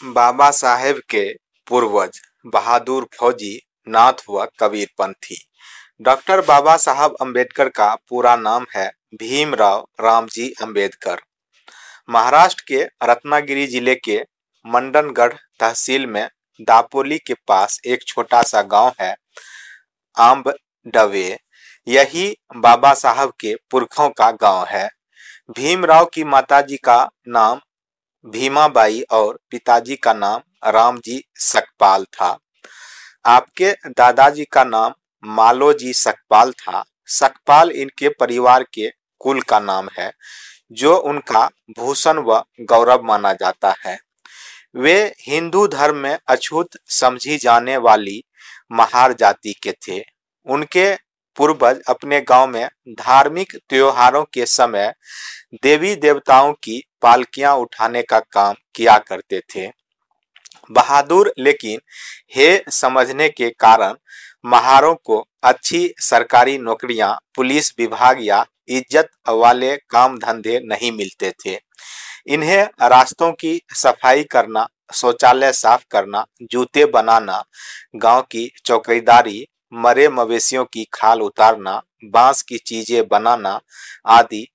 बाबा साहेब के पूर्वज बहादुर फौजी नाथ व कबीरपंथी डॉक्टर बाबा साहब अंबेडकर का पूरा नाम है भीमराव रामजी अंबेडकर। महाराष्ट्र के रत्नागिरी ज़िले के मंडनगढ़ तहसील में दापोली के पास एक छोटा सा गाँव है आम्ब डवे यही बाबा साहब के पुरखों का गाँव है। भीमराव की माताजी का नाम भीमाबाई और पिताजी का नाम रामजी सकपाल था। आपके दादाजी का नाम मालोजी सकपाल था। सकपाल इनके परिवार के कुल का नाम है, जो उनका भूषण व गौरव माना जाता है। वे हिंदू धर्म में अछूत समझी जाने वाली महार जाति के थे। उनके पूर्वज अपने गाँव में धार्मिक त्योहारों के समय देवी देवताओं की पालकियाँ उठाने का काम किया करते थे। बहादुर लेकिन हे समझने के कारण महारों को अच्छी सरकारी नौकरियाँ, पुलिस विभाग या इज़्ज़त वाले काम धंधे नहीं मिलते थे। इन्हें रास्तों की सफ़ाई करना, शौचालय साफ़ करना, जूते बनाना, गाँव की चौकीदारी मरे मवेशियों की खाल उतारना, बाँस की चीज़ें बनाना आदि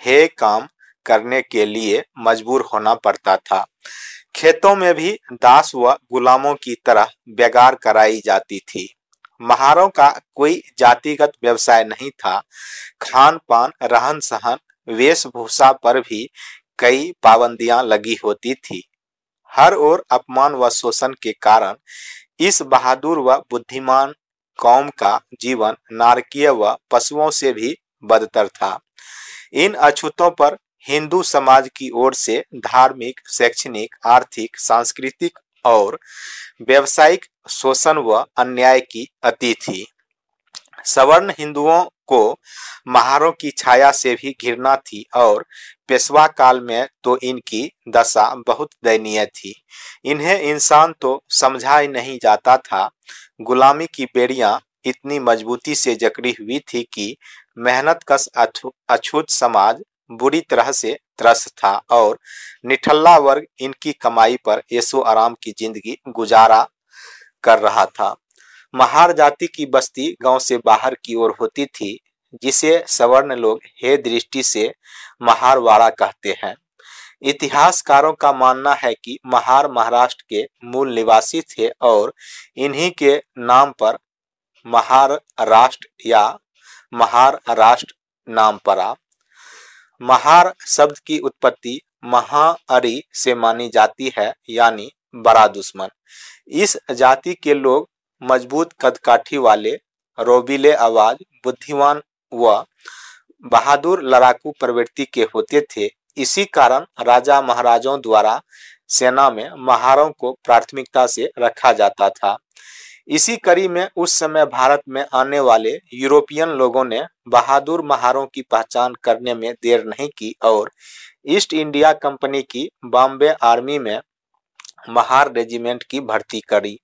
हे काम करने के लिए मजबूर होना पड़ता था। खेतों में भी दास व गुलामों की तरह बेगार कराई जाती थी। महारों का कोई जातिगत व्यवसाय नहीं था। खान पान रहन सहन वेशभूषा पर भी कई पाबंदियाँ लगी होती थी। हर ओर अपमान व शोषण के कारण इस बहादुर व बुद्धिमान कौम का जीवन नारकीय व पशुओं से भी बदतर था। इन अछूतों पर हिंदू समाज की ओर से धार्मिक, शैक्षणिक, आर्थिक, सांस्कृतिक और व्यवसायिक शोषण व अन्याय की अति थी। सवर्ण हिंदुओं को महारों की छाया से भी घृणा थी और पेशवा काल में तो इनकी दशा बहुत दयनीय थी। इन्हें इंसान तो समझा ही नहीं जाता था। गुलामी की बेड़ियाँ इतनी मजबूती से जकड़ी हुई थी कि मेहनत कस अछूत समाज बुरी तरह से त्रस्त था और निठल्ला वर्ग इनकी कमाई पर येसो आराम की ज़िंदगी गुजारा कर रहा था। महार जाति की बस्ती गाँव से बाहर की ओर होती थी, जिसे सवर्ण लोग हे दृष्टि से महारवाड़ा कहते हैं। इतिहासकारों का मानना है कि महार महाराष्ट्र के मूल निवासी थे और इन्हीं के नाम पर महार राष्ट्र या महार राष्ट्र नाम पड़ा। महार शब्द की उत्पत्ति महाअरी से मानी जाती है, यानी बड़ा दुश्मन। इस जाति के लोग मज़बूत कदकाठी वाले, रोबीले आवाज़, बुद्धिमान व बहादुर लड़ाकू प्रवृत्ति के होते थे। इसी कारण राजा महाराजों द्वारा सेना में महारों को प्राथमिकता से रखा जाता था। इसी कड़ी में उस समय भारत में आने वाले यूरोपियन लोगों ने बहादुर महारों की पहचान करने में देर नहीं की और ईस्ट इंडिया कंपनी की बॉम्बे आर्मी में महार रेजिमेंट की भर्ती करी।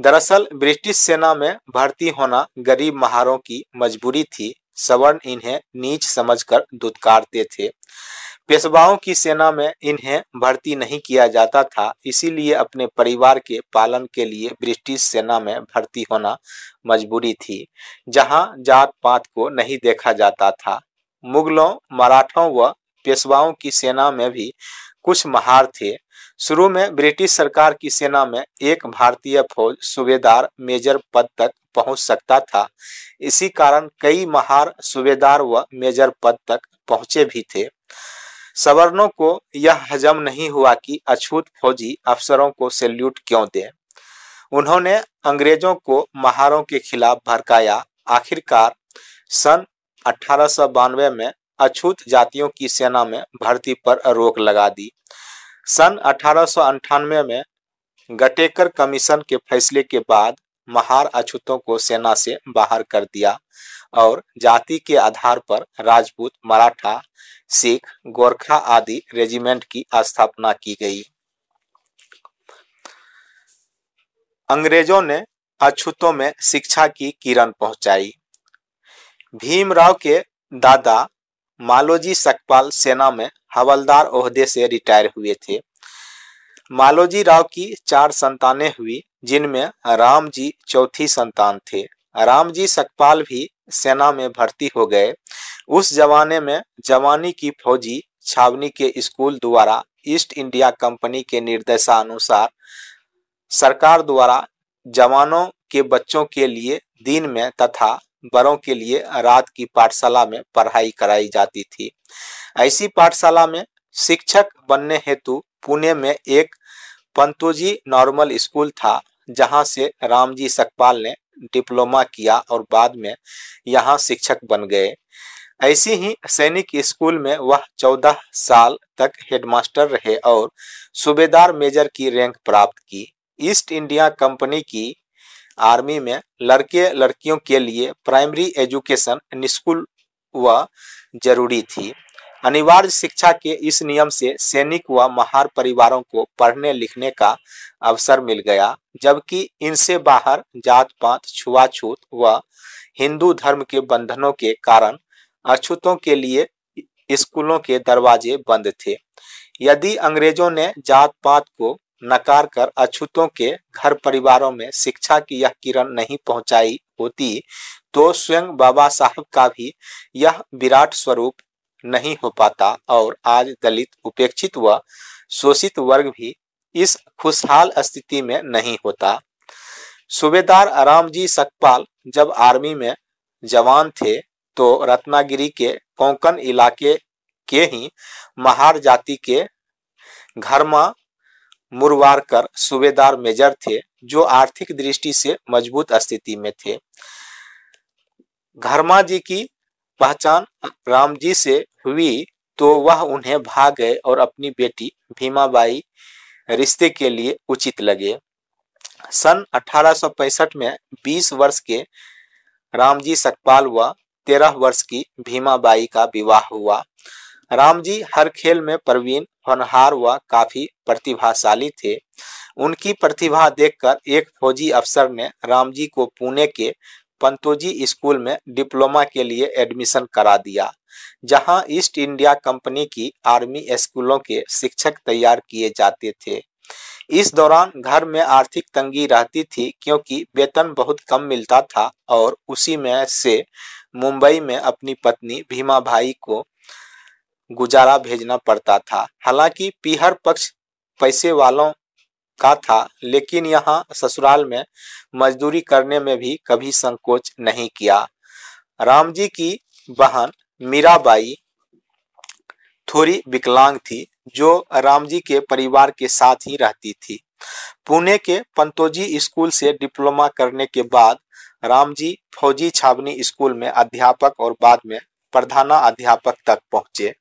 दरअसल, ब्रिटिश सेना में भर्ती होना गरीब महारों की मजबूरी थी। सवर्ण इन्हें नीच समझकर दुत्कारते थे। पेशवाओं की सेना में इन्हें भर्ती नहीं किया जाता था, इसीलिए अपने परिवार के पालन के लिए ब्रिटिश सेना में भर्ती होना मजबूरी थी, जहाँ जात पात को नहीं देखा जाता था। मुगलों, मराठों व पेशवाओं की सेना में भी कुछ महार थे। शुरू में ब्रिटिश सरकार की सेना में एक भारतीय फौज सूबेदार मेजर पद तक पहुँच सकता था। इसी कारण कई महार सूबेदार व मेजर पद तक पहुँचे भी थे। सवर्णों को यह हजम नहीं हुआ कि अछूत फौजी अफसरों को सैल्यूट क्यों दें। उन्होंने अंग्रेज़ों को महारों के खिलाफ भड़काया। आखिरकार सन अठारह सौ बानवे में अछूत जातियों की सेना में भर्ती पर रोक लगा दी। सन अठारह में गटेकर कमीशन के फैसले के बाद महार अछूतों को सेना से बाहर कर दिया और जाति के आधार पर राजपूत, मराठा, सिख, गोरखा आदि रेजिमेंट की स्थापना की गई। अंग्रेज़ों ने अछूतों में शिक्षा की किरण पहुंचाई। भीमराव के दादा मालोजी सकपाल सेना में हवलदार ओहदे से रिटायर हुए थे। मालोजी राव की चार संतानें हुई, जिनमें राम जी चौथी संतान थे। राम जी सकपाल भी सेना में भर्ती हो गए। उस जमाने में जवानी की फौजी छावनी के स्कूल द्वारा ईस्ट इंडिया कंपनी के निर्देशानुसार सरकार द्वारा जवानों के बच्चों के लिए दिन में तथा बड़ों के लिए रात की पाठशाला में पढ़ाई कराई जाती थी। ऐसी पाठशाला में शिक्षक बनने हेतु पुणे में एक पंतोजी नॉर्मल स्कूल था, जहाँ से रामजी सकपाल ने डिप्लोमा किया और बाद में यहाँ शिक्षक बन गए। ऐसी ही सैनिक स्कूल में वह चौदह साल तक हेडमास्टर रहे और सूबेदार मेजर की रैंक प्राप्त की। ईस्ट इंडिया कंपनी की आर्मी में लड़के, लड़कियों के लिए प्राइमरी एजुकेशन निःशुल्क व ज़रूरी थी। अनिवार्य शिक्षा के इस नियम से सैनिक व महार परिवारों को पढ़ने, लिखने का अवसर मिल गया, जबकि इनसे बाहर जात पात छुआछूत व हिंदू धर्म के बंधनों के कारण अछूतों के लिए स्कूलों के दरवाजे बंद थे। यदि अंग्रेज़ों ने जात पात को नकार कर अछूतों के घर परिवारों में शिक्षा की यह किरण नहीं पहुंचाई होती तो स्वयं बाबा साहब का भी यह विराट स्वरूप नहीं हो पाता और आज दलित उपेक्षित व शोषित वर्ग भी इस खुशहाल स्थिति में नहीं होता। सूबेदार रामजी सकपाल जब आर्मी में जवान थे तो रत्नागिरी के कोंकण इलाके के ही महार जाति के घरमा मुरवारकर सूबेदार मेजर थे, जो आर्थिक दृष्टि से मज़बूत स्थिति में थे। घरमा जी की पहचान राम जी से हुई तो वह उन्हें भाग गए और अपनी बेटी भीमाबाई रिश्ते के लिए उचित लगे। सन 1865 में 20 वर्ष के रामजी सकपाल व 13 वर्ष की भीमाबाई का विवाह हुआ। रामजी हर खेल में प्रवीण होनहार व काफ़ी प्रतिभाशाली थे। उनकी प्रतिभा देखकर एक फौजी अफसर ने रामजी को पुणे के पंतोजी स्कूल में डिप्लोमा के लिए एडमिशन करा दिया, जहाँ ईस्ट इंडिया कंपनी की आर्मी स्कूलों के शिक्षक तैयार किए जाते थे। इस दौरान घर में आर्थिक तंगी रहती थी क्योंकि वेतन बहुत कम मिलता था और उसी में से मुंबई में अपनी पत्नी भीमा भाई को गुजारा भेजना पड़ता था। हालाँकि पीहर पक्ष पैसे वालों का था, लेकिन यहाँ ससुराल में मजदूरी करने में भी कभी संकोच नहीं किया। राम जी की बहन मीराबाई थोड़ी विकलांग थी, जो राम जी के परिवार के साथ ही रहती थी। पुणे के पंतोजी स्कूल से डिप्लोमा करने के बाद राम जी फौजी छावनी स्कूल में अध्यापक और बाद में प्रधाना अध्यापक तक पहुँचे।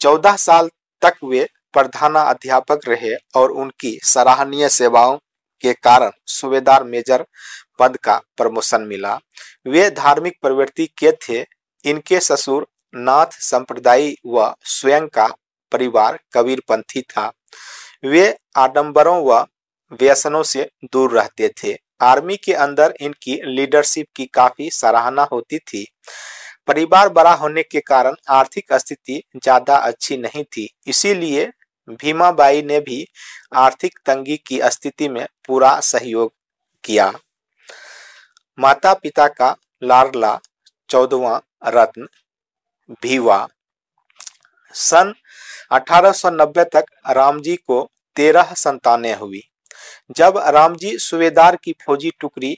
चौदह साल तक वे प्रधाना अध्यापक रहे और उनकी सराहनीय सेवाओं के कारण सूबेदार मेजर पद का प्रमोशन मिला। वे धार्मिक प्रवृत्ति के थे। इनके ससुर नाथ संप्रदाय व स्वयं का परिवार कबीरपंथी था। वे आडंबरों व व्यसनों से दूर रहते थे। आर्मी के अंदर इनकी लीडरशिप की काफ़ी सराहना होती थी। परिवार बड़ा होने के कारण आर्थिक स्थिति ज़्यादा अच्छी नहीं थी। इसीलिए भीमाबाई ने भी आर्थिक तंगी की स्थिति में पूरा सहयोग किया। माता पिता का लाडला चौदवा रत्न भीवा सन 1890 तक रामजी को तेरह संतानें हुई। जब रामजी सुबेदार की फौजी टुकड़ी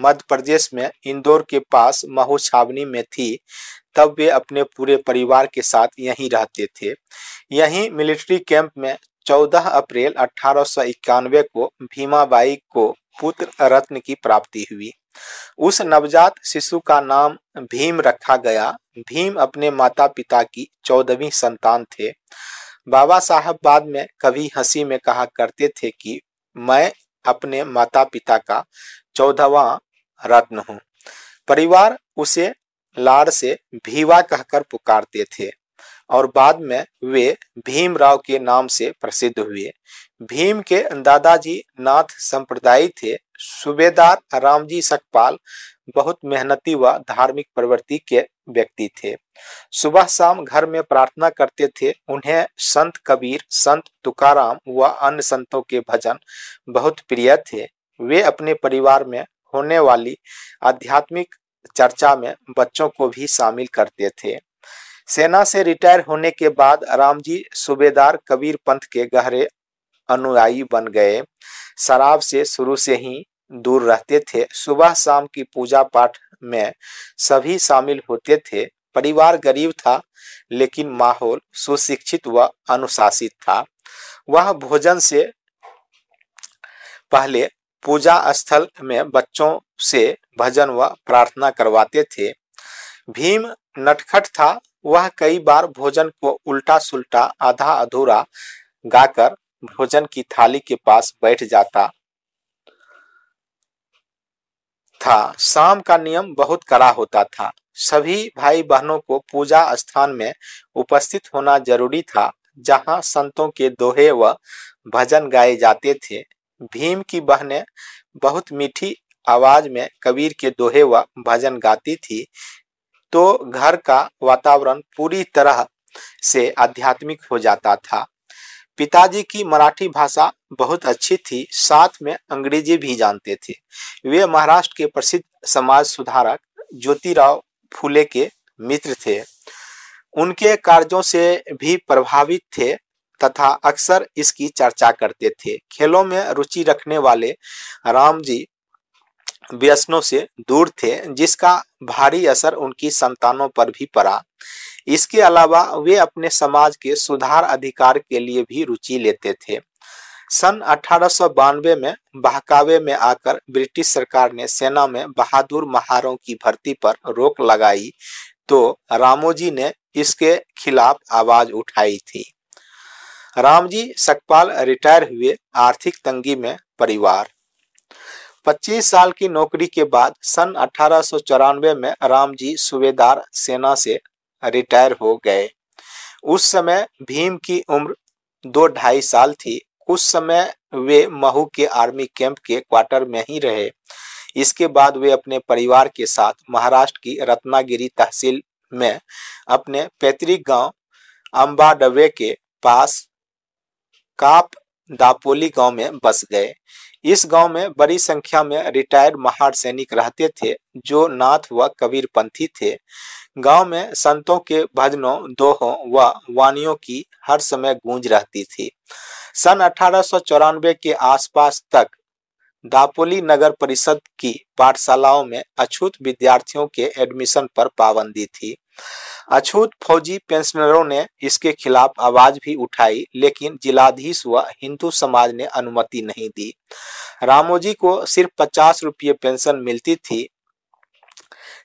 मध्य प्रदेश में इंदौर के पास महू छावनी में थी, तब वे अपने पूरे परिवार के साथ यहीं रहते थे। यहीं मिलिट्री कैंप में 14 अप्रैल अठारह सौ इक्यानवे को भीमाबाई को पुत्र रत्न की प्राप्ति हुई। उस नवजात शिशु का नाम भीम रखा गया। भीम अपने माता पिता की चौदहवीं संतान थे। बाबा साहब बाद में कभी हँसी में कहा करते थे कि, मैं अपने माता पिता का चौदहवा रत्न हूँ। परिवार उसे लाड़ से भीवा कहकर पुकारते थे और बाद में वे भीमराव के नाम से प्रसिद्ध हुए। भीम के दादाजी नाथ संप्रदाय थे। सूबेदार रामजी सकपाल बहुत मेहनती व धार्मिक प्रवृत्ति के व्यक्ति थे। सुबह शाम घर में प्रार्थना करते थे। उन्हें संत कबीर, संत तुकाराम व अन्य संतों के भजन बहुत प्रिय थे। वे अपने परिवार में होने वाली आध्यात्मिक चर्चा में बच्चों को भी शामिल करते थे। सेना से रिटायर होने के बाद रामजी सूबेदार कबीर पंथ के गहरे अनुयायी बन गए। शराब से शुरू से ही दूर रहते थे। सुबह शाम की पूजा पाठ में सभी शामिल होते थे। परिवार गरीब था, लेकिन माहौल सुशिक्षित व अनुशासित था। वह भोजन से पहले पूजा स्थल में बच्चों से भजन व प्रार्थना करवाते थे। भीम नटखट था। वह कई बार भोजन को उल्टा सुल्टा आधा अधूरा गाकर भोजन की थाली के पास बैठ जाता था। शाम का नियम बहुत कड़ा होता था। सभी भाई बहनों को पूजा स्थान में उपस्थित होना ज़रूरी था, जहाँ संतों के दोहे व भजन गाए जाते थे। भीम की बहनें बहुत मीठी आवाज़ में कबीर के दोहे व भजन गाती थी। तो घर का वातावरण पूरी तरह से आध्यात्मिक हो जाता था। पिताजी की मराठी भाषा बहुत अच्छी थी, साथ में अंग्रेज़ी भी जानते थे। वे महाराष्ट्र के प्रसिद्ध समाज सुधारक ज्योतिराव फूले के मित्र थे। उनके कार्यों से भी प्रभावित थे। तथा अक्सर इसकी चर्चा करते थे। खेलों में रुचि रखने वाले राम जी व्यसनों से दूर थे, जिसका भारी असर उनकी संतानों पर भी पड़ा। इसके अलावा वे अपने समाज के सुधार अधिकार के लिए भी रुचि लेते थे। सन अठारह में बहकावे में आकर ब्रिटिश सरकार ने सेना में बहादुर महारों की भर्ती पर रोक लगाई तो रामोजी ने इसके खिलाफ आवाज़ उठाई थी। रामजी सकपाल रिटायर हुए आर्थिक तंगी में परिवार। 25 साल की नौकरी के बाद सन अठारह सौ चौरानवे में रामजी सूबेदार सेना से रिटायर हो गए। उस समय भीम की उम्र दो ढाई साल थी। उस समय वे महू के आर्मी कैंप के क्वार्टर में ही रहे। इसके बाद वे अपने परिवार के साथ महाराष्ट्र की रत्नागिरी तहसील में अपने पैतृक गाँव अम्बाडवे के पास काप दापोली गाँव में बस गए। इस गाँव में बड़ी संख्या में रिटायर्ड महार सैनिक रहते थे, जो नाथ व कबीर पंथी थे। गाँव में संतों के भजनों, दोहों व वाणियों की हर समय गूंज रहती थी। सन अठारह सौ चौरानवे के आसपास तक दापोली नगर परिषद की पाठशालाओं में अछूत विद्यार्थियों के एडमिशन पर पाबंदी थी। अछूत फौजी पेंशनरों ने इसके खिलाफ आवाज़ भी उठाई, लेकिन जिलाधीश व हिंदू समाज ने अनुमति नहीं दी। रामोजी को सिर्फ़ पचास रुपये पेंशन मिलती थी,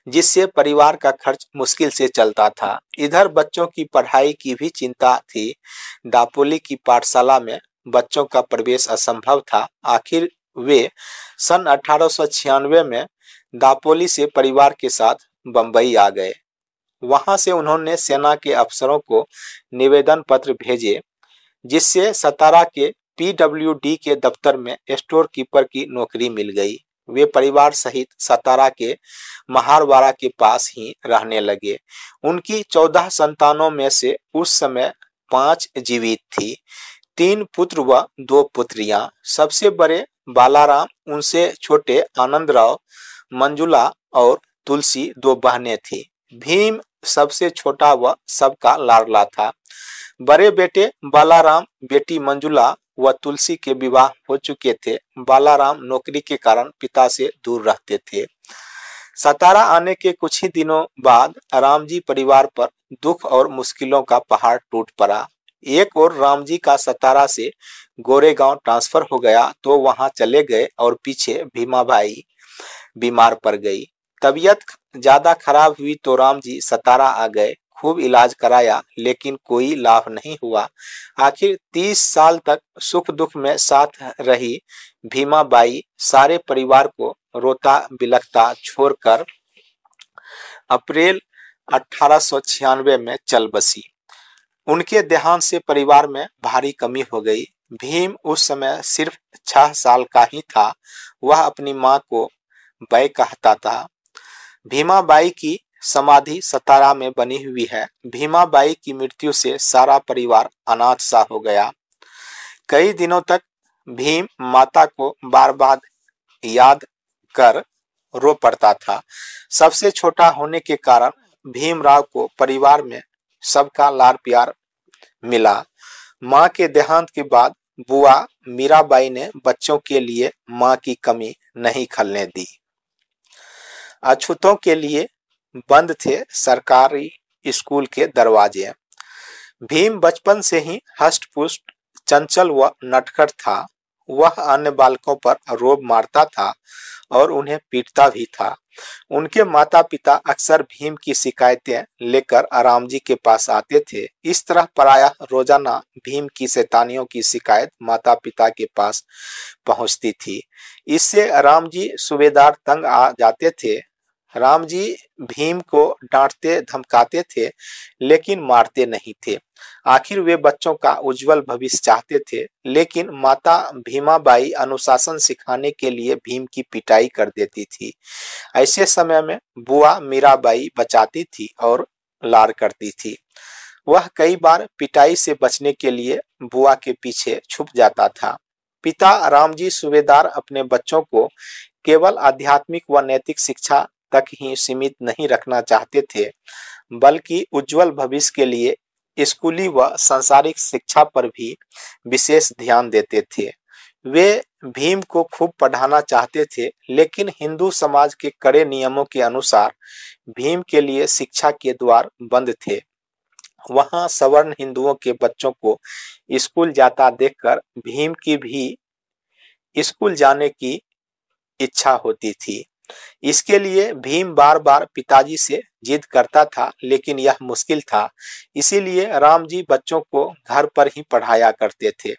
जिससे परिवार का खर्च मुश्किल से चलता था। इधर बच्चों की पढ़ाई की भी चिंता थी। दापोली की पाठशाला में बच्चों का प्रवेश असंभव था। आखिर वे सन अठारह सौ छियानवे में दापोली से परिवार के साथ बंबई आ गए। वहाँ से उन्होंने सेना के अफसरों को निवेदन पत्र भेजे, जिससे सतारा के पीडब्ल्यूडी के दफ्तर में स्टोर कीपर की नौकरी मिल गई। वे परिवार सहित सतारा के महारवाड़ा के पास ही रहने लगे। उनकी चौदह संतानों में से उस समय पाँच जीवित थी। तीन पुत्र व दो पुत्रियाँ। सबसे बड़े बालाराम, उनसे छोटे आनंद राव मंजुला और तुलसी दो बहनें थी। भीम सबसे छोटा व सबका लाडला था। बड़े बेटे बालाराम, बेटी मंजुला व तुलसी के विवाह हो चुके थे। बालाराम नौकरी के कारण पिता से दूर रहते थे। सतारा आने के कुछ ही दिनों बाद रामजी परिवार पर दुख और मुश्किलों का पहाड़ टूट पड़ा। एक और राम जी का सतारा से गोरेगांव ट्रांसफ़र हो गया तो वहाँ चले गए और पीछे भीमा भाई बीमार पड़ गई। तबीयत ज़्यादा खराब हुई तो राम जी सतारा आ गए। खूब इलाज कराया, लेकिन कोई लाभ नहीं हुआ। आखिर तीस साल तक सुख दुख में साथ रही भीमा बाई सारे परिवार को रोता बिलखता छोड़कर अप्रैल अठारह में चल बसी। उनके देहांत से परिवार में भारी कमी हो गई। भीम उस समय सिर्फ़ छह साल का ही था। वह अपनी माँ को बै कहता था। भीमा बाई की समाधि सतारा में बनी हुई है। भीमाबाई की मृत्यु से सारा परिवार अनाथ सा हो गया। कई दिनों तक भीम माता को बार बार याद कर रो पड़ता था। सबसे छोटा होने के कारण भीमराव को परिवार में सबका लार प्यार मिला। माँ के देहांत के बाद बुआ मीराबाई ने बच्चों के लिए माँ की कमी नहीं खलने दी। अछूतों के लिए बंद थे सरकारी स्कूल के दरवाजे। भीम बचपन से ही हष्ट पुष्ट चंचल व नटखट था। वह अन्य बालकों पर रोब मारता था और उन्हें पीटता भी था। उनके माता पिता अक्सर भीम की शिकायतें लेकर आराम जी के पास आते थे। इस तरह प्रायः रोज़ाना भीम की शैतानियों की शिकायत माता पिता के पास पहुँचती थी। इससे राम जी सूबेदार तंग आ जाते थे। राम जी भीम को डांटते, धमकाते थे, लेकिन मारते नहीं थे। आखिर वे बच्चों का उज्जवल भविष्य चाहते थे, लेकिन माता भीमाबाई अनुशासन सिखाने के लिए भीम की पिटाई कर देती थी। ऐसे समय में बुआ मीराबाई बचाती थी और लार करती थी। वह कई बार पिटाई से बचने के लिए बुआ के पीछे छुप जाता था। पिता रामजी सूबेदार अपने बच्चों को केवल आध्यात्मिक व नैतिक शिक्षा तक ही सीमित नहीं रखना चाहते थे, बल्कि उज्जवल भविष्य के लिए स्कूली व सांसारिक शिक्षा पर भी विशेष ध्यान देते थे। वे भीम को खूब पढ़ाना चाहते थे, लेकिन हिंदू समाज के कड़े नियमों के अनुसार भीम के लिए शिक्षा के द्वार बंद थे। वहाँ सवर्ण हिंदुओं के बच्चों को स्कूल जाता देखकर भीम की भी स्कूल जाने की इच्छा होती थी। इसके लिए भीम बार बार पिताजी से जिद करता था, लेकिन यह मुश्किल था। इसीलिए राम जी बच्चों को घर पर ही पढ़ाया करते थे।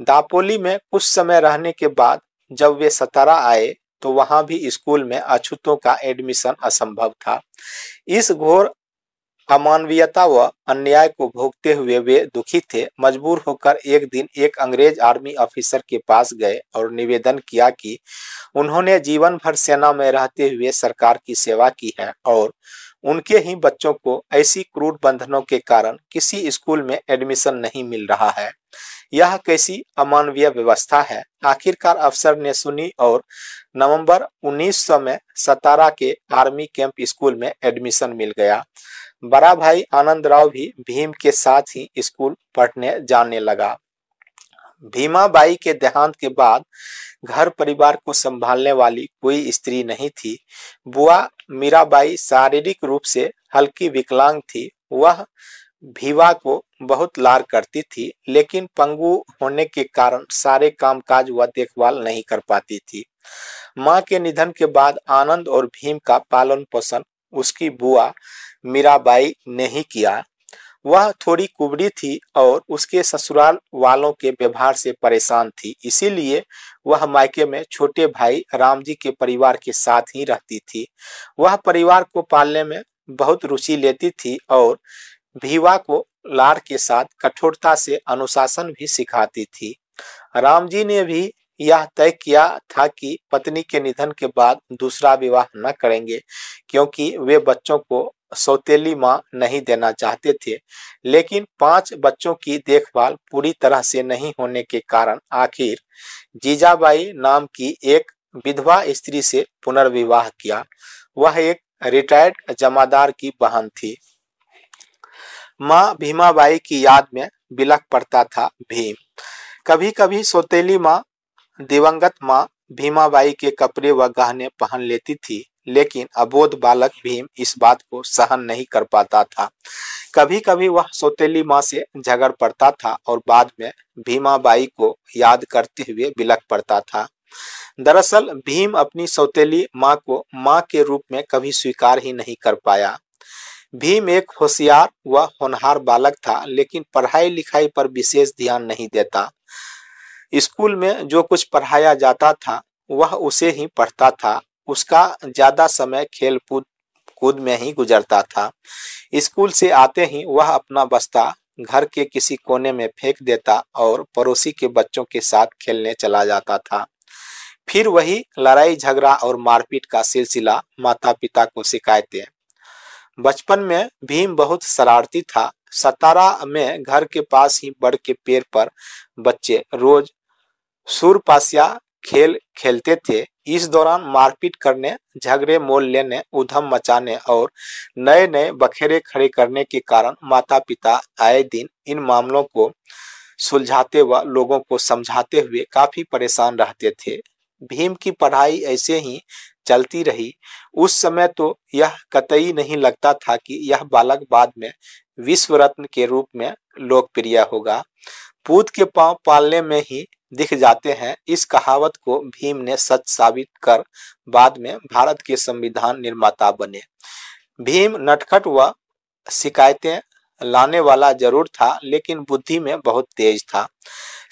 दापोली में कुछ समय रहने के बाद जब वे सतारा आए तो वहाँ भी स्कूल में अछूतों का एडमिशन असंभव था। इस घोर अमानवीयता व अन्याय को भोगते हुए वे दुखी थे। मजबूर होकर एक दिन एक अंग्रेज़ आर्मी ऑफिसर के पास गए और निवेदन किया कि उन्होंने जीवन भर सेना में रहते हुए सरकार की सेवा की है और उनके ही बच्चों को ऐसी क्रूर बंधनों के कारण किसी स्कूल में एडमिशन नहीं मिल रहा है। यह कैसी अमानवीय व्यवस्था है? आखिरकार अफसर ने सुनी और नवंबर 1900 में सतारा के आर्मी कैंप स्कूल में एडमिशन मिल गया। बड़ा भाई आनंद राव भी भीम के साथ ही स्कूल पढ़ने जाने लगा। भीमाबाई के देहांत के बाद घर परिवार को संभालने वाली कोई स्त्री नहीं थी। बुआ मीराबाई शारीरिक रूप से हल्की विकलांग थी। वह भीवा को बहुत लार करती थी, लेकिन पंगु होने के कारण सारे कामकाज व देखभाल नहीं कर पाती थी। माँ के निधन के बाद आनंद और भीम का पालन पोषण उसकी बुआ मीराबाई ने ही किया। वह थोड़ी कुबड़ी थी और उसके ससुराल वालों के व्यवहार से परेशान थी। इसीलिए वह मायके में छोटे भाई राम जी के परिवार के साथ ही रहती थी। वह परिवार को पालने में बहुत रुचि लेती थी और भीवा को लाड़ के साथ कठोरता से अनुशासन भी सिखाती थी। राम जी ने भी यह तय किया था कि पत्नी के निधन के बाद दूसरा विवाह न करेंगे, क्योंकि वे बच्चों को सौतेली माँ नहीं देना चाहते थे। लेकिन पाँच बच्चों की देखभाल पूरी तरह से नहीं होने के कारण आखिर जीजाबाई नाम की एक विधवा स्त्री से पुनर्विवाह किया। वह एक रिटायर्ड जमादार की बहन थी। माँ भीमाबाई की याद में बिलख पड़ता था भीम। कभी कभी सौतेली माँ दिवंगत माँ भीमाबाई के कपड़े व गहने पहन लेती थी, लेकिन अबोध बालक भीम इस बात को सहन नहीं कर पाता था। कभी कभी वह सौतेली माँ से झगड़ पड़ता था और बाद में भीमाबाई को याद करते हुए बिलक पड़ता था। दरअसल, भीम अपनी सौतेली माँ को माँ के रूप में कभी स्वीकार ही नहीं कर पाया। भीम एक होशियार व होनहार बालक था, लेकिन पढ़ाई लिखाई पर विशेष ध्यान नहीं देता। स्कूल में जो कुछ पढ़ाया जाता था, वह उसे ही पढ़ता था। उसका ज़्यादा समय खेल कूद कूद में ही गुजरता था। स्कूल से आते ही वह अपना बस्ता घर के किसी कोने में फेंक देता और पड़ोसी के बच्चों के साथ खेलने चला जाता था। फिर वही लड़ाई, झगड़ा और मारपीट का सिलसिला माता पिता को शिकायतें बचपन में भीम बहुत शरारती था। सतारा में घर के पास ही बड़ के पेड़ पर बच्चे रोज सुरपासिया खेल खेलते थे। इस दौरान मारपीट करने, झगड़े, मोल लेने, उधम मचाने और नए नए बखेरे खड़े करने के कारण माता पिता आए दिन इन मामलों को सुलझाते व लोगों को समझाते हुए काफ़ी परेशान रहते थे। भीम की पढ़ाई ऐसे ही चलती रही। उस समय तो यह कतई नहीं लगता था कि यह बालक बाद में विश्व रत्न के रूप में लोकप्रिय होगा। पूत के पाँव पालने में ही दिख जाते हैं। इस कहावत को भीम ने सच साबित कर बाद में भारत के संविधान निर्माता बने। भीम नटखट व शिकायतें लाने वाला ज़रूर था, लेकिन बुद्धि में बहुत तेज था।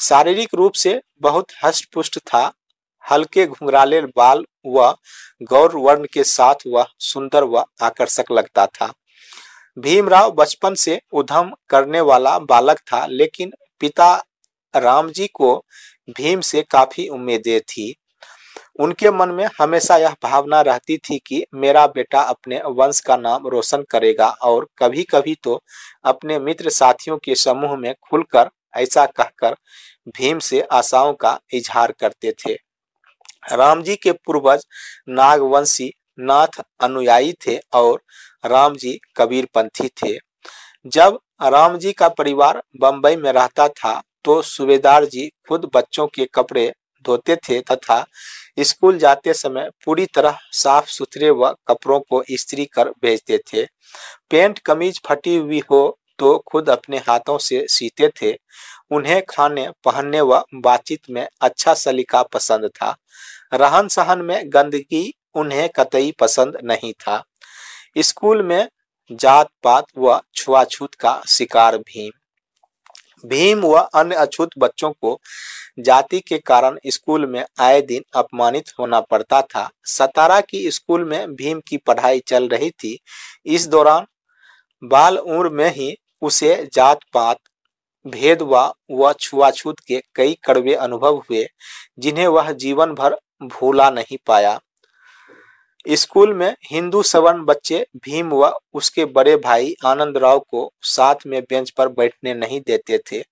शारीरिक रूप से बहुत हष्टपुष्ट था। हल्के घुंघराले बाल व गौर वर्ण के साथ वह सुंदर व आकर्षक लगता था। भीमराव बचपन से उधम करने वाला बालक था, लेकिन पिता राम जी को भीम से काफ़ी उम्मीदें थी। उनके मन में हमेशा यह भावना रहती थी कि मेरा बेटा अपने वंश का नाम रोशन करेगा और कभी कभी तो अपने मित्र साथियों के समूह में खुलकर ऐसा कहकर भीम से आशाओं का इजहार करते थे। राम जी के पूर्वज नागवंशी नाथ अनुयायी थे और राम जी कबीर पंथी थे। जब राम जी का परिवार बंबई में रहता था तो सूबेदार जी खुद बच्चों के कपड़े धोते थे तथा स्कूल जाते समय पूरी तरह साफ़ सुथरे व कपड़ों को इस्त्री कर भेजते थे। पेंट कमीज फटी हुई हो तो खुद अपने हाथों से सीते थे। उन्हें खाने, पहनने व बातचीत में अच्छा सलीका पसंद था। रहन सहन में गंदगी उन्हें कतई पसंद नहीं था। स्कूल में जात पात व छुआछूत का शिकार भीम। भीम व अन्य अछूत बच्चों को जाति के कारण स्कूल में आए दिन अपमानित होना पड़ता था। सतारा की स्कूल में भीम की पढ़ाई चल रही थी। इस दौरान बाल उम्र में ही उसे जात पात भेद व छुआछूत के कई कड़वे अनुभव हुए, जिन्हें वह जीवन भर भूला नहीं पाया। स्कूल में हिंदू सवर्ण बच्चे भीम व उसके बड़े भाई आनंद राव को साथ में बेंच पर बैठने नहीं देते थे।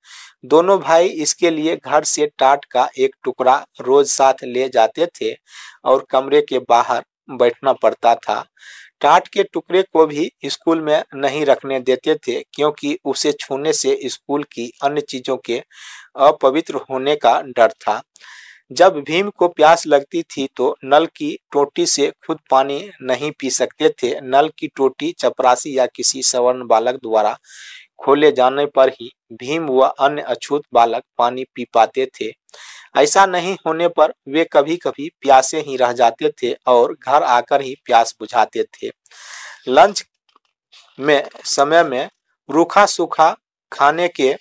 दोनों भाई इसके लिए घर से टाट का एक टुकड़ा रोज साथ ले जाते थे और कमरे के बाहर बैठना पड़ता था। टाट के टुकड़े को भी स्कूल में नहीं रखने देते थे क्योंकि उसे छूने से स्कूल की अन्य चीज़ों के अपवित्र होने का डर था। जब भीम को प्यास लगती थी तो नल की टोटी से खुद पानी नहीं पी सकते थे। नल की टोटी चपरासी या किसी सवर्ण बालक द्वारा खोले जाने पर ही भीम व अन्य अछूत बालक पानी पी पाते थे। ऐसा नहीं होने पर वे कभी कभी प्यासे ही रह जाते थे और घर आकर ही प्यास बुझाते थे। लंच में, समय में रूखा सूखा खाने के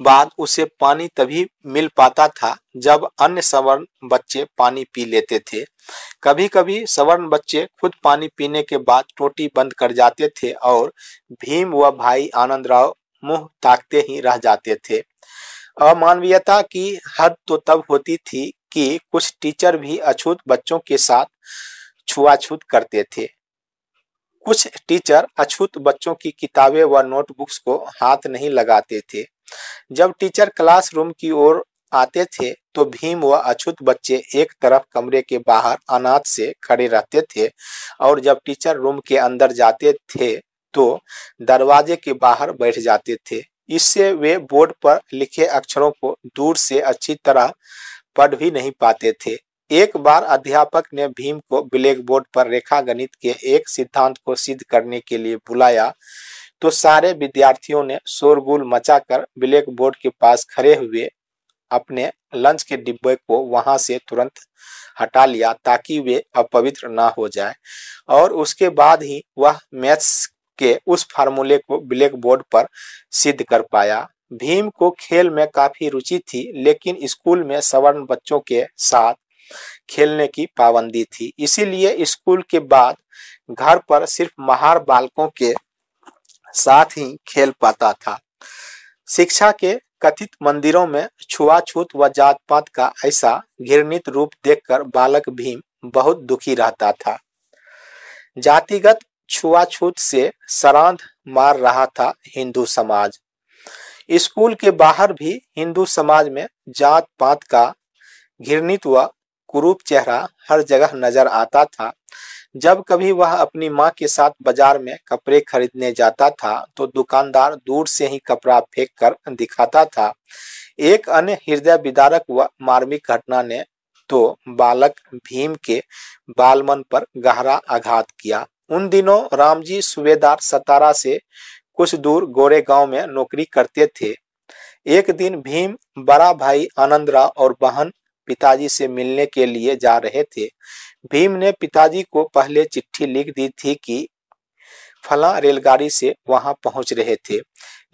बाद उसे पानी तभी मिल पाता था जब अन्य सवर्ण बच्चे पानी पी लेते थे। कभी कभी सवर्ण बच्चे खुद पानी पीने के बाद टोटी बंद कर जाते थे और भीम व भाई आनंद राव मुँह ताकते ही रह जाते थे। अमानवीयता की हद तो तब होती थी कि कुछ टीचर भी अछूत बच्चों के साथ छुआछूत करते थे। कुछ टीचर अछूत बच्चों की किताबें व नोटबुक्स को हाथ नहीं लगाते थे। जब टीचर क्लासरूम की ओर आते थे तो भीम व अछूत बच्चे एक तरफ़ कमरे के बाहर अनाथ से खड़े रहते थे और जब टीचर रूम के अंदर जाते थे तो दरवाजे के बाहर बैठ जाते थे। इससे वे बोर्ड पर लिखे अक्षरों को दूर से अच्छी तरह पढ़ भी नहीं पाते थे। एक बार अध्यापक ने भीम को ब्लैक बोर्ड पर रेखा गणित के एक सिद्धांत को सिद्ध करने के लिए बुलाया। तो सारे विद्यार्थियों ने शोरगुल मचाकर ब्लैक बोर्ड के पास खड़े हुए अपने लंच के डिब्बे को वहाँ से तुरंत हटा लिया ताकि वे अपवित्र ना हो जाए। और उसके बाद ही वह मैथ्स के उस फार्मूले को ब्लैक बोर्ड पर सिद्ध कर पाया। भीम को खेल में काफ़ी रुचि थी, लेकिन स्कूल में सवर्ण बच्चों के साथ खेलने की पाबंदी थी। इसीलिए स्कूल के बाद घर पर सिर्फ़ महार बालकों के साथ ही खेल पाता था। शिक्षा के कथित मंदिरों में छुआछूत व जात पात का ऐसा घृणित रूप देखकर बालक भीम बहुत दुखी रहता था। जातिगत छुआछूत से सरांध मार रहा था हिंदू समाज। स्कूल के बाहर भी हिंदू समाज में जात पात का घृणित व कुरूप चेहरा हर जगह नज़र आता था। जब कभी वह अपनी माँ के साथ बाज़ार में कपड़े खरीदने जाता था तो दुकानदार दूर से ही कपड़ा फेंक कर दिखाता था। एक अन्य हृदय विदारक व मार्मिक घटना ने तो बालक भीम के बालमन पर गहरा आघात किया। उन दिनों रामजी सुबेदार सतारा से कुछ दूर गोरे गाँव में नौकरी करते थे। एक दिन भीम, बड़ा भाई आनंदराव और बहन पिताजी से मिलने के लिए जा रहे थे। भीम ने पिताजी को पहले चिट्ठी लिख दी थी कि फला रेलगाड़ी से वहाँ पहुँच रहे थे,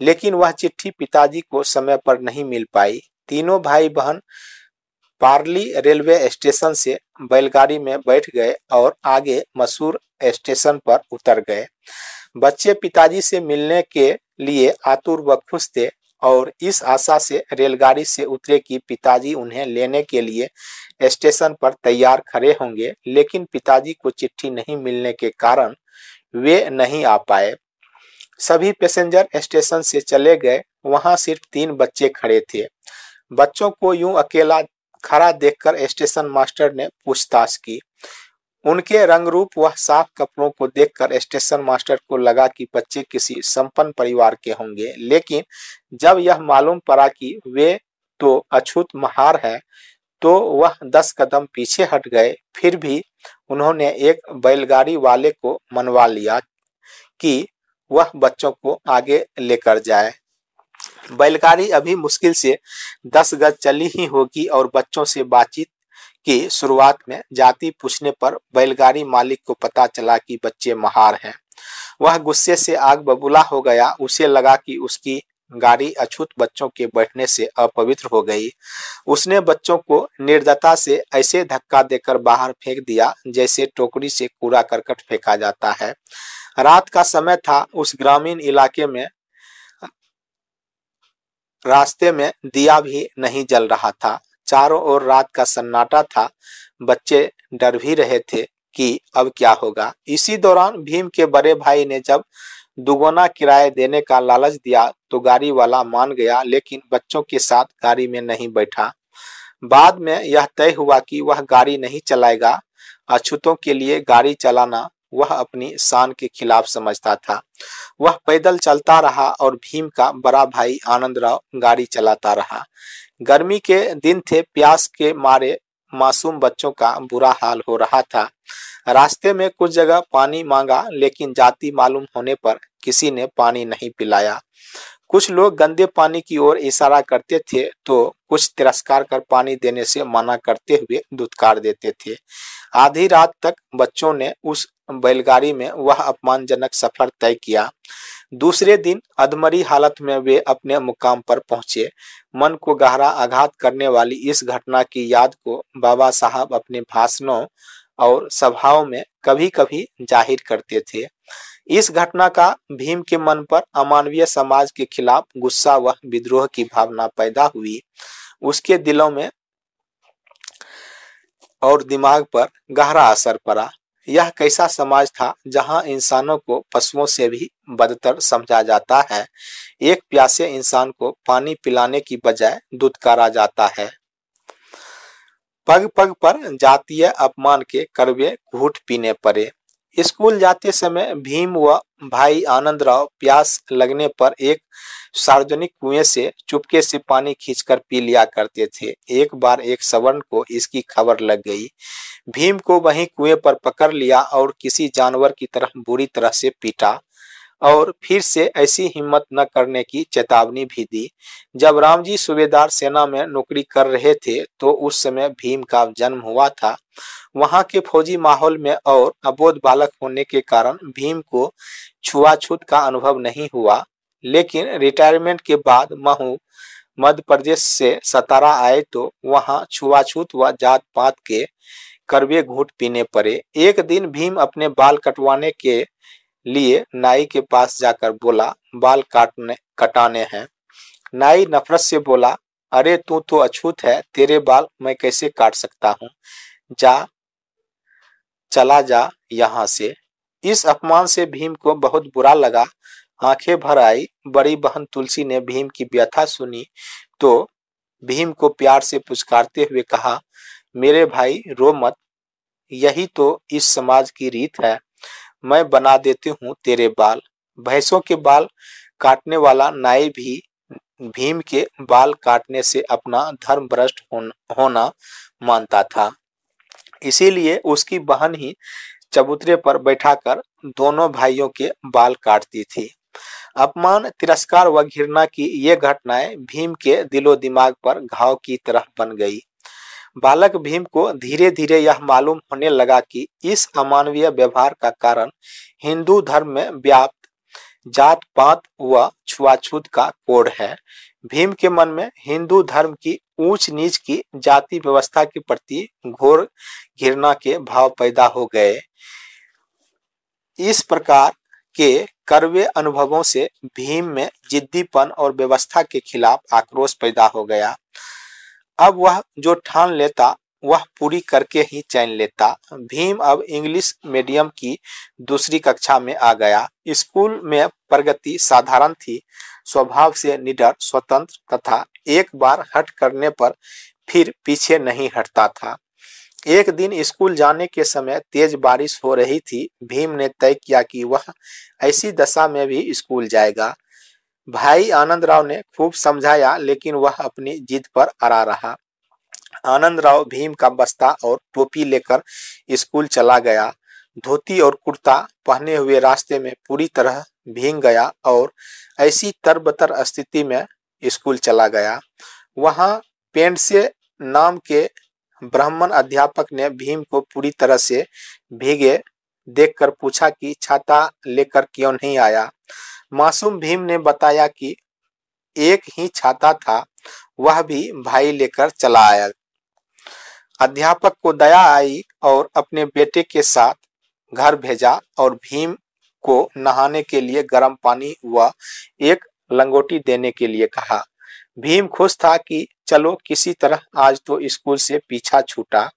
लेकिन वह चिट्ठी पिताजी को समय पर नहीं मिल पाई। तीनों भाई बहन पार्ली रेलवे स्टेशन से बैलगाड़ी में बैठ गए और आगे मसूर स्टेशन पर उतर गए। बच्चे पिताजी से मिलने के लिए आतुर व खुश थे। और इस आशा से रेलगाड़ी से उतरे कि पिताजी उन्हें लेने के लिए स्टेशन पर तैयार खड़े होंगे, लेकिन पिताजी को चिट्ठी नहीं मिलने के कारण वे नहीं आ पाए। सभी पैसेंजर स्टेशन से चले गए। वहाँ सिर्फ़ तीन बच्चे खड़े थे। बच्चों को यूँ अकेला खड़ा देखकर स्टेशन मास्टर ने पूछताछ की। उनके रंग रूप व साफ़ कपड़ों को देखकर स्टेशन मास्टर को लगा कि बच्चे किसी संपन्न परिवार के होंगे। लेकिन जब यह मालूम पड़ा कि वे तो अछूत महार है तो वह दस कदम पीछे हट गए। फिर भी उन्होंने एक बैलगाड़ी वाले को मनवा लिया कि वह बच्चों को आगे लेकर जाए। बैलगाड़ी अभी मुश्किल से दस गज चली ही होगी और बच्चों से बातचीत की शुरुआत में जाति पूछने पर बैलगाड़ी मालिक को पता चला कि बच्चे महार हैं। वह गुस्से से आग बबूला हो गया, उसे लगा कि उसकी गाड़ी अछूत बच्चों के बैठने से अपवित्र हो गई। उसने बच्चों को निर्दता से ऐसे धक्का देकर बाहर फेंक दिया, जैसे टोकरी से कूड़ा करकट फेंका जाता है। रात का समय था, उस ग्रामीण इलाके में, रास्ते में दिया भी नहीं जल रहा था। चारों ओर रात का सन्नाटा था। बच्चे डर भी रहे थे कि अब क्या होगा। इसी दौरान भीम के बड़े भाई ने जब दुगुना किराए देने का लालच दिया तो गाड़ी वाला मान गया, लेकिन बच्चों के साथ गाड़ी में नहीं बैठा। बाद में यह तय हुआ कि वह गाड़ी नहीं चलाएगा। अछूतों के लिए गाड़ी चलाना वह अपनी शान के खिलाफ समझता था। वह पैदल चलता रहा और भीम का बड़ा भाई आनंदराव गाड़ी चलाता रहा। गर्मी के दिन थे, प्यास के मारे मासूम बच्चों का बुरा हाल हो रहा था। रास्ते में कुछ जगह पानी मांगा, लेकिन जाति मालूम होने पर किसी ने पानी नहीं पिलाया। कुछ लोग गंदे पानी की ओर इशारा करते थे तो कुछ तिरस्कार कर पानी देने से मना करते हुए दुत्कार देते थे। आधी रात तक बच्चों ने उस बैलगाड़ी में वह अपमानजनक सफ़र तय किया। दूसरे दिन अधमरी हालत में वे अपने मुकाम पर पहुँचे। मन को गहरा आघात करने वाली इस घटना की याद को बाबा साहब अपने भाषणों और सभाओं में कभी कभी ज़ाहिर करते थे। इस घटना का भीम के मन पर अमानवीय समाज के खिलाफ गुस्सा व विद्रोह की भावना पैदा हुई। उसके दिलों में और दिमाग पर गहरा असर पड़ा। यह कैसा समाज था जहाँ इंसानों को पशुओं से भी बदतर समझा जाता है? एक प्यासे इंसान को पानी पिलाने की बजाय दुदकारा जाता है। पग पग पर जातीय अपमान के कड़वे घूट पीने पड़े। स्कूल जाते समय भीम व भाई आनंद राव प्यास लगने पर एक सार्वजनिक कुएँ से चुपके से पानी खींचकर पी लिया करते थे। एक बार एक सवर्ण को इसकी खबर लग गई। भीम को वहीं कुएँ पर पकड़ लिया और किसी जानवर की तरह बुरी तरह से पीटा। और फिर से ऐसी हिम्मत न करने की चेतावनी भी दी। जब रामजी सूबेदार सेना में नौकरी कर रहे थे तो उस समय भीम का जन्म हुआ था। वहाँ के फौजी माहौल में और अबोध बालक होने के कारण भीम को छुआछूत का अनुभव नहीं हुआ। लेकिन रिटायरमेंट के बाद महू मध्य प्रदेश से सतारा आए तो वहाँ छुआछूत व जात पात के करवे घूट पीने पड़े। एक दिन भीम अपने बाल कटवाने के लिए नाई के पास जाकर बोला, बाल काटने, कटाने हैं। नाई नफरत से बोला, अरे, तू तो अछूत है, तेरे बाल मैं कैसे काट सकता हूँ? जा, चला जा यहाँ से। इस अपमान से भीम को बहुत बुरा लगा। आँखें भर आई, बड़ी बहन तुलसी ने भीम की व्यथा सुनी। तो भीम को प्यार से पुचकारते हुए कहा, मेरे भाई, रो मत। यही तो इस समाज की रीत है। मैं बना देती हूँ तेरे बाल। भैंसों के बाल काटने वाला नाई भी भीम के बाल काटने से अपना धर्म भ्रष्ट होना मानता था। इसीलिए उसकी बहन ही चबूतरे पर बैठाकर दोनों भाइयों के बाल काटती थी। अपमान, तिरस्कार व घृणा की ये घटनाएँ भीम के दिलो दिमाग पर घाव की तरह बन गई। बालक भीम को धीरे धीरे यह मालूम होने लगा कि इस अमानवीय व्यवहार का कारण हिंदू धर्म में व्याप्त जात पात व छुआछूत का कोड है। भीम के मन में हिंदू धर्म की ऊंच नीच की जाति व्यवस्था के प्रति घोर घृणा के भाव पैदा हो गए। इस प्रकार के करवे अनुभवों से भीम में जिद्दीपन और व्यवस्था के खिलाफ आक्रोश पैदा हो गया। अब वह जो ठान लेता, वह पूरी करके ही चैन लेता। भीम अब इंग्लिश मीडियम की दूसरी कक्षा में आ गया। स्कूल में प्रगति साधारण थी। स्वभाव से निडर, स्वतंत्र तथा एक बार हट करने पर फिर पीछे नहीं हटता था। एक दिन स्कूल जाने के समय तेज बारिश हो रही थी। भीम ने तय किया कि वह ऐसी दशा में भी स्कूल जाएगा। भाई आनंद राव ने खूब समझाया, लेकिन वह अपनी जिद पर अड़ा रहा। आनंद राव भीम का बस्ता और टोपी लेकर स्कूल चला गया। धोती और कुर्ता पहने हुए रास्ते में पूरी तरह भींग गया और ऐसी तरबतर स्थिति में स्कूल चला गया। वहाँ पेंट से नाम के ब्राह्मण अध्यापक ने भीम को पूरी तरह से भीगे देखकर पूछा कि छाता लेकर क्यों नहीं आया? मासूम भीम ने बताया कि एक ही छाता था, वह भी भाई लेकर चला आया। अध्यापक को दया आई और अपने बेटे के साथ घर भेजा और भीम को नहाने के लिए गर्म पानी व एक लंगोटी देने के लिए कहा। भीम खुश था कि चलो किसी तरह आज तो स्कूल से पीछा छूटा।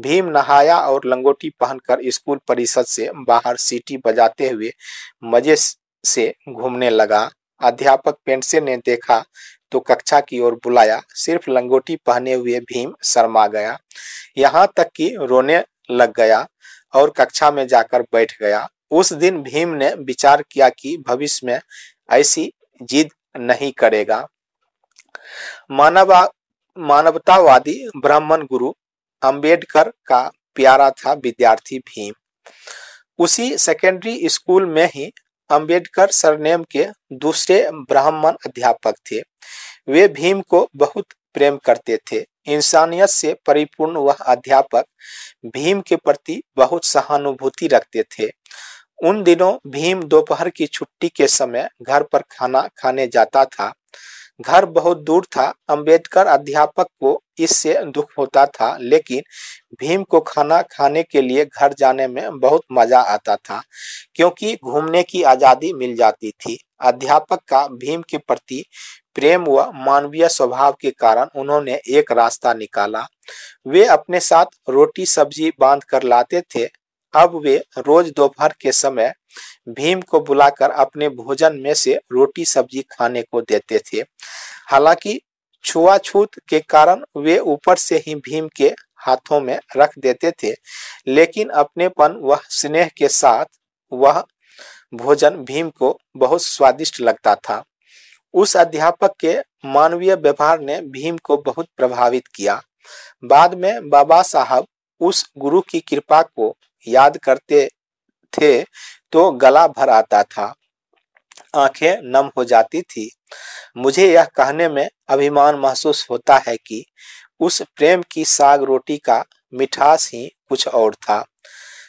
भीम नहाया और लंगोटी पहनकर स्कूल परिसर से बाहर सीटी बजाते हुए मज़े से घूमने लगा। अध्यापक पेंसे ने देखा तो कक्षा की ओर बुलाया। सिर्फ़ लंगोटी पहने हुए भीम शर्मा गया। यहाँ तक कि रोने लग गया और कक्षा में जाकर बैठ गया। उस दिन भीम ने विचार किया कि भविष्य में ऐसी जिद नहीं करेगा। मानवा, मानवतावादी ब्राह्मण गुरु अंबेडकर का प्यारा था विद्यार्थी भीम। उसी सेकेंडरी स्कूल में ही अंबेडकर सरनेम के दूसरे ब्राह्मण अध्यापक थे। वे भीम को बहुत प्रेम करते थे। इंसानियत से परिपूर्ण वह अध्यापक भीम के प्रति बहुत सहानुभूति रखते थे। उन दिनों भीम दोपहर की छुट्टी के समय घर पर खाना खाने जाता था। घर बहुत दूर था, अंबेडकर अध्यापक को इससे दुख होता था, लेकिन भीम को खाना खाने के लिए घर जाने में बहुत मज़ा आता था, क्योंकि घूमने की आज़ादी मिल जाती थी। अध्यापक का भीम के प्रति प्रेम व मानवीय स्वभाव के कारण उन्होंने एक रास्ता निकाला। वे अपने साथ रोटी सब्ज़ी बाँध कर लाते थे अब वे रोज दोपहर के समय भीम को बुलाकर अपने भोजन में से रोटी सब्ज़ी खाने को देते थे। हालाँकि छुआछूत के कारण वे ऊपर से ही भीम के हाथों में रख देते थे, लेकिन अपनेपन वह स्नेह के साथ वह भोजन भीम को बहुत स्वादिष्ट लगता था। उस अध्यापक के मानवीय व्यवहार ने भीम को बहुत प्रभावित किया। बाद में बाबा साहब उस गुरु की कृपा को याद करते थे तो गला भर आता था। आँखें नम हो जाती थी। मुझे यह कहने में अभिमान महसूस होता है कि उस प्रेम की साग रोटी का मिठास ही कुछ और था।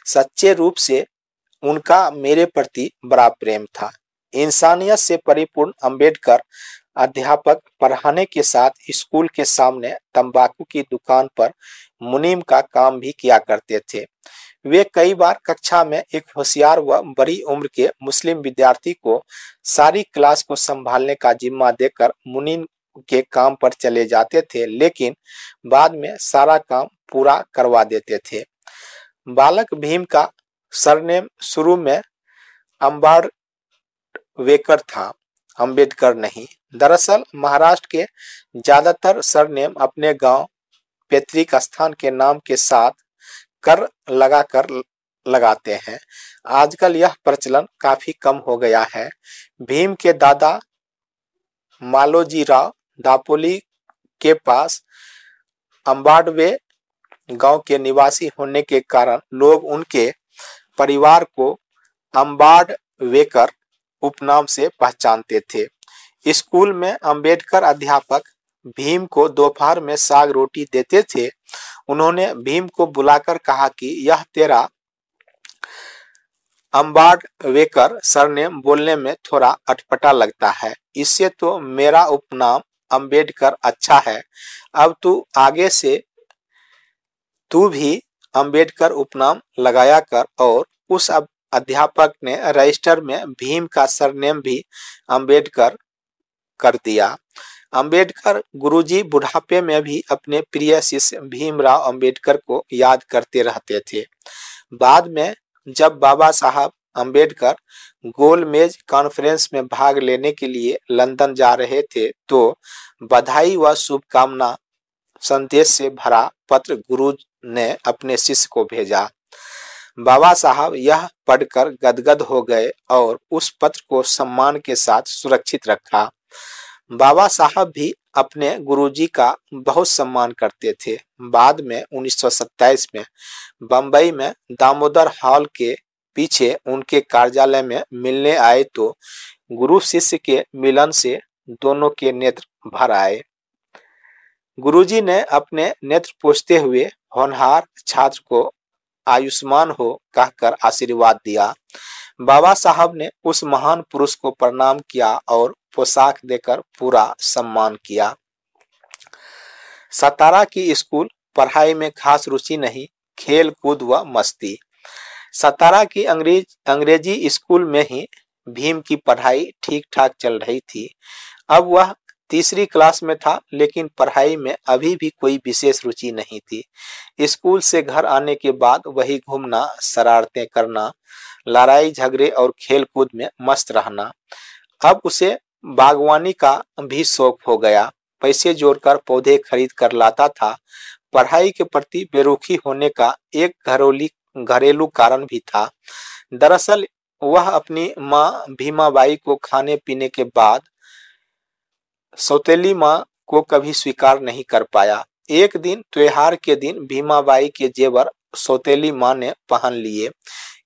सच्चे रूप से उनका मेरे प्रति बड़ा प्रेम था। इंसानियत से परिपूर्ण अंबेडकर अध्यापक पढ़ाने के साथ स्कूल के सामने तंबाकू की दुकान पर मुनीम का काम भी किया करते थे। वे कई बार कक्षा में एक होशियार व बड़ी उम्र के मुस्लिम विद्यार्थी को सारी क्लास को संभालने का जिम्मा देकर मुनीम के काम पर चले जाते थे, लेकिन बाद में सारा काम पूरा करवा देते थे। बालक भीम का सरनेम शुरू में अम्बाड़ वेकर था, अंबेडकर नहीं। दरअसल महाराष्ट्र के ज़्यादातर सरनेम अपने गाँव पैतृक स्थान के नाम के साथ कर, लगा कर लगाते हैं। आजकल यह प्रचलन काफ़ी कम हो गया है। भीम के दादा मालोजी राव दापोली के पास अम्बाडवे गाँव के निवासी होने के कारण लोग उनके परिवार को अम्बाड वेकर उपनाम से पहचानते थे। स्कूल में अंबेडकर अध्यापक भीम को दोपहर में साग रोटी देते थे। उन्होंने भीम को बुलाकर कहा कि यह तेरा अम्बाड वेकर सरनेम बोलने में थोड़ा अटपटा लगता है। इससे तो मेरा उपनाम अंबेडकर अच्छा है। अब तू आगे से तू भी अंबेडकर उपनाम लगाया कर और उस अध्यापक ने रजिस्टर में भीम का सरनेम भी अंबेडकर कर दिया। अंबेडकर गुरुजी बुढ़ापे में भी अपने प्रिय शिष्य भीमराव अंबेडकर को याद करते रहते थे। बाद में जब बाबा साहब अंबेडकर गोलमेज कॉन्फ्रेंस में भाग लेने के लिए लंदन जा रहे थे तो बधाई व शुभकामना संदेश से भरा पत्र गुरु ने अपने शिष्य को भेजा। बाबा साहब यह पढ़कर गदगद हो गए और उस पत्र को सम्मान के साथ सुरक्षित रखा। बाबा साहब भी अपने गुरुजी का बहुत सम्मान करते थे। बाद में 1927 में बंबई में दामोदर हॉल के पीछे उनके कार्यालय में मिलने आए तो गुरु शिष्य के मिलन से दोनों के नेत्र भर आए। गुरुजी ने अपने नेत्र पोछते हुए होनहार छात्र को आयुष्मान हो कहकर आशीर्वाद दिया। बाबा साहब ने उस महान पुरुष को प्रणाम किया और पोशाक देकर पूरा सम्मान किया। सतारा की स्कूल पढ़ाई में खास रुचि नहीं खेल कूद व मस्ती। सतारा की अंग्रेज़, अंग्रेज़ी स्कूल में ही भीम की पढ़ाई ठीक ठाक चल रही थी। अब वह तीसरी क्लास में था, लेकिन पढ़ाई में अभी भी कोई विशेष रुचि नहीं थी। स्कूल से घर आने के बाद वही घूमना, शरारतें करना लड़ाई झगड़े और खेल कूद में मस्त रहना। अब उसे बागवानी का भी शौक हो गया। पैसे जोड़कर पौधे खरीद कर लाता था। पढ़ाई के प्रति बेरुखी होने का एक घरोली, घरेलू कारण भी था। दरअसल, वह अपनी माँ भीमाबाई को खाने पीने के बाद सौतेली माँ को कभी स्वीकार नहीं कर पाया। एक दिन, त्योहार के दिन भीमाबाई के जेवर सौतेली माँ ने पहन लिए।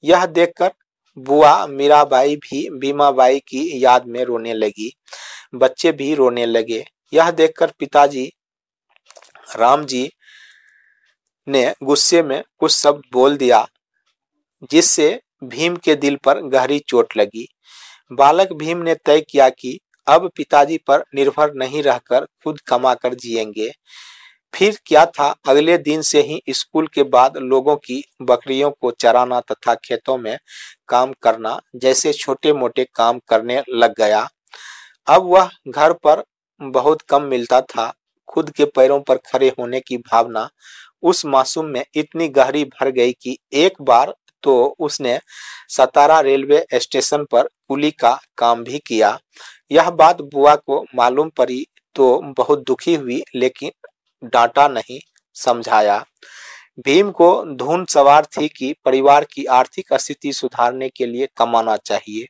यह देखकर बुआ मीराबाई भी भीमाबाई की याद में रोने लगी। बच्चे भी रोने लगे। यह देखकर पिताजी राम जी ने गुस्से में कुछ शब्द बोल दिया, जिससे भीम के दिल पर गहरी चोट लगी। बालक भीम ने तय किया कि अब पिताजी पर निर्भर नहीं रहकर खुद कमाकर जिएँगे। फिर क्या था? अगले दिन से ही स्कूल के बाद लोगों की बकरियों को चराना तथा खेतों में काम करना जैसे छोटे मोटे काम करने लग गया। अब वह घर पर बहुत कम मिलता था। खुद के पैरों पर खड़े होने की भावना उस मासूम में इतनी गहरी भर गई कि एक बार तो उसने सतारा रेलवे स्टेशन पर कुली का काम भी किया। यह बात बुआ को मालूम पड़ी तो बहुत दुखी हुई, लेकिन डांटा नहीं, समझाया। भीम को धुन सवार थी कि परिवार की आर्थिक स्थिति सुधारने के लिए कमाना चाहिए,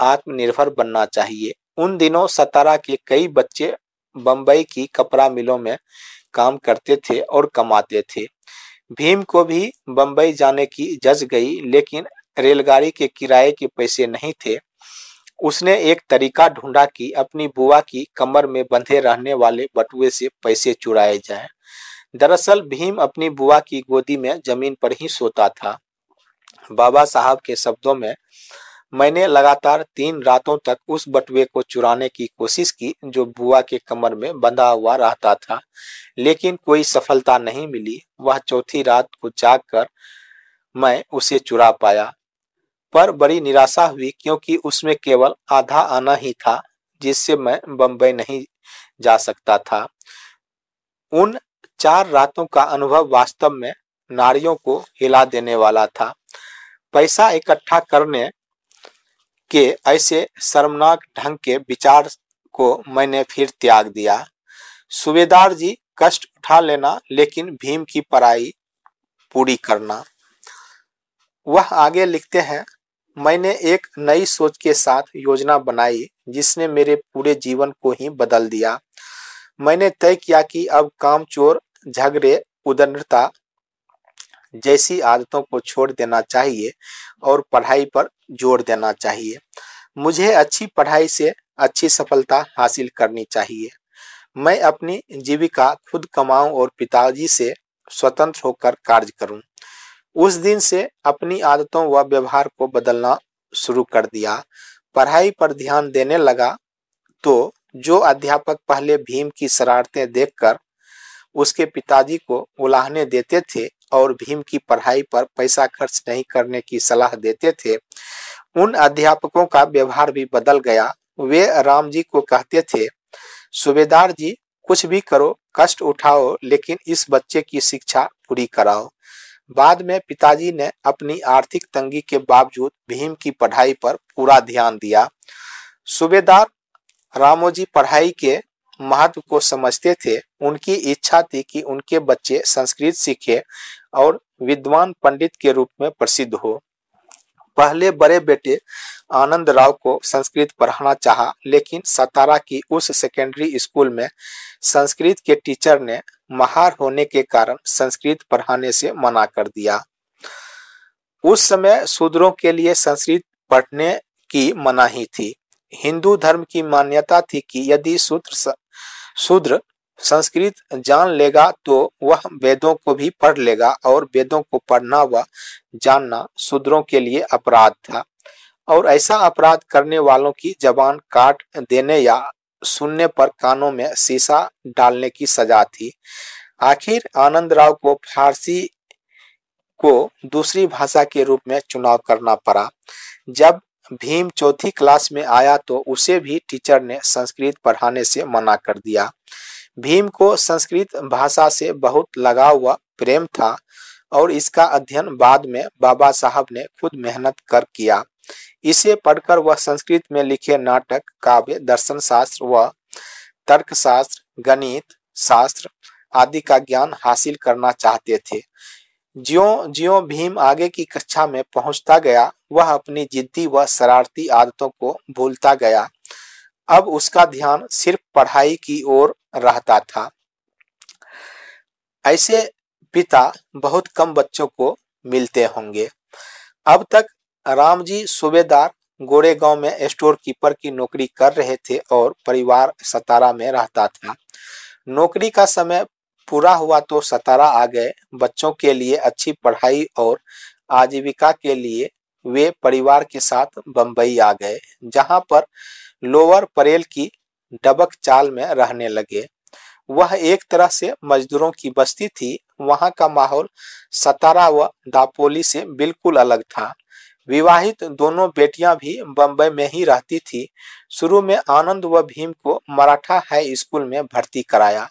आत्मनिर्भर बनना चाहिए। उन दिनों सतारा के कई बच्चे बंबई की कपड़ा मिलों में काम करते थे और कमाते थे। भीम को भी बंबई जाने की जज गई, लेकिन रेलगाड़ी के किराए के पैसे नहीं थे। उसने एक तरीका ढूंढा कि अपनी बुआ की कमर में बंधे रहने वाले बटुए से पैसे चुराए जाएँ। दरअसल, भीम अपनी बुआ की गोदी में ज़मीन पर ही सोता था। बाबा साहब के शब्दों में, मैंने लगातार तीन रातों तक उस बटुए को चुराने की कोशिश की जो बुआ के कमर में बंधा हुआ रहता था, लेकिन कोई सफलता नहीं मिली। वह चौथी रात को जागकर मैं उसे चुरा पाया। पर बड़ी निराशा हुई क्योंकि उसमें केवल आधा आना ही था, जिससे मैं बंबई नहीं जा सकता था। उन चार रातों का अनुभव वास्तव में नारियों को हिला देने वाला था। पैसा इकट्ठा करने के ऐसे शर्मनाक ढंग के विचार को मैंने फिर त्याग दिया। सूबेदार जी, कष्ट उठा लेना, लेकिन भीम की पढ़ाई पूरी करना। वह आगे लिखते हैं मैंने एक नई सोच के साथ योजना बनाई, जिसने मेरे पूरे जीवन को ही बदल दिया। मैंने तय किया कि अब काम चोर, झगड़े उदरता जैसी आदतों को छोड़ देना चाहिए और पढ़ाई पर ज़ोर देना चाहिए। मुझे अच्छी पढ़ाई से अच्छी सफलता हासिल करनी चाहिए। मैं अपनी जीविका खुद कमाऊं और पिताजी से स्वतंत्र होकर कार्य करूँ। उस दिन से अपनी आदतों व व्यवहार को बदलना शुरू कर दिया। पढ़ाई पर ध्यान देने लगा तो जो अध्यापक पहले भीम की शरारतें देखकर उसके पिताजी को उलाहने देते थे और भीम की पढ़ाई पर पैसा खर्च नहीं करने की सलाह देते थे, उन अध्यापकों का व्यवहार भी बदल गया। वे राम जी को कहते थे, सूबेदार जी, कुछ भी करो, कष्ट उठाओ, लेकिन इस बच्चे की शिक्षा पूरी कराओ। बाद में पिताजी ने अपनी आर्थिक तंगी के बावजूद भीम की पढ़ाई पर पूरा ध्यान दिया। सूबेदार रामोजी पढ़ाई के महत्व को समझते थे। उनकी इच्छा थी कि उनके बच्चे संस्कृत सीखे और विद्वान पंडित के रूप में प्रसिद्ध हो। पहले बड़े बेटे आनंद राव को संस्कृत पढ़ाना चाहा, लेकिन सतारा की उस सेकेंडरी स्कूल में संस्कृत के टीचर ने महार होने के कारण संस्कृत पढ़ाने से मना कर दिया। उस समय शूद्रों के लिए संस्कृत पढ़ने की मनाही थी। हिंदू धर्म की मान्यता थी कि यदि शूद्र शूद्र संस्कृत जान लेगा तो वह वेदों को भी पढ़ लेगा और वेदों को पढ़ना व जानना शूद्रों के लिए अपराध था। और ऐसा अपराध करने वालों की जबान काट देने या सुनने पर कानों में शीशा डालने की सजा थी। आखिर आनंद राव को फारसी को दूसरी भाषा के रूप में चुनाव करना पड़ा। जब भीम चौथी क्लास में आया तो उसे भी टीचर ने संस्कृत पढ़ाने से मना कर दिया। भीम को संस्कृत भाषा से बहुत लगाव व प्रेम था और इसका अध्ययन बाद में बाबा साहब ने खुद मेहनत कर किया। इसे पढ़कर वह संस्कृत में लिखे नाटक, काव्य, दर्शन शास्त्र व तर्कशास्त्र, गणित शास्त्र आदि का ज्ञान हासिल करना चाहते थे। ज्यो ज्यो भीम आगे की कक्षा में पहुँचता गया, वह अपनी जिद्दी व शरारती आदतों को भूलता गया। अब उसका ध्यान सिर्फ़ पढ़ाई की ओर रहता था। ऐसे पिता बहुत कम बच्चों को मिलते होंगे। अब तक रामजी सूबेदार गोड़े गाँव में स्टोर कीपर की नौकरी कर रहे थे और परिवार सतारा में रहता था। नौकरी का समय पूरा हुआ तो सतारा आ गए। बच्चों के लिए अच्छी पढ़ाई और आजीविका के लिए वे परिवार के साथ बंबई आ गए, जहाँ पर लोअर परेल की डबक चाल में रहने लगे। वह एक तरह से मजदूरों की बस्ती थी। वहाँ का माहौल सतारा व दापोली से बिल्कुल अलग था। विवाहित दोनों बेटियाँ भी बंबई में ही रहती थी। शुरू में आनंद व भीम को मराठा हाई स्कूल में भर्ती कराया।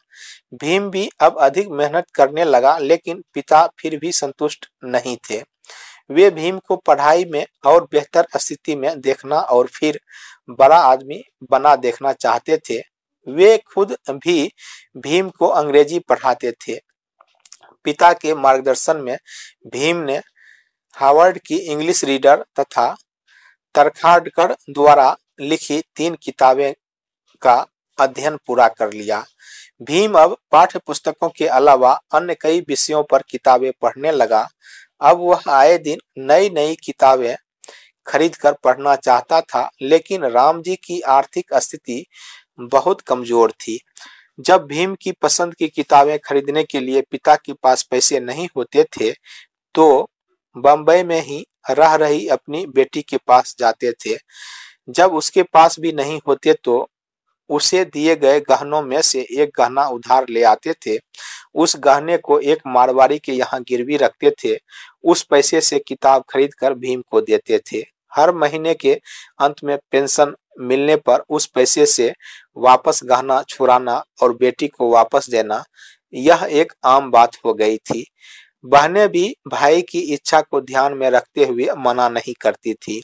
भीम भी अब अधिक मेहनत करने लगा, लेकिन पिता फिर भी संतुष्ट नहीं थे। वे भीम को पढ़ाई में और बेहतर स्थिति में देखना और फिर बड़ा आदमी बना देखना चाहते थे। वे खुद भी भीम को अंग्रेज़ी पढ़ाते थे। पिता के मार्गदर्शन में भीम ने हार्वर्ड की इंग्लिश रीडर तथा तरखाड़कर द्वारा लिखी तीन किताबें का अध्ययन पूरा कर लिया। भीम अब पाठ्य पुस्तकों के अलावा अन्य कई विषयों पर किताबें पढ़ने लगा। अब वह आए दिन नई नई किताबें खरीद कर पढ़ना चाहता था, लेकिन राम जी की आर्थिक स्थिति बहुत कमज़ोर थी। जब भीम की पसंद की किताबें खरीदने के लिए पिता के पास पैसे नहीं होते थे तो बम्बई में ही रह रही अपनी बेटी के पास जाते थे। जब उसके पास भी नहीं होते तो उसे दिए गए गहनों में से एक गहना उधार ले आते थे। उस गहने को एक मारवाड़ी के यहाँ गिरवी रखते थे। उस पैसे से किताब खरीद कर भीम को देते थे। हर महीने के अंत में पेंशन मिलने पर उस पैसे से वापस गहना छुड़ाना और बेटी को वापस देना, यह एक आम बात हो गई थी। बहने भी भाई की इच्छा को ध्यान में रखते हुए मना नहीं करती थी।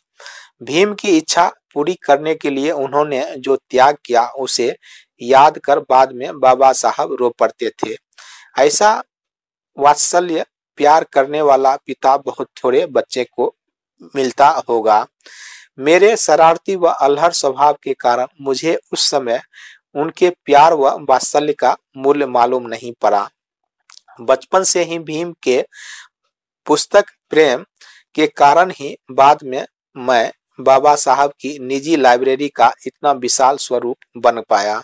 भीम की इच्छा पूरी करने के लिए उन्होंने जो त्याग किया, उसे याद कर बाद में बाबा साहब रो पड़ते थे। ऐसा वात्सल्य प्यार करने वाला पिता बहुत थोड़े बच्चे को मिलता होगा। मेरे शरारती व अल्हर स्वभाव के कारण मुझे उस समय उनके प्यार व वात्सल्य का मूल्य मालूम नहीं पड़ा। बचपन से ही भीम के पुस्तक प्रेम के कारण ही बाद में मैं बाबा साहब की निजी लाइब्रेरी का इतना विशाल स्वरूप बन पाया।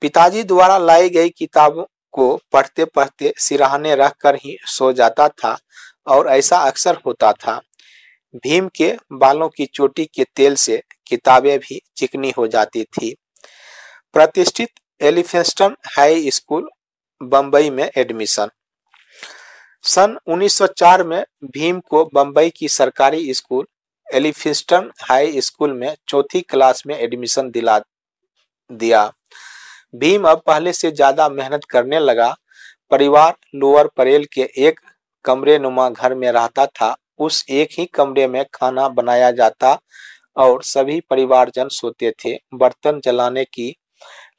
पिताजी द्वारा लाई गई किताबों को पढ़ते पढ़ते सिराहने रखकर ही सो जाता था और ऐसा अक्सर होता था। भीम के बालों की चोटी के तेल से किताबें भी चिकनी हो जाती थी। प्रतिष्ठित एलिफेंस्टन हाई स्कूल, बंबई में एडमिशन। सन 1904 में भीम को बंबई की सरकारी स्कूल एलिफिस्टन हाई स्कूल में चौथी क्लास में एडमिशन दिला, दिया। भीम अब पहले से ज़्यादा मेहनत करने लगा। परिवार लोअर परेल के एक कमरे नुमा घर में रहता था। उस एक ही कमरे में खाना बनाया जाता और सभी परिवारजन सोते थे। बर्तन जलाने की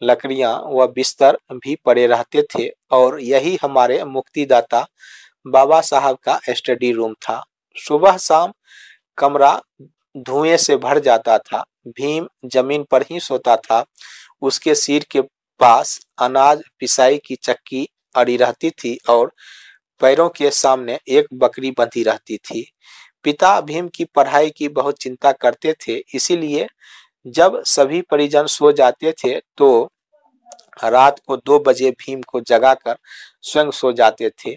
लकड़ियाँ व बिस्तर भी पड़े रहते थे और यही हमारे मुक्तिदाता बाबा साहब का स्टडी रूम था। सुबह शाम कमरा धुएँ से भर जाता था, भीम ज़मीन पर ही सोता था। उसके सिर के पास अनाज, पिसाई की चक्की अड़ी रहती थी और पैरों के सामने एक बकरी बंधी रहती थी। पिता भीम की पढ़ाई की बहुत चिंता करते थे, इसीलिए जब सभी परिजन सो जाते थे तो रात को दो बजे भीम को जगाकर स्वयं सो जाते थे।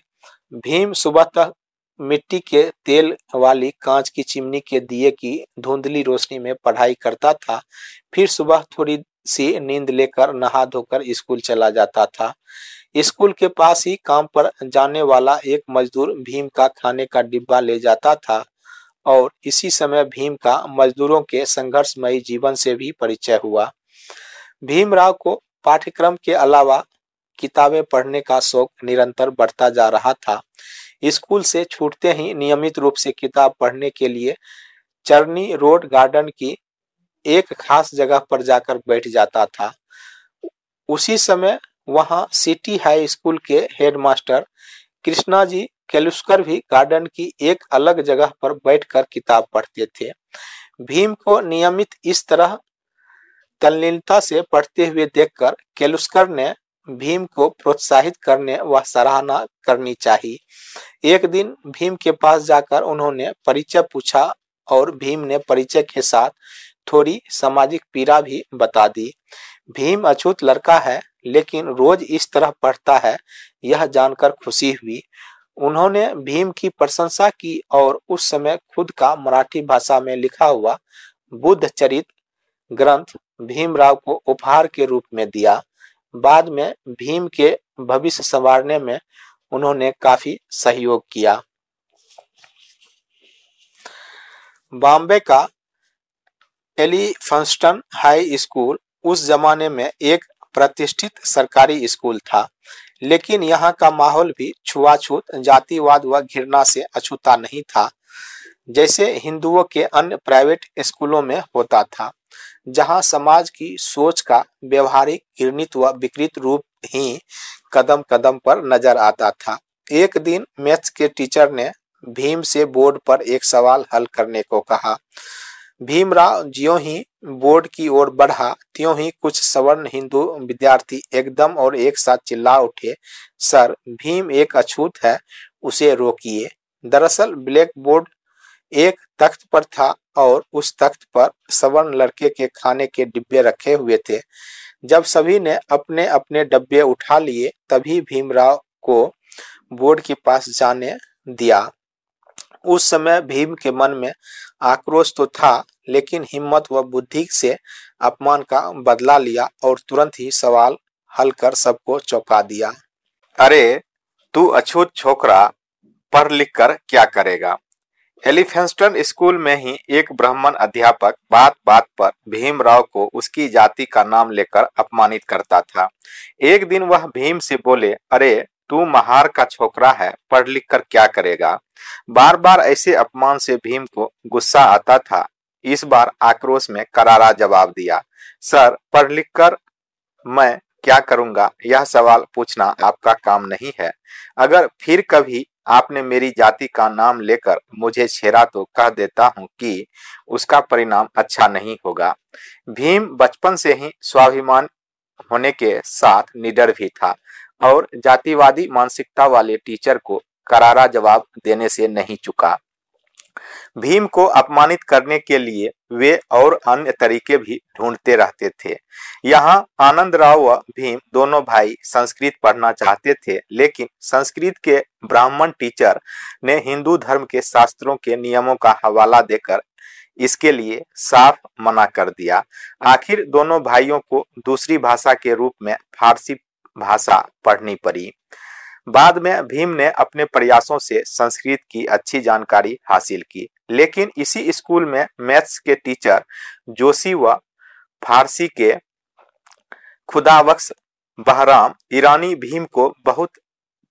भीम सुबह तक मिट्टी के तेल वाली कांच की चिमनी के दिए की धुंधली रोशनी में पढ़ाई करता था। फिर सुबह थोड़ी सी नींद लेकर नहा धोकर स्कूल चला जाता था। स्कूल के पास ही काम पर जाने वाला एक मजदूर भीम का खाने का डिब्बा ले जाता था और इसी समय भीम का मजदूरों के संघर्षमयी जीवन से भी परिचय हुआ। भीमराव को पाठ्यक्रम के अलावा किताबें पढ़ने का शौक निरंतर बढ़ता जा रहा था। स्कूल से छूटते ही नियमित रूप से किताब पढ़ने के लिए चरनी रोड गार्डन की एक खास जगह पर जाकर बैठ जाता था। उसी समय वहाँ सिटी हाई स्कूल के हेडमास्टर कृष्णा जी केलुस्कर भी गार्डन की एक अलग जगह पर बैठकर किताब पढ़ते थे। भीम को नियमित इस तरह तल्लीनता से पढ़ते हुए देखकर केलुस्कर ने भीम को प्रोत्साहित करने व सराहना करनी चाहिए। एक दिन भीम के पास जाकर उन्होंने परिचय पूछा और भीम ने परिचय के साथ थोड़ी सामाजिक पीड़ा भी बता दी। भीम अछूत लड़का है, लेकिन रोज इस तरह पढ़ता है, यह जानकर खुशी हुई। उन्होंने भीम की प्रशंसा की और उस समय खुद का मराठी भाषा में लिखा हुआ बुद्ध चरित ग्रंथ भीमराव को उपहार के रूप में दिया। बाद में भीम के भविष्य संवारने में उन्होंने काफ़ी सहयोग किया। बॉम्बे का एलिफंस्टन हाई स्कूल उस जमाने में एक प्रतिष्ठित सरकारी स्कूल था, लेकिन यहाँ का माहौल भी छुआछूत, जातिवाद व घृणा से अछूता नहीं था, जैसे हिंदुओं के अन्य प्राइवेट स्कूलों में होता था। जहाँ समाज की सोच का व्यवहारिक, घृणित व विकृत रूप ही कदम कदम पर नज़र आता था। एक दिन मैथ्स के टीचर ने भीम से बोर्ड पर एक सवाल हल करने को कहा। भीमराव, ज्यो ही बोर्ड की ओर बढ़ा, त्यों ही कुछ सवर्ण हिंदू विद्यार्थी एकदम और एक साथ चिल्ला उठे, सर, भीम एक अछूत है, उसे रोकिए। दरअसल ब्लैक बोर्ड एक तख्त पर था और उस तख्त पर सवर्ण लड़के के खाने के डिब्बे रखे हुए थे। जब सभी ने अपने अपने डब्बे उठा लिए, तभी भीमराव को बोर्ड के पास जाने दिया। उस समय भीम के मन में आक्रोश तो था, लेकिन हिम्मत व बुद्धि से अपमान का बदला लिया और तुरंत ही सवाल हल कर सबको चौंका दिया। अरे, तू अछूत छोकरा, पढ़ लिख कर क्या करेगा? एलिफेंस्टन स्कूल में ही एक ब्राह्मण अध्यापक बात बात पर भीमराव को उसकी जाति का नाम लेकर अपमानित करता था। एक दिन वह भीम से बोले, अरे, तू महार का छोकरा है, पढ़ लिख कर क्या करेगा? बार बार ऐसे अपमान से भीम को गुस्सा आता था। इस बार आक्रोश में करारा जवाब दिया, सर, पढ़ लिख कर मैं क्या करूँगा? यह सवाल पूछना आपका काम नहीं है। अगर फिर कभी आपने मेरी जाति का नाम लेकर मुझे छेरा तो कह देता हूँ कि उसका परिणाम अच्छा नहीं होगा। भीम बचपन से ही स्वाभिमान होने के साथ निडर भी था और जातिवादी मानसिकता वाले टीचर को करारा जवाब देने से नहीं चुका। भीम को अपमानित करने के लिए वे और अन्य तरीके भी ढूंढते रहते थे। यहाँ आनंद राव व भीम दोनों भाई संस्कृत पढ़ना चाहते थे, लेकिन संस्कृत के ब्राह्मण टीचर ने हिंदू धर्म के शास्त्रों के नियमों का हवाला देकर इसके लिए साफ़ मना कर दिया। आखिर दोनों भाइयों को दूसरी भाषा के रूप में फारसी भाषा पढ़नी पड़ी। बाद में भीम ने अपने प्रयासों से संस्कृत की अच्छी जानकारी हासिल की। लेकिन इसी स्कूल में मैथ्स के टीचर जोशी व फारसी के खुदाबख्श बहराम ईरानी भीम को बहुत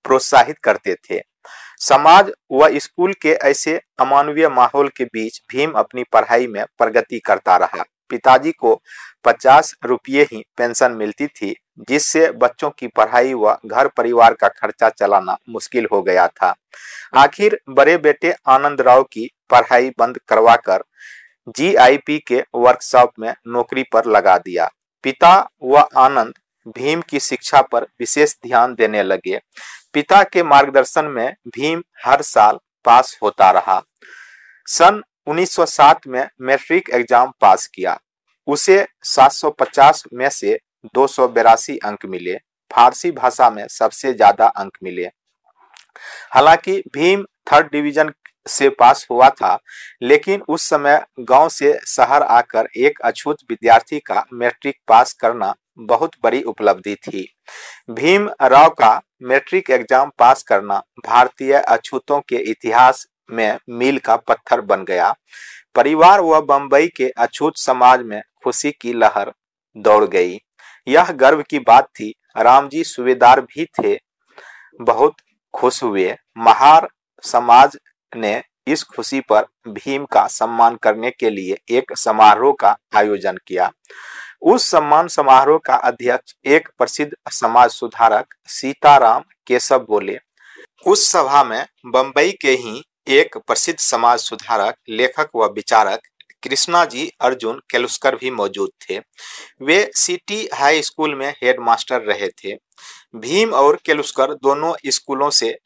प्रोत्साहित करते थे। समाज व स्कूल के ऐसे अमानवीय माहौल के बीच भीम अपनी पढ़ाई में प्रगति करता रहा। पिताजी को पचास रुपये ही पेंशन मिलती थी। जिससे बच्चों की पढ़ाई व घर परिवार का खर्चा चलाना मुश्किल हो गया था। आखिर बड़े बेटे आनंद राव की पढ़ाई बंद करवाकर जीआईपी के वर्कशॉप में नौकरी पर लगा दिया। पिता व आनंद भीम की शिक्षा पर विशेष ध्यान देने लगे। पिता के मार्गदर्शन में भीम हर साल पास होता रहा। सन 1907 में मैट्रिक एग्ज़ाम पास किया। उसे 750 में से दो अंक मिले। फारसी भाषा में सबसे ज़्यादा अंक मिले। हालाँकि भीम थर्ड डिवीज़न से पास हुआ था, लेकिन उस समय गाँव से शहर आकर एक अछूत विद्यार्थी का मैट्रिक पास करना बहुत बड़ी उपलब्धि थी। भीम राव का मैट्रिक एग्ज़ाम पास करना भारतीय अछूतों के इतिहास में मील का पत्थर बन गया। परिवार व बंबई के अछूत समाज में खुशी की लहर दौड़ गई। यह गर्व की बात थी। राम जी सुबेदार भी थे। बहुत खुश हुए। महार समाज ने इस खुशी पर भीम का सम्मान करने के लिए एक समारोह का आयोजन किया। उस सम्मान समारोह का अध्यक्ष एक प्रसिद्ध समाज सुधारक सीताराम केशव बोले, उस सभा में बंबई के ही एक प्रसिद्ध समाज सुधारक, लेखक व विचारक कृष्णा जी, अर्जुन, केलुस्कर भी मौजूद थे। वे सिटी हाई स्कूल में हेडमास्टर रहे थे। भीम और केलुस्कर दोनों स्कूलों से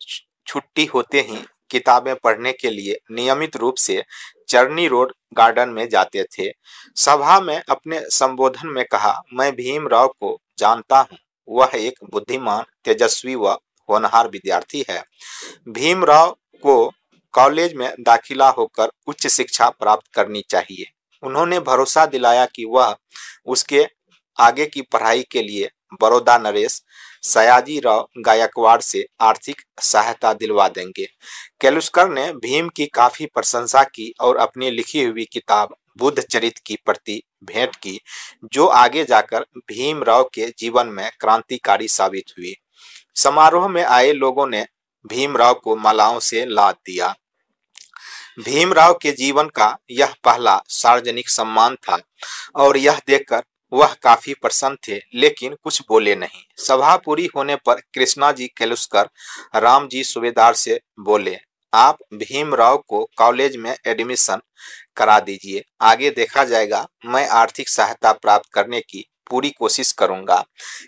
छुट्टी होते ही किताबें पढ़ने के लिए नियमित रूप से चरनी रोड गार्डन में जाते थे। सभा में अपने संबोधन में कहा, मैं भीमराव को जानता हूँ। वह एक बुद्धिमान, तेजस्वी व होनहार विद्यार्थी है। भीमराव को कॉलेज में दाखिला होकर उच्च शिक्षा प्राप्त करनी चाहिए। उन्होंने भरोसा दिलाया कि वह उसके आगे की पढ़ाई के लिए बड़ौदा नरेश सयाजी राव गायकवाड़ से आर्थिक सहायता दिलवा देंगे। केलुस्कर ने भीम की काफ़ी प्रशंसा की और अपनी लिखी हुई किताब बुद्ध चरित की प्रति भेंट की, जो आगे जाकर भीमराव के जीवन में क्रांतिकारी साबित हुई। समारोह में आए लोगों ने भीमराव को मालाओं से लाद दिया। भीमराव के जीवन का यह पहला सार्वजनिक सम्मान था और यह देखकर वह काफ़ी प्रसन्न थे, लेकिन कुछ बोले नहीं। सभा पूरी होने पर कृष्णा जी केलुस्कर राम जी सुबेदार से बोले, आप भीमराव को कॉलेज में एडमिशन करा दीजिए। आगे देखा जाएगा मैं आर्थिक सहायता प्राप्त करने की पूरी कोशिश करूँगा।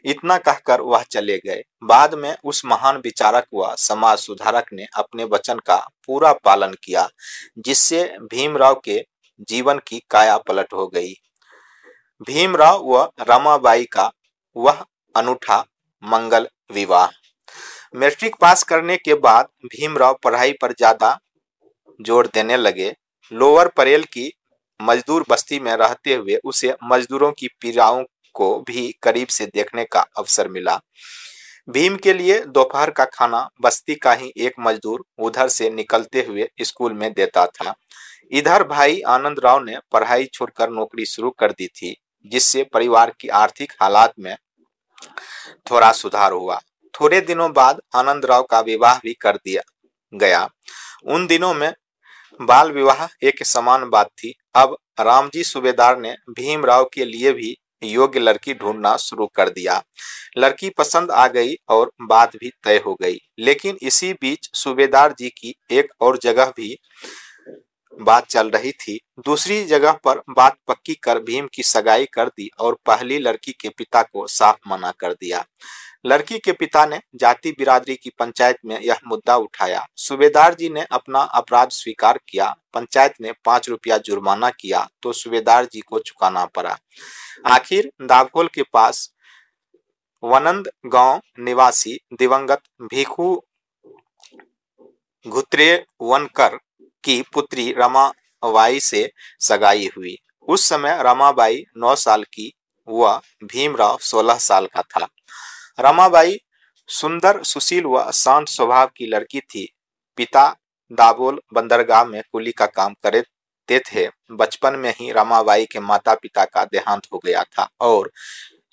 इतना कहकर वह चले गए। बाद में उस महान विचारक व समाज सुधारक ने अपने वचन का पूरा पालन किया, जिससे भीमराव के जीवन की काया पलट हो गई। भीमराव व रमाबाई का वह अनूठा मंगल विवाह। मैट्रिक पास करने के बाद भीमराव पढ़ाई पर ज़्यादा ज़ोर देने लगे। लोअर परेल की मजदूर बस्ती में रहते हुए उसे मजदूरों की पीड़ाओं को भी करीब से देखने का अवसर मिला। भीम के लिए दोपहर का खाना, बस्ती का ही एक मजदूर उधर से निकलते हुए स्कूल में देता था। इधर भाई आनंद राव ने पढ़ाई छोड़कर नौकरी शुरू कर दी थी, जिससे परिवार की आर्थिक हालात में थोड़ा सुधार हुआ। थोड़े दिनों बाद आनंद राव का विवाह भी कर दिया गया। उन दिनों में बाल विवाह एक समान बात थी। अब रामजी सूबेदार ने भीमराव के लिए भी योग्य लड़की ढूंढना शुरू कर दिया। लड़की पसंद आ गई और बात भी तय हो गई। लेकिन इसी बीच सूबेदार जी की एक और जगह भी बात चल रही थी। दूसरी जगह पर बात पक्की कर भीम की सगाई कर दी और पहली लड़की के पिता को साफ़ मना कर दिया। लड़की के पिता ने जाति बिरादरी की पंचायत में यह मुद्दा उठाया। सूबेदार जी ने अपना अपराध स्वीकार किया। पंचायत ने पाँच रुपया जुर्माना किया तो सूबेदार जी को चुकाना पड़ा। आखिर दाभोल के पास वनंद गाँव निवासी दिवंगत भिखू घुत्रे वनकर की पुत्री रमाबाई से सगाई हुई। उस समय रमाबाई नौ साल की व भीमराव सोलह साल का था। रमाबाई सुंदर, सुशील व शांत स्वभाव की लड़की थी। पिता दाबोल बंदरगाह में कुली का काम करते थे। बचपन में ही रमाबाई के माता पिता का देहांत हो गया था और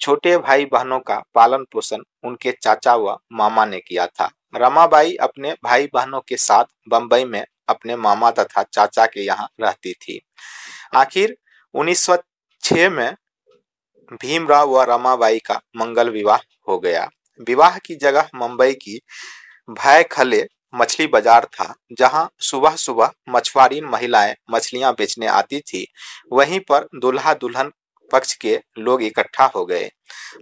छोटे भाई बहनों का पालन पोषण उनके चाचा व मामा ने किया था। रमाबाई अपने भाई बहनों के साथ बंबई में अपने मामा तथा चाचा के यहाँ रहती थी। आखिर 1906 में भीमराव व रमाबाई का मंगल विवाह हो गया। विवाह की जगह मुंबई की भय खले मछली बाज़ार था, जहाँ सुबह सुबह मछुआरी महिलाएँ मछलियाँ बेचने आती थी। वहीं पर दुल्हा दुल्हन पक्ष के लोग इकट्ठा हो गए।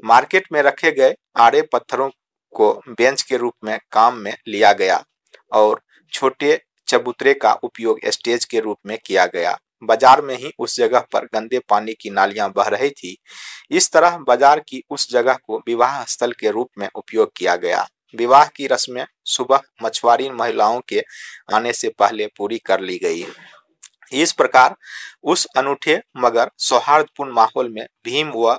मार्केट में रखे गए आड़े पत्थरों को बेंच के रूप में काम में लिया गया और छोटे चबूतरे का उपयोग स्टेज के रूप में किया गया। बाज़ार में ही उस जगह पर गंदे पानी की नालियाँ बह रही थी। इस तरह बाज़ार की उस जगह को विवाह स्थल के रूप में उपयोग किया गया। विवाह की रस्में सुबह मछुआरी महिलाओं के आने से पहले पूरी कर ली गई। इस प्रकार उस अनूठे मगर सौहार्दपूर्ण माहौल में भीम व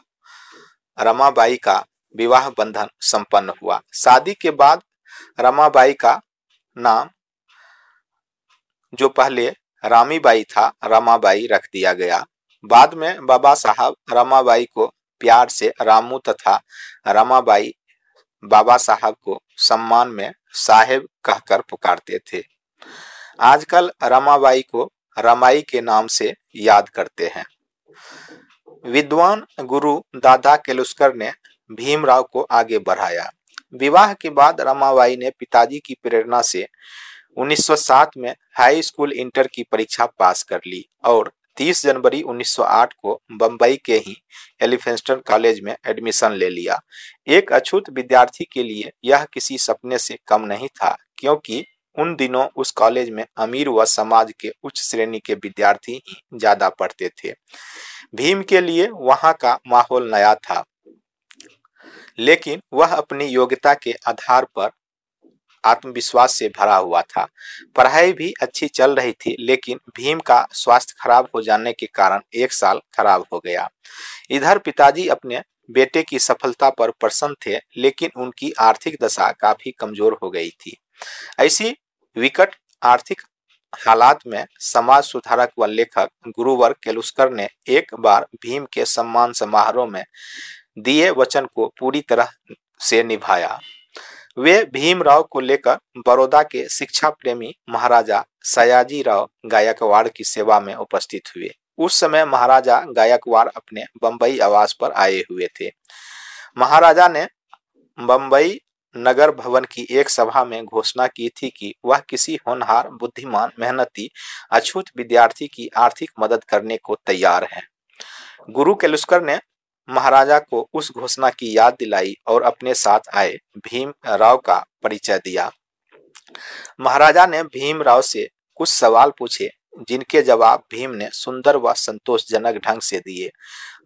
रमाबाई का विवाह बंधन संपन्न हुआ। शादी के बाद रमाबाई का नाम जो पहले रामीबाई था, रमाबाई रख दिया गया। बाद में बाबा साहब रमाबाई को प्यार से रामू तथा रमाबाई बाबा साहब को सम्मान में साहेब कहकर पुकारते थे। आजकल रमाबाई को रमाई के नाम से याद करते हैं। विद्वान गुरु दादा केलुस्कर ने भीमराव को आगे बढ़ाया। विवाह के बाद रमाबाई ने पिताजी की प्रेरणा से 1907 में हाई स्कूल इंटर की परीक्षा पास कर ली और 30 जनवरी 1908 को बंबई के ही एलिफेंस्टन कॉलेज में एडमिशन ले लिया। एक अछूत विद्यार्थी के लिए यह किसी सपने से कम नहीं था, क्योंकि उन दिनों उस कॉलेज में अमीर व समाज के उच्च श्रेणी के विद्यार्थी ही ज़्यादा पढ़ते थे। भीम के लिए वहाँ का माहौल नया था, लेकिन वह अपनी योग्यता के आधार पर आत्मविश्वास से भरा हुआ था। पढ़ाई भी अच्छी चल रही थी, लेकिन भीम का स्वास्थ्य खराब हो जाने के कारण एक साल खराब हो गया। इधर पिताजी अपने बेटे की सफलता पर प्रसन्न थे, लेकिन उनकी आर्थिक दशा काफ़ी कमज़ोर हो गई थी। ऐसी विकट आर्थिक हालात में समाज सुधारक व लेखक गुरुवर केलुस्कर ने एक बार भीम के सम्मान समारोह में दिए वचन को पूरी तरह से निभाया। वे भीमराव को लेकर बड़ौदा के शिक्षा प्रेमी महाराजा सयाजी राव गायकवाड़ की सेवा में उपस्थित हुए। उस समय महाराजा गायकवाड़ अपने बंबई आवास पर आए हुए थे। महाराजा ने बंबई नगर भवन की एक सभा में घोषणा की थी कि वह किसी होनहार, बुद्धिमान, मेहनती, अछूत विद्यार्थी की आर्थिक मदद करने को तैयार है। गुरु केलुस्कर ने महाराजा को उस घोषणा की याद दिलाई और अपने साथ आए। भीम राव का परिचय दिया। महाराजा ने भीम राव से कुछ सवाल पूछे, जिनके जवाब भीम ने सुंदर व संतोषजनक ढंग से दिए।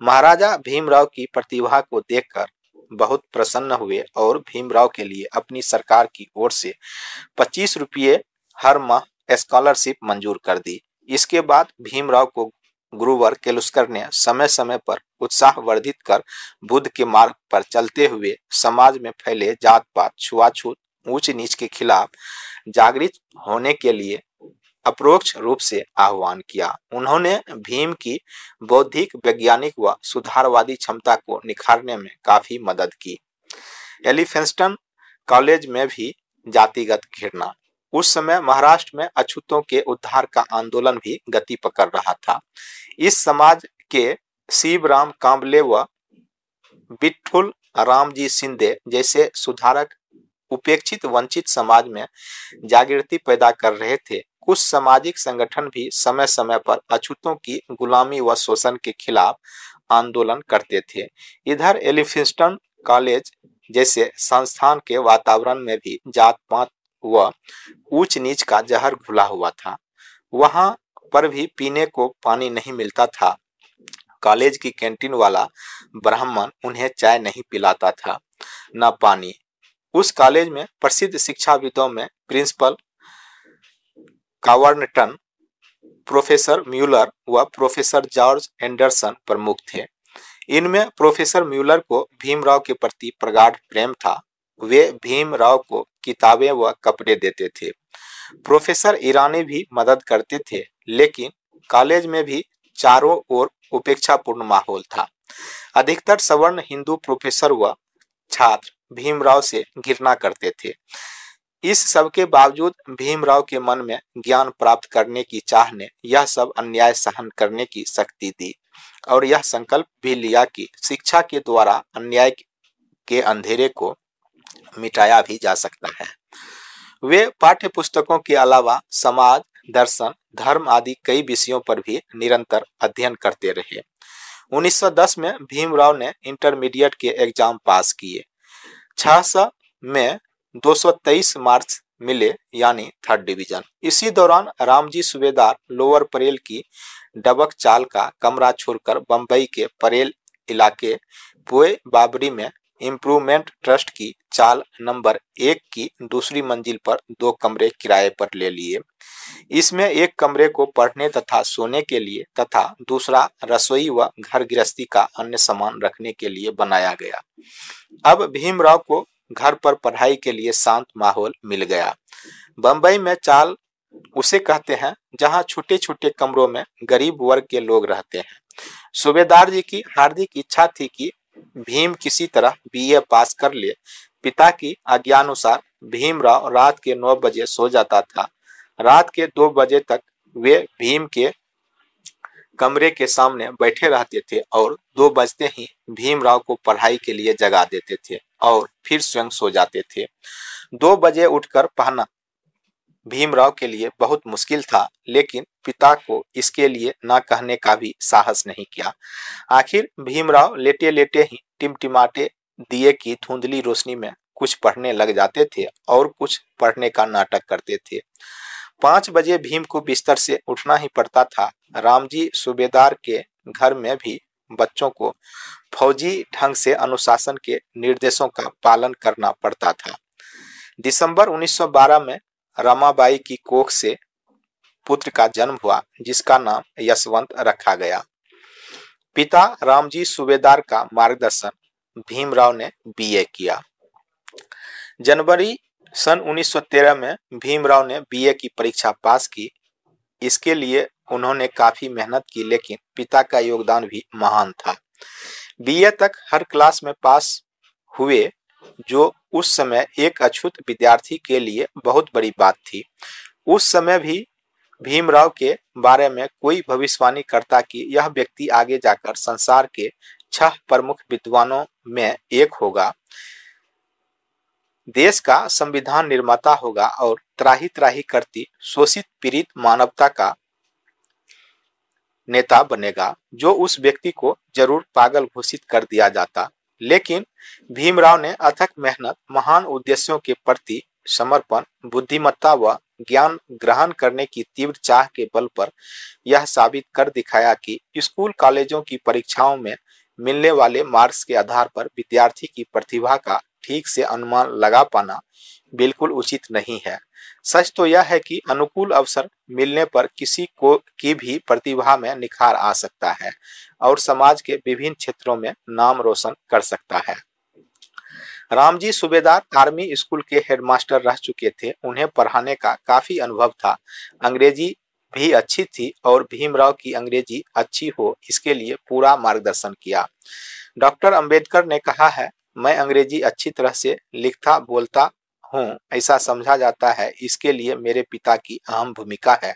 महाराजा भीमराव की प्रतिभा को देखकर बहुत प्रसन्न हुए और भीमराव के लिए अपनी सरकार की ओर से पच्चीस रुपये हर माह स्कॉलरशिप मंजूर कर दी। इसके बाद भीमराव को गुरुवर केलुस्कर ने समय समय पर उत्साह वर्धित कर बुद्ध के मार्ग पर चलते हुए समाज में फैले जात पात छुआछूत ऊंच नीच के खिलाफ जागृत होने के लिए अप्रोक्ष रूप से आह्वान किया। उन्होंने भीम की बौद्धिक, वैज्ञानिक व सुधारवादी क्षमता को निखारने में काफ़ी मदद की। एलिफेंस्टन कॉलेज में भी जातिगत घृणा उस समय महाराष्ट्र में अछूतों के उद्धार का आंदोलन भी गति पकड़ रहा था। इस समाज के शिवराम कांबले व बिट्ठुल रामजी सिंधे जैसे सुधारक, उपेक्षित वंचित समाज में जागृति पैदा कर रहे थे। कुछ सामाजिक संगठन भी समय समय पर अछूतों की गुलामी व शोषण के खिलाफ आंदोलन करते थे। इधर एलिफिस्टन कॉलेज जैसे संस्थान के वातावरण में भी जात पात व ऊंच नीच का जहर घुला हुआ था। वहाँ पर भी पीने को पानी नहीं मिलता था। कॉलेज की कैंटीन वाला ब्राह्मण उन्हें चाय नहीं पिलाता था, न पानी। उस कॉलेज में प्रसिद्ध शिक्षाविदों में प्रिंसिपल कावर्नटन, प्रोफेसर म्यूलर व प्रोफेसर जॉर्ज एंडरसन प्रमुख थे। इनमें प्रोफेसर म्यूलर को भीमराव के प्रति प्रगाढ़ प्रेम था। वे भीमराव को किताबें व कपड़े देते थे। प्रोफेसर ईरानी भी मदद करते थे, लेकिन कॉलेज में भी चारों ओर उपेक्षापूर्ण माहौल था। अधिकतर सवर्ण हिंदू प्रोफेसर व छात्र भीमराव से घृणा करते थे। इस सब के बावजूद भीमराव के मन में ज्ञान प्राप्त करने की चाह ने यह सब अन्याय सहन करने की शक्ति दी और यह संकल्प भी लिया कि शिक्षा के द्वारा अन्याय के अंधेरे को मिटाया भी जा सकता है। वे पाठ्य पुस्तकों के अलावा समाज, दर्शन, धर्म आदि कई विषयों पर भी निरंतर अध्ययन करते रहे। 1910 में भीमराव ने इंटरमीडिएट के एग्ज़ाम पास किए। छह में 223 मार्क्स मिले, यानी थर्ड डिवीज़न इसी दौरान रामजी सुबेदार लोअर परेल की डबक चाल का कमरा छोड़कर बंबई के परेल इलाके, पुए बाबरी में इम्प्रूवमेंट ट्रस्ट की चाल नंबर एक की दूसरी मंजिल पर दो कमरे किराए पर ले लिए। इसमें एक कमरे को पढ़ने तथा सोने के लिए तथा दूसरा रसोई व घर गृहस्थी का अन्य सामान रखने के लिए बनाया गया। अब भीमराव को घर पर पढ़ाई के लिए शांत माहौल मिल गया। बंबई में चाल उसे कहते हैं, जहाँ छोटे छोटे कमरों में गरीब वर्ग के लोग रहते हैं। सूबेदार जी की हार्दिक इच्छा थी कि भीम किसी तरह बीए पास कर ले पिता की आज्ञानुसार भीमराव रात के नौ बजे सो जाता था। रात के दो बजे तक वे भीम के कमरे के सामने बैठे रहते थे और दो बजते ही भीमराव को पढ़ाई के लिए जगा देते थे और फिर स्वयं सो जाते थे। दो बजे उठकर पहना भीमराव के लिए बहुत मुश्किल था, लेकिन पिता को इसके लिए ना कहने का भी साहस नहीं किया। आखिर भीमराव लेटे लेटे ही टिमटिमाटे दिए की धुंधली रोशनी में कुछ पढ़ने लग जाते थे और कुछ पढ़ने का नाटक करते थे। पाँच बजे भीम को बिस्तर से उठना ही पड़ता था। रामजी सूबेदार के घर में भी बच्चों को फौजी ढंग से अनुशासन के निर्देशों का पालन करना पड़ता था। दिसंबर 1912 में रमाबाई की कोख से पुत्र का जन्म हुआ, जिसका नाम यशवंत रखा गया। पिता रामजी सूबेदार का मार्गदर्शन भीमराव ने बीए किया। जनवरी सन 1913 में भीमराव ने बीए की परीक्षा पास की। इसके लिए उन्होंने काफ़ी मेहनत की, लेकिन पिता का योगदान भी महान था। बीए तक हर क्लास में पास हुए जो उस समय एक अछूत विद्यार्थी के लिए बहुत बड़ी बात थी। उस समय भी भीमराव के बारे में कोई भविष्यवाणी करता कि यह व्यक्ति आगे जाकर संसार के छह प्रमुख विद्वानों में एक होगा। देश का संविधान निर्माता होगा और त्राही त्राही करती शोषित पीड़ित मानवता का नेता बनेगा, जो उस व्यक्ति को ज़रूर पागल घोषित कर दिया जाता। लेकिन भीमराव ने अथक मेहनत, महान उद्देश्यों के प्रति समर्पण, बुद्धिमत्ता व ज्ञान ग्रहण करने की तीव्र चाह के बल पर यह साबित कर दिखाया कि स्कूल कॉलेजों की परीक्षाओं में मिलने वाले मार्क्स के आधार पर विद्यार्थी की प्रतिभा का ठीक से अनुमान लगा पाना बिल्कुल उचित नहीं है। सच तो यह है कि अनुकूल अवसर मिलने पर किसी को, की भी प्रतिभा में निखार आ सकता है और समाज के विभिन्न क्षेत्रों में नाम रोशन कर सकता है। रामजी सूबेदार आर्मी स्कूल के हेडमास्टर रह चुके थे। उन्हें पढ़ाने का काफ़ी अनुभव था। अंग्रेज़ी भी अच्छी थी और भीमराव की अंग्रेज़ी अच्छी हो, इसके लिए पूरा मार्गदर्शन किया। डॉक्टर अंबेडकर ने कहा है, मैं अंग्रेज़ी अच्छी तरह से लिखता, बोलता हूँ, ऐसा समझा जाता है। इसके लिए मेरे पिता की अहम भूमिका है।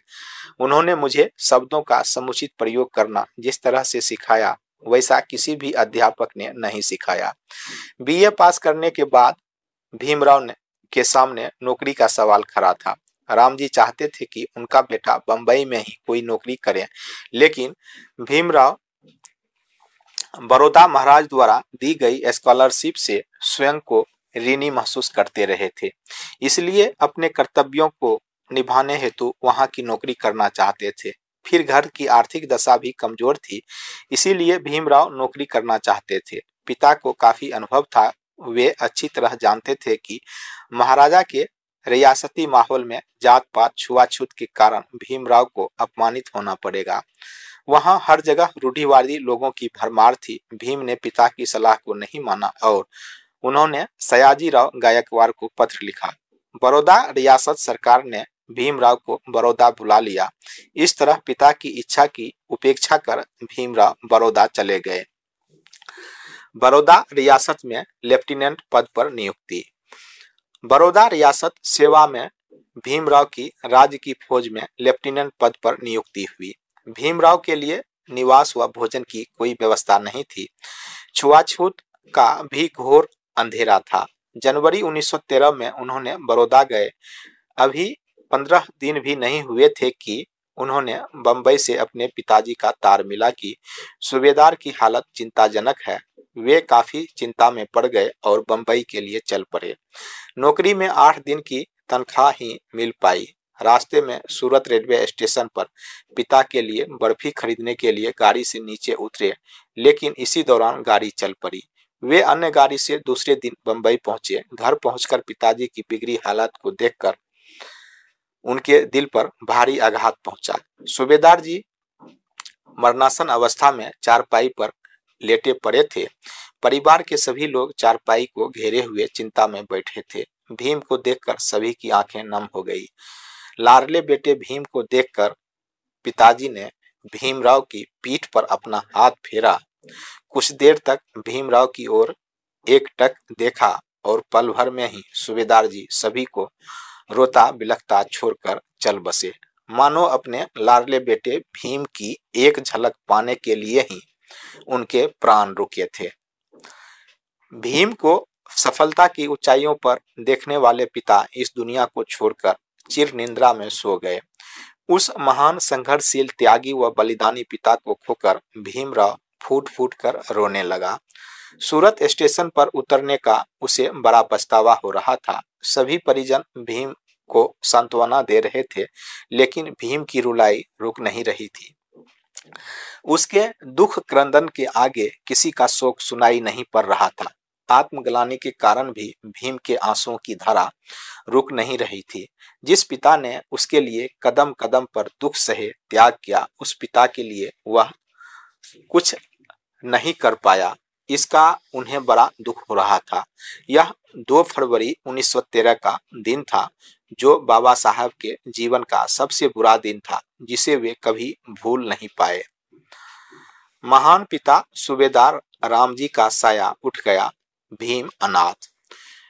उन्होंने मुझे शब्दों का समुचित प्रयोग करना, जिस तरह से सिखाया, वैसा किसी भी अध्यापक ने नहीं सिखाया। बीए पास करने के बाद भीमराव के सामने नौकरी का सवाल खड़ा था। राम जी चाहते थे कि उनका बेटा बंबई में ही कोई नौकरी करे, लेकिन भीमराव बड़ौदा महाराज द्वारा दी गई स्कॉलरशिप से स्वयं को ऋणी महसूस करते रहे थे। इसलिए अपने कर्तव्यों को निभाने हेतु वहाँ की नौकरी करना चाहते थे। फिर घर की आर्थिक दशा भी कमज़ोर थी, इसीलिए भीमराव नौकरी करना चाहते थे। पिता को काफ़ी अनुभव था, वे अच्छी तरह जानते थे कि महाराजा के रियासती माहौल में जात पात छुआछूत के कारण भीमराव को अपमानित होना पड़ेगा। वहाँ हर जगह रूढ़िवादी लोगों की भरमार थी। भीम ने पिता की सलाह को नहीं माना और उन्होंने सयाजी राव गायकवाड़ को पत्र लिखा। बड़ौदा रियासत सरकार ने भीमराव को बड़ौदा बुला लिया। इस तरह पिता की इच्छा की उपेक्षा कर भीमराव बड़ौदा चले गए। बड़ौदा रियासत में लेफ्टिनेंट पद पर नियुक्ति। बड़ौदा रियासत सेवा में भीमराव की राज्य की फौज में लेफ्टिनेंट पद पर नियुक्ति हुई। भीमराव के लिए निवास व भोजन की कोई व्यवस्था नहीं थी। छुआछूत का भी घोर अंधेरा था। जनवरी 1913 में उन्होंने बड़ौदा गए। अभी पंद्रह दिन भी नहीं हुए थे कि उन्होंने बंबई से अपने पिताजी का तार मिला कि सूबेदार की हालत चिंताजनक है। वे काफ़ी चिंता में पड़ गए और बंबई के लिए चल पड़े। नौकरी में आठ दिन की तनख्वाह ही मिल पाई। रास्ते में सूरत रेलवे स्टेशन पर पिता के लिए बर्फ़ी खरीदने के लिए गाड़ी से नीचे उतरे, लेकिन इसी दौरान गाड़ी चल पड़ी। वे अन्य गाड़ी से दूसरे दिन बंबई पहुँचे। घर पहुंचकर पिताजी की बिगड़ी हालत को देखकर उनके दिल पर भारी आघात पहुँचा। सूबेदार जी मरनासन अवस्था में चारपाई पर लेटे पड़े थे। परिवार के सभी लोग चारपाई को घेरे हुए चिंता में बैठे थे। भीम को देखकर सभी की आँखें नम हो गई। लाडले बेटे भीम को देखकर पिताजी ने भीमराव की पीठ पर अपना हाथ फेरा। कुछ देर तक भीमराव की ओर एक टक देखा और पल भर में ही सूबेदार जी सभी को रोता बिलखता छोड़कर चल बसे। मानो अपने लाडले बेटे भीम की एक झलक पाने के लिए ही उनके प्राण रुके थे। भीम को सफलता की ऊंचाइयों पर देखने वाले पिता इस दुनिया को छोड़कर चिर निंद्रा में सो गए। उस महान संघर्षशील त्यागी व बलिदानी पिता को खोकर भीमराव फूट फूट कर रोने लगा। सूरत स्टेशन पर उतरने का उसे बड़ा पछतावा हो रहा था। सभी परिजन भीम को सांत्वना दे रहे थे, लेकिन भीम की रुलाई रुक नहीं रही थी। उसके दुख क्रंदन के आगे किसी का शोक सुनाई नहीं पड़ रहा था। आत्मग्लानी के कारण भी भीम के आंसुओं की धारा रुक नहीं रही थी। जिस पिता ने उसके लिए कदम कदम पर दुख सहे त्याग किया, उस पिता के लिए वह कुछ नहीं कर पाया। इसका उन्हें बड़ा दुख हो रहा था। यह 2 फरवरी 1913 का दिन था, जो बाबा साहब के जीवन का सबसे बुरा दिन था, जिसे वे कभी भूल नहीं पाए। महान पिता सूबेदार राम जी का साया उठ गया, भीम अनाथ।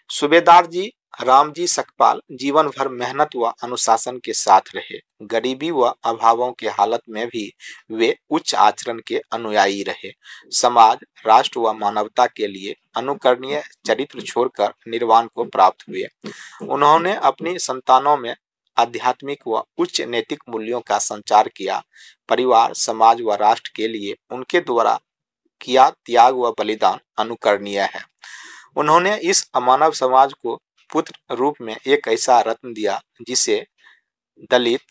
सूबेदार जी राम जी सकपाल जीवन भर मेहनत व अनुशासन के साथ रहे। गरीबी व अभावों के हालत में भी वे उच्च आचरण के अनुयायी रहे। समाज, राष्ट्र व मानवता के लिए अनुकरणीय चरित्र छोड़कर निर्वाण को प्राप्त हुए। उन्होंने अपनी संतानों में आध्यात्मिक व उच्च नैतिक मूल्यों का संचार किया। परिवार, समाज व राष्ट्र के लिए उनके द्वारा किया त्याग व बलिदान अनुकरणीय है। उन्होंने इस अमानव समाज को पुत्र रूप में एक ऐसा रत्न दिया, जिसे दलित,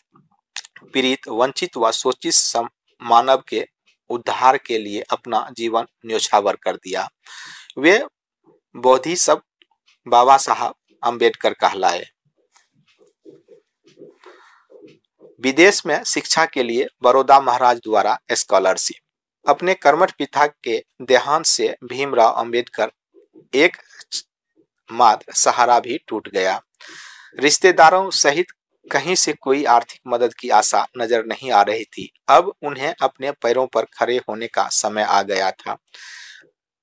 पीड़ित, वंचित व शोचित मानव के उद्धार के लिए अपना जीवन न्योछावर कर दिया। वे बोधि सब बाबा साहब अंबेडकर कहलाए। विदेश में शिक्षा के लिए बड़ौदा महाराज द्वारा स्कॉलरशिप अपने कर्मठ पिता के देहांत से भीमराव अंबेडकर एक मात्र सहारा भी टूट गया। रिश्तेदारों सहित कहीं से कोई आर्थिक मदद की आशा नज़र नहीं आ रही थी। अब उन्हें अपने पैरों पर खड़े होने का समय आ गया था।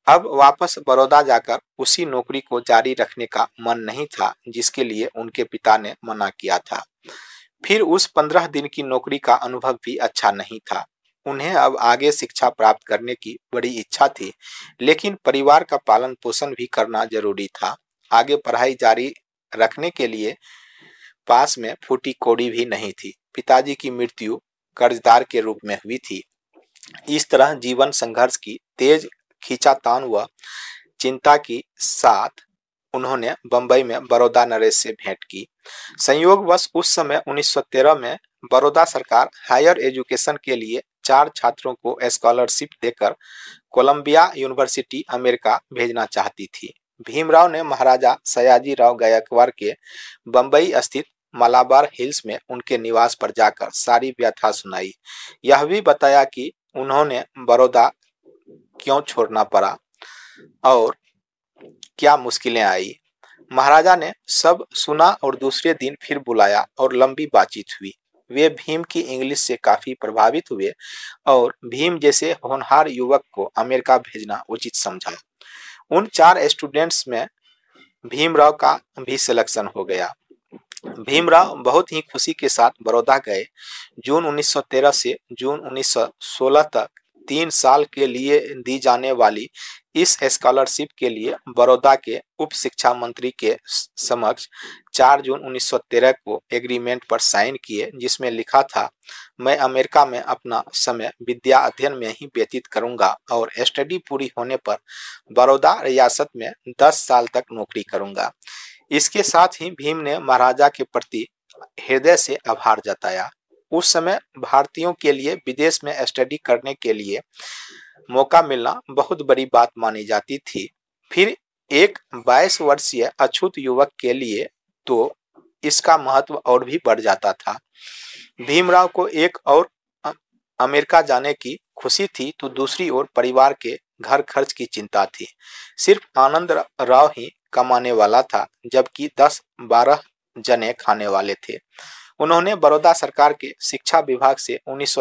अब वापस बड़ौदा जाकर उसी नौकरी को जारी रखने का मन नहीं था, जिसके लिए उनके पिता ने मना किया था। फिर उस पंद्रह दिन की नौकरी का अनुभव भी अच्छा नहीं था। उन्हें अब आगे शिक्षा प्राप्त करने की बड़ी इच्छा थी, लेकिन परिवार का पालन पोषण भी करना ज़रूरी था। आगे पढ़ाई जारी रखने के लिए पास में फूटी कोड़ी भी नहीं थी। पिताजी की मृत्यु कर्जदार के रूप में हुई थी। इस तरह जीवन संघर्ष की तेज खींचातान व चिंता की साथ उन्होंने बंबई में बड़ौदा नरेश से भेंट की। संयोगवश उस समय 1913 में बड़ौदा सरकार हायर एजुकेशन के लिए चार छात्रों को स्कॉलरशिप देकर कोलंबिया यूनिवर्सिटी अमेरिका भेजना चाहती थी। भीमराव ने महाराजा सयाजी राव गायकवाड़ के बंबई स्थित मलाबार हिल्स में उनके निवास पर जाकर सारी व्यथा सुनाई। यह भी बताया कि उन्होंने बड़ौदा क्यों छोड़ना पड़ा और क्या मुश्किलें आई। महाराजा ने सब सुना और दूसरे दिन फिर बुलाया और लंबी बातचीत हुई। वे भीम की इंग्लिश से काफ़ी प्रभावित हुए और भीम जैसे होनहार युवक को अमेरिका भेजना उचित समझा। उन चार स्टूडेंट्स में भीमराव का भी सिलेक्शन हो गया। भीमराव बहुत ही खुशी के साथ बड़ौदा गए। जून 1913 से जून 1916 तक तीन साल के लिए दी जाने वाली इस स्कॉलरशिप के लिए बड़ौदा के उप शिक्षा मंत्री के समक्ष 4 जून 1913 को एग्रीमेंट पर साइन किए, जिसमें लिखा था, मैं अमेरिका में अपना समय विद्या अध्ययन में ही व्यतीत करूँगा और स्टडी पूरी होने पर बड़ौदा रियासत में 10 साल तक नौकरी करूँगा। इसके साथ ही भीम ने महाराजा के प्रति हृदय से आभार जताया। उस समय भारतीयों के लिए विदेश में स्टडी करने के लिए मौका मिलना बहुत बड़ी बात मानी जाती थी। फिर एक 22 वर्षीय अछूत युवक के लिए तो इसका महत्व और भी बढ़ जाता था। भीमराव को एक और अमेरिका जाने की खुशी थी तो दूसरी ओर परिवार के घर खर्च की चिंता थी। सिर्फ़ आनंद राव ही कमाने वाला था, जबकि 10-12 जने खाने वाले थे। उन्होंने बड़ौदा सरकार के शिक्षा विभाग से उन्नीस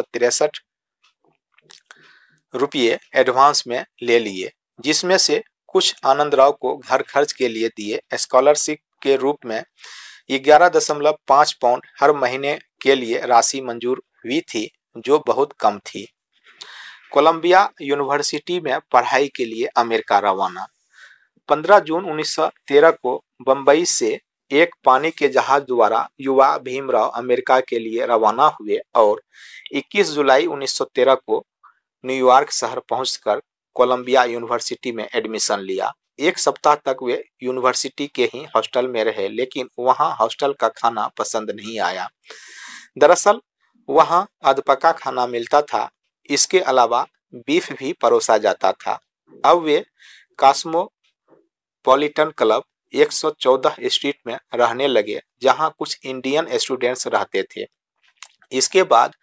रुपये एडवांस में ले लिए, जिसमें से कुछ आनंद राव को घर खर्च के लिए दिए स्कॉलरशिप के रूप में ग्यारह दशमलव पाँच पाउंड हर महीने के लिए राशि मंजूर हुई थी, जो बहुत कम थी। कोलंबिया यूनिवर्सिटी में पढ़ाई के लिए अमेरिका रवाना। 15 जून 1913 को बंबई से एक पानी के जहाज़ द्वारा युवा भीमराव अमेरिका के लिए रवाना हुए और 21 जुलाई 1913 को न्यूयॉर्क शहर पहुंचकर कोलंबिया यूनिवर्सिटी में एडमिशन लिया। एक सप्ताह तक वे यूनिवर्सिटी के ही हॉस्टल में रहे, लेकिन वहाँ हॉस्टल का खाना पसंद नहीं आया। दरअसल, वहाँ अधपका खाना मिलता था। इसके अलावा बीफ भी परोसा जाता था। अब वे कास्मो पॉलिटन क्लब 114 स्ट्रीट में रहने लगे, जहाँ कुछ इंडियन स्टूडेंट्स रहते थे। इसके बाद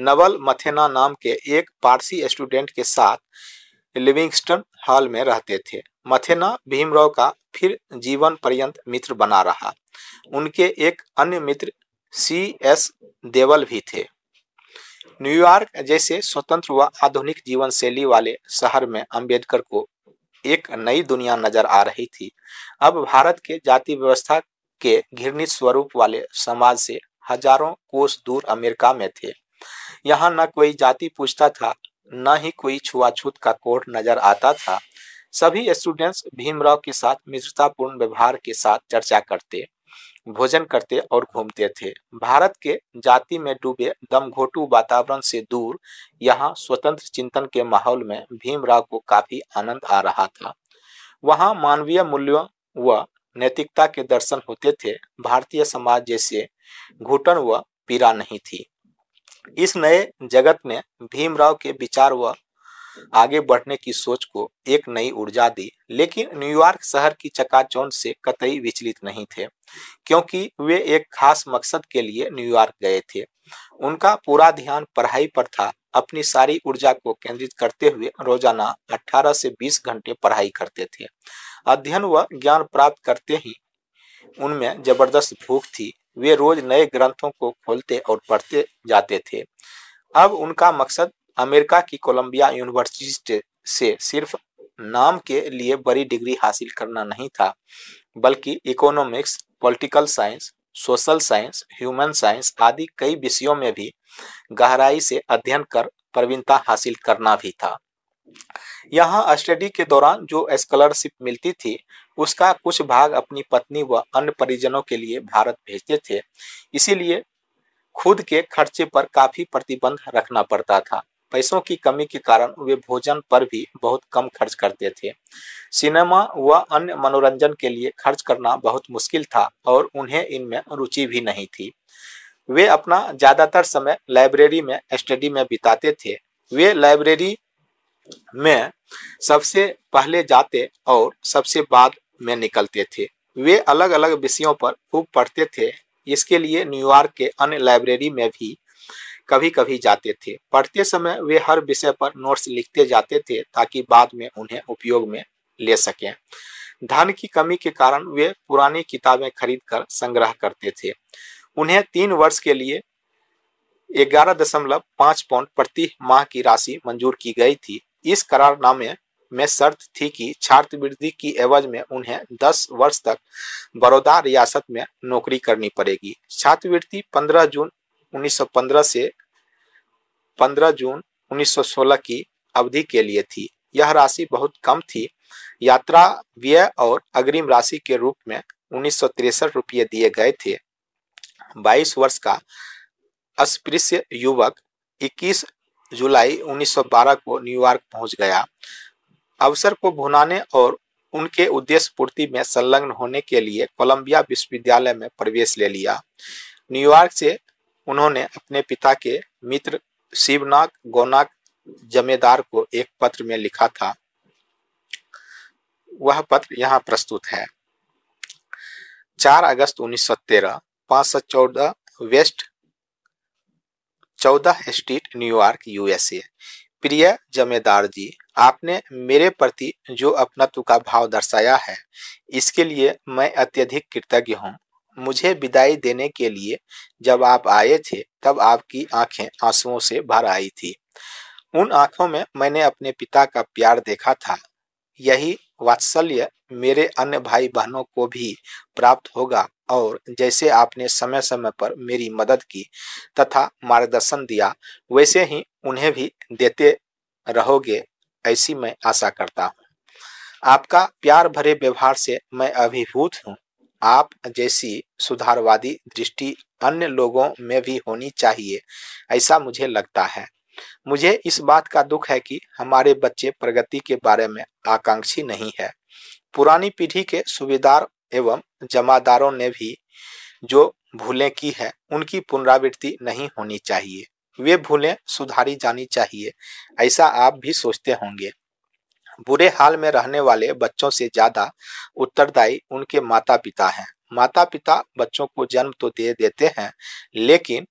नवल मथेना नाम के एक पारसी स्टूडेंट के साथ लिविंगस्टन हॉल में रहते थे। मथेना भीमराव का फिर जीवन पर्यंत मित्र बना रहा। उनके एक अन्य मित्र सी एस देवल भी थे। न्यूयॉर्क जैसे स्वतंत्र व आधुनिक जीवन शैली वाले शहर में अंबेडकर को एक नई दुनिया नज़र आ रही थी। अब भारत के जाति व्यवस्था के घृणित स्वरूप वाले समाज से हज़ारों कोस दूर अमेरिका में थे। यहाँ न कोई जाति पूछता था, न ही कोई छुआछूत का कोड नज़र आता था। सभी स्टूडेंट्स भीमराव के साथ मित्रतापूर्ण व्यवहार के साथ चर्चा करते, भोजन करते और घूमते थे। भारत के जाति में डूबे दमघोटू वातावरण से दूर, यहाँ स्वतंत्र चिंतन के माहौल में भीमराव को काफ़ी आनंद आ रहा था। वहाँ मानवीय मूल्यों व नैतिकता के दर्शन होते थे, भारतीय समाज जैसे घुटन व पीड़ा नहीं थी। इस नए जगत ने भीमराव के विचार व आगे बढ़ने की सोच को एक नई ऊर्जा दी, लेकिन न्यूयॉर्क शहर की चकाचौंध से कतई विचलित नहीं थे, क्योंकि वे एक खास मकसद के लिए न्यूयॉर्क गए थे। उनका पूरा ध्यान पढ़ाई पर था, अपनी सारी ऊर्जा को केंद्रित करते हुए रोज़ाना 18 से 20 घंटे पढ़ाई करते थे। अध्ययन व ज्ञान प्राप्त करते ही। उनमें ज़बरदस्त भूख थी। वे रोज नए ग्रंथों को खोलते और पढ़ते जाते थे। अब उनका मकसद अमेरिका की कोलंबिया यूनिवर्सिटी से सिर्फ़ नाम के लिए बड़ी डिग्री हासिल करना नहीं था, बल्कि economics, political science, social science, human science आदि कई विषयों में भी गहराई से अध्ययन कर प्रवीणता हासिल करना भी था। यहाँ स्टडी के दौरान जो स्कॉलरशिप मिलती थी, उसका कुछ भाग अपनी पत्नी व अन्य परिजनों के लिए भारत भेजते थे। इसीलिए खुद के खर्चे पर काफ़ी प्रतिबंध रखना पड़ता था। पैसों की कमी के कारण वे भोजन पर भी बहुत कम खर्च करते थे। सिनेमा व अन्य मनोरंजन के लिए खर्च करना बहुत मुश्किल था और उन्हें इनमें रुचि भी नहीं थी। वे अपना ज़्यादातर समय लाइब्रेरी में स्टडी में बिताते थे। वे लाइब्रेरी में सबसे पहले जाते और सबसे बाद में निकलते थे। वे अलग अलग विषयों पर खूब पढ़ते थे। इसके लिए न्यूयॉर्क के अन्य लाइब्रेरी में भी कभी कभी जाते थे। पढ़ते समय वे हर विषय पर नोट्स लिखते जाते थे ताकि बाद में उन्हें उपयोग में ले सकें। धन की कमी के कारण वे पुरानी किताबें खरीदकर संग्रह करते थे। उन्हें तीन वर्ष के लिए ग्यारह दशमलव पाँच पाउंड प्रति माह की राशि मंजूर की गई थी। इस करारनामे में शर्त थी कि छात्रवृत्ति की एवज में उन्हें 10 वर्ष तक बड़ौदा रियासत में नौकरी करनी पड़ेगी। छात्रवृत्ति 15 जून 1915 से 15 जून 1916 की अवधि के लिए थी। यह राशि बहुत कम थी। यात्रा व्यय और अग्रिम राशि के रूप में उन्नीस रुपये दिए गए थे। 22 वर्ष का अस्पृश्य युवक 21 जुलाई 1912 को न्यूयॉर्क पहुँच गया। अवसर को भुनाने और उनके उद्देश्य पूर्ति में संलग्न होने के लिए कोलंबिया विश्वविद्यालय में प्रवेश ले लिया। न्यूयॉर्क से उन्होंने अपने पिता के मित्र शिवनाथ गोनाक जमेदार को एक पत्र में लिखा था। वह पत्र यहाँ प्रस्तुत है। 4 अगस्त 1913 514 वेस्ट चौदह स्ट्रीट न्यूयॉर्क यूएसए। प्रिय जमेदार जी आपने मेरे प्रति जो अपनत्व का भाव दर्शाया है, इसके लिए मैं अत्यधिक कृतज्ञ हूँ। मुझे विदाई देने के लिए जब आप आए थे, तब आपकी आँखें आंसुओं से भर आई थी। उन आँखों में मैंने अपने पिता का प्यार देखा था। यही वात्सल्य मेरे अन्य भाई बहनों को भी प्राप्त होगा और जैसे आपने समय समय पर मेरी मदद की तथा मार्गदर्शन दिया, वैसे ही उन्हें भी देते रहोगे, ऐसी मैं आशा करता हूँ। आपका प्यार भरे व्यवहार से मैं अभिभूत हूँ। आप जैसी सुधारवादी दृष्टि अन्य लोगों में भी होनी चाहिए, ऐसा मुझे लगता है। मुझे इस बात का दुख है कि हमारे बच्चे प्रगति के बारे में आकांक्षी नहीं है। पुरानी पीढ़ी के सुविधार एवं जमादारों ने भी जो भूलें की है, उनकी पुनरावृत्ति नहीं होनी चाहिए। वे भूलें सुधारी जानी चाहिए, ऐसा आप भी सोचते होंगे। बुरे हाल में रहने वाले बच्चों से ज़्यादा उत्तरदायी उनके माता पिता हैं। माता पिता बच्चों को जन्म तो दे देते हैं, लेकिन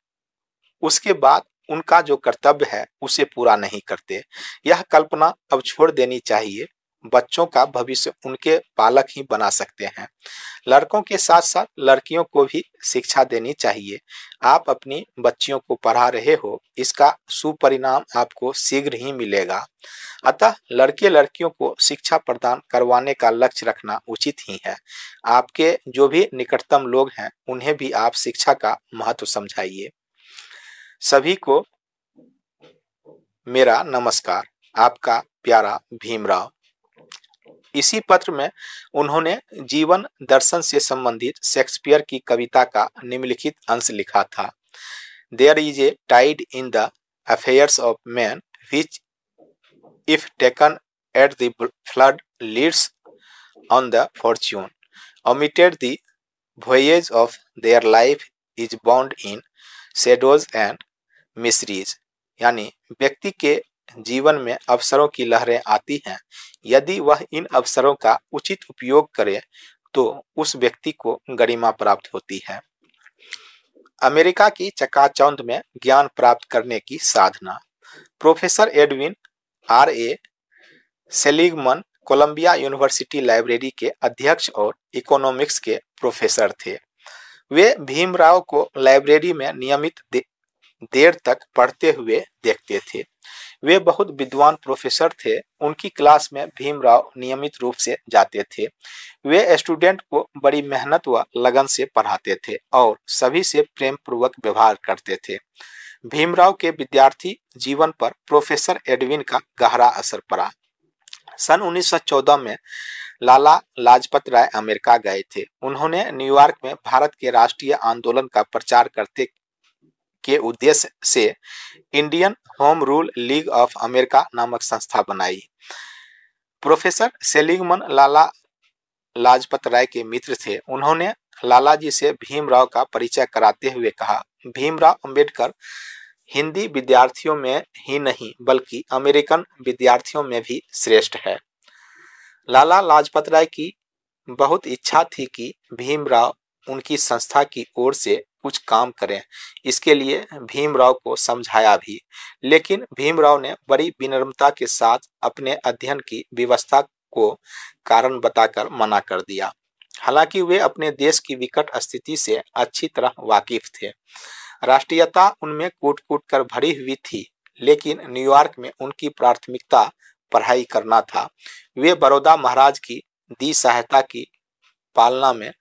उसके बाद उनका जो कर्तव्य है, उसे पूरा नहीं करते। यह कल्पना अब छोड़ देनी चाहिए। बच्चों का भविष्य उनके पालक ही बना सकते हैं। लड़कों के साथ साथ लड़कियों को भी शिक्षा देनी चाहिए। आप अपनी बच्चियों को पढ़ा रहे हो, इसका सुपरिणाम आपको शीघ्र ही मिलेगा। अतः लड़के लड़कियों को शिक्षा प्रदान करवाने का लक्ष्य रखना उचित ही है। आपके जो भी निकटतम लोग हैं, उन्हें भी आप शिक्षा का महत्व समझाइए। सभी को मेरा नमस्कार, आपका प्यारा भीमराव। इसी पत्र में उन्होंने जीवन दर्शन से संबंधित शेक्सपियर की कविता का निम्नलिखित अंश लिखा था। There is a tide in the affairs of man which if taken at the flood leads on the fortune omitted the voyage of their life is bound in shadows and miseries यानी व्यक्ति के जीवन में अवसरों की लहरें आती हैं। यदि वह इन अवसरों का उचित उपयोग करे तो उस व्यक्ति को गरिमा प्राप्त होती है। अमेरिका की चकाचौंध में ज्ञान प्राप्त करने की साधना। Professor Edwin R A Seligman Columbia University library के अध्यक्ष और इकोनॉमिक्स के प्रोफेसर थे। वे भीमराव को लाइब्रेरी में नियमित देर तक पढ़ते हुए देखते थे। वे बहुत विद्वान प्रोफेसर थे। उनकी क्लास में भीमराव नियमित रूप से जाते थे। वे स्टूडेंट को बड़ी मेहनत व लगन से पढ़ाते थे और सभी से प्रेम पूर्वक व्यवहार करते थे। भीमराव के विद्यार्थी जीवन पर प्रोफेसर एडविन का गहरा असर पड़ा। सन 1914 में लाला लाजपत राय अमेरिका गए थे। उन्होंने न्यूयॉर्क में भारत के राष्ट्रीय आंदोलन का प्रचार करते के उद्देश्य से Indian home rule league of America नामक संस्था बनाई। प्रोफेसर सेलिंगमन लाला लाजपत राय के मित्र थे। उन्होंने लाला जी से भीमराव का परिचय कराते हुए कहा, भीमराव अंबेडकर हिंदी विद्यार्थियों में ही नहीं, बल्कि अमेरिकन विद्यार्थियों में भी श्रेष्ठ है। लाला लाजपत राय की बहुत इच्छा थी कि भीमराव उनकी संस्था की ओर से कुछ काम करें। इसके लिए भीमराव को समझाया भी। लेकिन भीमराव ने बड़ी विनम्रता के साथ अपने अध्ययन की व्यवस्था को कारण बताकर मना कर दिया। हालाँकि वे अपने देश की विकट स्थिति से अच्छी तरह वाकिफ थे। राष्ट्रीयता उनमें कूट कूट कर भरी हुई थी, लेकिन न्यूयॉर्क में उनकी प्राथमिकता पढ़ाई करना था। वे बड़ौदा महाराज की दी सहायता की पालना में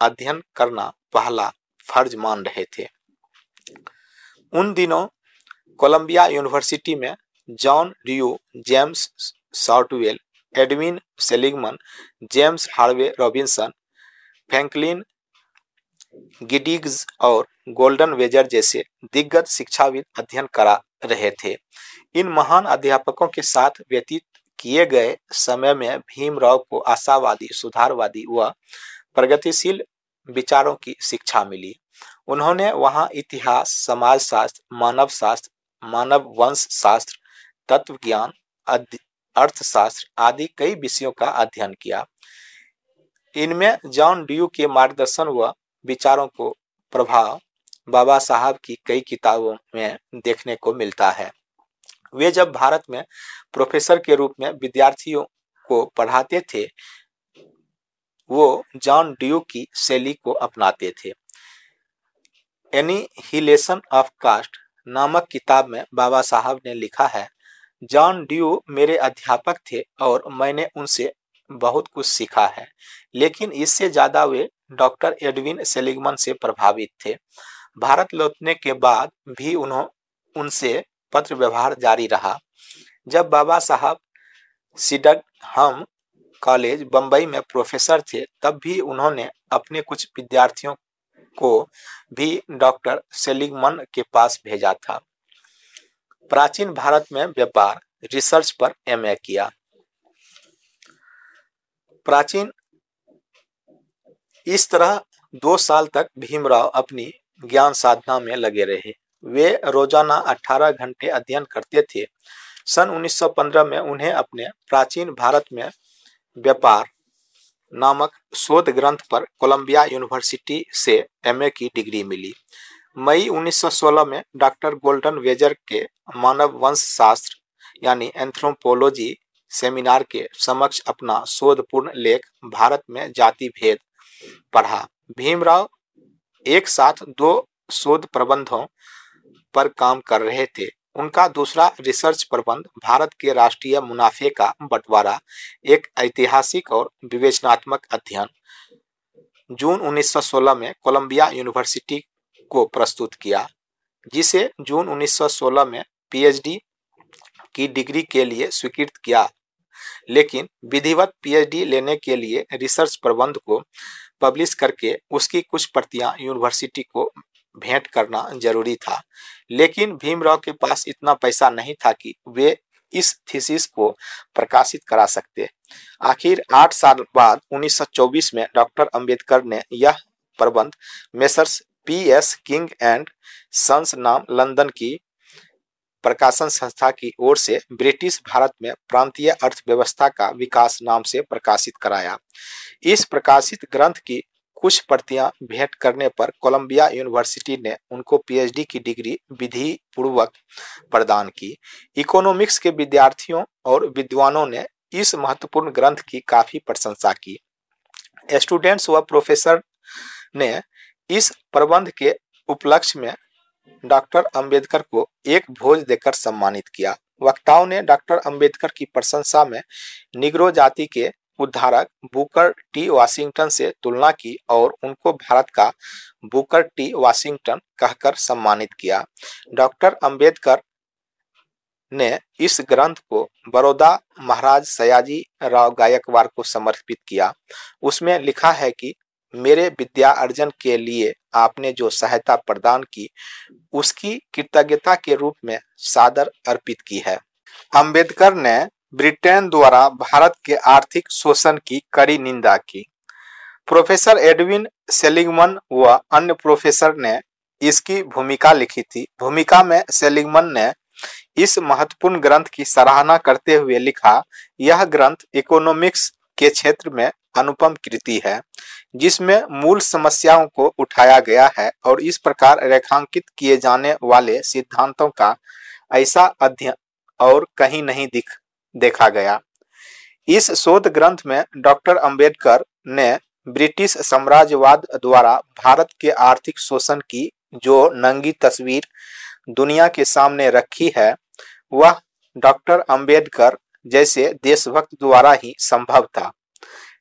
अध्ययन करना पहला फ़र्ज़ मान रहे थे। उन दिनों कोलंबिया यूनिवर्सिटी में John Dewey James Shotwell Edwin Seligman, James Harvey Robinson, Franklin Giddings और गोल्डन वेजर जैसे दिग्गज शिक्षाविद अध्ययन करा रहे थे। इन महान अध्यापकों के साथ व्यतीत किए गए समय में भीमराव को आशावादी, सुधारवादी व प्रगतिशील विचारों की शिक्षा मिली। उन्होंने वहाँ इतिहास समाज शास्त्र मानव शास्त्र मानव वंश शास्त्र तत्व ज्ञान अर्थशास्त्र आदि कई विषयों का अध्ययन किया। इनमें जॉन ड्यू के मार्गदर्शन व विचारों को प्रभाव बाबा साहब की कई किताबों में देखने को मिलता है। वे जब भारत में प्रोफेसर के रूप में विद्यार्थियों को पढ़ाते थे वो जॉन ड्यू की शैली को अपनाते थे। एनीहिलेशन ऑफ़ कास्ट नामक किताब में बाबा साहब ने लिखा है, जॉन ड्यू मेरे अध्यापक थे और मैंने उनसे बहुत कुछ सीखा है, लेकिन इससे ज़्यादा वे डॉक्टर एडविन सेलिगमन से प्रभावित थे। भारत लौटने के बाद भी उन्हों, उनसे पत्र व्यवहार जारी रहा। जब बाबा साहब सिडग हम कॉलेज बंबई में प्रोफेसर थे, तब भी उन्होंने अपने कुछ विद्यार्थियों को भी डॉक्टर सेलिगमन के पास भेजा था। प्राचीन भारत में व्यापार, रिसर्च पर एमए किया। प्राचीन, इस तरह दो साल तक भीमराव अपनी ज्ञान साधना में लगे रहे। वे रोज़ाना 18 घंटे अध्ययन करते थे। सन 1915 में उन्हें अपने प्राचीन भारत में व्यापार नामक शोध ग्रंथ पर कोलंबिया यूनिवर्सिटी से एमए की डिग्री मिली। मई 1916 में डॉक्टर गोल्डन वेजर के मानव वंश शास्त्र यानी एंथ्रोपोलॉजी सेमिनार के समक्ष अपना शोधपूर्ण लेख भारत में जाति भेद पढ़ा। भीमराव एक साथ दो शोध प्रबंधों पर काम कर रहे थे। उनका दूसरा रिसर्च प्रबंध भारत के राष्ट्रीय मुनाफे का बंटवारा, एक ऐतिहासिक और विवेचनात्मक अध्ययन। जून 1916 में कोलंबिया यूनिवर्सिटी को प्रस्तुत किया, जिसे जून 1916 में पीएचडी की डिग्री के लिए स्वीकृत किया। लेकिन विधिवत पीएचडी लेने के लिए रिसर्च प्रबंध को पब्लिश करके उसकी कुछ प्रतियाँ यूनिवर्सिटी को भेंट करना ज़रूरी था। लेकिन भीमराव के पास इतना पैसा नहीं था कि वे इस थीसिस को प्रकाशित करा सकते। आखिर आठ साल बाद 1924 में डॉक्टर अंबेडकर ने यह प्रबंध Messrs P S King and Sons नाम लंदन की प्रकाशन संस्था की ओर से ब्रिटिश भारत में प्रांतीय अर्थव्यवस्था का विकास नाम से प्रकाशित कराया। इस प्रकाशित ग्रंथ की कुछ प्रतियाँ भेंट करने पर कोलंबिया यूनिवर्सिटी ने उनको पीएचडी की डिग्री विधि पूर्वक प्रदान की। इकोनॉमिक्स के विद्यार्थियों और विद्वानों ने इस महत्वपूर्ण ग्रंथ की काफ़ी प्रशंसा की। स्टूडेंट्स व प्रोफेसर ने इस प्रबंध के उपलक्ष्य में डॉक्टर अंबेडकर को एक भोज देकर सम्मानित किया। वक्ताओं ने डॉक्टर अंबेडकर की प्रशंसा में निग्रो जाति के उद्धारक बुकर टी वाशिंगटन से तुलना की और उनको भारत का बुकर टी वाशिंगटन कहकर सम्मानित किया। डॉक्टर अंबेडकर ने इस ग्रंथ को बड़ौदा महाराज सयाजी राव गायकवाड़ को समर्पित किया। उसमें लिखा है कि, मेरे विद्या अर्जन के लिए आपने जो सहायता प्रदान की, उसकी कृतज्ञता के रूप में सादर अर्पित की है। अंबेडकर ने ब्रिटेन द्वारा भारत के आर्थिक शोषण की कड़ी निंदा की। प्रोफेसर एडविन सेलिंगमन व अन्य प्रोफेसर ने इसकी भूमिका लिखी थी। भूमिका में सेलिंगमन ने इस महत्वपूर्ण ग्रंथ की सराहना करते हुए लिखा, यह ग्रंथ इकोनॉमिक्स के क्षेत्र में अनुपम कृति है, जिसमें मूल समस्याओं को उठाया गया है और इस प्रकार रेखांकित किए जाने वाले सिद्धांतों का ऐसा अध्ययन और कहीं नहीं दिख देखा गया। इस शोध ग्रंथ में डॉक्टर अंबेडकर ने ब्रिटिश साम्राज्यवाद द्वारा भारत के आर्थिक शोषण की जो नंगी तस्वीर दुनिया के सामने रखी है, वह डॉक्टर अंबेडकर जैसे देशभक्त द्वारा ही संभव था।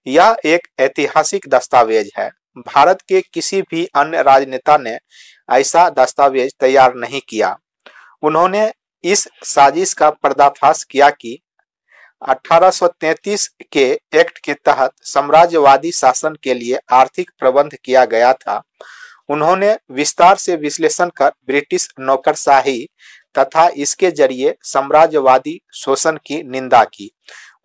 यह एक ऐतिहासिक दस्तावेज़ है। भारत के किसी भी अन्य राजनेता ने ऐसा दस्तावेज़ तैयार नहीं किया। उन्होंने इस साजिश का पर्दाफाश किया कि 1833 के एक्ट के तहत साम्राज्यवादी शासन के लिए आर्थिक प्रबंध किया गया था। उन्होंने विस्तार से विश्लेषण कर ब्रिटिश नौकरशाही तथा इसके ज़रिए साम्राज्यवादी शोषण की निंदा की।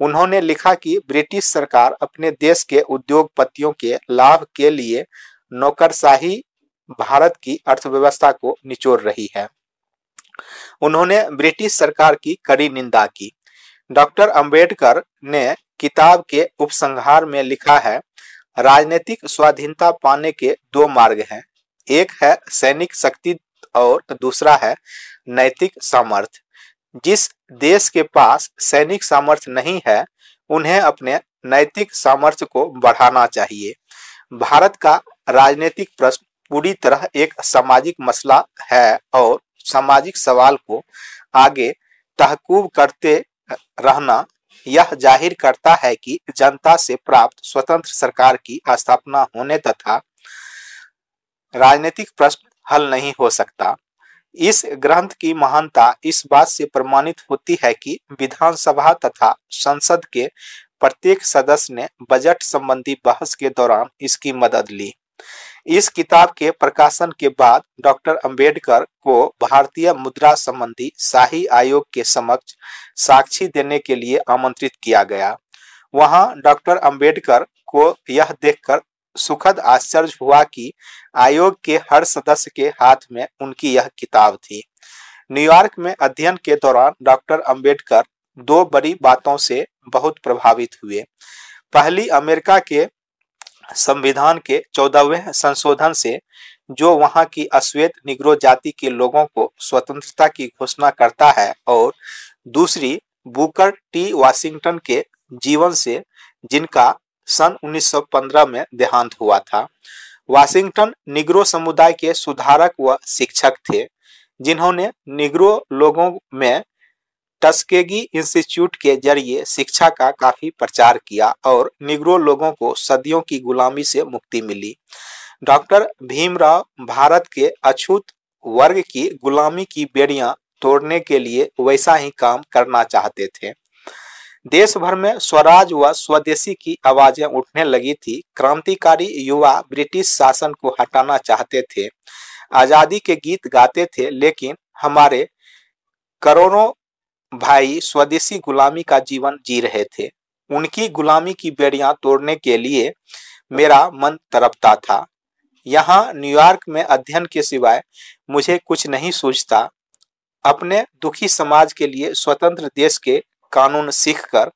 उन्होंने लिखा कि ब्रिटिश सरकार अपने देश के उद्योगपतियों के लाभ के लिए नौकरशाही भारत की अर्थव्यवस्था को निचोड़ रही है। उन्होंने ब्रिटिश सरकार की कड़ी निंदा की। डॉक्टर अंबेडकर ने किताब के उपसंहार में लिखा है, राजनीतिक स्वाधीनता पाने के दो मार्ग हैं। एक है सैनिक शक्ति और दूसरा है नैतिक सामर्थ्य। जिस देश के पास सैनिक सामर्थ्य नहीं है, उन्हें अपने नैतिक सामर्थ्य को बढ़ाना चाहिए। भारत का राजनीतिक प्रश्न पूरी तरह एक सामाजिक मसला है और सामाजिक सवाल को आगे तहकूब करते रहना, यह ज़ाहिर करता है कि जनता से प्राप्त स्वतंत्र सरकार की स्थापना होने तथा राजनीतिक प्रश्न हल नहीं हो सकता। इस ग्रंथ की महानता इस बात से प्रमाणित होती है कि विधानसभा तथा संसद के प्रत्येक सदस्य ने बजट संबंधी बहस के दौरान इसकी मदद ली। इस किताब के प्रकाशन के बाद डॉक्टर अंबेडकर को भारतीय मुद्रा संबंधी शाही आयोग के समक्ष साक्षी देने के लिए आमंत्रित किया गया। वहाँ डॉक्टर अंबेडकर को यह देखकर सुखद आश्चर्य हुआ कि आयोग के हर सदस्य के हाथ में उनकी यह किताब थी। न्यूयॉर्क में अध्ययन के दौरान डॉक्टर अंबेडकर दो बड़ी बातों से बहुत प्रभावित हुए। पहली, अमेरिका के संविधान के चौदहवें संशोधन से जो वहाँ की अश्वेत निग्रो जाति के लोगों को स्वतंत्रता की घोषणा करता है और दूसरी बुकर टी वाशिंगटन के जीवन से जिनका सन 1915 में देहांत हुआ था। वाशिंगटन निग्रो समुदाय के सुधारक व शिक्षक थे, जिन्होंने निग्रो लोगों में टस्केगी इंस्टीट्यूट के ज़रिए शिक्षा का काफ़ी प्रचार किया और निग्रो लोगों को सदियों की गुलामी से मुक्ति मिली। डॉक्टर भीमराव भारत के अछूत वर्ग की गुलामी की बेड़ियाँ तोड़ने के लिए वैसा ही काम करना चाहते थे। देश भर में स्वराज व स्वदेशी की आवाज़ें उठने लगी थी। क्रांतिकारी युवा ब्रिटिश शासन को हटाना चाहते थे। आज़ादी के गीत गाते थे, लेकिन हमारे करोड़ों भाई स्वदेशी गुलामी का जीवन जी रहे थे। उनकी गुलामी की बेड़ियाँ तोड़ने के लिए मेरा मन तरपता था। यहाँ न्यूयॉर्क में अध्ययन के सिवाय मुझे कुछ नहीं सूझता अपने दुखी समाज के लिए स्वतंत्र देश के कानून सीखकर,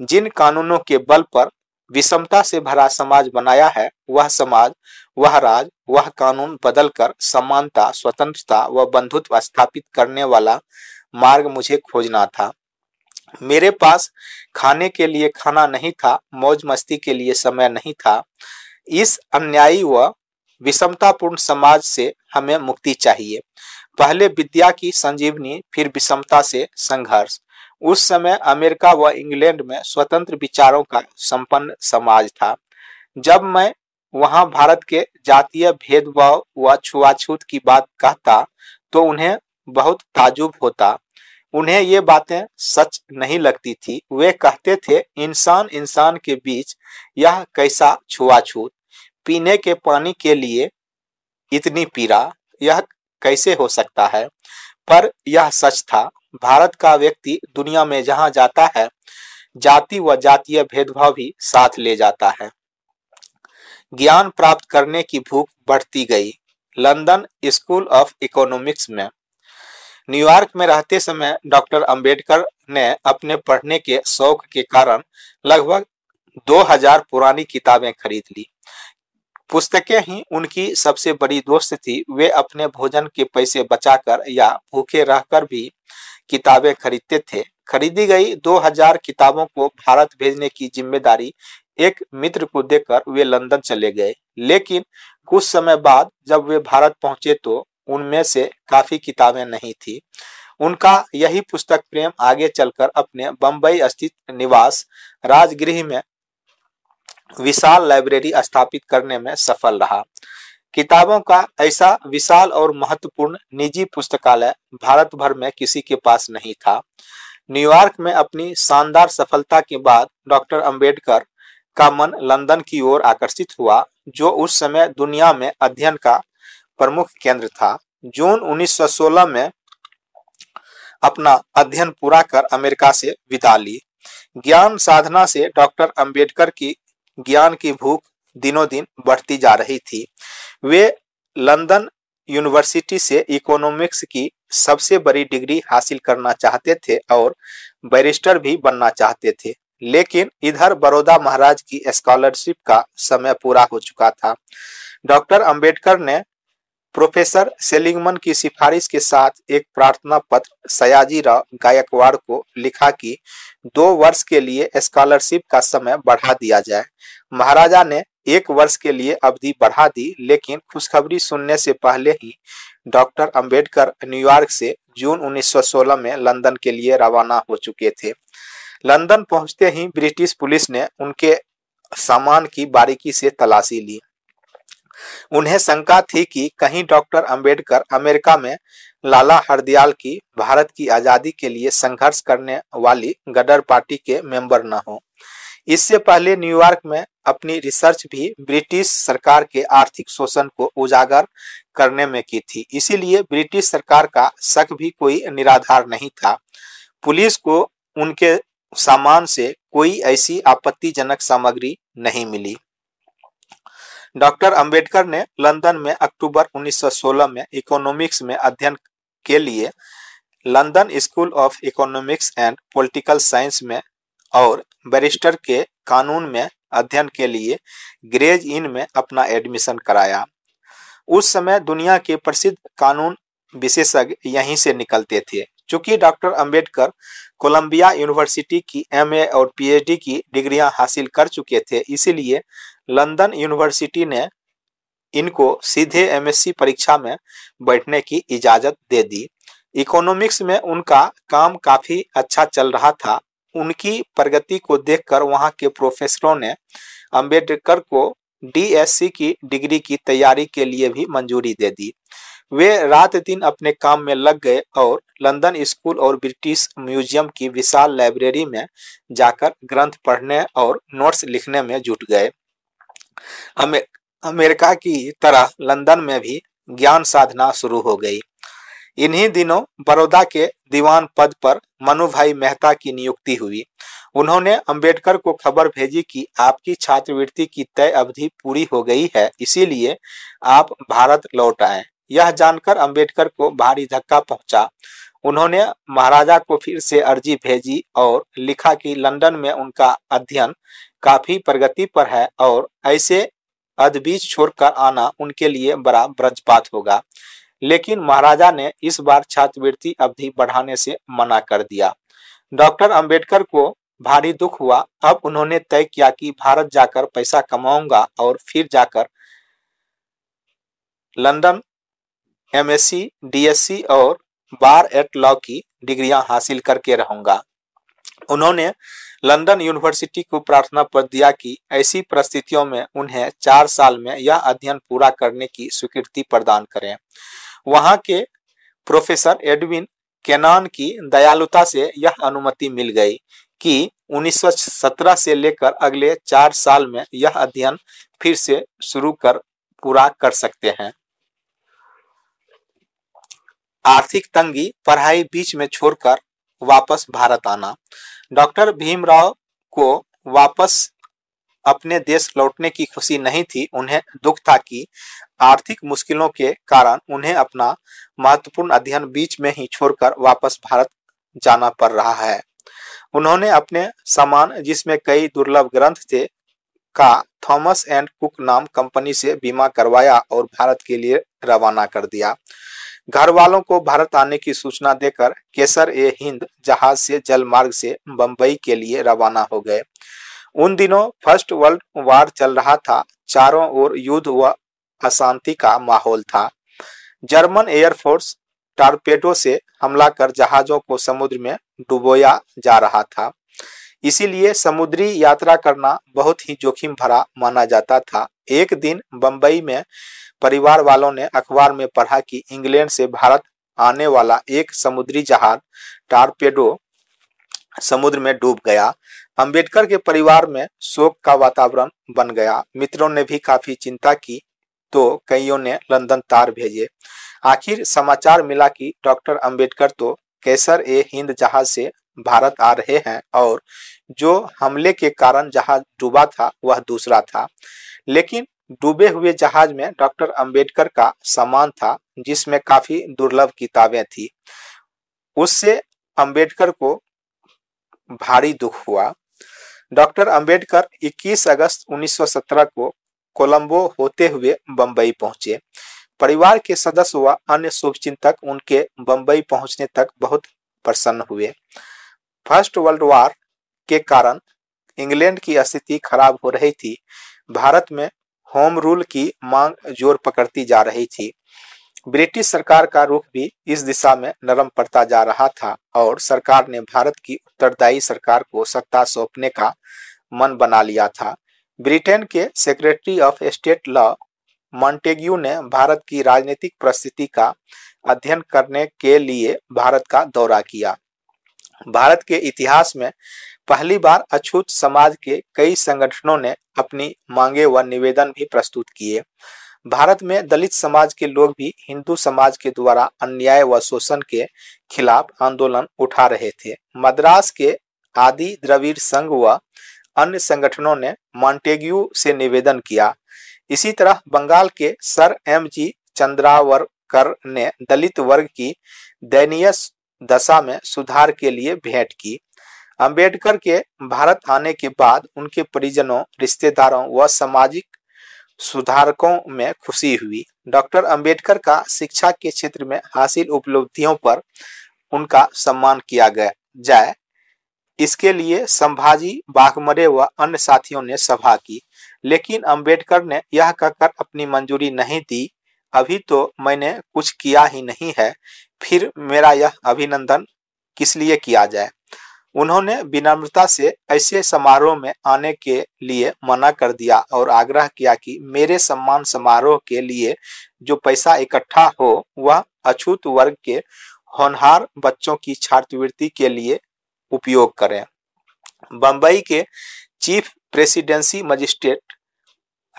जिन कानूनों के बल पर विषमता से भरा समाज बनाया है, वह समाज, वह राज, वह कानून बदलकर समानता, स्वतंत्रता व बंधुत्व स्थापित करने वाला मार्ग मुझे खोजना था। मेरे पास खाने के लिए खाना नहीं था, मौज मस्ती के लिए समय नहीं था। इस अन्यायी व विषमतापूर्ण समाज से हमें मुक्ति चाहिए। पहले विद्या की संजीवनी, फिर विषमता से संघर्ष। उस समय अमेरिका व इंग्लैंड में स्वतंत्र विचारों का संपन्न समाज था। जब मैं वहाँ भारत के जातीय भेदभाव व छुआछूत की बात कहता तो उन्हें बहुत ताजुब होता। उन्हें ये बातें सच नहीं लगती थी। वे कहते थे, इंसान इंसान के बीच यह कैसा छुआछूत? पीने के पानी के लिए इतनी पीड़ा, यह कैसे हो सकता है? पर यह सच था। भारत का व्यक्ति दुनिया में जहाँ जाता है, जाति व जातीय भेदभाव भी साथ ले जाता है। ज्ञान प्राप्त करने की भूख बढ़ती गई। लंदन स्कूल ऑफ़ इकोनॉमिक्स में न्यूयॉर्क में रहते समय डॉक्टर अंबेडकर ने अपने पढ़ने के शौक के कारण लगभग 2000 पुरानी किताबें खरीद ली। पुस्तकें ही उनकी सबसे बड़ी दोस्त थी। वे अपने भोजन के पैसे बचाकर या भूखे रहकर भी किताबें खरीदते थे। खरीदी गई 2000 किताबों को भारत भेजने की ज़िम्मेदारी एक मित्र को देकर वे लंदन चले गए। लेकिन कुछ समय बाद जब वे भारत पहुँचे तो उनमें से काफ़ी किताबें नहीं थी। उनका यही पुस्तक प्रेम आगे चलकर अपने बंबई स्थित निवास राजगृह में विशाल लाइब्रेरी स्थापित करने में सफल रहा। किताबों का ऐसा विशाल और महत्वपूर्ण निजी पुस्तकालय भारत भर में किसी के पास नहीं था। न्यूयॉर्क में अपनी शानदार सफलता के बाद डॉक्टर अंबेडकर का मन लंदन की ओर आकर्षित हुआ, जो उस समय दुनिया में अध्ययन का प्रमुख केंद्र था। जून 1916 में अपना अध्ययन पूरा कर अमेरिका से विदा ली। ज्ञान साधना से डॉक्टर अंबेडकर की ज्ञान की भूख दिनों दिन बढ़ती जा रही थी। वे लंदन यूनिवर्सिटी से इकोनॉमिक्स की सबसे बड़ी डिग्री हासिल करना चाहते थे और बैरिस्टर भी बनना चाहते थे। लेकिन इधर बड़ौदा महाराज की स्कॉलरशिप का समय पूरा हो चुका था। डॉक्टर अंबेडकर ने प्रोफेसर सेलिंगमन की सिफारिश के साथ एक प्रार्थना पत्र सयाजी राव गायकवाड़ को लिखा कि दो वर्ष के लिए स्कॉलरशिप का समय बढ़ा दिया जाए। महाराजा ने एक वर्ष के लिए अवधि बढ़ा दी, लेकिन खुशखबरी सुनने से पहले ही डॉक्टर अंबेडकर न्यूयॉर्क से जून 1916 में लंदन के लिए रवाना हो चुके थे। लंदन पहुँचते ही ब्रिटिश पुलिस ने उनके सामान की बारीकी से तलाशी ली। उन्हें शंका थी कि कहीं डॉक्टर अंबेडकर अमेरिका में लाला हरदयाल की, भारत की आज़ादी के लिए संघर्ष करने वाली गदर पार्टी के मेंबर न हो। इससे पहले न्यूयॉर्क में अपनी रिसर्च भी ब्रिटिश सरकार के आर्थिक शोषण को उजागर करने में की थी। इसीलिए ब्रिटिश सरकार का शक भी कोई निराधार नहीं था। पुलिस को उनके सामान से कोई ऐसी आपत्तिजनक सामग्री नहीं मिली। डॉक्टर अंबेडकर ने लंदन में अक्टूबर 1916 में इकोनॉमिक्स में अध्ययन के लिए London School of Economics and Political Science में और बैरिस्टर के कानून में अध्ययन के लिए ग्रेज इन में अपना एडमिशन कराया। उस समय दुनिया के प्रसिद्ध कानून विशेषज्ञ यहीं से निकलते थे, चूँकि डॉक्टर अंबेडकर कोलंबिया यूनिवर्सिटी की एमए और पीएचडी की डिग्रियाँ हासिल कर चुके थे, इसीलिए लंदन यूनिवर्सिटी ने इनको सीधे एमएससी परीक्षा में बैठने की इजाज़त दे दी। इकोनॉमिक्स में उनका काम काफ़ी अच्छा चल रहा था। उनकी प्रगति को देखकर वहाँ के प्रोफेसरों ने अंबेडकर को डीएससी की डिग्री की तैयारी के लिए भी मंजूरी दे दी। वे रात दिन अपने काम में लग गए और लंदन स्कूल और ब्रिटिश म्यूज़ियम की विशाल लाइब्रेरी में जाकर ग्रंथ पढ़ने और नोट्स लिखने में जुट गए। अमेरिका की तरह लंदन में भी ज्ञान साधना शुरू हो गई। इन्हीं दिनों बड़ौदा के दीवान पद पर मनु भाई मेहता की नियुक्ति हुई। उन्होंने अंबेडकर को खबर भेजी कि आपकी छात्रवृत्ति की तय अवधि पूरी हो गई है, इसीलिए आप भारत लौट आए। यह जानकर अंबेडकर को भारी धक्का पहुँचा। उन्होंने महाराजा को फिर से अर्जी भेजी और लिखा कि लंदन में उनका अध्ययन काफ़ी प्रगति पर है और ऐसे अदबीज छोड़कर आना उनके लिए बड़ा ब्रजपात होगा। लेकिन महाराजा ने इस बार छात्रवृत्ति अवधि बढ़ाने से मना कर दिया। डॉक्टर अंबेडकर को भारी दुख हुआ। अब उन्होंने तय किया कि भारत जाकर पैसा कमाऊँगा और फिर जाकर लंदन एमएससी, डीएससी और बार एट लॉ की डिग्रियाँ हासिल करके रहूँगा। उन्होंने लंदन यूनिवर्सिटी को प्रार्थना पत्र दिया कि ऐसी परिस्थितियों में उन्हें चार साल में यह अध्ययन पूरा करने की स्वीकृति प्रदान करें। वहाँ के प्रोफेसर एडविन केनान की दयालुता से यह अनुमति मिल गई कि 1917 से लेकर अगले चार साल में यह अध्ययन फिर से शुरू कर पूरा कर सकते हैं। आर्थिक तंगी पढ़ाई बीच में छोड़कर वापस भारत आना। डॉक्टर भीमराव को वापस अपने देश लौटने की खुशी नहीं थी, उन्हें दुख था कि आर्थिक मुश्किलों के कारण उन्हें अपना महत्वपूर्ण अध्ययन बीच में ही छोड़कर वापस भारत जाना पड़ रहा है। उन्होंने अपने सामान, जिसमें कई दुर्लभ ग्रंथ थे, का थॉमस एंड कुक नाम कंपनी से बीमा करवाया और भारत के लिए रवाना कर दिया। घर वालों को भारत आने की सूचना देकर केसर ए हिंद जहाज़ से जल मार्ग से बंबई के लिए रवाना हो गए। उन दिनों फ़र्स्ट वर्ल्ड वार चल रहा था। चारों ओर युद्ध व अशांति का माहौल था। जर्मन एयरफोर्स टारपेडो से हमला कर जहाजों को समुद्र में डुबोया जा रहा था। इसीलिए समुद्री यात्रा करना बहुत ही जोखिम भरा माना जाता था। एक दिन बंबई में परिवार वालों ने अखबार में पढ़ा कि इंग्लैंड से भारत आने वाला एक समुद्री जहाज़, टारपेडो, समुद्र में डूब गया। अंबेडकर के परिवार में शोक का वातावरण बन गया। मित्रों ने भी काफ़ी चिंता की तो कईयों ने लंदन तार भेजे। आखिर समाचार मिला कि डॉक्टर अंबेडकर तो कैसर ए हिंद जहाज़ से भारत आ रहे हैं और जो हमले के कारण जहाज़ डूबा था, वह दूसरा था। लेकिन डूबे हुए जहाज़ में डॉक्टर अंबेडकर का सामान था, जिसमें काफ़ी दुर्लभ किताबें थी। उससे अंबेडकर को भारी दुख हुआ। डॉक्टर अंबेडकर 21 अगस्त 1917 को कोलंबो होते हुए बंबई पहुँचे। परिवार के सदस्य व अन्य शुभचिंतक उनके बंबई पहुँचने तक बहुत प्रसन्न हुए। फ़र्स्ट वर्ल्ड वार के कारण इंग्लैंड की स्थिति खराब हो रही थी। भारत में होम रूल की मांग ज़ोर पकड़ती जा रही थी। ब्रिटिश सरकार का रुख भी इस दिशा में नरम पड़ता जा रहा था और सरकार ने भारत की उत्तरदायी सरकार को सत्ता सौंपने का मन बना लिया था। ब्रिटेन के secretary of state law Montagu ने भारत की राजनीतिक परिस्थिति का अध्ययन करने के लिए भारत का दौरा किया। भारत के इतिहास में पहली बार अछूत समाज के कई संगठनों ने अपनी मांगे व निवेदन भी प्रस्तुत किए। भारत में दलित समाज के लोग भी हिंदू समाज के द्वारा अन्याय व शोषण के खिलाफ आंदोलन उठा रहे थे। मद्रास के आदि द्रविड़ संघ व अन्य संगठनों ने मॉन्टेग्यू से निवेदन किया। इसी तरह बंगाल के सर एम जी चंद्रावरकर ने दलित वर्ग की दयनीय दशा में सुधार के लिए भेंट की। अंबेडकर के भारत आने के बाद उनके परिजनों, रिश्तेदारों व सामाजिक सुधारकों में खुशी हुई। डॉक्टर अंबेडकर का शिक्षा के क्षेत्र में हासिल उपलब्धियों पर उनका सम्मान किया गया। जाए, इसके लिए संभाजी बाघमरे व अन्य साथियों ने सभा की। लेकिन अंबेडकर ने यह कहकर अपनी मंजूरी नहीं दी। अभी तो मैंने कुछ किया ही नहीं है। फिर मेरा यह अभिनंदन किस लिए किया जाए? उन्होंने विनम्रता से ऐसे समारोह में आने के लिए मना कर दिया और आग्रह किया कि मेरे सम्मान समारोह के लिए जो पैसा इकट्ठा हो, वह अछूत वर्ग के होनहार बच्चों की छात्रवृत्ति के लिए उपयोग करें। बंबई के chief presidency magistrate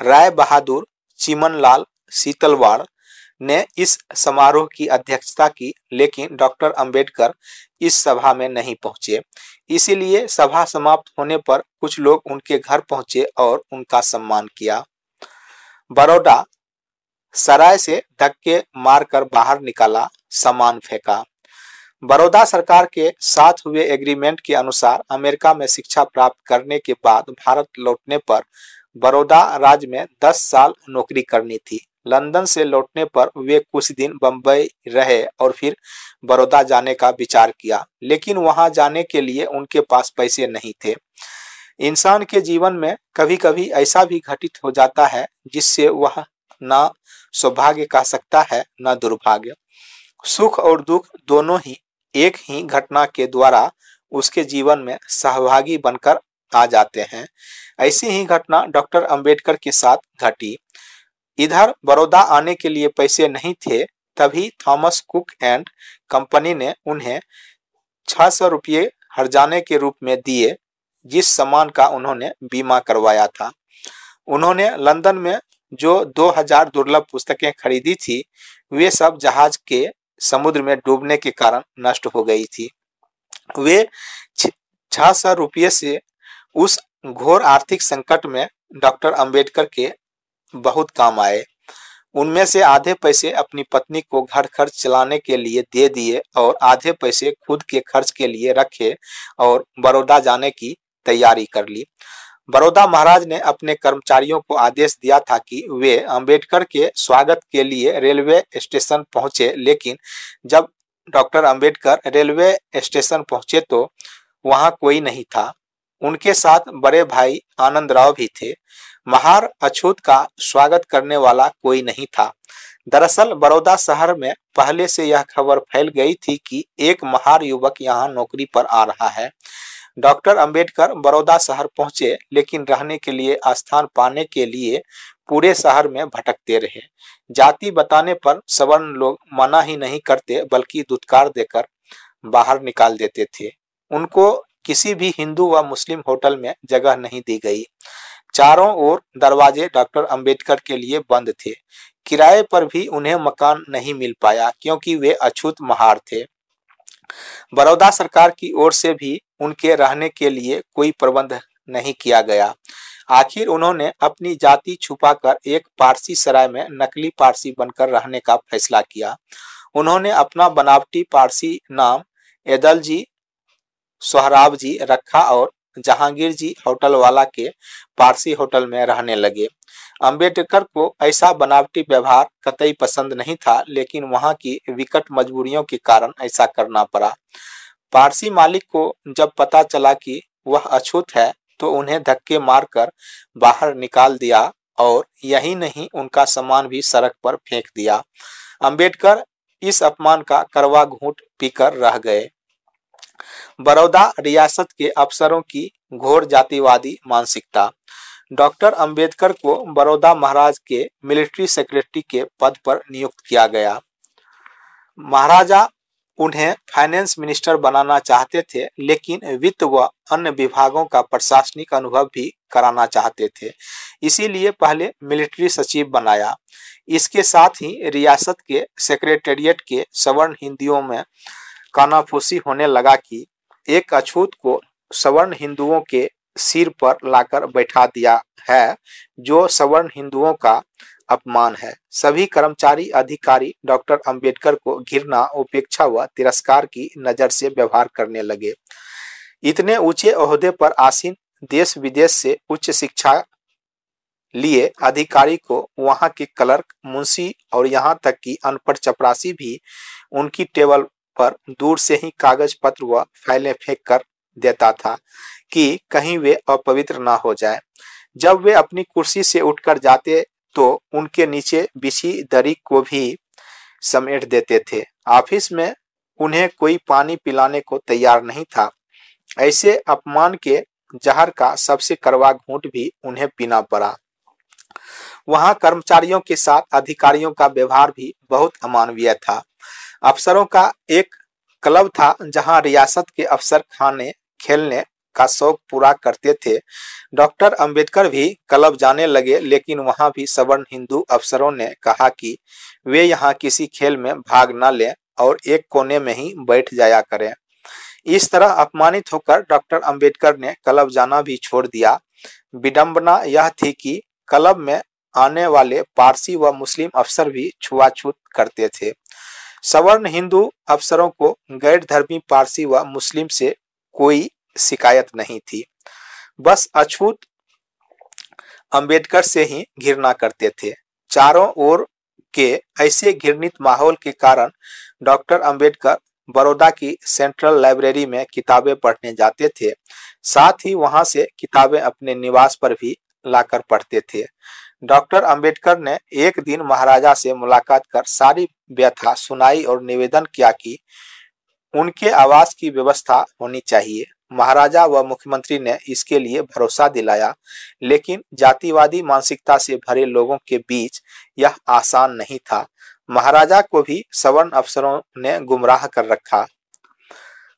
Rai Bahadur Chimanlal Setalvad ने इस समारोह की अध्यक्षता की, लेकिन डॉक्टर अंबेडकर इस सभा में नहीं पहुँचे। इसीलिए सभा समाप्त होने पर कुछ लोग उनके घर पहुँचे और उनका सम्मान किया। बड़ौदा, सराय से धक्के मारकर बाहर निकाला, सामान फेंका। बड़ौदा सरकार के साथ हुए एग्रीमेंट के अनुसार अमेरिका में शिक्षा प्राप्त करने के बाद भारत लौटने पर बड़ौदा राज्य में 10 साल नौकरी करनी थी। लंदन से लौटने पर वे कुछ दिन बंबई रहे और फिर बड़ौदा जाने का विचार किया। लेकिन वहाँ जाने के लिए उनके पास पैसे नहीं थे। इंसान के जीवन में कभी कभी ऐसा भी घटित हो जाता है, जिससे वह न सौभाग्य कह सकता है, न दुर्भाग्य। सुख और दुख दोनों ही, एक ही घटना के द्वारा उसके जीवन में सहभागी बनकर आ जाते हैं। ऐसी ही घटना डॉक्टर अंबेडकर के साथ घटी। इधर बड़ौदा आने के लिए पैसे नहीं थे, तभी थॉमस कुक एंड कंपनी ने उन्हें छह सौ रुपये हरजाने के रूप में दिए, जिस सामान का उन्होंने बीमा करवाया था। उन्होंने लंदन में जो 2000 दुर्लभ पुस्तकें खरीदी थी, वे सब जहाज़ के समुद्र में डूबने के कारण नष्ट हो गई थी। वे छह सौ रुपये से उस घोर आर्थिक संकट में डॉक्टर अंबेडकर के बहुत काम आए। उनमें से आधे पैसे अपनी पत्नी को घर खर्च चलाने के लिए दे दिए और आधे पैसे खुद के खर्च के लिए रखे और बड़ौदा जाने की तैयारी कर ली। बड़ौदा महाराज ने अपने कर्मचारियों को आदेश दिया था कि वे अंबेडकर के स्वागत के लिए रेलवे स्टेशन पहुँचे, लेकिन जब डॉक्टर अंबेडकर रेलवे स्टेशन पहुँचे तो वहाँ कोई नहीं था। उनके साथ बड़े भाई आनंद राव भी थे। महार अछूत का स्वागत करने वाला कोई नहीं था। दरअसल, बड़ौदा शहर में पहले से यह खबर फैल गई थी कि एक महार युवक यहाँ नौकरी पर आ रहा है। डॉक्टर अंबेडकर बड़ौदा शहर पहुँचे, लेकिन रहने के लिए, स्थान पाने के लिए पूरे शहर में भटकते रहे। जाति बताने पर सवर्ण लोग मना ही नहीं करते, बल्कि दुत्कार देकर बाहर निकाल देते थे। उनको किसी भी हिंदू व मुस्लिम होटल में जगह नहीं दी गई। चारों ओर दरवाजे डॉक्टर अंबेडकर के लिए बंद थे। किराए पर भी उन्हें मकान नहीं मिल पाया क्योंकि वे अछूत महार थे। बड़ौदा सरकार की ओर से भी उनके रहने के लिए कोई प्रबंध नहीं किया गया। आखिर उन्होंने अपनी जाति छुपाकर एक पारसी सराय में नकली पारसी बनकर रहने का फैसला किया। उन्होंने अपना बनावटी पारसी नाम एदल जी सोहराब जी रखा और जहांगीर जी होटल वाला के पारसी होटल में रहने लगे। अंबेडकर को ऐसा बनावटी व्यवहार कतई पसंद नहीं था, लेकिन वहाँ की विकट मजबूरियों के कारण ऐसा करना पड़ा। पारसी मालिक को जब पता चला कि वह अछूत है तो उन्हें धक्के मारकर बाहर निकाल दिया और यही नहीं उनका सामान भी सड़क पर फेंक दिया। अंबेडकर इस अपमान का करवा घूट पीकर रह गए। बड़ौदा रियासत के अफसरों की घोर जातिवादी मानसिकता। डॉक्टर अंबेडकर को बड़ौदा महाराज के मिलिट्री सेक्रेटरी के पद पर नियुक्त किया गया। महाराजा उन्हें फाइनेंस मिनिस्टर बनाना चाहते थे, लेकिन वित्त व अन्य विभागों का प्रशासनिक अनुभव भी कराना चाहते थे। इसीलिए पहले मिलिट्री सचिव बनाया। इसके साथ ही रियासत के सेक्रेटेरिएट के सवर्ण हिंदियों में कानाफूसी होने लगा कि एक अछूत को सवर्ण हिंदुओं के सिर पर लाकर बैठा दिया है, जो सवर्ण हिंदुओं का अपमान है। सभी कर्मचारी, अधिकारी, डॉक्टर अंबेडकर को घृणा, उपेक्षा व तिरस्कार की नज़र से व्यवहार करने लगे। इतने ऊँचे ओहदे पर आसीन देश विदेश से उच्च शिक्षा लिए अधिकारी को वहाँ के क्लर्क, मुंशी और यहाँ तक कि अनपढ़ चपरासी भी उनकी टेबल पर दूर से ही कागज़ पत्र व फाइलें फेंक कर देता था कि कहीं वे अपवित्र ना हो जाए। जब वे अपनी कुर्सी से उठकर जाते तो उनके नीचे बिछी दरी को भी समेट देते थे। ऑफ़िस में उन्हें कोई पानी पिलाने को तैयार नहीं था। ऐसे अपमान के जहर का सबसे करवा घूट भी उन्हें पीना पड़ा। वहाँ कर्मचारियों के साथ अधिकारियों का व्यवहार भी बहुत अमानवीय था। अफसरों का एक क्लब था जहाँ रियासत के अफसर खाने, खेलने का शौक पूरा करते थे। डॉक्टर अंबेडकर भी क्लब जाने लगे, लेकिन वहाँ भी सवर्ण हिंदू अफसरों ने कहा कि वे यहाँ किसी खेल में भाग न लें और एक कोने में ही बैठ जाया करें। इस तरह अपमानित होकर डॉक्टर अंबेडकर ने क्लब जाना भी छोड़ दिया। विडंबना यह थी कि क्लब में आने वाले पारसी व मुस्लिम अफसर भी छुआछूत करते थे। सवर्ण हिंदू अफसरों को गैर धर्मी पारसी व मुस्लिम से कोई शिकायत नहीं थी। बस अछूत अंबेडकर से ही घृणा करते थे। चारों ओर के ऐसे घृणित माहौल के कारण डॉक्टर अंबेडकर बड़ौदा की सेंट्रल लाइब्रेरी में किताबें पढ़ने जाते थे। साथ ही वहाँ से किताबें अपने निवास पर भी लाकर पढ़ते थे। डॉक्टर अंबेडकर ने एक दिन महाराजा से मुलाकात कर सारी व्यथा सुनाई और निवेदन किया कि उनके आवास की व्यवस्था होनी चाहिए। महाराजा व मुख्यमंत्री ने इसके लिए भरोसा दिलाया, लेकिन जातिवादी मानसिकता से भरे लोगों के बीच यह आसान नहीं था। महाराजा को भी सवर्ण अफसरों ने गुमराह कर रखा।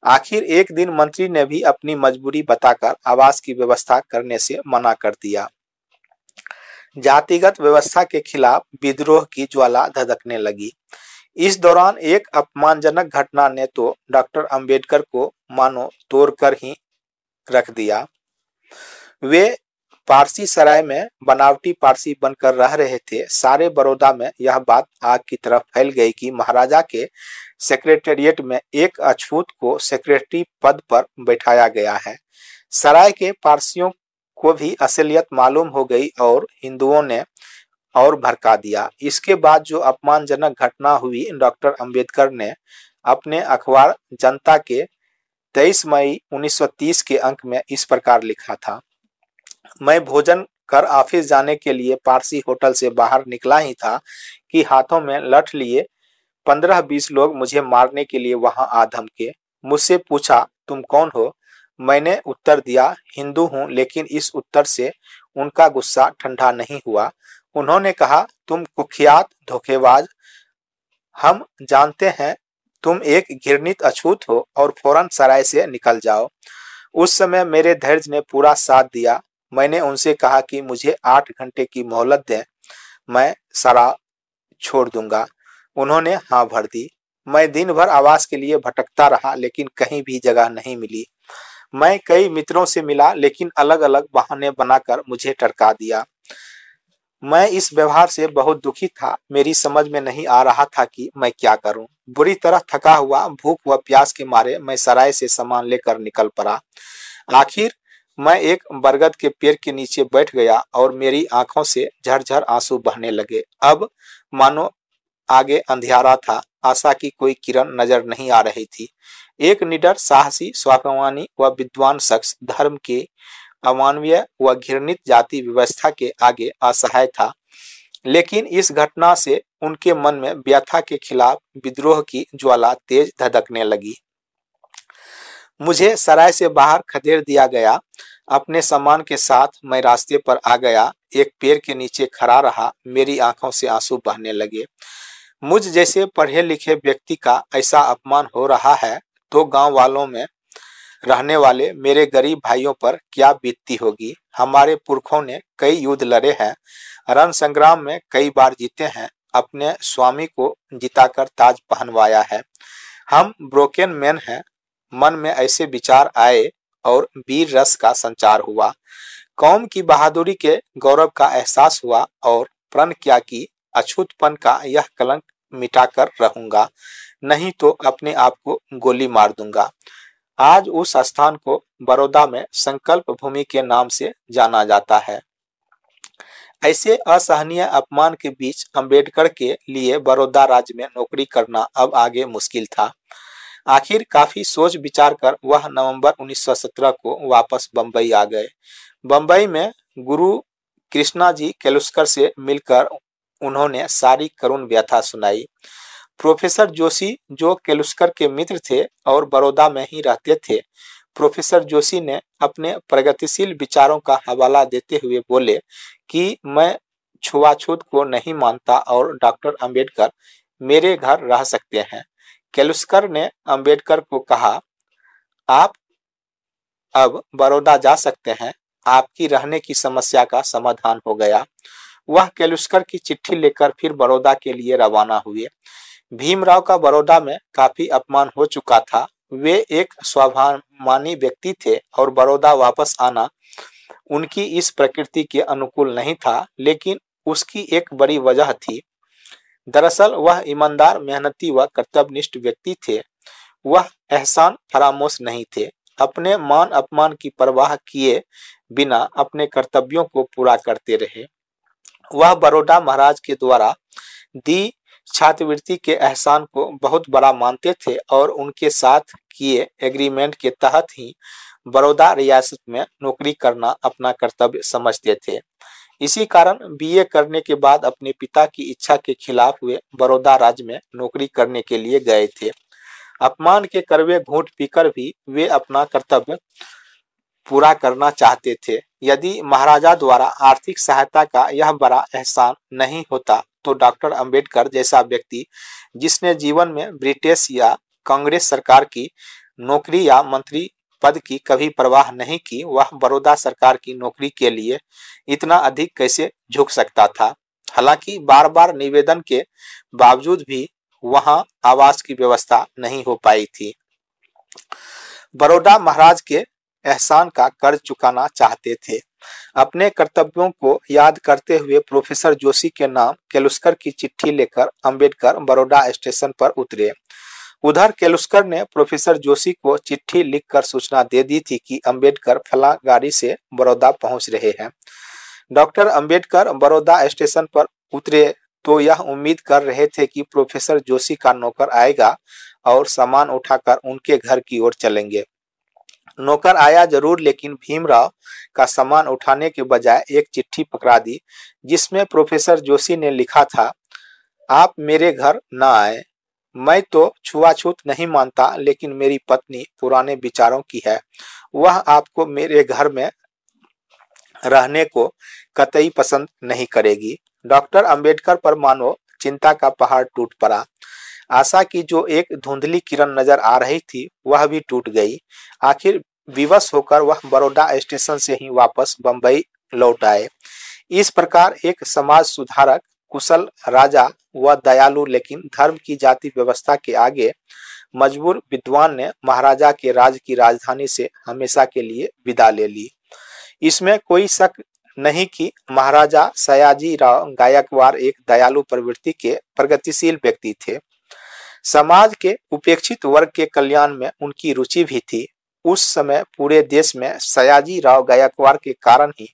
आखिर एक दिन मंत्री ने भी अपनी मजबूरी बताकर आवास की व्यवस्था करने से मना कर दिया। जातिगत व्यवस्था के खिलाफ विद्रोह की ज्वाला धधकने लगी। इस दौरान एक अपमानजनक घटना ने तो डॉक्टर अंबेडकर को मानो तोड़कर ही रख दिया। वे पारसी सराय में बनावटी पारसी बनकर रह रहे थे। सारे बड़ौदा में यह बात आग की तरफ़ फैल गई कि महाराजा के सेक्रेटेरिएट में एक अछूत को सेक्रेटरी पद पर बैठाया गया है। सराय के पारसियों को भी असलियत मालूम हो गई और हिंदुओं ने और भड़का दिया। इसके बाद जो अपमानजनक घटना हुई, डॉक्टर अंबेडकर ने अपने अखबार जनता के 23 मई 1930 के अंक में इस प्रकार लिखा था, मैं भोजन कर ऑफ़िस जाने के लिए पारसी होटल से बाहर निकला ही था कि हाथों में लठ लिए पंद्रह बीस लोग मुझे मारने के लिए वहाँ आ धमके। मुझसे पूछा, तुम कौन हो? मैंने उत्तर दिया, हिंदू हूँ, लेकिन इस उत्तर से उनका गुस्सा ठंडा नहीं हुआ। उन्होंने कहा, तुम कुख्यात, धोखेबाज, हम जानते हैं, तुम एक घृणित अछूत हो और फ़ौरन सराय से निकल जाओ। उस समय मेरे धैर्य ने पूरा साथ दिया। मैंने उनसे कहा कि मुझे आठ घंटे की मोहलत दें, मैं सरा छोड़ दूँगा। उन्होंने हाँ भर दी। मैं दिन भर आवास के लिए भटकता रहा, लेकिन कहीं भी जगह नहीं मिली। मैं कई मित्रों से मिला, लेकिन अलग अलग बहाने बनाकर मुझे टरका दिया। मैं इस व्यवहार से बहुत दुखी था। मेरी समझ में नहीं आ रहा था कि मैं क्या करूँ। बुरी तरह थका हुआ, भूख व प्यास के मारे मैं सराय से सामान लेकर निकल पड़ा। आखिर मैं एक बरगद के पेड़ के नीचे बैठ गया और मेरी आँखों से झरझर आँसू बहने लगे। अब मानो आगे अंधियारा था। आशा की कोई किरण नज़र नहीं आ रही थी। एक निडर, साहसी, स्वाभिमानी व विद्वान शख्स धर्म के अमानवीय व घृणित जाति व्यवस्था के आगे असहाय था। लेकिन इस घटना से उनके मन में व्यथा के खिलाफ विद्रोह की ज्वाला तेज धधकने लगी। मुझे सराय से बाहर खदेड़ दिया गया। अपने सामान के साथ मैं रास्ते पर आ गया। एक पेड़ के नीचे खड़ा रहा। मेरी आँखों से आँसू बहने लगे। मुझ जैसे पढ़े लिखे व्यक्ति का ऐसा अपमान हो रहा है तो गाँव वालों में रहने वाले मेरे गरीब भाइयों पर क्या बीतती होगी? हमारे पुरखों ने कई युद्ध लड़े हैं रण संग्राम में कई बार जीते हैं, अपने स्वामी को जिताकर ताज पहनवाया है। हम ब्रोकन मैन हैं, मन में ऐसे विचार आए और वीर रस का संचार हुआ। कौम की बहादुरी के गौरव का एहसास हुआ और प्रण किया कि अछूतपन का यह कलंक मिटाकर रहूँगा, नहीं तो अपने आप को गोली मार दूँगा। आज उस स्थान को बड़ौदा में संकल्प भूमि के नाम से जाना जाता है। ऐसे असहनीय अपमान के बीच अंबेडकर के लिए बड़ौदा राज्य में नौकरी करना अब आगे मुश्किल था। आखिर काफ़ी सोच विचार कर वह नवंबर 1917 को वापस बंबई आ गए। बंबई में गुरु कृष्णा जी केलुस्कर से मिलकर उन्होंने सारी करुण व्यथा सुनाई। प्रोफेसर जोशी जो केलुस्कर के मित्र थे और बड़ौदा में ही रहते थे, प्रोफेसर जोशी ने अपने प्रगतिशील विचारों का हवाला देते हुए बोले कि मैं छुआछूत को नहीं मानता और डॉक्टर अंबेडकर मेरे घर रह सकते हैं। केलुस्कर ने अंबेडकर को कहा, आप अब बड़ौदा जा सकते हैं। आपकी रहने की समस्या का समाधान हो गया। वह केलुस्कर की चिट्ठी लेकर फिर बड़ौदा के लिए रवाना हुए। भीमराव का बड़ौदा में काफ़ी अपमान हो चुका था। वे एक स्वाभिमानी व्यक्ति थे और बड़ौदा वापस आना उनकी इस प्रकृति के अनुकूल नहीं था, लेकिन उसकी एक बड़ी वजह थी। दरअसल वह ईमानदार, मेहनती व कर्तव्यनिष्ठ व्यक्ति थे। वह एहसान, फरामोश नहीं थे। अपने मान अपमान की परवाह किए बिना अपने कर्तव्यों को पूरा करते रहे। वह बड़ौदा महाराज के द्वारा दी छात्रवृत्ति के एहसान को बहुत बड़ा मानते थे और उनके साथ किए एग्रीमेंट के तहत ही बड़ौदा रियासत में नौकरी करना अपना कर्तव्य समझते थे। इसी कारण बीए करने के बाद अपने पिता की इच्छा के खिलाफ वे बड़ौदा राज्य में नौकरी करने के लिए गए थे। अपमान के करवे घूट पीकर भी वे अपना कर्तव्य पूरा करना चाहते थे। यदि महाराजा द्वारा आर्थिक सहायता का यह बड़ा एहसान नहीं होता तो डॉक्टर अंबेडकर जैसा व्यक्ति, जिसने जीवन में ब्रिटिश या कांग्रेस सरकार की नौकरी या मंत्री पद की कभी परवाह नहीं की, वह बड़ौदा सरकार की नौकरी के लिए इतना अधिक कैसे झुक सकता था? हालाँकि बार बार निवेदन के बावजूद भी वहाँ आवास की व्यवस्था नहीं हो पाई थी। बड़ौदा महाराज के एहसान का कर्ज चुकाना चाहते थे। अपने कर्तव्यों को याद करते हुए प्रोफेसर जोशी के नाम केलुस्कर की चिट्ठी लेकर अंबेडकर बड़ौदा स्टेशन पर उतरे। उधर केलुस्कर ने प्रोफेसर जोशी को चिट्ठी लिखकर सूचना दे दी थी कि अंबेडकर फला गाड़ी से बड़ौदा पहुँच रहे हैं। डॉक्टर अंबेडकर बड़ौदा स्टेशन पर उतरे तो यह उम्मीद कर रहे थे कि प्रोफेसर जोशी का नौकर आएगा और सामान उठाकर उनके घर की ओर चलेंगे। नौकर आया ज़रूर, लेकिन भीमराव का सामान उठाने के बजाय एक चिट्ठी पकड़ा दी, जिसमें प्रोफेसर जोशी ने लिखा था, आप मेरे घर न आए। मैं तो छुआछूत नहीं मानता, लेकिन मेरी पत्नी पुराने विचारों की है। वह आपको मेरे घर में रहने को कतई पसंद नहीं करेगी। डॉक्टर अंबेडकर पर मानो चिंता का पहाड़ टूट पड़ा। आशा की जो एक धुंधली किरण नज़र आ रही थी, वह भी टूट गई। आखिर विवश होकर वह बड़ौदा स्टेशन से ही वापस बंबई लौट आए। इस प्रकार एक समाज सुधारक, कुशल राजा व दयालु, लेकिन धर्म की जाति व्यवस्था के आगे मजबूर विद्वान ने महाराजा के राज की राजधानी से हमेशा के लिए विदा ले ली। इसमें कोई शक नहीं कि महाराजा सयाजी राव गायकवाड़ एक दयालु प्रवृत्ति के प्रगतिशील व्यक्ति थे। समाज के उपेक्षित वर्ग के कल्याण में उनकी रुचि भी थी। उस समय पूरे देश में सयाजी राव गायकवाड़ के कारण ही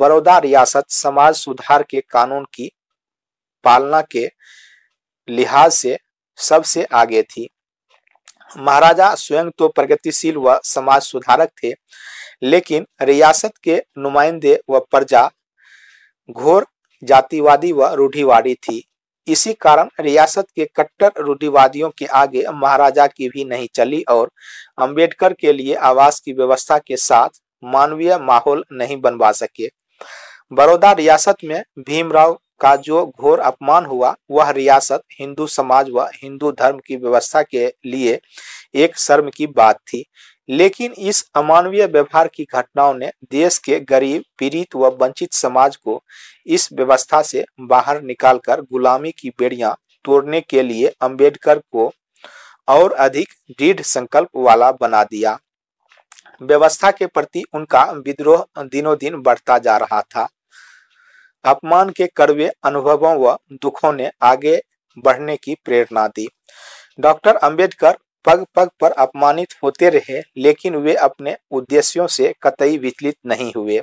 बड़ौदा रियासत समाज सुधार के कानून की पालना के लिहाज से सबसे आगे थी। महाराजा स्वयं तो प्रगतिशील व समाज सुधारक थे, लेकिन रियासत के नुमाइंदे व प्रजा घोर जातिवादी व रूढ़िवादी थी। इसी कारण रियासत के कट्टर रूढ़िवादियों के आगे महाराजा की भी नहीं चली और अंबेडकर के लिए आवास की व्यवस्था के साथ मानवीय माहौल नहीं बनवा सके। बड़ौदा रियासत में भीमराव का जो घोर अपमान हुआ, वह रियासत हिंदू समाज व हिंदू धर्म की व्यवस्था के लिए एक शर्म की बात थी। लेकिन इस अमानवीय व्यवहार की घटनाओं ने देश के गरीब, पीड़ित व वंचित समाज को इस व्यवस्था से बाहर निकालकर गुलामी की बेड़ियाँ तोड़ने के लिए अंबेडकर को और अधिक दृढ़ संकल्प वाला बना दिया। व्यवस्था के प्रति उनका विद्रोह दिनों दिन बढ़ता जा रहा था। अपमान के कड़वे अनुभवों व दुखों ने आगे बढ़ने की प्रेरणा दी। डॉक्टर अंबेडकर पग पग पर अपमानित होते रहे, लेकिन वे अपने उद्देश्यों से कतई विचलित नहीं हुए।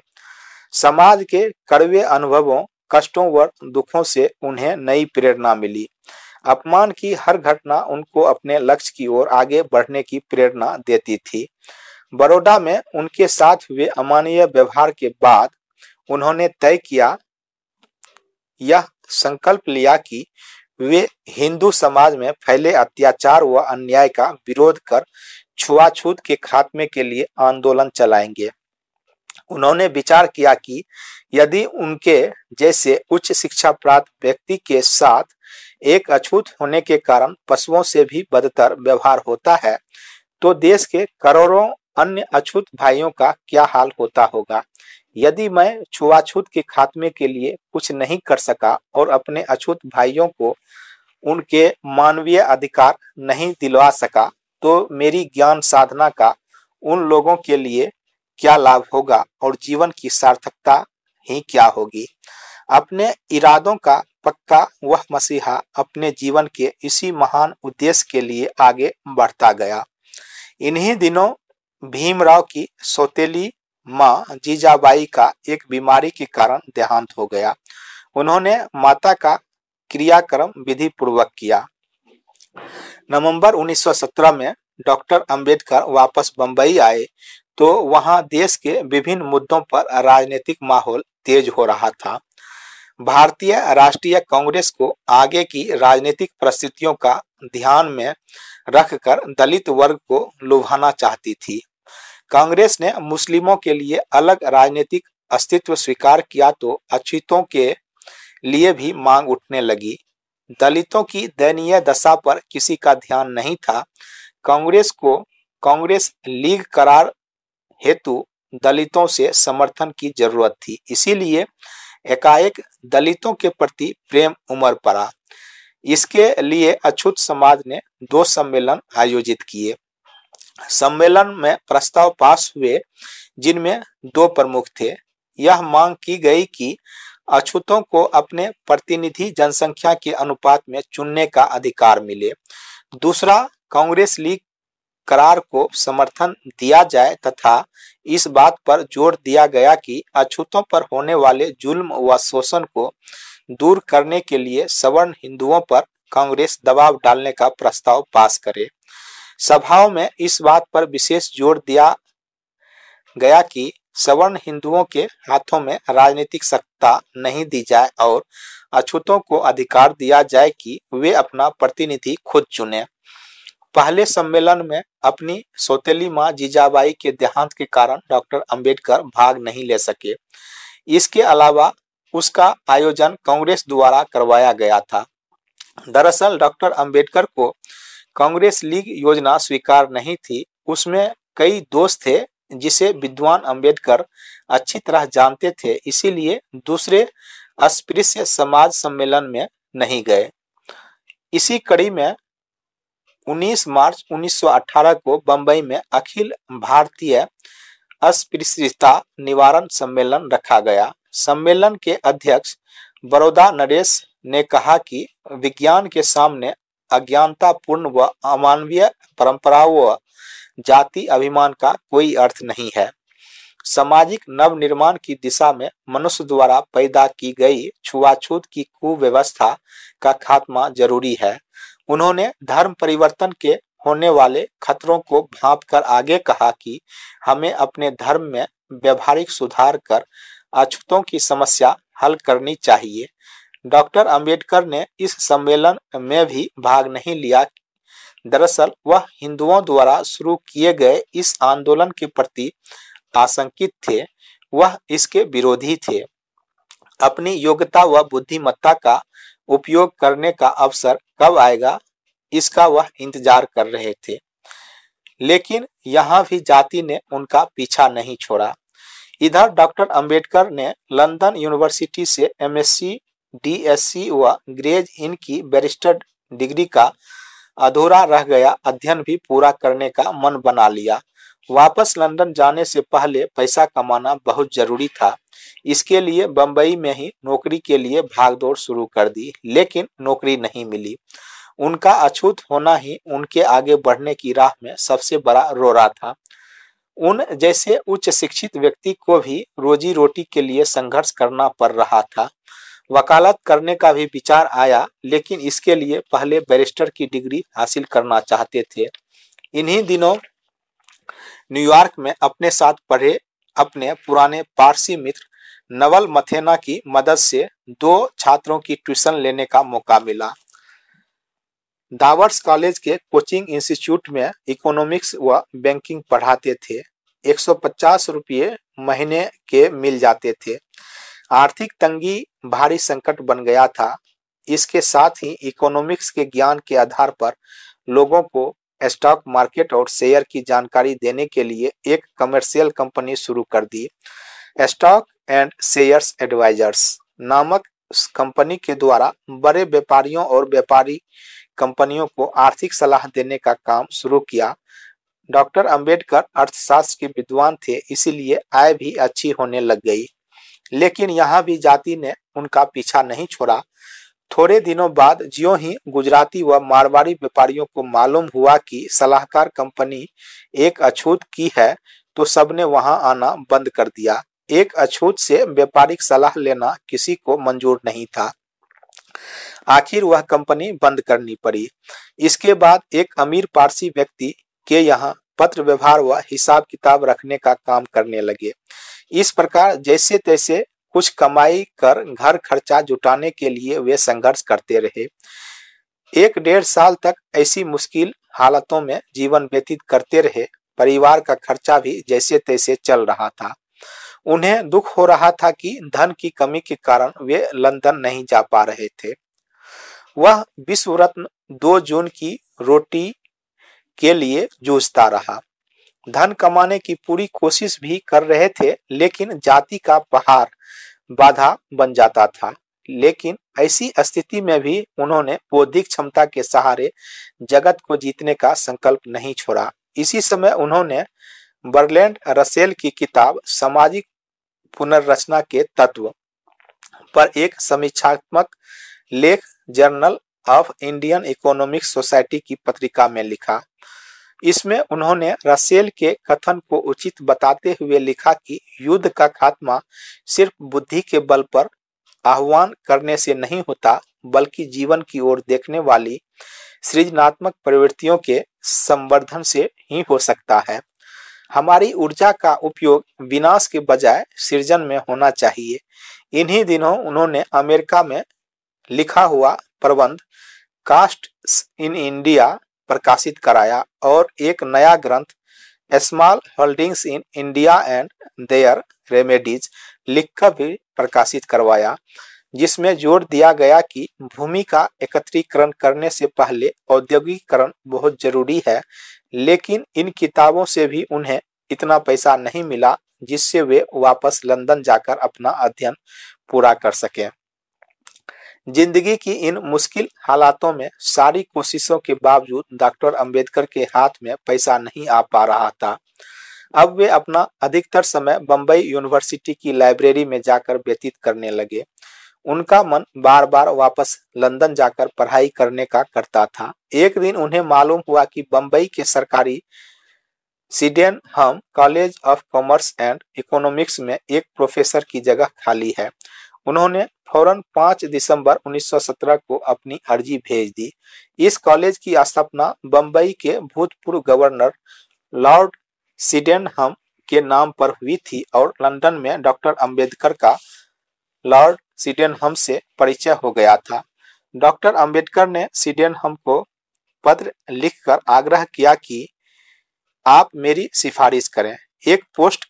समाज के कड़वे अनुभवों, कष्टों व दुखों से उन्हें नई प्रेरणा मिली। अपमान की हर घटना उनको अपने लक्ष्य की ओर आगे बढ़ने की प्रेरणा देती थी। बड़ौदा में उनके साथ हुए अमानवीय व्यवहार के बाद उन्होंने तय किया, यह संकल्प लिया कि वे हिंदू समाज में फैले अत्याचार व अन्याय का विरोध कर छुआछूत के खात्मे के लिए आंदोलन चलाएँगे। उन्होंने विचार किया कि यदि उनके जैसे उच्च शिक्षा प्राप्त व्यक्ति के साथ एक अछूत होने के कारण पशुओं से भी बदतर व्यवहार होता है तो देश के करोड़ों अन्य अछूत भाइयों का क्या हाल होता होगा? यदि मैं छुआछूत के खात्मे के लिए कुछ नहीं कर सका और अपने अछूत भाइयों को उनके मानवीय अधिकार नहीं दिलवा सका तो मेरी ज्ञान साधना का उन लोगों के लिए क्या लाभ होगा और जीवन की सार्थकता ही क्या होगी? अपने इरादों का पक्का वह मसीहा अपने जीवन के इसी महान उद्देश्य के लिए आगे बढ़ता गया। इन्हीं दिनों भीमराव की सौतेली माँ जीजाबाई का एक बीमारी के कारण देहांत हो गया। उन्होंने माता का क्रियाक्रम विधि पूर्वक किया। नवंबर 1917 में डॉक्टर अंबेडकर वापस बंबई आए तो वहाँ देश के विभिन्न मुद्दों पर राजनीतिक माहौल तेज हो रहा था। भारतीय राष्ट्रीय कांग्रेस को आगे की राजनीतिक परिस्थितियों का ध्यान में रखकर दलित वर्ग को लुभाना चाहती थी। कांग्रेस ने मुस्लिमों के लिए अलग राजनीतिक अस्तित्व स्वीकार किया तो अछूतों के लिए भी मांग उठने लगी। दलितों की दयनीय दशा पर किसी का ध्यान नहीं था। कांग्रेस को कांग्रेस लीग करार हेतु दलितों से समर्थन की ज़रूरत थी। इसीलिए एकाएक दलितों के प्रति प्रेम उमर पड़ा। इसके लिए अछूत समाज ने दो सम्मेलन आयोजित किए। सम्मेलन में प्रस्ताव पास हुए, जिनमें दो प्रमुख थे। यह मांग की गई कि अछूतों को अपने प्रतिनिधि जनसंख्या के अनुपात में चुनने का अधिकार मिले। दूसरा, कांग्रेस लीग करार को समर्थन दिया जाए तथा इस बात पर ज़ोर दिया गया कि अछूतों पर होने वाले जुल्म व शोषण को दूर करने के लिए सवर्ण हिंदुओं पर कांग्रेस दबाव डालने का प्रस्ताव पास करे। सभाओं में इस बात पर विशेष ज़ोर दिया गया कि सवर्ण हिंदुओं के हाथों में राजनीतिक सत्ता नहीं दी जाए और अछूतों को अधिकार दिया जाए कि वे अपना प्रतिनिधि खुद चुने। पहले सम्मेलन में अपनी सौतेली माँ जीजाबाई के देहांत के कारण डॉक्टर अंबेडकर भाग नहीं ले सके। इसके अलावा उसका आयोजन कांग्रेस द्वारा करवाया गया था। दरअसल डॉक्टर अंबेडकर को कांग्रेस लीग योजना स्वीकार नहीं थी। उसमें कई दोस्त थे, जिसे विद्वान अंबेडकर अच्छी तरह जानते थे, इसीलिए दूसरे अस्पृश्य समाज सम्मेलन में नहीं गए। इसी कड़ी में 19 मार्च 1918 को बंबई में अखिल भारतीय अस्पृश्यता निवारण सम्मेलन रखा गया। सम्मेलन के अध्यक्ष बड़ौदा नरेश ने कहा कि विज्ञान के सामने अज्ञानतापूर्ण व अमानवीय परंपराओं व जाति अभिमान का कोई अर्थ नहीं है। सामाजिक नव निर्माण की दिशा में मनुष्य द्वारा पैदा की गई छुआछूत की कुव्यवस्था का खात्मा ज़रूरी है। उन्होंने धर्म परिवर्तन के होने वाले खतरों को भाप कर आगे कहा कि हमें अपने धर्म में व्यवहारिक सुधार कर अछूतों की समस्या हल करनी चाहिए। डॉक्टर अंबेडकर ने इस सम्मेलन में भी भाग नहीं लिया। दरअसल वह हिंदुओं द्वारा शुरू किए गए इस आंदोलन के प्रति आशंकित थे। वह इसके विरोधी थे। अपनी योग्यता व बुद्धिमत्ता का उपयोग करने का अवसर कब आएगा इसका वह इंतज़ार कर रहे थे। लेकिन यहाँ भी जाति ने उनका पीछा नहीं छोड़ा। इधर डॉक्टर अंबेडकर ने लंदन यूनिवर्सिटी से एमएससी, डीएससी व ग्रेज इन की बैरिस्टर डिग्री का अधूरा रह गया। अध्ययन भी पूरा करने का मन बना लिया। वापस लंदन जाने से पहले पैसा कमाना बहुत ज़रूरी था। इसके लिए बंबई में ही नौकरी के लिए भागदौड़ शुरू कर दी, लेकिन नौकरी नहीं मिली। उनका अछूत होना ही उनके आगे बढ़ने की राह में सबसे बड़ा रोरा था। उन जैसे उच्च शिक्षित व्यक्ति को भी रोजी रोटी के लिए संघर्ष करना पड़ रहा था। वकालत करने का भी विचार आया, लेकिन इसके लिए पहले बैरिस्टर की डिग्री हासिल करना चाहते थे। इन्हीं दिनों न्यूयॉर्क में अपने साथ पढ़े अपने पुराने पारसी मित्र नवल मथेना की मदद से दो छात्रों की ट्यूशन लेने का मौका मिला। दावर्स कॉलेज के कोचिंग इंस्टीट्यूट में इकोनॉमिक्स व बैंकिंग पढ़ाते थे। 150 रुपये महीने के मिल जाते थे। आर्थिक तंगी भारी संकट बन गया था। इसके साथ ही इकोनॉमिक्स के ज्ञान के आधार पर लोगों को स्टॉक मार्केट और शेयर की जानकारी देने के लिए एक कमर्शियल कंपनी शुरू कर दी। स्टॉक एंड शेयर्स एडवाइजर्स नामक कंपनी के द्वारा बड़े व्यापारियों और व्यापारी कंपनियों को आर्थिक सलाह देने का काम शुरू किया। डॉक्टर अंबेडकर अर्थशास्त्र के विद्वान थे, इसीलिए आय भी अच्छी होने लग गई। लेकिन यहाँ भी जाति ने उनका पीछा नहीं छोड़ा। थोड़े दिनों बाद जियो ही गुजराती व मारवाड़ी व्यापारियों को मालूम हुआ कि सलाहकार कंपनी एक अछूत की है तो सबने वहाँ आना बंद कर दिया। एक अछूत से व्यापारिक सलाह लेना किसी को मंजूर नहीं था। आखिर वह कंपनी बंद करनी पड़ी। इसके बाद एक अमीर पारसी व्यक्ति के यहाँ पत्र व्यवहार व हिसाब किताब रखने का काम करने लगे। इस प्रकार जैसे तैसे कुछ कमाई कर घर खर्चा जुटाने के लिए वे संघर्ष करते रहे। एक डेढ़ साल तक ऐसी मुश्किल हालतों में जीवन व्यतीत करते रहे। परिवार का खर्चा भी जैसे तैसे चल रहा था। उन्हें दुख हो रहा था कि धन की कमी के कारण वे लंदन नहीं जा पा रहे थे। वह विश्व रत्न दो जून की रोटी के लिए जूझता रहा। धन कमाने की पूरी कोशिश भी कर रहे थे, लेकिन जाति का पहाड़ बाधा बन जाता था। लेकिन ऐसी स्थिति में भी उन्होंने बौद्धिक क्षमता के सहारे जगत को जीतने का संकल्प नहीं छोड़ा। इसी समय उन्होंने बर्लैंड रसेल की किताब सामाजिक पुनर्रचना के तत्व पर एक समीक्षात्मक लेख, journal of Indian economic society की पत्रिका में लिखा। इसमें उन्होंने रसेल के कथन को उचित बताते हुए लिखा कि युद्ध का खात्मा सिर्फ़ बुद्धि के बल पर आह्वान करने से नहीं होता, बल्कि जीवन की ओर देखने वाली सृजनात्मक प्रवृत्तियों के संवर्धन से ही हो सकता है। हमारी ऊर्जा का उपयोग विनाश के बजाय सृजन में होना चाहिए। इन्हीं दिनों उन्होंने अमेरिका में लिखा हुआ प्रबंध, कास्ट इन इंडिया प्रकाशित कराया और एक नया ग्रंथ small holdings in India and their remedies लिखकर भी प्रकाशित करवाया, जिसमें ज़ोर दिया गया कि भूमि का एकत्रीकरण करने से पहले औद्योगिकरण बहुत ज़रूरी है, लेकिन इन किताबों से भी उन्हें इतना पैसा नहीं मिला, जिससे वे वापस लंदन जाकर अपना अध्ययन पूरा कर सके। ज़िंदगी की इन मुश्किल हालातों में सारी कोशिशों के बावजूद डॉक्टर अंबेडकर के हाथ में पैसा नहीं आ पा रहा था। अब वे अपना अधिकतर समय बंबई यूनिवर्सिटी की लाइब्रेरी में जाकर व्यतीत करने लगे। उनका मन बार बार वापस लंदन जाकर पढ़ाई करने का करता था। एक दिन उन्हें मालूम हुआ कि बंबई के सरकारी Sydenham college of commerce and economics में एक प्रोफेसर की जगह खाली है। उन्होंने फ़ौरन 5 दिसंबर 1917 को अपनी अर्जी भेज दी। इस कॉलेज की स्थापना बंबई के भूतपूर्व गवर्नर लॉर्ड सीडेन हम के नाम पर हुई थी और लंदन में डॉक्टर अंबेडकर का लॉर्ड सीडेन हम से परिचय हो गया था। डॉक्टर अंबेडकर ने सीडेन हम को पत्र लिखकर आग्रह किया कि, आप मेरी सिफारिश करें। एक पोस्ट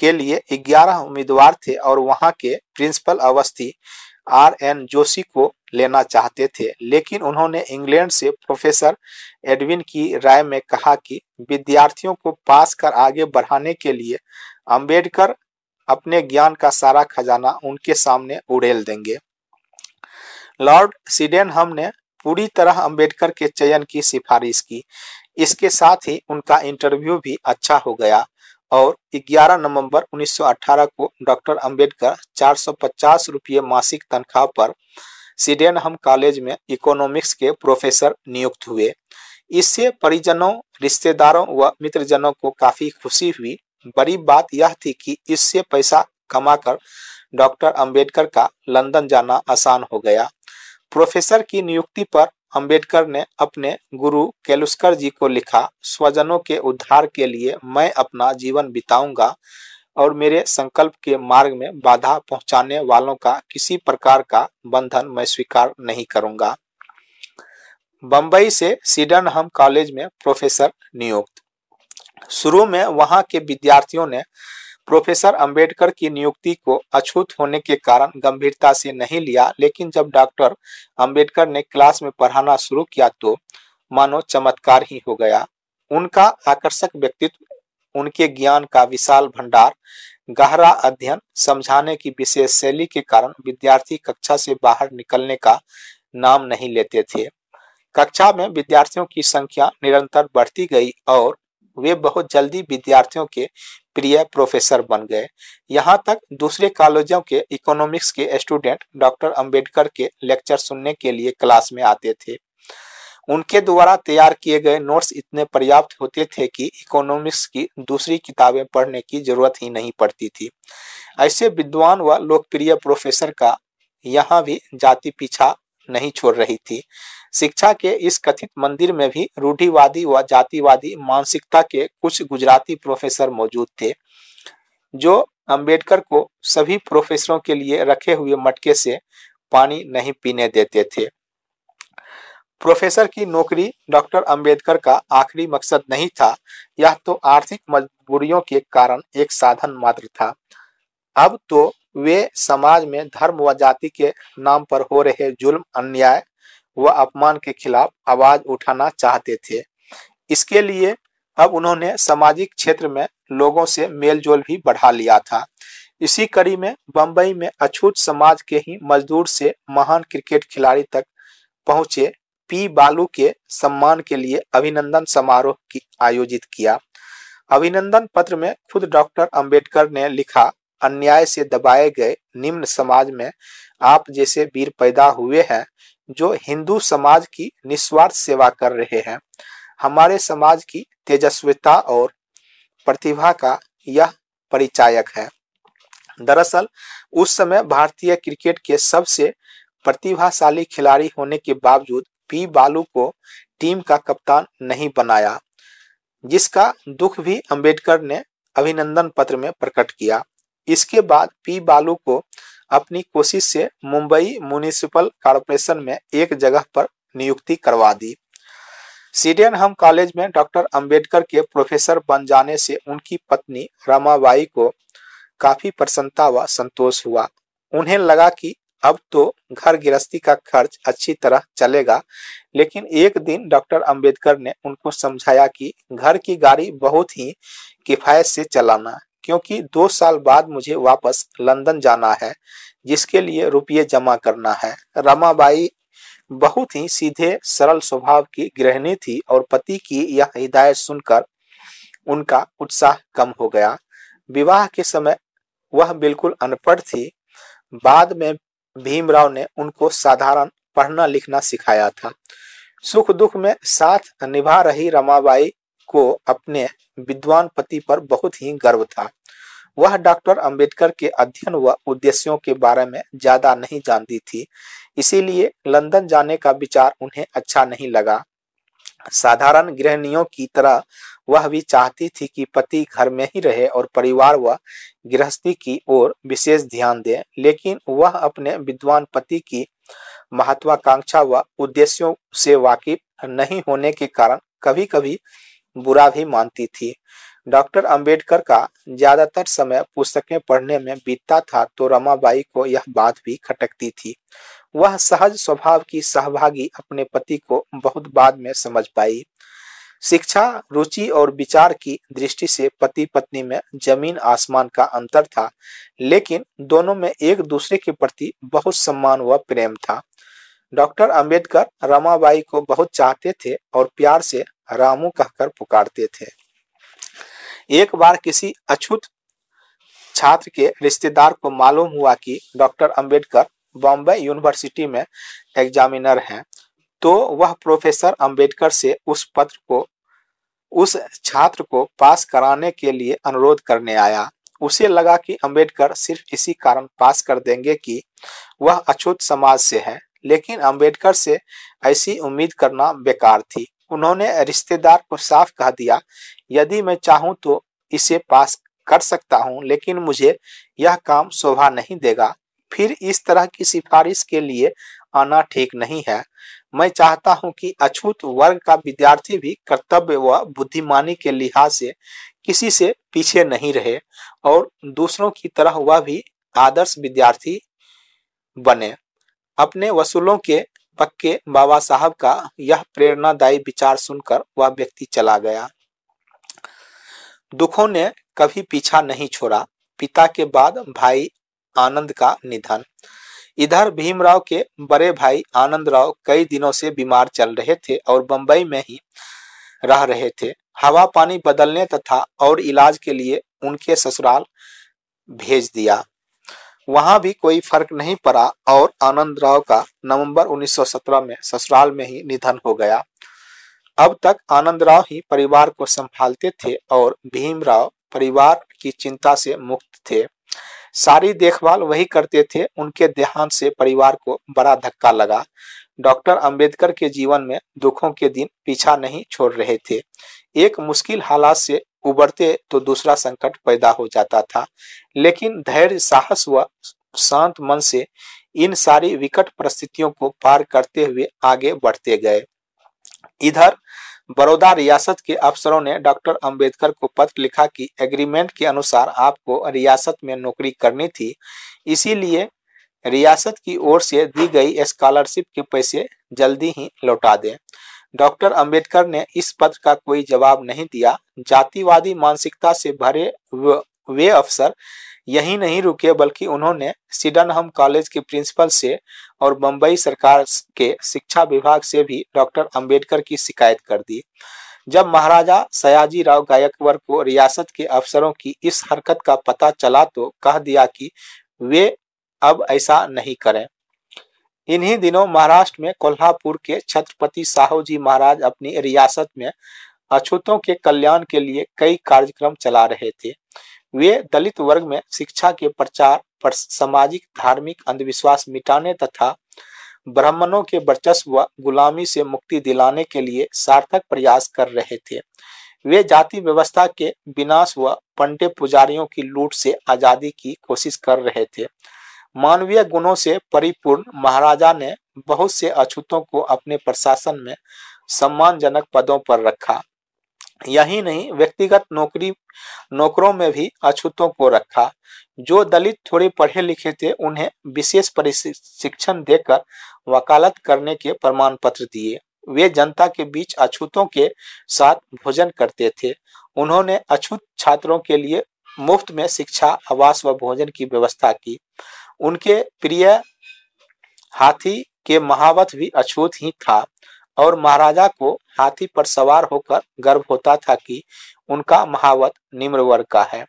के लिए 11 उम्मीदवार थे और वहाँ के principal Awasthi R N Joshi को लेना चाहते थे। लेकिन उन्होंने इंग्लैंड से प्रोफेसर एडविन की राय में कहा कि विद्यार्थियों को पास कर आगे बढ़ाने के लिए अंबेडकर अपने ज्ञान का सारा खजाना उनके सामने उड़ेल देंगे। लॉर्ड सीडेन हम ने पूरी तरह अंबेडकर के चयन की सिफारिश की। इसके साथ ही उनका इंटरव्यू भी अच्छा हो गया। और 11 नवंबर 1918 को डॉक्टर अंबेडकर 450 रुपये मासिक तनख्वाह पर सीडेनहम कॉलेज में इकोनॉमिक्स के प्रोफेसर नियुक्त हुए। इससे परिजनों, रिश्तेदारों व मित्रजनों को काफ़ी खुशी हुई। बड़ी बात यह थी कि इससे पैसा कमाकर डॉक्टर अंबेडकर का लंदन जाना आसान हो गया। प्रोफेसर की नियुक्ति पर अंबेडकर ने अपने गुरु केलुस्कर जी को लिखा, स्वजनों के उद्धार के लिए मैं अपना जीवन बिताऊँगा और मेरे संकल्प के मार्ग में बाधा पहुँचाने वालों का किसी प्रकार का बंधन मैं स्वीकार नहीं करूँगा। बंबई से सीडन हम कॉलेज में प्रोफेसर नियुक्त। शुरू में वहाँ के विद्यार्थियों ने प्रोफेसर अंबेडकर की नियुक्ति को अछूत होने के कारण गंभीरता से नहीं लिया, लेकिन जब डॉक्टर अंबेडकर ने क्लास में पढ़ाना शुरू किया तो मानो चमत्कार ही हो गया। उनका आकर्षक व्यक्तित्व, उनके ज्ञान का विशाल भंडार, गहरा अध्ययन, समझाने की विशेष शैली के कारण विद्यार्थी कक्षा से बाहर निकलने का नाम नहीं लेते थे। कक्षा में विद्यार्थियों की संख्या निरंतर बढ़ती गई और वे बहुत जल्दी विद्यार्थियों के प्रिय प्रोफेसर बन गए। यहाँ तक दूसरे कॉलेजों के इकोनॉमिक्स के स्टूडेंट डॉक्टर अंबेडकर के लेक्चर सुनने के लिए क्लास में आते थे। उनके द्वारा तैयार किए गए नोट्स इतने पर्याप्त होते थे कि इकोनॉमिक्स की दूसरी किताबें पढ़ने की ज़रूरत ही नहीं पड़ती थी। ऐसे विद्वान व लोकप्रिय प्रोफेसर का यहाँ भी जाति पीछा नहीं छोड़ रही थी। शिक्षा के इस कथित मंदिर में भी रूढ़िवादी व जातिवादी मानसिकता के कुछ गुजराती प्रोफेसर मौजूद थे, जो अंबेडकर को सभी प्रोफेसरों के लिए रखे हुए मटके से पानी नहीं पीने देते थे। प्रोफेसर की नौकरी डॉक्टर अंबेडकर का आखिरी मकसद नहीं था, यह तो आर्थिक मजबूरियों के कारण एक साधन मात्र था। अब तो वे समाज में धर्म व जाति के नाम पर हो रहे जुल्म, अन्याय व अपमान के खिलाफ आवाज़ उठाना चाहते थे। इसके लिए अब उन्होंने सामाजिक क्षेत्र में लोगों से मेलजोल भी बढ़ा लिया था। इसी कड़ी में बंबई में अछूत समाज के ही मजदूर से महान क्रिकेट खिलाड़ी तक पहुँचे पी बालू के सम्मान के लिए अभिनंदन समारोह की आयोजित किया। अभिनंदन पत्र में खुद डॉक्टर अंबेडकर ने लिखा अन्याय से दबाए गए निम्न समाज में आप जैसे वीर पैदा हुए हैं, जो हिंदू समाज की निस्वार्थ सेवा कर रहे हैं। हमारे समाज की तेजस्विता और प्रतिभा का यह परिचायक है। दरअसल, उस समय भारतीय क्रिकेट के सबसे प्रतिभाशाली खिलाड़ी होने के बावजूद पी बालू को टीम का कप्तान नहीं बनाया, जिसका दुख भी अंबेडकर ने अभिनंदन पत्र में प्रकट किया। इसके बाद पी बालू को अपनी कोशिश से मुंबई म्यूनिसिपल कॉरपोरेशन में एक जगह पर नियुक्ति करवा दी। सीडियन हम कॉलेज में डॉक्टर अंबेडकर के प्रोफेसर बन जाने से उनकी पत्नी रमाबाई को काफ़ी प्रसन्नता व संतोष हुआ। उन्हें लगा कि अब तो घर गृहस्थी का खर्च अच्छी तरह चलेगा, लेकिन एक दिन डॉक्टर अंबेडकर ने उनको समझाया कि घर की गाड़ी बहुत ही किफायत से चलाना क्योंकि दो साल बाद मुझे वापस लंदन जाना है, जिसके लिए रुपये जमा करना है। रमाबाई बहुत ही सीधे, सरल स्वभाव की गृहिणी थी और पति की यह हिदायत सुनकर उनका उत्साह कम हो गया। विवाह के समय वह बिल्कुल अनपढ़ थी। बाद में भीमराव ने उनको साधारण पढ़ना लिखना सिखाया था। सुख दुख में साथ निभा रही रमाबाई को अपने विद्वान पति पर बहुत ही गर्व था। वह डॉक्टर अंबेडकर के अध्ययन व उद्देश्यों के बारे में ज़्यादा नहीं जानती थी, इसीलिए लंदन जाने का विचार उन्हें अच्छा नहीं लगा। साधारण गृहणियों की तरह वह भी चाहती थी कि पति घर में ही रहे और परिवार व गृहस्थी की ओर विशेष ध्यान दे, लेकिन वह अपने विद्वान पति की महत्वाकांक्षा व उद्देश्यों से वाकिफ नहीं होने के कारण कभी कभी बुरा भी मानती थी। डॉक्टर अंबेडकर का ज़्यादातर समय पुस्तकें पढ़ने में बीतता था तो रमाबाई को यह बात भी खटकती थी। वह सहज स्वभाव की सहभागी अपने पति को बहुत बाद में समझ पाई। शिक्षा, रुचि और विचार की दृष्टि से पति पत्नी में ज़मीन आसमान का अंतर था, लेकिन दोनों में एक दूसरे के प्रति बहुत सम्मान व प्रेम था। डॉक्टर अंबेडकर रमाबाई को बहुत चाहते थे और प्यार से रामू कहकर पुकारते थे। एक बार किसी अछूत छात्र के रिश्तेदार को मालूम हुआ कि डॉक्टर अंबेडकर बॉम्बे यूनिवर्सिटी में एग्जामिनर हैं तो वह प्रोफेसर अंबेडकर से उस पत्र को, उस छात्र को पास कराने के लिए अनुरोध करने आया। उसे लगा कि अंबेडकर सिर्फ़ इसी कारण पास कर देंगे कि वह अछूत समाज से है, लेकिन अंबेडकर से ऐसी उम्मीद करना बेकार थी। उन्होंने रिश्तेदार को साफ़ कह दिया, यदि मैं चाहूँ तो इसे पास कर सकता हूँ, लेकिन मुझे यह काम शोभा नहीं देगा। फिर इस तरह की सिफारिश के लिए आना ठीक नहीं है। मैं चाहता हूँ कि अछूत वर्ग का विद्यार्थी भी कर्तव्य व बुद्धिमानी के लिहाज से किसी से पीछे नहीं रहे और दूसरों की तरह वह भी आदर्श विद्यार्थी बने। अपने वसूलों के पक्के बाबा साहब का यह प्रेरणादायी विचार सुनकर वह व्यक्ति चला गया। दुखों ने कभी पीछा नहीं छोड़ा। पिता के बाद भाई आनंद का निधन। इधर भीमराव के बड़े भाई आनंद राव कई दिनों से बीमार चल रहे थे और बंबई में ही रह रहे थे। हवा पानी बदलने तथा और इलाज के लिए उनके ससुराल भेज दिया। वहाँ भी कोई फ़र्क नहीं पड़ा और आनंद राव का नवंबर 1917 में ससुराल में ही निधन हो गया। अब तक आनंद राव ही परिवार को संभालते थे और भीमराव परिवार की चिंता से मुक्त थे। सारी देखभाल वही करते थे, उनके देहांत से परिवार को बड़ा धक्का लगा। डॉक्टर अंबेडकर के जीवन में दुखों के दिन पीछा नहीं छोड़ रहे थे। एक मुश्किल हालात से उबरते तो दूसरा संकट पैदा हो जाता था। लेकिन धैर्य, साहस व शांत मन से इन सारी विकट परिस्थितियों को पार करते हुए आगे बढ़ते गए। इधर, बड़ौदा रियासत के अफसरों ने डॉक्टर अंबेडकर को पत्र लिखा कि एग्रीमेंट के अनुसार आपको रियासत में नौकरी करनी थी। इसीलिए रियासत की ओर से दी गई स्कॉलरशिप के पैसे जल्दी ही लौटा दें। डॉक्टर अंबेडकर ने इस पत्र का कोई जवाब नहीं दिया। जातिवादी मानसिकता से भरे वे अफसर यही नहीं रुके, बल्कि उन्होंने सिडनहम कॉलेज के प्रिंसिपल से और बंबई सरकार के शिक्षा विभाग से भी डॉक्टर अंबेडकर की शिकायत कर दी। जब महाराजा सयाजी राव गायकवाड़ को रियासत के अफसरों की इस हरकत का पता चला तो कह दिया कि वे अब ऐसा नहीं करें। इन्हीं दिनों महाराष्ट्र में कोल्हापुर के छत्रपति साहू जी महाराज अपनी रियासत में अछूतों के कल्याण के लिए कई कार्यक्रम चला रहे थे। वे दलित वर्ग में शिक्षा के प्रचार पर सामाजिक, धार्मिक, अंधविश्वास मिटाने तथा ब्राह्मणों के वर्चस्व व गुलामी से मुक्ति दिलाने के लिए सार्थक प्रयास कर रहे थे। वे जाति व्यवस्था के विनाश व पंडे पुजारियों की लूट से आज़ादी की कोशिश कर रहे थे। मानवीय गुणों से परिपूर्ण महाराजा ने बहुत से अछूतों को अपने प्रशासन में सम्मानजनक पदों पर रखा। यही नहीं, व्यक्तिगत नौकरी, नौकरों में भी अछूतों को रखा। जो दलित थोड़े पढ़े लिखे थे, उन्हें विशेष प्रशिक्षण देकर वकालत करने के प्रमाण पत्र दिए। वे जनता के बीच अछूतों के साथ भोजन करते थे। उन्होंने अछूत छात्रों के लिए मुफ़्त में शिक्षा, आवास व भोजन की व्यवस्था की। उनके प्रिय हाथी के महावत भी अछूत ही था और महाराजा को हाथी पर सवार होकर गर्व होता था कि उनका महावत निम्र वर्ग का है।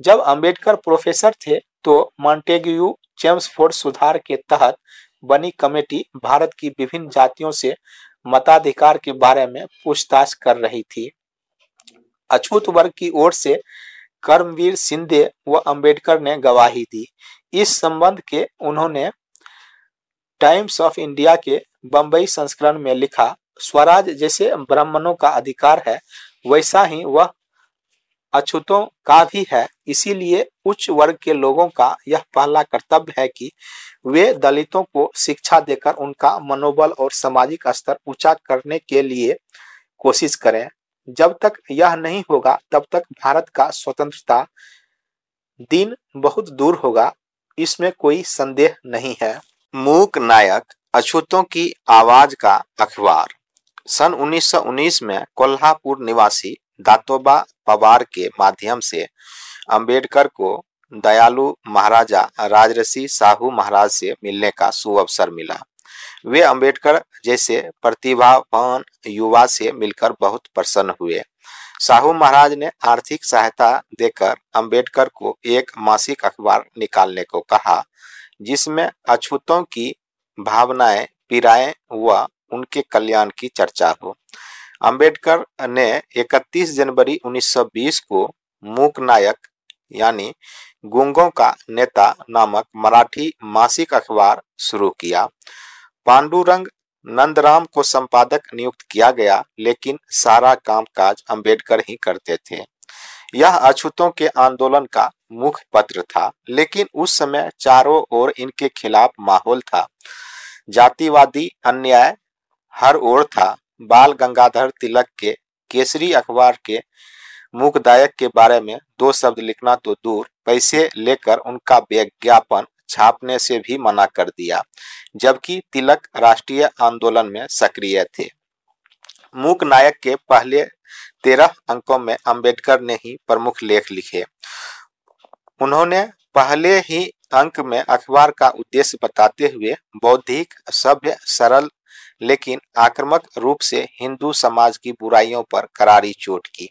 जब अंबेडकर प्रोफेसर थे तो मॉन्टेग्यू चेम्सफोर्ड सुधार के तहत बनी कमेटी भारत की विभिन्न जातियों से मताधिकार के बारे में पूछताछ कर रही थी। अछूत वर्ग की ओर से कर्मवीर सिंधे व अंबेडकर ने गवाही दी। इस संबंध के उन्होंने टाइम्स ऑफ़ इंडिया के बंबई संस्करण में लिखा, स्वराज जैसे ब्राह्मणों का अधिकार है, वैसा ही वह अछूतों का भी है। इसीलिए उच्च वर्ग के लोगों का यह पहला कर्तव्य है कि वे दलितों को शिक्षा देकर उनका मनोबल और सामाजिक स्तर ऊँचा करने के लिए कोशिश करें। जब तक यह नहीं होगा, तब तक भारत का स्वतंत्रता दिन बहुत दूर होगा। इसमें कोई संदेह नहीं है। मूक नायक, अछूतों की आवाज़ का अखबार। सन 1919 में कोल्हापुर निवासी दातोबा पवार के माध्यम से अंबेडकर को दयालु महाराजा राजरसी साहू महाराज से मिलने का सुअवसर मिला। वे अंबेडकर जैसे प्रतिभावान युवा से मिलकर बहुत प्रसन्न हुए। साहू महाराज ने आर्थिक सहायता देकर अंबेडकर को एक मासिक अखबार निकालने को कहा, जिसमें अछूतों की भावनाएँ, पीड़ाएँ व उनके कल्याण की चर्चा हो। अंबेडकर ने 31 जनवरी 1920 को मूक नायक यानी गुंगों का नेता नामक मराठी मासिक अखबार शुरू किया। पांडुरंग नंदराम को संपादक नियुक्त किया गया, लेकिन सारा कामकाज अंबेडकर ही करते थे। यह अछूतों के आंदोलन का मुख्य पत्र था, लेकिन उस समय चारों ओर इनके खिलाफ माहौल था। जातिवादी अन्याय हर ओर था। बाल गंगाधर तिलक के, केसरी अखबार के, मुखदायक के बारे में दो शब्द लिखना तो दूर, पैसे लेकर उनका विज्ञापन छापने से भी मना कर दिया, जबकि तिलक राष्ट्रीय आंदोलन में सक्रिय थे। मूक नायक के पहले तेरह अंकों में अंबेडकर ने ही प्रमुख लेख लिखे। उन्होंने पहले ही अंक में अखबार का उद्देश्य बताते हुए बौद्धिक, सभ्य, सरल, लेकिन आक्रामक रूप से हिंदू समाज की बुराइयों पर करारी चोट की।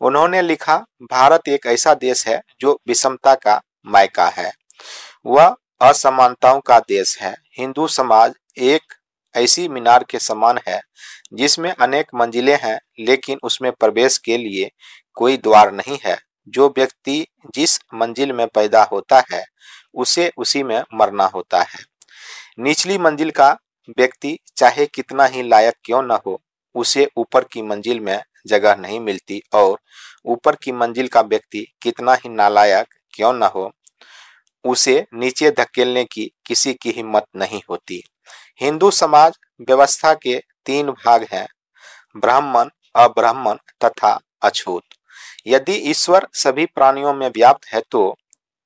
उन्होंने लिखा, भारत एक ऐसा देश है जो विषमता का मायका है। वह असमानताओं का देश है। हिंदू समाज एक ऐसी मीनार के समान है, जिसमें अनेक मंजिलें हैं, लेकिन उसमें प्रवेश के लिए कोई द्वार नहीं है। जो व्यक्ति जिस मंजिल में पैदा होता है, उसे उसी में मरना होता है। निचली मंजिल का व्यक्ति चाहे कितना ही लायक क्यों न हो, उसे ऊपर की मंजिल में जगह नहीं मिलती और ऊपर की मंजिल का व्यक्ति कितना ही नालायक क्यों न हो उसे नीचे धकेलने की किसी की हिम्मत नहीं होती। हिंदू समाज व्यवस्था के तीन भाग हैं, ब्राह्मण, अब्राह्मण तथा अछूत। यदि ईश्वर सभी प्राणियों में व्याप्त है तो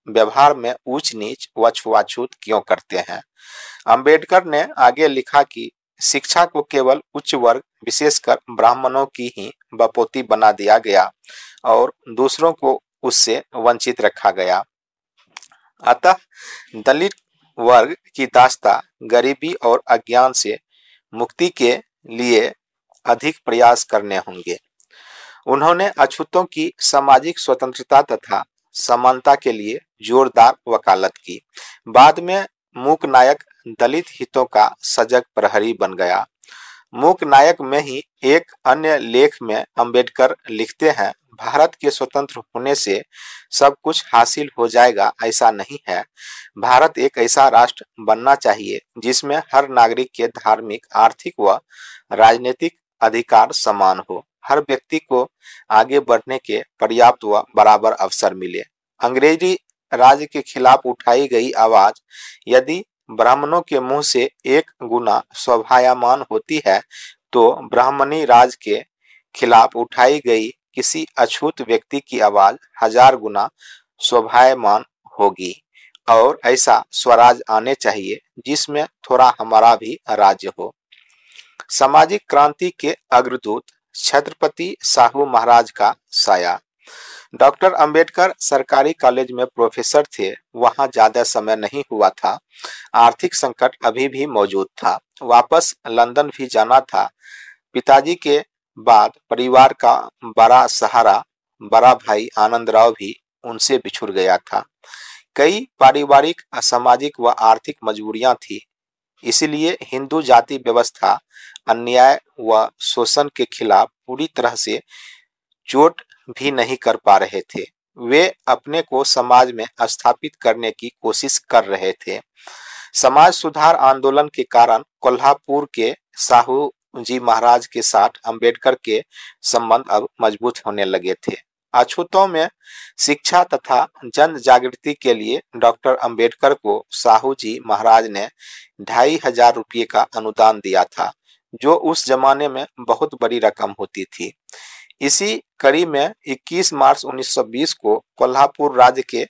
व्यवहार में ऊंच नीच व छुआछूत क्यों करते हैं? अंबेडकर ने आगे लिखा कि शिक्षा को केवल उच्च वर्ग, विशेषकर ब्राह्मणों की ही बपोती बना दिया गया और दूसरों को उससे वंचित रखा गया। अतः दलित वर्ग की दास्ता गरीबी और अज्ञान से मुक्ति के लिए अधिक प्रयास करने होंगे। उन्होंने अछूतों की सामाजिक स्वतंत्रता तथा समानता के लिए जोरदार वकालत की। बाद में मूक नायक दलित हितों का सजग प्रहरी बन गया। मूक नायक में ही एक अन्य लेख में अंबेडकर लिखते हैं, भारत के स्वतंत्र होने से सब कुछ हासिल हो जाएगा, ऐसा नहीं है। भारत एक ऐसा राष्ट्र बनना चाहिए, जिसमें हर नागरिक के धार्मिक, आर्थिक व राजनीतिक अधिकार समान हो। हर व्यक्ति को आगे बढ़ने के पर्याप्त व बराबर अवसर मिले। अंग्रेज़ी राज्य के खिलाफ उठाई गई आवाज़, यदि ब्राह्मणों के मुँह से एक गुना स्वभायमान होती है तो ब्राह्मणी राज के खिलाफ उठाई गई किसी अछूत व्यक्ति की आवाज़ हज़ार गुना स्वभायमान होगी। और ऐसा स्वराज आने चाहिए, जिसमें थोड़ा हमारा भी राज्य हो। सामाजिक क्रांति के अग्रदूत छत्रपति साहू महाराज का साया। डॉक्टर अंबेडकर सरकारी कॉलेज में प्रोफेसर थे। वहाँ ज़्यादा समय नहीं हुआ था। आर्थिक संकट अभी भी मौजूद था। वापस लंदन भी जाना था। पिताजी के बाद परिवार का बड़ा सहारा, बड़ा भाई आनंद राव भी उनसे बिछुड़ गया था। कई पारिवारिक सामाजिक व आर्थिक मजबूरियाँ थी। इसलिए हिंदू जाति व्यवस्था, अन्याय व शोषण के खिलाफ पूरी तरह से चोट भी नहीं कर पा रहे थे। वे अपने को समाज में स्थापित करने की कोशिश कर रहे थे। समाज सुधार आंदोलन के कारण कोल्हापुर के साहू जी महाराज के साथ अंबेडकर के संबंध अब मज़बूत होने लगे थे। अछूतों में शिक्षा तथा जन जागृति के लिए डॉक्टर अंबेडकर को साहू जी महाराज ने ढाई हज़ार रुपये का अनुदान दिया था, जो उस जमाने में बहुत बड़ी रकम होती थी। इसी कड़ी में 21 मार्च 1920 को कोल्हापुर राज्य के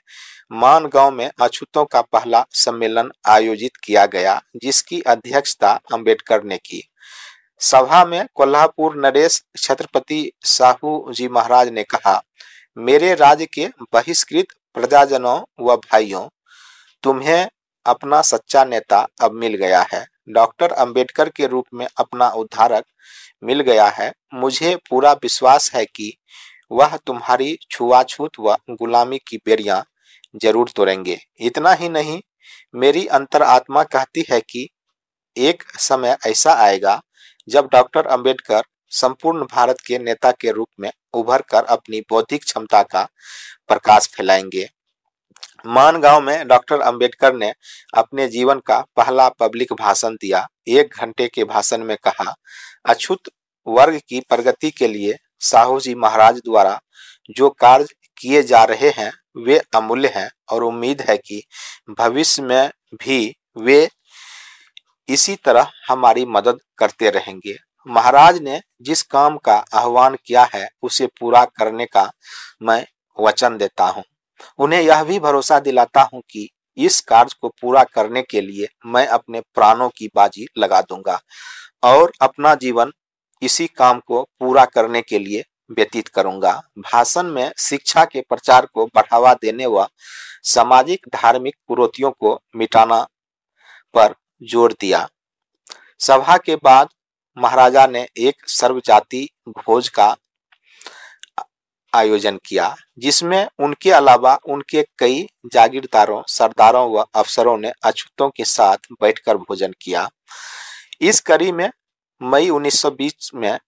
मान गाँव में अछूतों का पहला सम्मेलन आयोजित किया गया, जिसकी अध्यक्षता अंबेडकर ने की। सभा में कोल्हापुर नरेश छत्रपति साहू जी महाराज ने कहा, मेरे राज्य के बहिष्कृत प्रजाजनों व भाइयों, तुम्हें अपना सच्चा नेता अब मिल गया है। डॉक्टर अंबेडकर के रूप में अपना उद्धारक मिल गया है। मुझे पूरा विश्वास है कि वह तुम्हारी छुआछूत व गुलामी की बेरियाँ ज़रूर तोड़ेंगे। इतना ही नहीं, मेरी अंतर आत्मा कहती है कि एक समय ऐसा आएगा जब डॉक्टर अंबेडकर संपूर्ण भारत के नेता के रूप में उभर कर अपनी बौद्धिक क्षमता का प्रकाश फैलाएँगे। मान गाँव में डॉक्टर अंबेडकर ने अपने जीवन का पहला पब्लिक भाषण दिया। एक घंटे के भाषण में कहा, अछूत वर्ग की प्रगति के लिए साहू जी महाराज द्वारा जो कार्य किए जा रहे हैं, वे अमूल्य हैं और उम्मीद है कि भविष्य में भी वे इसी तरह हमारी मदद करते रहेंगे। महाराज ने जिस काम का आह्वान किया है, उसे पूरा करने का मैं वचन देता हूँ। उन्हें यह भी भरोसा दिलाता हूँ कि इस कार्य को पूरा करने के लिए मैं अपने प्राणों की बाजी लगा दूँगा और अपना जीवन इसी काम को पूरा करने के लिए व्यतीत करूँगा। भाषण में शिक्षा के प्रचार को बढ़ावा देने व सामाजिक, धार्मिक कुरोतियों को मिटाना पर ज़ोर दिया। सभा के बाद महाराजा ने एक सर्वजाति भोज का आयोजन किया, जिसमें उनके अलावा उनके कई जागीरदारों, सरदारों व अफसरों ने अछूतों के साथ बैठकर भोजन किया। इस कड़ी में मई 1920 में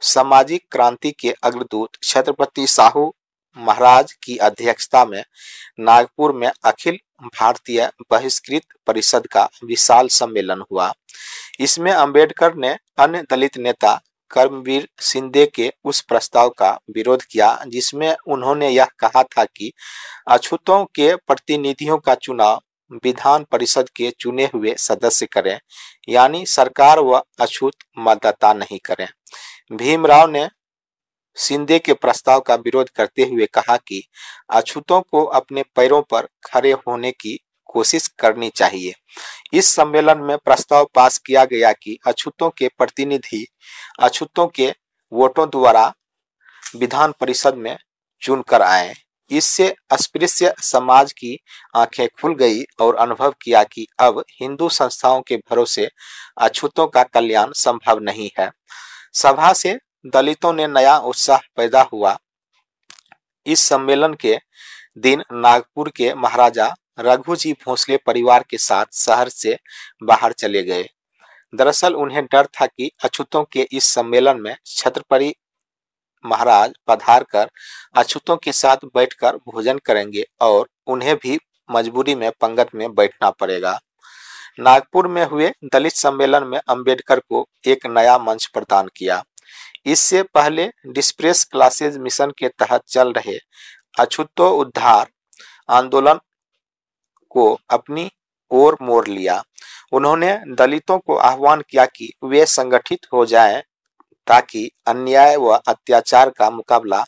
सामाजिक क्रांति के अग्रदूत छत्रपति साहू महाराज की अध्यक्षता में नागपुर में अखिल भारतीय बहिष्कृत परिषद का विशाल सम्मेलन हुआ। इसमें अंबेडकर ने अन्य दलित नेता कर्मवीर सिंधे के उस प्रस्ताव का विरोध किया, जिसमें उन्होंने यह कहा था कि अछूतों के प्रतिनिधियों का चुनाव विधान परिषद के चुने हुए सदस्य करें, यानी सरकार व अछूत मतदाता नहीं करें। भीमराव ने सिंधे के प्रस्ताव का विरोध करते हुए कहा कि अछूतों को अपने पैरों पर खड़े होने की कोशिश करनी चाहिए। इस सम्मेलन में प्रस्ताव पास किया गया कि अछूतों के प्रतिनिधि, अछूतों के वोटों द्वारा विधान परिषद में चुनकर आए। इससे अस्पृश्य समाज की आँखें खुल गई और अनुभव किया कि अब हिंदू संस्थाओं के भरोसे अछूतों का कल्याण संभव नहीं है। सभा से दलितों ने नया उत्साह पैदा हुआ। इस सम्मेलन के दिन नागपुर के महाराजा रघुजी भोसले परिवार के साथ शहर से बाहर चले गए। दरअसल उन्हें डर था कि अछूतों के इस सम्मेलन में छत्रपति महाराज पधार कर अछूतों के साथ बैठकर भोजन करेंगे और उन्हें भी मजबूरी में, पंगत में बैठना पड़ेगा। नागपुर में हुए दलित सम्मेलन में अंबेडकर को एक नया मंच प्रदान किया। इससे पहले डिस्प्रेस क्लासेज मिशन के तहत चल रहे अछूतो उद्धार आंदोलन को अपनी ओर मोड़ लिया। उन्होंने दलितों को आह्वान किया कि वे संगठित हो जाएँ ताकि अन्याय व अत्याचार का मुकाबला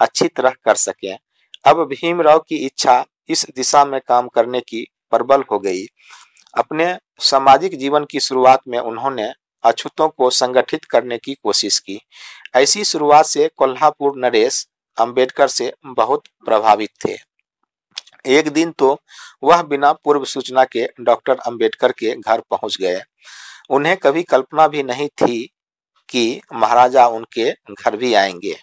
अच्छी तरह कर सकें। अब भीमराव की इच्छा इस दिशा में काम करने की प्रबल हो गई। अपने सामाजिक जीवन की शुरुआत में उन्होंने अछूतों को संगठित करने की कोशिश की। ऐसी शुरुआत से कोल्हापुर नरेश अंबेडकर से बहुत प्रभावित थे। एक दिन तो वह बिना पूर्व सूचना के डॉक्टर अंबेडकर के घर पहुँच गए। उन्हें कभी कल्पना भी नहीं थी कि महाराजा उनके घर भी आएँगे।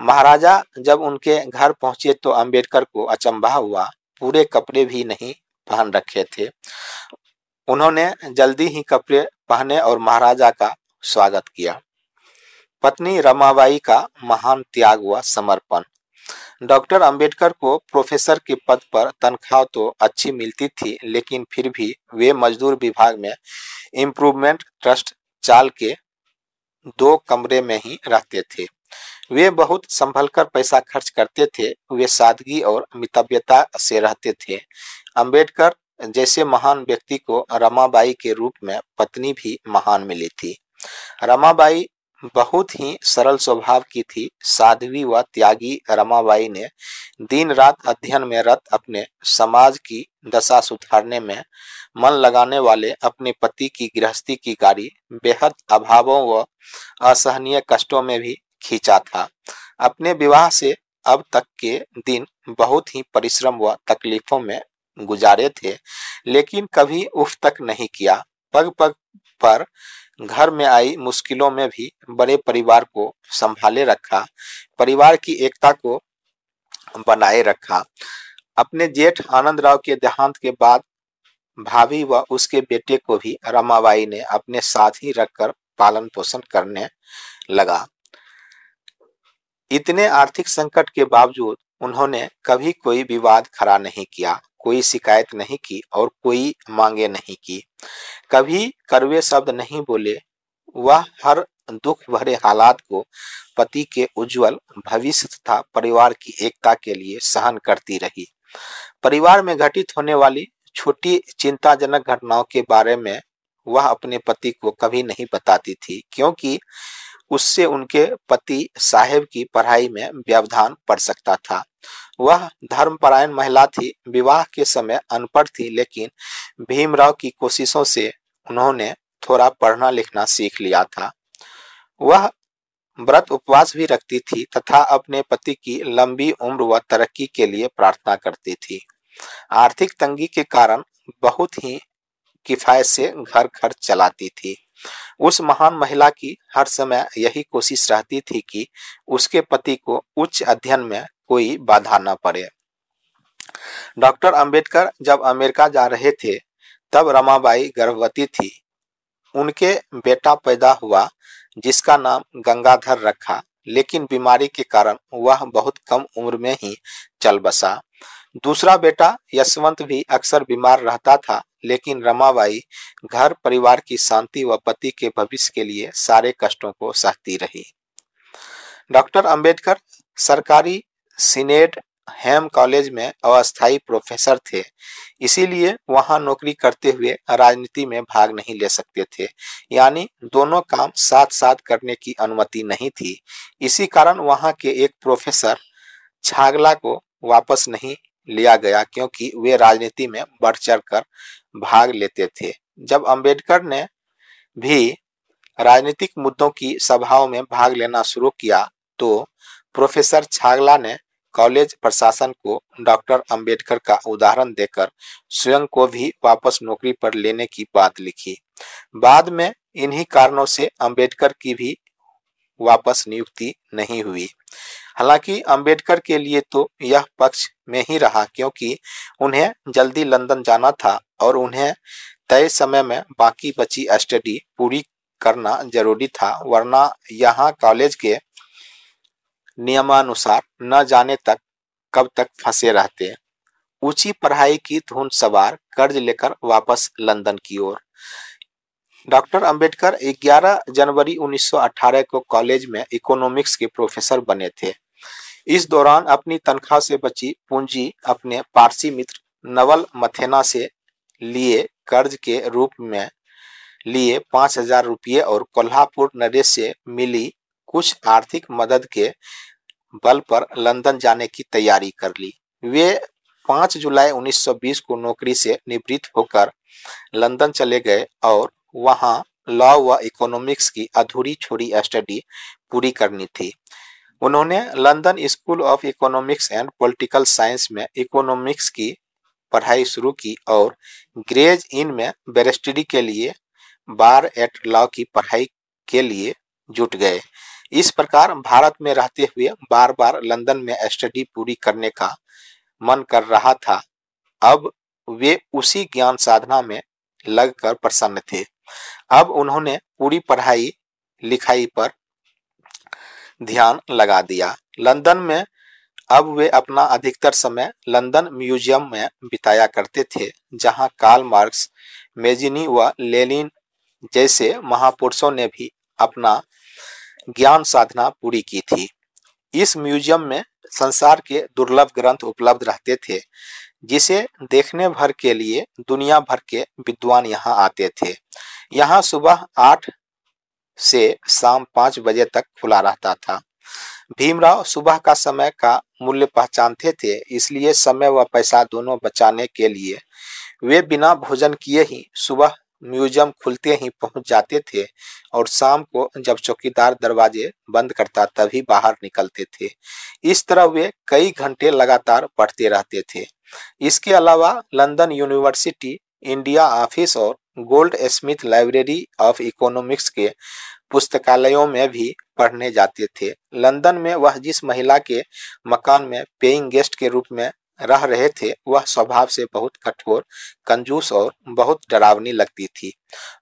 महाराजा जब उनके घर पहुँचे तो अंबेडकर को अचंभा हुआ। पूरे कपड़े भी नहीं पहन रखे थे। उन्होंने जल्दी ही कपड़े पहने और महाराजा का स्वागत किया। पत्नी रमाबाई का महान त्याग व समर्पण। डॉक्टर अंबेडकर को प्रोफेसर के पद पर तनख्वाह तो अच्छी मिलती थी, लेकिन फिर भी वे मजदूर विभाग में इम्प्रूवमेंट ट्रस्ट चाल के दो कमरे में ही रहते थे। वे बहुत संभल कर पैसा खर्च करते थे, वे सादगी और मितव्यता से रहते थे। अंबेडकर जैसे महान व्यक्ति को रमाबाई के रूप में पत्नी भी महान मिली थी। रमाबाई बहुत ही सरल स्वभाव की थी। साध्वी व त्यागी रमाबाई ने दिन रात अध्ययन में रत अपने समाज की दशा सुधारने में मन लगाने वाले अपने पति की गृहस्थी की गाड़ी बेहद अभावों व असहनीय कष्टों में भी खींचा था। अपने विवाह से अब तक के दिन बहुत ही परिश्रम व तकलीफों में गुजारे थे, लेकिन कभी उफ तक नहीं किया। पग पग पर घर में आई, मुश्किलों में भी बड़े परिवार को संभाले रखा, परिवार की एकता को बनाए रखा। अपने जेठ आनंद राव के देहांत के बाद भाभी व उसके बेटे को भी रमाबाई ने अपने साथ ही रखकर पालन पोषण करने लगा। इतने आर्थिक संकट के बावजूद उन्होंने कभी कोई विवाद खड़ा नहीं किया। कोई शिकायत नहीं की और कोई मांगे नहीं की। कभी करवे शब्द नहीं बोले, वह हर दुख भरे हालात को पति के उज्जवल भविष्य तथा परिवार की एकता के लिए सहन करती रही। परिवार में घटित होने वाली छोटी चिंताजनक घटनाओं के बारे में वह अपने पति को कभी नहीं बताती थी, क्योंकि उससे उनके पति साहेब की पढ़ाई में व्यवधान पड़ सकता था। वह धर्मपरायण महिला थी, विवाह के समय अनपढ़ थी, लेकिन भीमराव की कोशिशों से उन्होंने थोड़ा पढ़ना लिखना सीख लिया था। वह व्रत उपवास भी रखती थी तथा अपने पति की लंबी उम्र व तरक्की के लिए प्रार्थना करती थी। आर्थिक तंगी के कारण बहुत ही किफायत से घर खर्च चलाती थी। उस महान महिला की हर समय यही कोशिश रहती थी कि उसके पति को उच्च अध्ययन में कोई बाधा न पड़े। डॉक्टर अंबेडकर जब अमेरिका जा रहे थे, तब रमाबाई गर्भवती थी। उनके बेटा पैदा हुआ, जिसका नाम गंगाधर रखा, लेकिन बीमारी के कारण वह बहुत कम उम्र में ही चल बसा। दूसरा बेटा यशवंत भी अक्सर बीमार रहता था, लेकिन रमाबाई घर परिवार की शांति व पति के भविष्य के लिए सारे कष्टों को सहती रही। डॉक्टर अंबेडकर सरकारी सीनेट हेम कॉलेज में अस्थायी प्रोफेसर थे। इसीलिए वहाँ नौकरी करते हुए राजनीति में भाग नहीं ले सकते थे। यानी दोनों काम साथ साथ करने की अनुमति नहीं थी। इसी कारण वहाँ के एक प्रोफेसर छागला को वापस नहीं लिया गया क्योंकि वे राजनीति में बढ़ चढ़ कर भाग लेते थे। जब अंबेडकर ने भी राजनीतिक मुद्दों की सभाओं में भाग लेना शुरू किया तो प्रोफेसर छागला ने कॉलेज प्रशासन को डॉक्टर अंबेडकर का उदाहरण देकर स्वयं को भी वापस नौकरी पर लेने की बात लिखी। बाद में इन्हीं कारणों से अंबेडकर की भी वापस नियुक्ति नहीं हुई। हालाँकि अंबेडकर के लिए तो यह पक्ष में ही रहा क्योंकि उन्हें जल्दी लंदन जाना था और उन्हें तय समय में बाकी बची स्टडी पूरी करना ज़रूरी था, वरना यहाँ कॉलेज के नियमानुसार न जाने तक कब तक फंसे रहते ऊँची पढ़ाई की धुन सवार कर्ज लेकर वापस लंदन की ओर। डॉक्टर अंबेडकर 11 जनवरी 1918 को कॉलेज में इकोनॉमिक्स के प्रोफेसर बने थे। इस दौरान अपनी तनख्वाह से बची पूंजी अपने पारसी मित्र नवल मथेना से लिए कर्ज के रूप में लिए पाँच हज़ार रुपये और कोल्हापुर नरेश से मिली कुछ आर्थिक मदद के बल पर लंदन जाने की तैयारी कर ली। वे 5 जुलाई 1920 को नौकरी से निवृत्त होकर लंदन चले गए और वहाँ लॉ व इकोनॉमिक्स की अधूरी छोड़ी स्टडी पूरी करनी थी। उन्होंने London School of Economics and Political Science में इकोनॉमिक्स की पढ़ाई शुरू की और ग्रेज इन में बैरिस्टरी के लिए बार एट लॉ की पढ़ाई के लिए जुट गए। इस प्रकार भारत में रहते हुए बार बार लंदन में स्टडी पूरी करने का मन कर रहा था। अब वे उसी ज्ञान साधना में लगकर प्रसन्न थे। अब उन्होंने पूरी पढ़ाई लिखाई पर ध्यान लगा दिया। लंदन में अब वे अपना अधिकतर समय लंदन म्यूज़ियम में बिताया करते थे, जहाँ कार्ल मार्क्स, मेजिनी व लेनिन जैसे महापुरुषों ने भी अपना ज्ञान साधना पूरी की थी। इस म्यूज़ियम में संसार के दुर्लभ ग्रंथ उपलब्ध रहते थे, जिसे देखने भर के लिए दुनिया भर के विद्वान यहाँ आते थे। यहाँ सुबह आठ से शाम पाँच बजे तक खुला रहता था। भीमराव सुबह का समय का मूल्य पहचानते थे, इसलिए समय व पैसा दोनों बचाने के लिए वे बिना भोजन किए ही सुबह म्यूज़ियम खुलते ही पहुँच जाते थे और शाम को जब चौकीदार दरवाजे बंद करता तभी बाहर निकलते थे। इस तरह वे कई घंटे लगातार पढ़ते रहते थे। इसके अलावा लंदन यूनिवर्सिटी, इंडिया ऑफ़िस और Goldsmith library of economics के पुस्तकालयों में भी पढ़ने जाते थे। लंदन में वह जिस महिला के मकान में पेइंग गेस्ट के रूप में रह रहे थे, वह स्वभाव से बहुत कठोर, कंजूस और बहुत डरावनी लगती थी।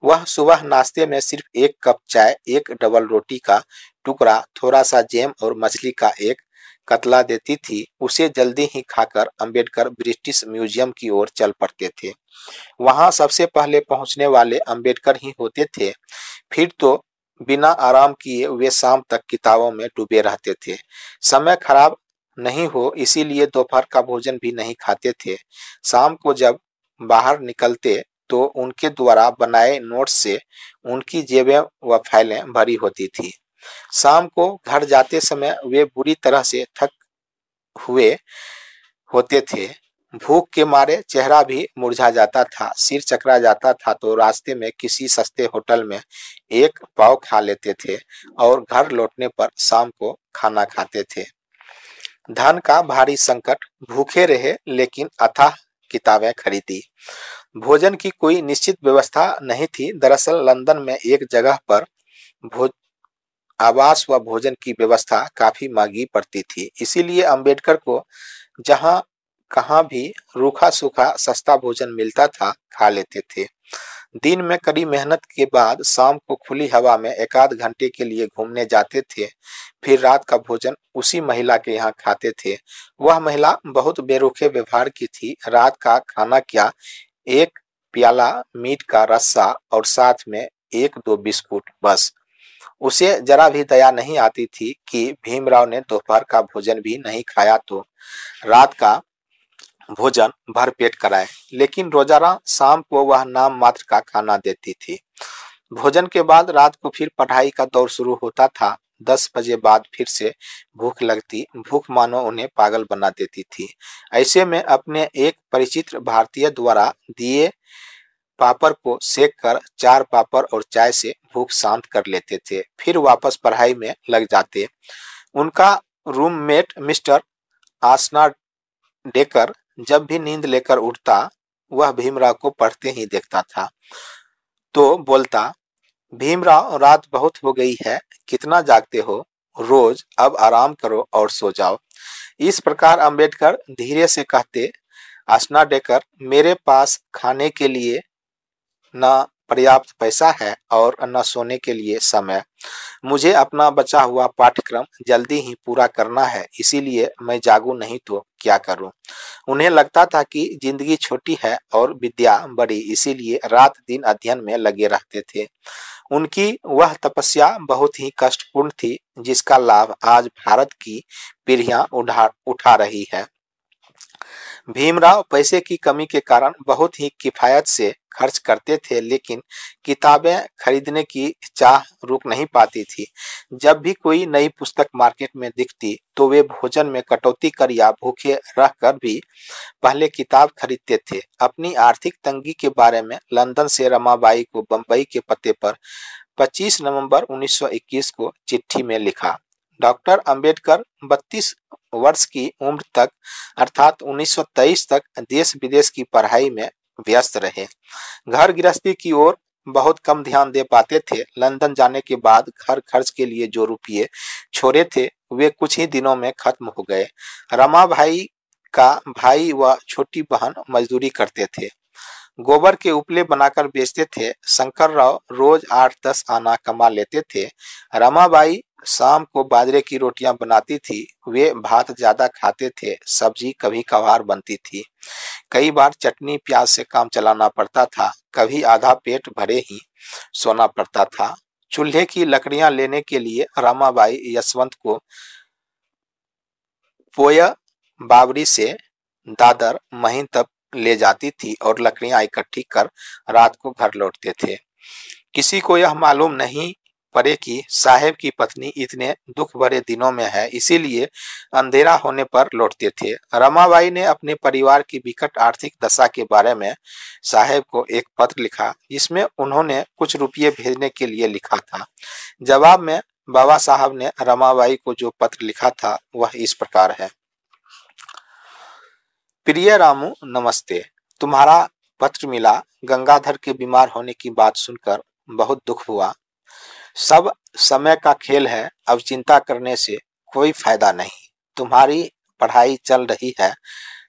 वह सुबह नाश्ते में सिर्फ़ एक कप चाय, एक डबल रोटी का टुकड़ा थोड़ा सा जैम और मछली का एक कतला देती थी। उसे जल्दी ही खाकर अंबेडकर ब्रिटिश म्यूज़ियम की ओर चल पड़ते थे। वहाँ सबसे पहले पहुँचने वाले अंबेडकर ही होते थे। फिर तो बिना आराम किए वे शाम तक किताबों में डूबे रहते थे। समय खराब नहीं हो, इसीलिए दोपहर का भोजन भी नहीं खाते थे। शाम को जब बाहर निकलते तो उनके द्वारा बनाए नोट्स से उनकी जेबें व फाइलें भरी होती थी। शाम को घर जाते समय वे बुरी तरह से थक हुए होते थे। भूख के मारे चेहरा भी मुरझा जाता था, सिर चकरा जाता था तो रास्ते में किसी सस्ते होटल में एक पाव खा लेते थे और घर लौटने पर शाम को खाना खाते थे। धन का भारी संकट, भूखे रहे, लेकिन अथाह किताबें खरीदी। भोजन की कोई निश्चित व्यवस्था नहीं थी। दरअसल लंदन में एक जगह पर भोज, आवास व भोजन की व्यवस्था काफ़ी महँगी पड़ती थी। इसीलिए अंबेडकर को जहाँ, कहाँ भी रूखा सूखा सस्ता भोजन मिलता था, खा लेते थे। दिन में कड़ी मेहनत के बाद शाम को खुली हवा में एक आध घंटे के लिए घूमने जाते थे। फिर रात का भोजन उसी महिला के यहाँ खाते थे। वह महिला बहुत बेरुखे व्यवहार की थी। रात का खाना क्या? एक प्याला मीट का रस्सा और साथ में एक दो बिस्कुट, बस। उसे जरा भी दया नहीं आती थी कि भीमराव ने दोपहर का भोजन भी नहीं खाया तो। रात का भोजन भरपेट कराए। लेकिन रोज़ाना शाम को वह नाम मात्र का खाना देती थी। भोजन के बाद रात को फिर पढ़ाई का दौर शुरू होता था। दस बजे बाद फिर से भूख लगती, भूख मानो उन्हें पागल बना देती थी। ऐसे में अपने एक परिचित भारतीय द्वारा दिए पापड़ को सेक कर चार पापड़ और चाय से भूख शांत कर लेते थे। फिर वापस पढ़ाई में लग जाते। उनका रूममेट मिस्टर आसना डेकर जब भी नींद लेकर उठता, वह भीमराव को पढ़ते ही देखता था। तो बोलता, भीमराव, रात बहुत हो गई है, कितना जागते हो? रोज अब आराम करो और सो जाओ। इस प्रकार अंबेडकर धीरे से कहते, आसना डेकर, मेरे पास खाने के लिए न पर्याप्त पैसा है और न सोने के लिए समय। मुझे अपना बचा हुआ पाठ्यक्रम जल्दी ही पूरा करना है, इसीलिए मैं जागू नहीं तो क्या करूँ? उन्हें लगता था कि ज़िंदगी छोटी है और विद्या बड़ी, इसीलिए रात दिन अध्ययन में लगे रहते थे। उनकी वह तपस्या बहुत ही कष्टपूर्ण थी, जिसका लाभ आज भारत की पीढ़ियाँ उठा उठा रही है। भीमराव पैसे की कमी के कारण बहुत ही किफायत से खर्च करते थे, लेकिन किताबें खरीदने की चाह रुक नहीं पाती थी। जब भी कोई नई पुस्तक मार्केट में दिखती तो वे भोजन में कटौती कर या भूखे रहकर भी पहले किताब खरीदते थे। अपनी आर्थिक तंगी के बारे में लंदन से रमाबाई को बंबई के पते पर 25 नवंबर 1921 को चिट्ठी में लिखा, डॉक्टर अंबेडकर 32 वर्ष की उम्र तक, अर्थात 1923 तक देश विदेश की पढ़ाई में व्यस्त रहे। घर गृहस्थी की ओर बहुत कम ध्यान दे पाते थे। लंदन जाने के बाद घर खर्च के लिए जो रुपये छोड़े थे, वे कुछ ही दिनों में खत्म हो गए। रमा भाई का भाई व छोटी बहन मजदूरी करते थे। गोबर के उपले बनाकर बेचते थे। शंकर राव रोज आठ दस आना कमा लेते थे। रमाबाई शाम को बाजरे की रोटियाँ बनाती थी, वे भात ज़्यादा खाते थे, सब्ज़ी कभी कभार बनती थी। कई बार चटनी, प्याज से काम चलाना पड़ता था, कभी आधा पेट भरे ही सोना पड़ता था। चूल्हे की लकड़ियाँ लेने के लिए रामाबाई यशवंत को पोय बाबरी से दादर, महीन तक ले जाती थी और लकड़ियाँ इकट्ठी कर रात को घर लौटते थे। किसी को यह मालूम नहीं परे की साहेब की पत्नी इतने दुख भरे दिनों में है, इसीलिए अंधेरा होने पर लौटते थे। रमाबाई ने अपने परिवार की विकट आर्थिक दशा के बारे में साहेब को एक पत्र लिखा, जिसमें उन्होंने कुछ रुपये भेजने के लिए लिखा था। जवाब में बाबा साहब ने रमाबाई को जो पत्र लिखा था, वह इस प्रकार है। प्रिय रामू, नमस्ते। तुम्हारा पत्र मिला, गंगाधर के बीमार होने की बात सुनकर बहुत दुख हुआ। सब समय का खेल है, अब चिंता करने से कोई फ़ायदा नहीं। तुम्हारी पढ़ाई चल रही है,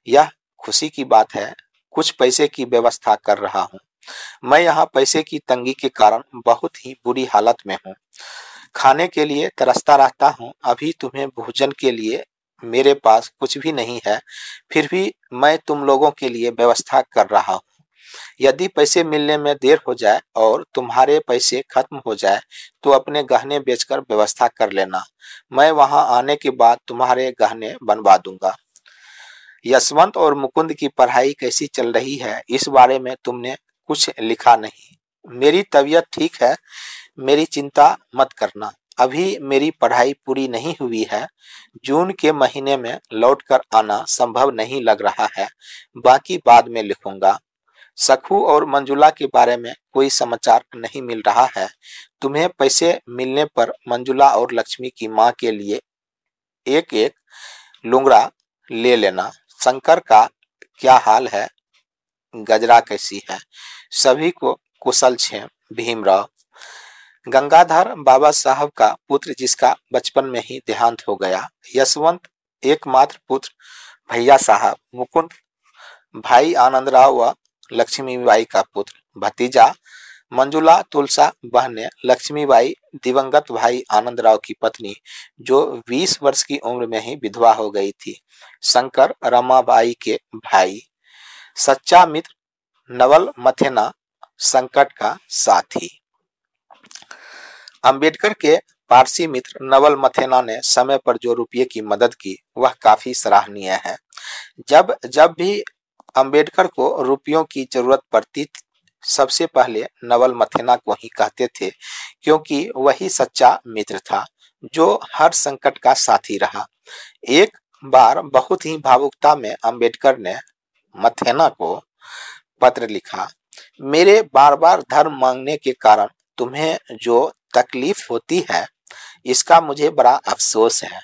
यह खुशी की बात है, कुछ पैसे की व्यवस्था कर रहा हूँ। मैं यहाँ पैसे की तंगी के कारण बहुत ही बुरी हालत में हूँ। खाने के लिए तरसता रहता हूँ, अभी तुम्हें भोजन के लिए मेरे पास कुछ भी नहीं है, फिर भी मैं तुम लोगों के लिए व्यवस्था कर रहा हूँ। यदि पैसे मिलने में देर हो जाए और तुम्हारे पैसे खत्म हो जाए तो अपने गहने बेचकर व्यवस्था कर लेना। मैं वहाँ आने के बाद तुम्हारे गहने बनवा दूँगा। यशवंत और मुकुंद की पढ़ाई कैसी चल रही है, इस बारे में तुमने कुछ लिखा नहीं। मेरी तबीयत ठीक है, मेरी चिंता मत करना। अभी मेरी पढ़ाई पूरी नहीं हुई है। जून के महीने में लौटकर आना संभव नहीं लग रहा है। बाकी बाद में लिखूँगा। सखू और मंजुला के बारे में कोई समाचार नहीं मिल रहा है। तुम्हें पैसे मिलने पर मंजुला और लक्ष्मी की माँ के लिए एक एक लुंगड़ा ले लेना। शंकर का क्या हाल है? गजरा कैसी है? सभी को कुशल छे, भीमराव। गंगाधर बाबा साहब का पुत्र जिसका बचपन में ही देहांत हो गया, यशवंत एकमात्र पुत्र भैया साहब। मुकुंद, भाई आनंदराव व लक्ष्मीबाई का पुत्र, भतीजा मंजुला तुलसा बहने लक्ष्मीबाई दिवंगत भाई आनंद राव की पत्नी, जो 20 वर्ष की उम्र में ही विधवा हो गई थी। शंकर रमाबाई के भाई, सच्चा मित्र नवल मथेना संकट का साथी। अंबेडकर के पारसी मित्र नवल मथेना ने समय पर जो रुपये की मदद की, वह काफ़ी सराहनीय है। जब जब भी अंबेडकर को रुपयों की ज़रूरत पड़ती सबसे पहले नवल मथेना को ही कहते थे, क्योंकि वही सच्चा मित्र था, जो हर संकट का साथी रहा। एक बार बहुत ही भावुकता में अंबेडकर ने मथेना को पत्र लिखा, मेरे बार बार धर्म मांगने के कारण तुम्हें जो तकलीफ़ होती है, इसका मुझे बड़ा अफसोस है।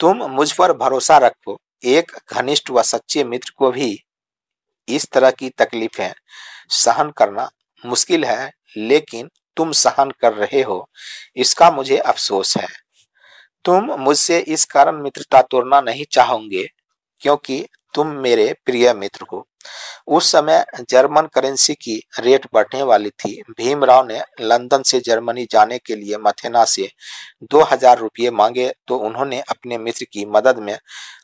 तुम मुझ पर भरोसा रखो। एक घनिष्ठ व सच्चे मित्र को भी इस तरह की तकलीफें सहन करना मुश्किल है, लेकिन तुम सहन कर रहे हो। इसका मुझे अफसोस है। तुम मुझसे इस कारण मित्रता तोड़ना नहीं चाहोगे, क्योंकि तुम मेरे प्रिय मित्र हो। उस समय जर्मन करेंसी की रेट बढ़ने वाली थी। भीमराव ने लंदन से जर्मनी जाने के लिए मथेना से दो हज़ार रुपये मांगे तो उन्होंने अपने मित्र की मदद में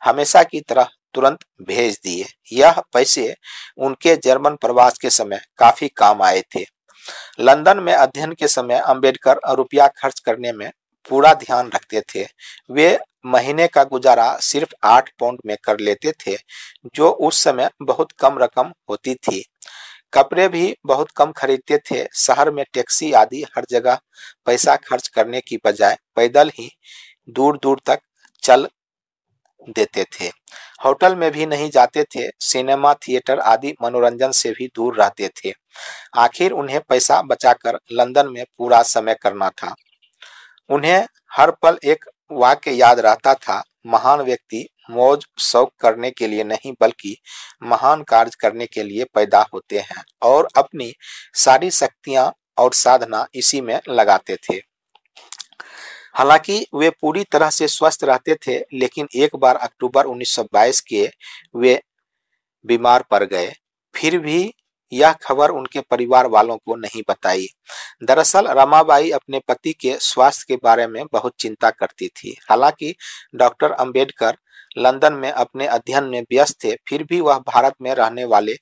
हमेशा की तरह तुरंत भेज दिए। यह पैसे उनके जर्मन प्रवास के समय काफ़ी काम आए थे। लंदन में अध्ययन के समय अंबेडकर रुपया खर्च करने में पूरा ध्यान रखते थे। वे महीने का गुजारा सिर्फ़ आठ पाउंड में कर लेते थे, जो उस समय बहुत कम रकम होती थी। कपड़े भी बहुत कम खरीदते थे। शहर में टैक्सी आदि हर जगह पैसा खर्च करने की बजाय पैदल ही दूर दूर तक चल देते थे। होटल में भी नहीं जाते थे, सिनेमा, थिएटर आदि मनोरंजन से भी दूर रहते थे। आखिर उन्हें पैसा बचाकर लंदन में पूरा समय करना था। उन्हें हर पल एक वाक्य याद रहता था, महान व्यक्ति मौज शौक करने के लिए नहीं, बल्कि महान कार्य करने के लिए पैदा होते हैं और अपनी सारी शक्तियाँ और साधना इसी में लगाते थे। हालाँकि वे पूरी तरह से स्वस्थ रहते थे, लेकिन एक बार अक्टूबर 1922 के वे बीमार पड़ गए। फिर भी यह खबर उनके परिवार वालों को नहीं बताई। दरअसल, रमाबाई अपने पति के स्वास्थ्य के बारे में बहुत चिंता करती थी। हालाँकि डॉक्टर अंबेडकर लंदन में अपने अध्ययन में व्यस्त थे, फिर भी वह भारत में रहने वाले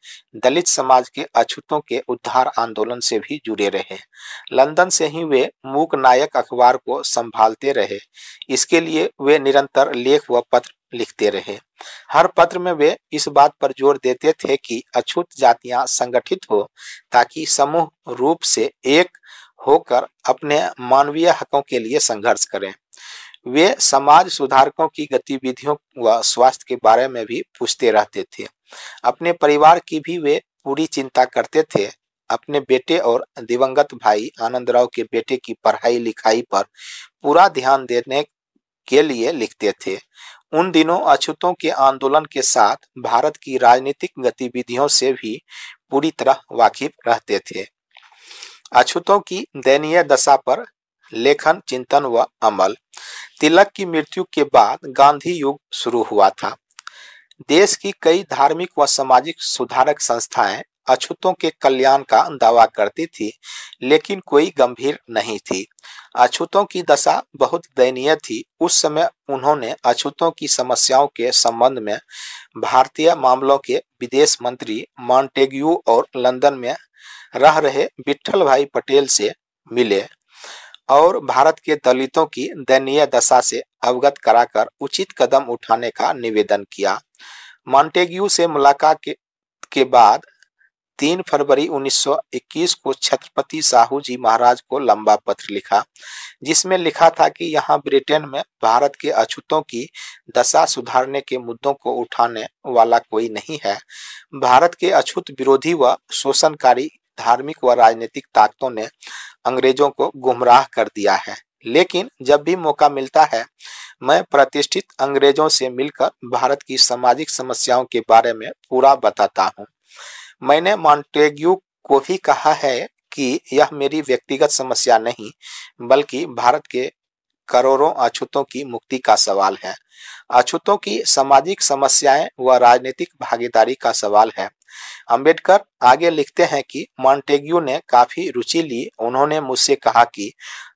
दलित समाज के अछूतों के उद्धार आंदोलन से भी जुड़े रहे। लंदन से ही वे मूक नायक अखबार को संभालते रहे। इसके लिए वे निरंतर लेख व पत्र लिखते रहे। हर पत्र में वे इस बात पर ज़ोर देते थे कि अछूत जातियाँ संगठित हो, ताकि समूह रूप से एक होकर अपने मानवीय हकों के लिए संघर्ष करें। वे समाज सुधारकों की गतिविधियों व स्वास्थ्य के बारे में भी पूछते रहते थे। अपने परिवार की भी वे पूरी चिंता करते थे। अपने बेटे और दिवंगत भाई आनंद राव के बेटे की पढ़ाई लिखाई पर पूरा ध्यान देने के लिए लिखते थे। उन दिनों अछूतों के आंदोलन के साथ भारत की राजनीतिक गतिविधियों से भी पूरी तरह वाकिफ रहते थे। अछूतों की दयनीय दशा पर लेखन, चिंतन व अमल। तिलक की मृत्यु के बाद गांधी युग शुरू हुआ था। देश की कई धार्मिक व सामाजिक सुधारक संस्थाएँ अछूतों के कल्याण का दावा करती थी, लेकिन कोई गंभीर नहीं थी। अछूतों की दशा बहुत दयनीय थी। उस समय उन्होंने अछूतों की समस्याओं के संबंध में भारतीय मामलों के विदेश मंत्री मॉन्टेग्यू और लंदन में रह रहे विठल भाई पटेल से मिले। और भारत के दलितों की दयनीय दशा से अवगत कराकर उचित कदम उठाने का निवेदन किया। मॉन्टेग्यू से मुलाकात के, के बाद तीन फरवरी 1921 को छत्रपति साहू जी महाराज को लंबा पत्र लिखा जिसमें लिखा था कि यहाँ ब्रिटेन में भारत के अछूतों की दशा सुधारने के मुद्दों को उठाने वाला कोई नहीं है। भारत के अछूत विरोधी व शोषणकारी धार्मिक व राजनीतिक ताकतों ने अंग्रेज़ों को गुमराह कर दिया है। लेकिन जब भी मौका मिलता है, मैं प्रतिष्ठित अंग्रेज़ों से मिलकर भारत की सामाजिक समस्याओं के बारे में पूरा बताता हूँ। मैंने मॉन्टेग्यू को भी कहा है कि यह मेरी व्यक्तिगत समस्या नहीं, बल्कि भारत के करोड़ों अछूतों की मुक्ति का सवाल है। अछूतों की सामाजिक समस्याएँ व राजनीतिक भागीदारी का सवाल है। अंबेडकर आगे लिखते हैं कि मॉन्टेग्यू ने काफ़ी रुचि ली। उन्होंने मुझसे कहा कि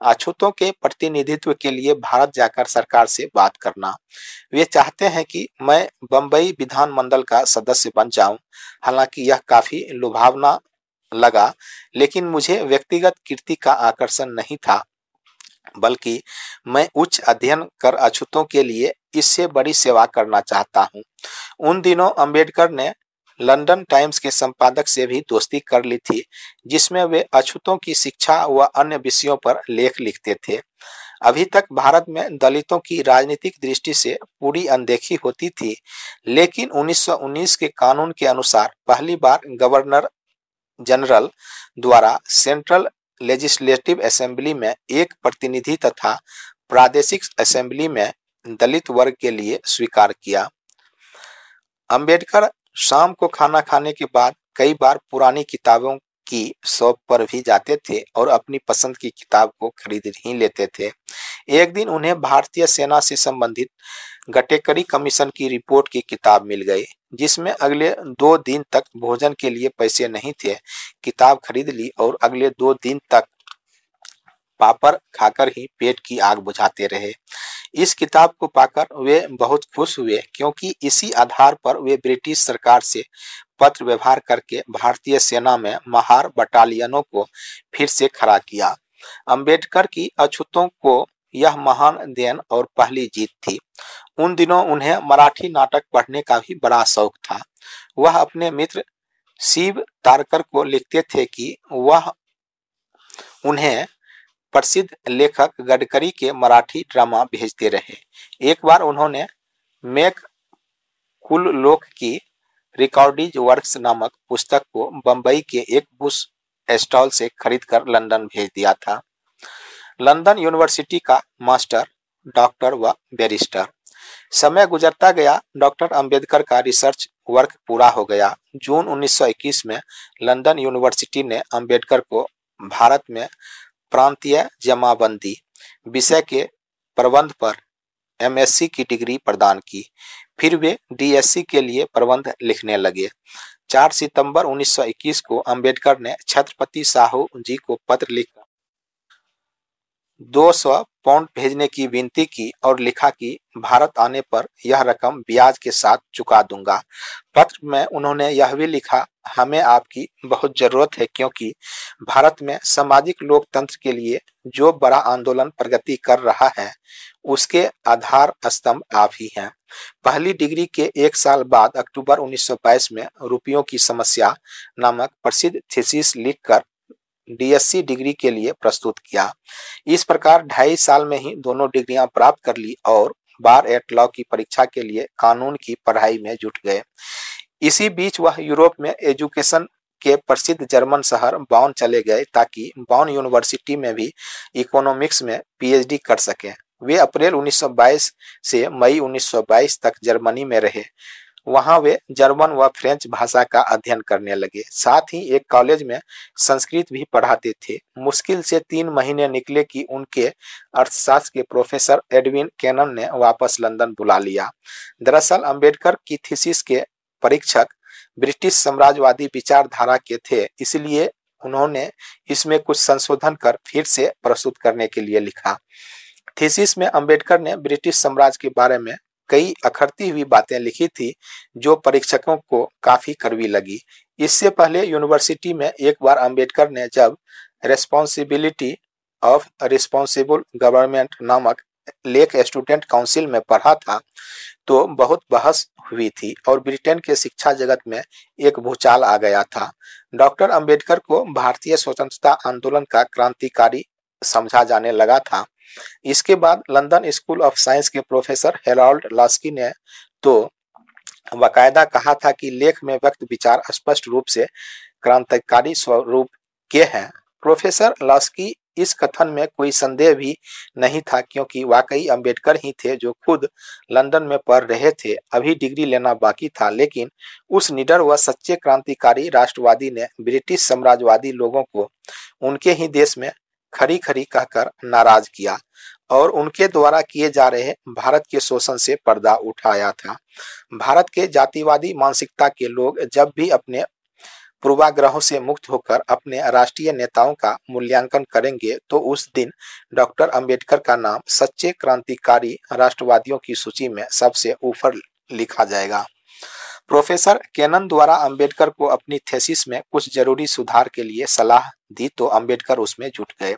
अछूतों के प्रतिनिधित्व के लिए भारत जाकर सरकार से बात करना। वे चाहते हैं कि मैं बंबई विधानमंडल का सदस्य बन जाऊँ। हालाँकि यह काफ़ी लुभावना लगा, लेकिन मुझे व्यक्तिगत कीर्ति का आकर्षण नहीं था, बल्कि मैं उच्च अध्ययन कर अछूतों के लिए इससे बड़ी सेवा करना चाहता हूँ। उन दिनों अंबेडकर ने लंदन टाइम्स के संपादक से भी दोस्ती कर ली थी, जिसमें वे अछूतों की शिक्षा व अन्य विषयों पर लेख लिखते थे। अभी तक भारत में दलितों की राजनीतिक दृष्टि से पूरी अनदेखी होती थी, लेकिन 1919 के कानून के अनुसार पहली बार गवर्नर जनरल द्वारा सेंट्रल लेजिस्लेटिव असेंबली में एक प्रतिनिधि तथा प्रादेशिक असेंबली में दलित वर्ग के लिए स्वीकार किया। अंबेडकर शाम को खाना खाने के बाद कई बार पुरानी किताबों की शॉप पर भी जाते थे और अपनी पसंद की किताब को खरीद ही लेते थे। एक दिन उन्हें भारतीय सेना से संबंधित गटेकरी कमीशन की रिपोर्ट की किताब मिल गई, जिसमें अगले दो दिन तक भोजन के लिए पैसे नहीं थे। किताब खरीद ली और अगले दो दिन तक पापड़ खाकर ही पेट की आग बुझाते रहे। इस किताब को पाकर वे बहुत खुश हुए, क्योंकि इसी आधार पर वे ब्रिटिश सरकार से पत्र व्यवहार करके भारतीय सेना में महार बटालियनों को फिर से खड़ा किया। अंबेडकर की अछूतों को यह महान देन और पहली जीत थी। उन दिनों उन्हें मराठी नाटक पढ़ने का भी बड़ा शौक था। वह अपने मित्र शिव तारकर को लिखते थे कि वह उन्हें प्रसिद्ध लेखक गडकरी के मराठी ड्रामा भेजते रहे। एक बार उन्होंने मेक कुल लोक की रिकॉर्डिज वर्क्स नामक पुस्तक को बंबई के एक बुश स्टॉल से खरीदकर लंदन भेज दिया था। लंदन यूनिवर्सिटी का मास्टर, डॉक्टर व बैरिस्टर। समय गुजरता गया, डॉक्टर अंबेडकर का रिसर्च वर्क पूरा हो गया। जून 1921 में लंदन यूनिवर्सिटी ने अंबेडकर को भारत में प्रांतीय जमाबंदी विषय के प्रबंध पर एमएससी की डिग्री प्रदान की। फिर वे डीएससी के लिए प्रबंध लिखने लगे। 4 सितंबर 1921 को अंबेडकर ने छत्रपति साहू जी को पत्र लिखकर 200 पाउंड भेजने की विनती की और लिखा कि भारत आने पर यह रकम ब्याज के साथ चुका दूँगा। पत्र में उन्होंने यह भी लिखा, हमें आपकी बहुत ज़रूरत है क्योंकि भारत में सामाजिक लोकतंत्र के लिए जो बड़ा आंदोलन प्रगति कर रहा है, उसके आधार स्तंभ आप ही हैं। पहली डिग्री के एक साल बाद अक्टूबर 1922 में रुपयों की समस्या नामक प्रसिद्ध थीसिस लिखकर डीएससी डिग्री के लिए प्रस्तुत किया। इस प्रकार ढाई साल में ही दोनों डिग्रियाँ प्राप्त कर ली और बार एट लॉ की परीक्षा के लिए कानून की पढ़ाई में जुट गए। इसी बीच वह यूरोप में एजुकेशन के प्रसिद्ध जर्मन शहर बाउन चले गए ताकि बाउन यूनिवर्सिटी में भी इकोनॉमिक्स में पीएचडी कर सके। वे अप्रैल 1922 से मई 1922 तक जर्मनी में रहे। वहाँ वे जर्मन व फ्रेंच भाषा का अध्ययन करने लगे। साथ ही एक कॉलेज में संस्कृत भी पढ़ाते थे। मुश्किल से तीन महीने निकले कि उनके अर्थशास्त्र के प्रोफेसर एडविन कैनन ने वापस लंदन बुला लिया। दरअसल अंबेडकर की थीसिस के परीक्षक ब्रिटिश साम्राज्यवादी विचारधारा के थे, इसलिए उन्होंने इसमें कुछ संशोधन कर फिर से प्रस्तुत करने के लिए लिखा। थीसिस में अंबेडकर ने ब्रिटिश साम्राज्य के बारे में कई अखरती हुई बातें लिखी थी, जो परीक्षकों को काफ़ी कड़वी लगी। इससे पहले यूनिवर्सिटी में एक बार अंबेडकर ने जब रेस्पॉन्सिबिलिटी ऑफ़ रिस्पॉन्सिबल गवर्नमेंट नामक लेख स्टूडेंट काउंसिल में पढ़ा था तो बहुत बहस हुई थी और ब्रिटेन के शिक्षा जगत में एक भूचाल आ गया था। डॉक्टर अंबेडकर को भारतीय स्वतंत्रता आंदोलन का क्रांतिकारी समझा जाने लगा था। इसके बाद लंदन स्कूल ऑफ़ साइंस के प्रोफेसर हेराल्ड लास्की ने तो बाकायदा कहा था कि लेख में व्यक्त विचार स्पष्ट रूप से क्रांतिकारी स्वरूप के हैं। प्रोफेसर लास्की इस कथन में कोई संदेह भी नहीं था क्योंकि वाकई अंबेडकर ही थे जो खुद लंदन में पढ़ रहे थे, अभी डिग्री लेना बाकी था। लेकिन उस निडर व सच्चे क्रांतिकारी राष्ट्रवादी ने ब्रिटिश साम्राज्यवादी लोगों को उनके ही देश में खरी खरी कहकर नाराज़ किया और उनके द्वारा किए जा रहे भारत के शोषण से पर्दा उठाया था। भारत के जातिवादी मानसिकता के लोग जब भी अपने पूर्वाग्रहों से मुक्त होकर अपने राष्ट्रीय नेताओं का मूल्यांकन करेंगे तो उस दिन डॉक्टर अंबेडकर का नाम सच्चे क्रांतिकारी राष्ट्रवादियों की सूची में सबसे ऊपर लिखा जाएगा। प्रोफेसर केनन द्वारा अंबेडकर को अपनी थेसिस में कुछ ज़रूरी सुधार के लिए सलाह दी तो अंबेडकर उसमें जुट गए।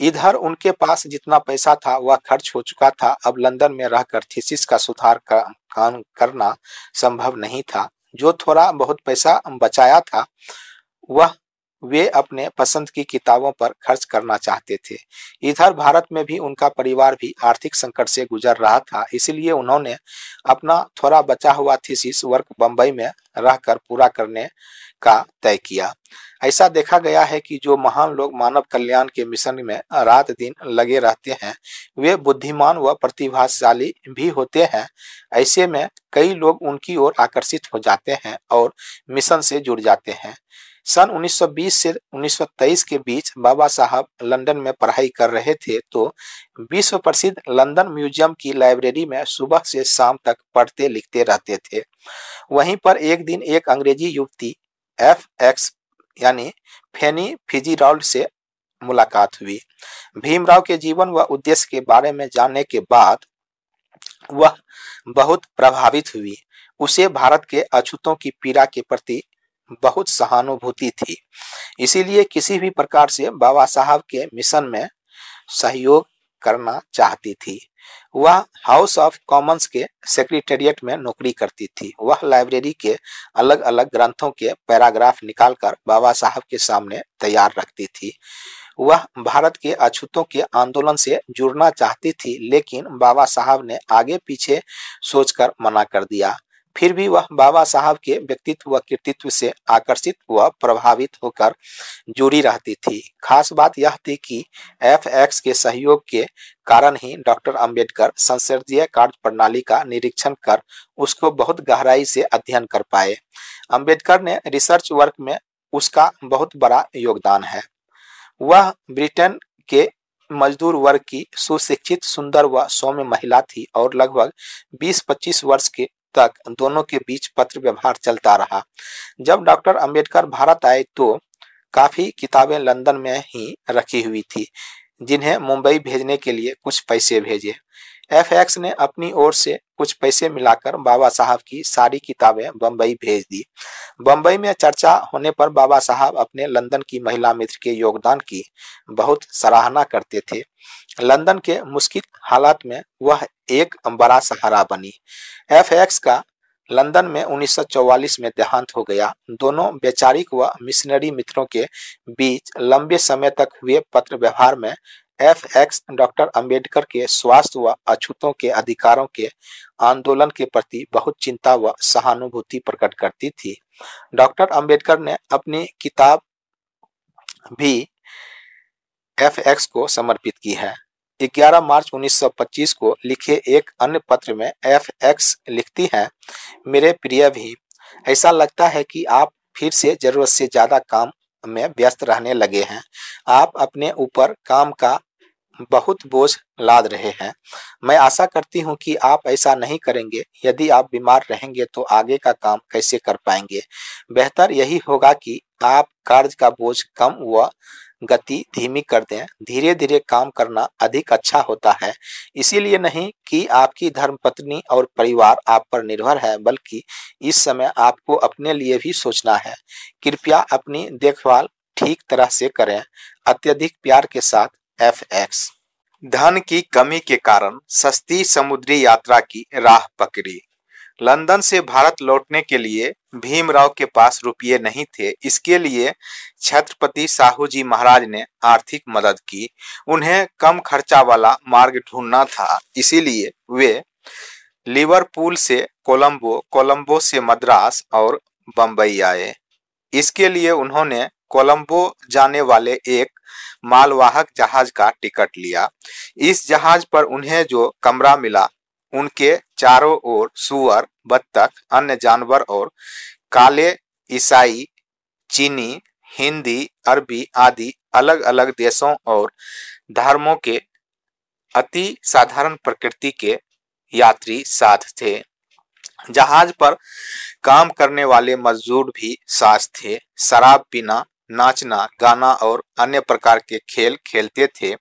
इधर उनके पास जितना पैसा था वह खर्च हो चुका था। अब लंदन में रहकर थीसिस का सुधार कर, करना संभव नहीं था। जो थोड़ा बहुत पैसा बचाया था वह वे अपने पसंद की किताबों पर खर्च करना चाहते थे। इधर भारत में भी उनका परिवार भी आर्थिक संकट से गुजर रहा था, इसलिए उन्होंने अपना थोड़ा बचा हुआ थीसिस वर्क बंबई में रहकर पूरा करने का तय किया। ऐसा देखा गया है कि जो महान लोग मानव कल्याण के मिशन में रात दिन लगे रहते हैं, वे बुद्धिमान व प्रतिभाशाली भी होते हैं। ऐसे में कई लोग उनकी ओर आकर्षित हो जाते हैं और मिशन से जुड़ जाते हैं। सन 1920 से 1923 के बीच बाबा साहब लंदन में पढ़ाई कर रहे थे तो विश्व प्रसिद्ध लंदन म्यूज़ियम की लाइब्रेरी में सुबह से शाम तक पढ़ते लिखते रहते थे। वहीं पर एक दिन एक अंग्रेज़ी युवती, एफ़ एक्स, यानी फेनी फिजीराल्ड से मुलाकात हुई। भीमराव के जीवन व उद्देश्य के बारे में जानने के बाद वह बहुत प्रभावित हुई। उसे भारत के अछूतों की पीड़ा के प्रति बहुत सहानुभूति थी। इसीलिए किसी भी प्रकार से बाबा साहब के मिशन में सहयोग करना चाहती थी। वह हाउस ऑफ़ कॉमन्स के सेक्रेटेरिएट में नौकरी करती थी। वह लाइब्रेरी के अलग अलग ग्रंथों के पैराग्राफ निकालकर बाबा साहब के सामने तैयार रखती थी। वह भारत के अछूतों के आंदोलन से जुड़ना चाहती थी, लेकिन बाबा साहब ने आगे पीछे सोचकर मना कर दिया। फिर भी वह बाबा साहब के व्यक्तित्व व कृतित्व से आकर्षित व प्रभावित होकर जुड़ी रहती थी। खास बात यह थी कि एफ़ एक्स के सहयोग के कारण ही डॉक्टर अंबेडकर संसदीय कार्य प्रणाली का निरीक्षण कर उसको बहुत गहराई से अध्ययन कर पाए। अंबेडकर ने रिसर्च वर्क में उसका बहुत बड़ा योगदान है। वह ब्रिटेन के मजदूर वर्ग की सुशिक्षित, सुंदर व सौम्य महिला थी और लगभग 20-25 वर्ष के तक दोनों के बीच पत्र व्यवहार चलता रहा। जब डॉक्टर अंबेडकर भारत आए तो काफ़ी किताबें लंदन में ही रखी हुई थी, जिन्हें मुंबई भेजने के लिए कुछ पैसे भेजे। एफ़ एक्स ने अपनी ओर से कुछ पैसे मिलाकर बाबा साहब की सारी किताबें बम्बई भेज दी। बम्बई में चर्चा होने पर बाबा साहब अपने लंदन की महिला मित्र के योगदान की बहुत सराहना करते थे। लंदन के मुश्किल हालात में वह एक बड़ा सहारा बनी। एफ़ एक्स का लंदन में 1944 में देहांत हो गया। दोनों वैचारिक व मिशनरी मित्रों के बीच लंबे समय तक हुए पत्र व्यवहार में एफ़ एक्स डॉक्टर अंबेडकर के स्वास्थ्य व अछूतों के अधिकारों के आंदोलन के प्रति बहुत चिंता व सहानुभूति प्रकट करती थी। डॉक्टर अंबेडकर ने अपनी किताब भी एफ़ एक्स को समर्पित की है। 11 मार्च 1925 को लिखे एक अन्य पत्र में एफ़ एक्स लिखती है, मेरे प्रिय भी, ऐसा लगता है कि आप फिर से ज़रूरत से ज़्यादा काम में व्यस्त रहने लगे हैं। आप अपने ऊपर काम का बहुत बोझ लाद रहे हैं। मैं आशा करती हूँ कि आप ऐसा नहीं करेंगे। यदि आप बीमार रहेंगे तो आगे का काम कैसे कर पाएँगे? बेहतर यही होगा कि आप कार्य का बोझ कम व गति धीमी कर दें धीरे धीरे काम करना अधिक अच्छा होता है। इसीलिए नहीं कि आपकी धर्मपत्नी और परिवार आप पर निर्भर है, बल्कि इस समय आपको अपने लिए भी सोचना है। कृपया अपनी देखभाल ठीक तरह से करें। अत्यधिक प्यार के साथ एफ़ एक्स। धन की कमी के कारण सस्ती समुद्री यात्रा की राह पकड़ी। लंदन से भारत लौटने के लिए भीमराव के पास रुपये नहीं थे। इसके लिए छत्रपति साहू जी महाराज ने आर्थिक मदद की। उन्हें कम खर्चा वाला मार्ग ढूंढना था। इसीलिए वे लिवरपूल से कोलंबो कोलंबो से मद्रास और बंबई आए। इसके लिए उन्होंने कोलंबो जाने वाले एक मालवाहक जहाज़ का टिकट लिया। इस जहाज़ पर उन्हें जो कमरा मिला, उनके चारों ओर सुअर, बत्तख, अन्य जानवर और काले ईसाई, चीनी, हिंदी, अरबी आदि अलग अलग देशों और धर्मों के अति साधारण प्रकृति के यात्री साथ थे। जहाज़ पर काम करने वाले मजदूर भी साथ थे। शराब पीना, नाचना, गाना और अन्य प्रकार के खेल खेलते थे।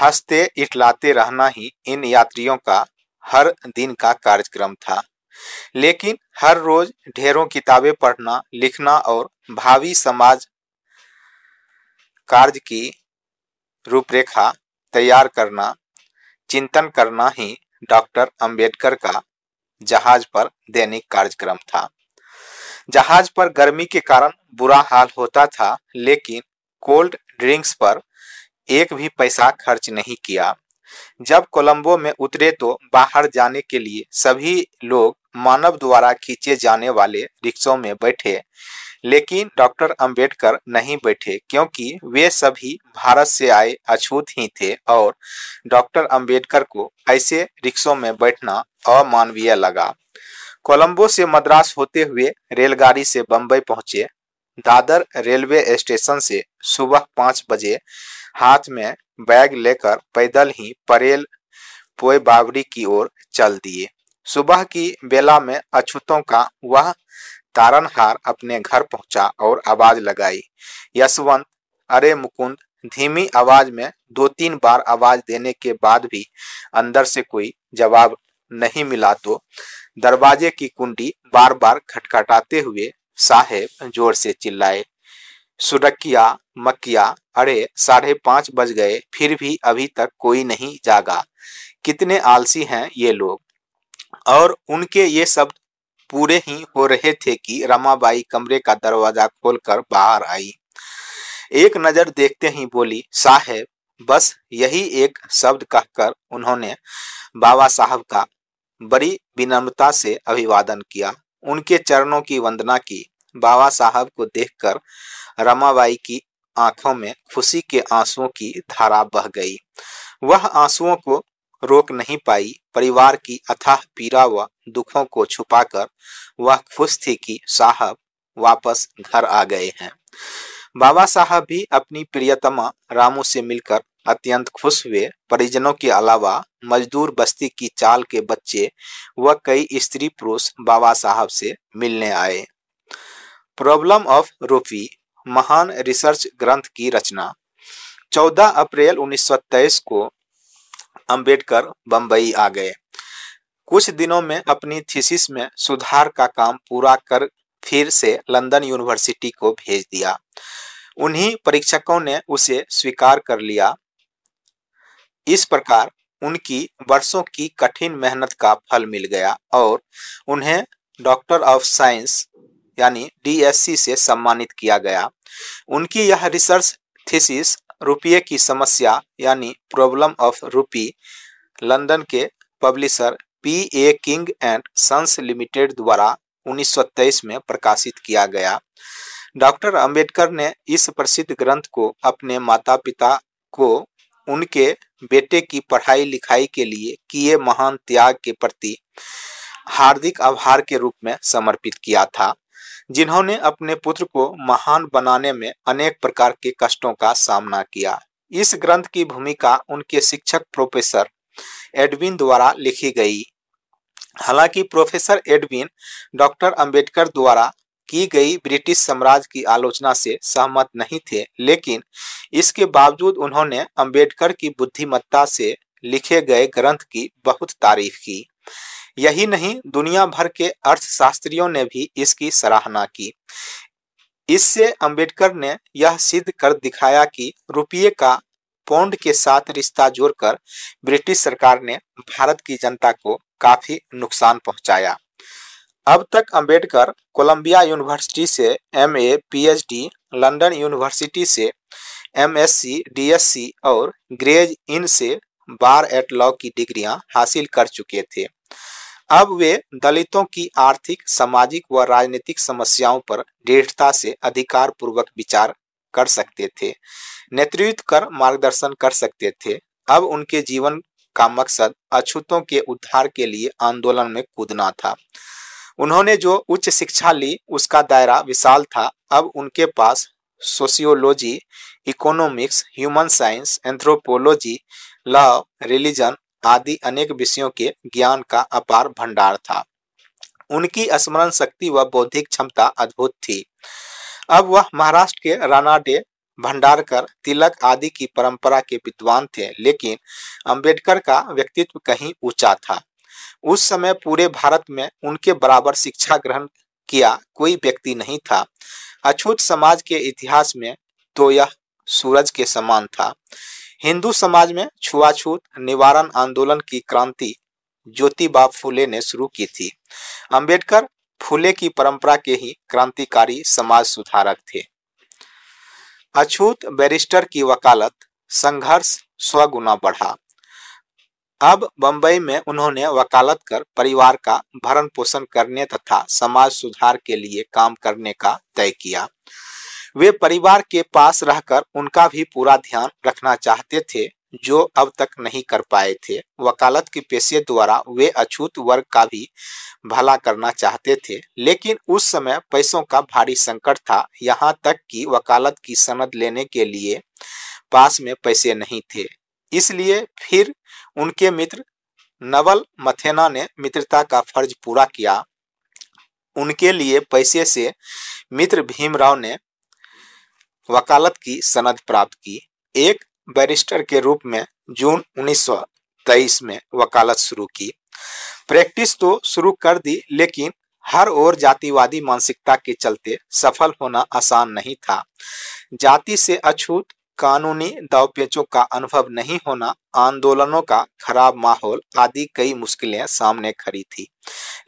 हँसते, इटलाते रहना ही इन यात्रियों का हर दिन का कार्यक्रम था। लेकिन हर रोज ढेरों किताबें पढ़ना, लिखना और भावी समाज कार्य की रूपरेखा तैयार करना, चिंतन करना ही डॉक्टर अंबेडकर का जहाज़ पर दैनिक कार्यक्रम था। जहाज़ पर गर्मी के कारण बुरा हाल होता था, लेकिन कोल्ड ड्रिंक्स पर एक भी पैसा खर्च नहीं किया। जब कोलंबो में उतरे तो बाहर जाने के लिए सभी लोग मानव द्वारा खींचे जाने वाले रिक्शों में बैठे, लेकिन डॉक्टर अंबेडकर नहीं बैठे क्योंकि वे सभी भारत से आए अछूत ही थे और डॉक्टर अंबेडकर को ऐसे रिक्शों में बैठना अमानवीय लगा। कोलंबो से मद्रास होते हुए रेलगाड़ी से बंबई पहुँचे। दादर रेलवे स्टेशन से सुबह पाँच बजे हाथ में बैग लेकर पैदल ही परेल पोए बावड़ी की ओर चल दिए। सुबह की बेला में अछूतों का वह तारनहार अपने घर पहुँचा और आवाज़ लगाई। यशवंत, अरे मुकुंद, धीमी आवाज़ में दो तीन बार आवाज़ देने के बाद भी अंदर से कोई जवाब नहीं मिला तो? दरवाजे की कुंडी बार बार खटखटाते हुए साहेब ज़ोर से चिल्लाए। सुरकिया, मकिया, अरे साढ़े पाँच बज गए, फिर भी अभी तक कोई नहीं जागा। कितने आलसी हैं ये लोग। और उनके ये शब्द पूरे ही हो रहे थे कि रमाबाई कमरे का दरवाज़ा खोलकर बाहर आई। एक नज़र देखते ही बोली, साहेब, बस यही एक शब्द कहकर उन्होंने बाबा साहब का बड़ी विनम्रता से अभिवादन किया। उनके चरणों की वंदना की। बाबा साहब को देखकर रमाबाई की आँखों में खुशी के आंसुओं की धारा बह गई। वह आंसुओं को रोक नहीं पाई, परिवार की अथाह पीड़ा व दुखों को छुपाकर वह खुश थी कि साहब वापस घर आ गए हैं। बाबा साहब भी अपनी प्रियतमा रामू से मिलकर अत्यंत खुश हुए। परिजनों के अलावा मजदूर बस्ती की चाल के बच्चे व कई स्त्री पुरुष बाबा साहब से मिलने आए। प्रॉब्लम ऑफ़ रूपी, महान रिसर्च ग्रंथ की रचना। 14 अप्रैल 1923 को अंबेडकर बंबई आ गए। कुछ दिनों में अपनी थीसिस में सुधार का काम पूरा कर फिर से लंदन यूनिवर्सिटी को भेज दिया। उन्हीं परीक्षकों ने उसे स्वीकार कर लिया। इस प्रकार उनकी वर्षों की कठिन मेहनत का फल मिल गया और उन्हें डॉक्टर ऑफ़ साइंस यानी डीएससी से सम्मानित किया गया। उनकी यह रिसर्च थीसिस रुपये की समस्या यानी प्रॉब्लम ऑफ़ रूपी लंदन के publisher P A King and Sons limited द्वारा 1923 में प्रकाशित किया गया। डॉक्टर अंबेडकर ने इस प्रसिद्ध ग्रंथ को अपने माता पिता को उनके बेटे की पढ़ाई लिखाई के लिए किए महान त्याग के प्रति हार्दिक आभार के रूप में समर्पित किया था। जिन्होंने अपने पुत्र को महान बनाने में अनेक प्रकार के कष्टों का सामना किया। इस ग्रंथ की भूमिका उनके शिक्षक प्रोफेसर एडविन द्वारा लिखी गई। हालाँकि प्रोफेसर एडविन डॉक्टर अंबेडकर द्वारा की गई ब्रिटिश साम्राज्य की आलोचना से सहमत नहीं थे, लेकिन इसके बावजूद उन्होंने अंबेडकर की बुद्धिमत्ता से लिखे गए ग्रंथ की बहुत तारीफ़ की। यही नहीं दुनिया भर के अर्थशास्त्रियों ने भी इसकी सराहना की। इससे अंबेडकर ने यह सिद्ध कर दिखाया कि रुपये का पौंड के साथ रिश्ता जोड़कर ब्रिटिश सरकार ने भारत की जनता को काफ़ी नुकसान पहुँचाया। अब तक अंबेडकर कोलंबिया यूनिवर्सिटी से एमए, पीएचडी, लंदन यूनिवर्सिटी से एमएससी, डीएससी और ग्रेज इन से बार एट लॉ की डिग्रियाँ हासिल कर चुके थे। अब वे दलितों की आर्थिक, सामाजिक व राजनीतिक समस्याओं पर दृढ़ता से अधिकार पूर्वक विचार कर सकते थे, नेतृत्व कर, मार्गदर्शन कर सकते थे। अब उनके जीवन का मकसद अछूतों के उद्धार के लिए आंदोलन में कूदना था। उन्होंने जो उच्च शिक्षा ली, उसका दायरा विशाल था। अब उनके पास sociology, economics, human science, anthropology love religion आदि अनेक विषयों के ज्ञान का अपार भंडार था। उनकी स्मरण शक्ति व बौद्धिक क्षमता अद्भुत थी। अब वह महाराष्ट्र के रानाडे, भंडारकर, तिलक आदि की परंपरा के विद्वान थे, लेकिन अंबेडकर का व्यक्तित्व कहीं ऊँचा था। उस समय पूरे भारत में उनके बराबर शिक्षा ग्रहण किया कोई व्यक्ति नहीं था। अछूत समाज के इतिहास में तो यह सूरज के समान था। हिंदू समाज में छुआछूत निवारण आंदोलन की क्रांति ज्योतिबा फूले ने शुरू की थी। अंबेडकर फूले की परंपरा के ही क्रांतिकारी समाज सुधारक थे। अछूत बैरिस्टर की वकालत संघर्ष स्वगुना बढ़ा। अब बंबई में उन्होंने वकालत कर परिवार का भरण पोषण करने तथा समाज सुधार के लिए काम करने का तय किया। वे परिवार के पास रहकर उनका भी पूरा ध्यान रखना चाहते थे, जो अब तक नहीं कर पाए थे। वकालत के पेशे द्वारा वे अछूत वर्ग का भी भला करना चाहते थे। लेकिन उस समय पैसों का भारी संकट था। यहाँ तक कि वकालत की सनद लेने के लिए पास में पैसे नहीं थे। इसलिए फिर उनके मित्र नवल मथेना ने मित्रता का फ़र्ज़ पूरा किया। उनके लिए पैसे से मित्र भीमराव ने वकालत की सनद प्राप्त की। एक बैरिस्टर के रूप में जून 1923 में वकालत शुरू की। प्रैक्टिस तो शुरू कर दी, लेकिन हर ओर जातिवादी मानसिकता के चलते सफल होना आसान नहीं था। जाति से अछूत, कानूनी दावपेचों का अनुभव नहीं होना, आंदोलनों का खराब माहौल आदि कई मुश्किलें सामने खड़ी थी।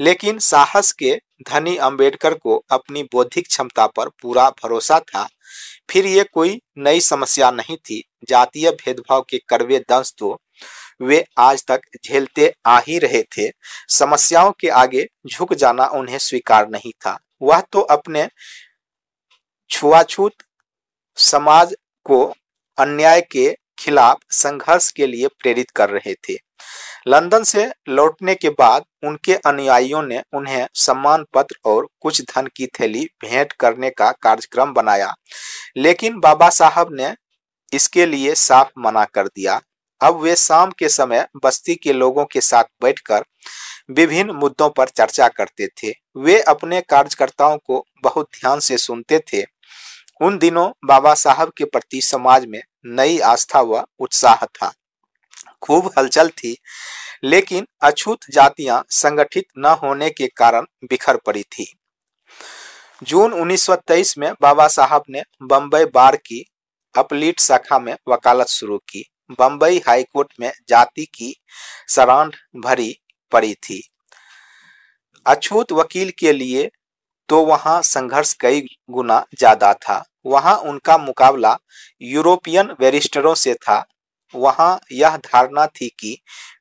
लेकिन साहस के धनी अंबेडकर को अपनी बौद्धिक क्षमता पर पूरा भरोसा था। फिर ये कोई नई समस्या नहीं थी। जातीय भेदभाव के कड़वे दंश तो वे आज तक झेलते आ ही रहे थे। समस्याओं के आगे झुक जाना उन्हें स्वीकार नहीं था। वह तो अपने छुआछूत समाज को अन्याय के खिलाफ संघर्ष के लिए प्रेरित कर रहे थे। लंदन से लौटने के बाद उनके अनुयायियों ने उन्हें सम्मान पत्र और कुछ धन की थैली भेंट करने का कार्यक्रम बनाया। लेकिन बाबा साहब ने इसके लिए साफ़ मना कर दिया। अब वे शाम के समय बस्ती के लोगों के साथ बैठकर विभिन्न मुद्दों पर चर्चा करते थे। वे अपने कार्यकर्ताओं को बहुत ध्यान से सुनते थे। उन दिनों बाबा साहब के प्रति समाज में नई आस्था व उत्साह था। खूब हलचल थी, लेकिन अछूत जातियाँ संगठित न होने के कारण बिखर पड़ी थी। जून 1923 में बाबा साहब ने बम्बई बार की अपलीट शाखा में वकालत शुरू की। बम्बई हाईकोर्ट में जाति की सरांड भरी पड़ी थी। अछूत वकील के लिए तो वहाँ संघर्ष कई गुना ज़्यादा था। वहाँ उनका मुकाबला यूरोपियन बैरिस्टरों से था वहाँ यह धारणा थी कि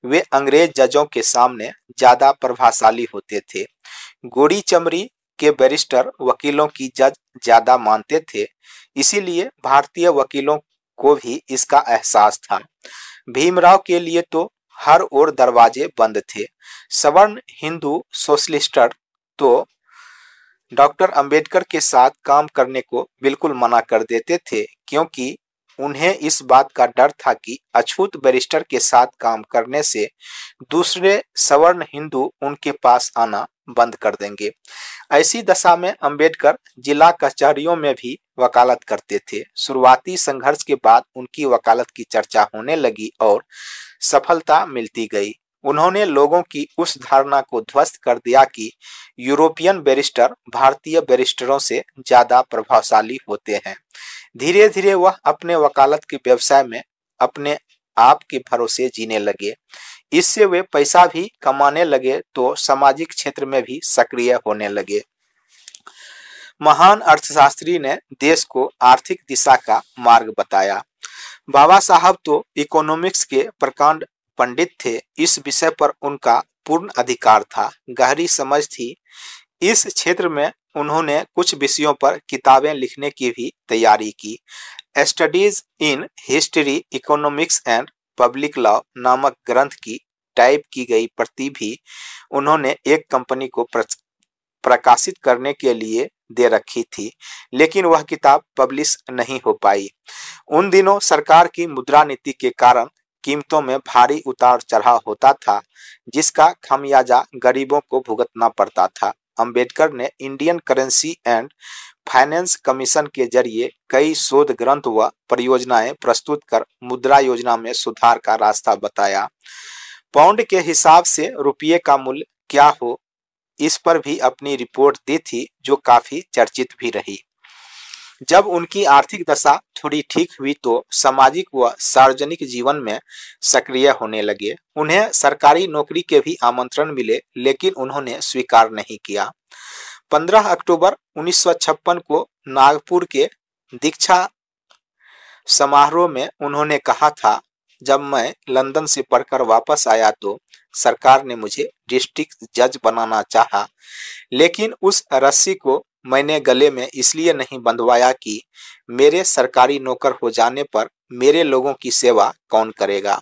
वे अंग्रेज़ जजों के सामने ज़्यादा प्रभावशाली होते थे। गोड़ी चमड़ी के बैरिस्टर वकीलों की जज ज़्यादा मानते थे, इसीलिए भारतीय वकीलों को भी इसका एहसास था। भीमराव के लिए तो हर ओर दरवाजे बंद थे। सवर्ण हिंदू सोशलिस्टर तो डॉक्टर अंबेडकर के साथ काम करने को बिल्कुल मना कर देते थे, क्योंकि उन्हें इस बात का डर था कि अछूत बैरिस्टर के साथ काम करने से दूसरे सवर्ण हिंदू उनके पास आना बंद कर देंगे। ऐसी दशा में अंबेडकर जिला कचहरियों में भी वकालत करते थे। शुरुआती संघर्ष के बाद उनकी वकालत की चर्चा होने लगी और सफलता मिलती गई। उन्होंने लोगों की उस धारणा को ध्वस्त कर दिया कि यूरोपियन बैरिस्टर भारतीय बैरिस्टरों से ज़्यादा प्रभावशाली होते हैं। धीरे धीरे वह अपने वकालत के व्यवसाय में अपने आप के भरोसे जीने लगे। इससे वे पैसा भी कमाने लगे तो सामाजिक क्षेत्र में भी सक्रिय होने लगे। महान अर्थशास्त्री ने देश को आर्थिक दिशा का मार्ग बताया। बाबा साहब तो इकोनॉमिक्स के प्रकांड पंडित थे, इस विषय पर उनका पूर्ण अधिकार था। गहरी समझ थी। इस क्षेत्र में उन्होंने कुछ विषयों पर किताबें लिखने की भी तैयारी की। Studies in history economics and public law नामक ग्रंथ की टाइप की गई प्रति भी उन्होंने एक कंपनी को प्रकाशित करने के लिए दे रखी थी, लेकिन वह किताब पब्लिश नहीं हो पाई। उन दिनों सरकार की मुद्रा नीति के कारण कीमतों में भारी उतार चढ़ाव होता था, जिसका खमियाजा गरीबों को भुगतना पड़ता था। अंबेडकर ने Indian currency and finance commission के ज़रिए कई शोध ग्रंथ व परियोजनाएँ प्रस्तुत कर मुद्रा योजना में सुधार का रास्ता बताया। पाउंड के हिसाब से रुपये का मूल्य क्या हो, इस पर भी अपनी रिपोर्ट दी थी, जो काफ़ी चर्चित भी रही। जब उनकी आर्थिक दशा थोड़ी ठीक हुई तो सामाजिक व सार्वजनिक जीवन में सक्रिय होने लगे। उन्हें सरकारी नौकरी के भी आमंत्रण मिले, लेकिन उन्होंने स्वीकार नहीं किया। 15 अक्टूबर 1956 को नागपुर के दीक्षा समारोह में उन्होंने कहा था, जब मैं लंदन से पढ़कर वापस आया तो सरकार ने मुझे डिस्ट्रिक्ट जज बनाना चाहा, लेकिन उस रस्सी को मैंने गले में इसलिए नहीं बंधवाया कि मेरे सरकारी नौकर हो जाने पर मेरे लोगों की सेवा कौन करेगा।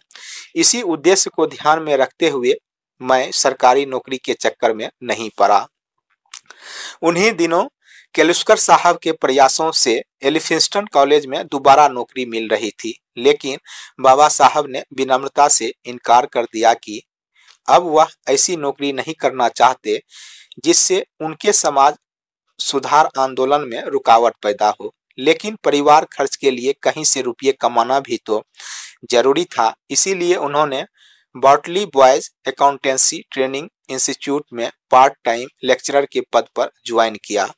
इसी उद्देश्य को ध्यान में रखते हुए मैं सरकारी नौकरी के चक्कर में नहीं पड़ा। उन्हीं दिनों केलुस्कर साहब के प्रयासों से एलिफिंस्टन कॉलेज में दोबारा नौकरी मिल रही थी, लेकिन बाबा साहब ने विनम्रता से इनकार कर दिया कि अब वह ऐसी नौकरी नहीं करना चाहते जिससे उनके समाज सुधार आंदोलन में रुकावट पैदा हो। लेकिन परिवार खर्च के लिए कहीं से रुपये कमाना भी तो ज़रूरी था। इसीलिए उन्होंने Batliboi's accountancy training institute में पार्ट टाइम लेक्चरर के पद पर ज्वाइन किया।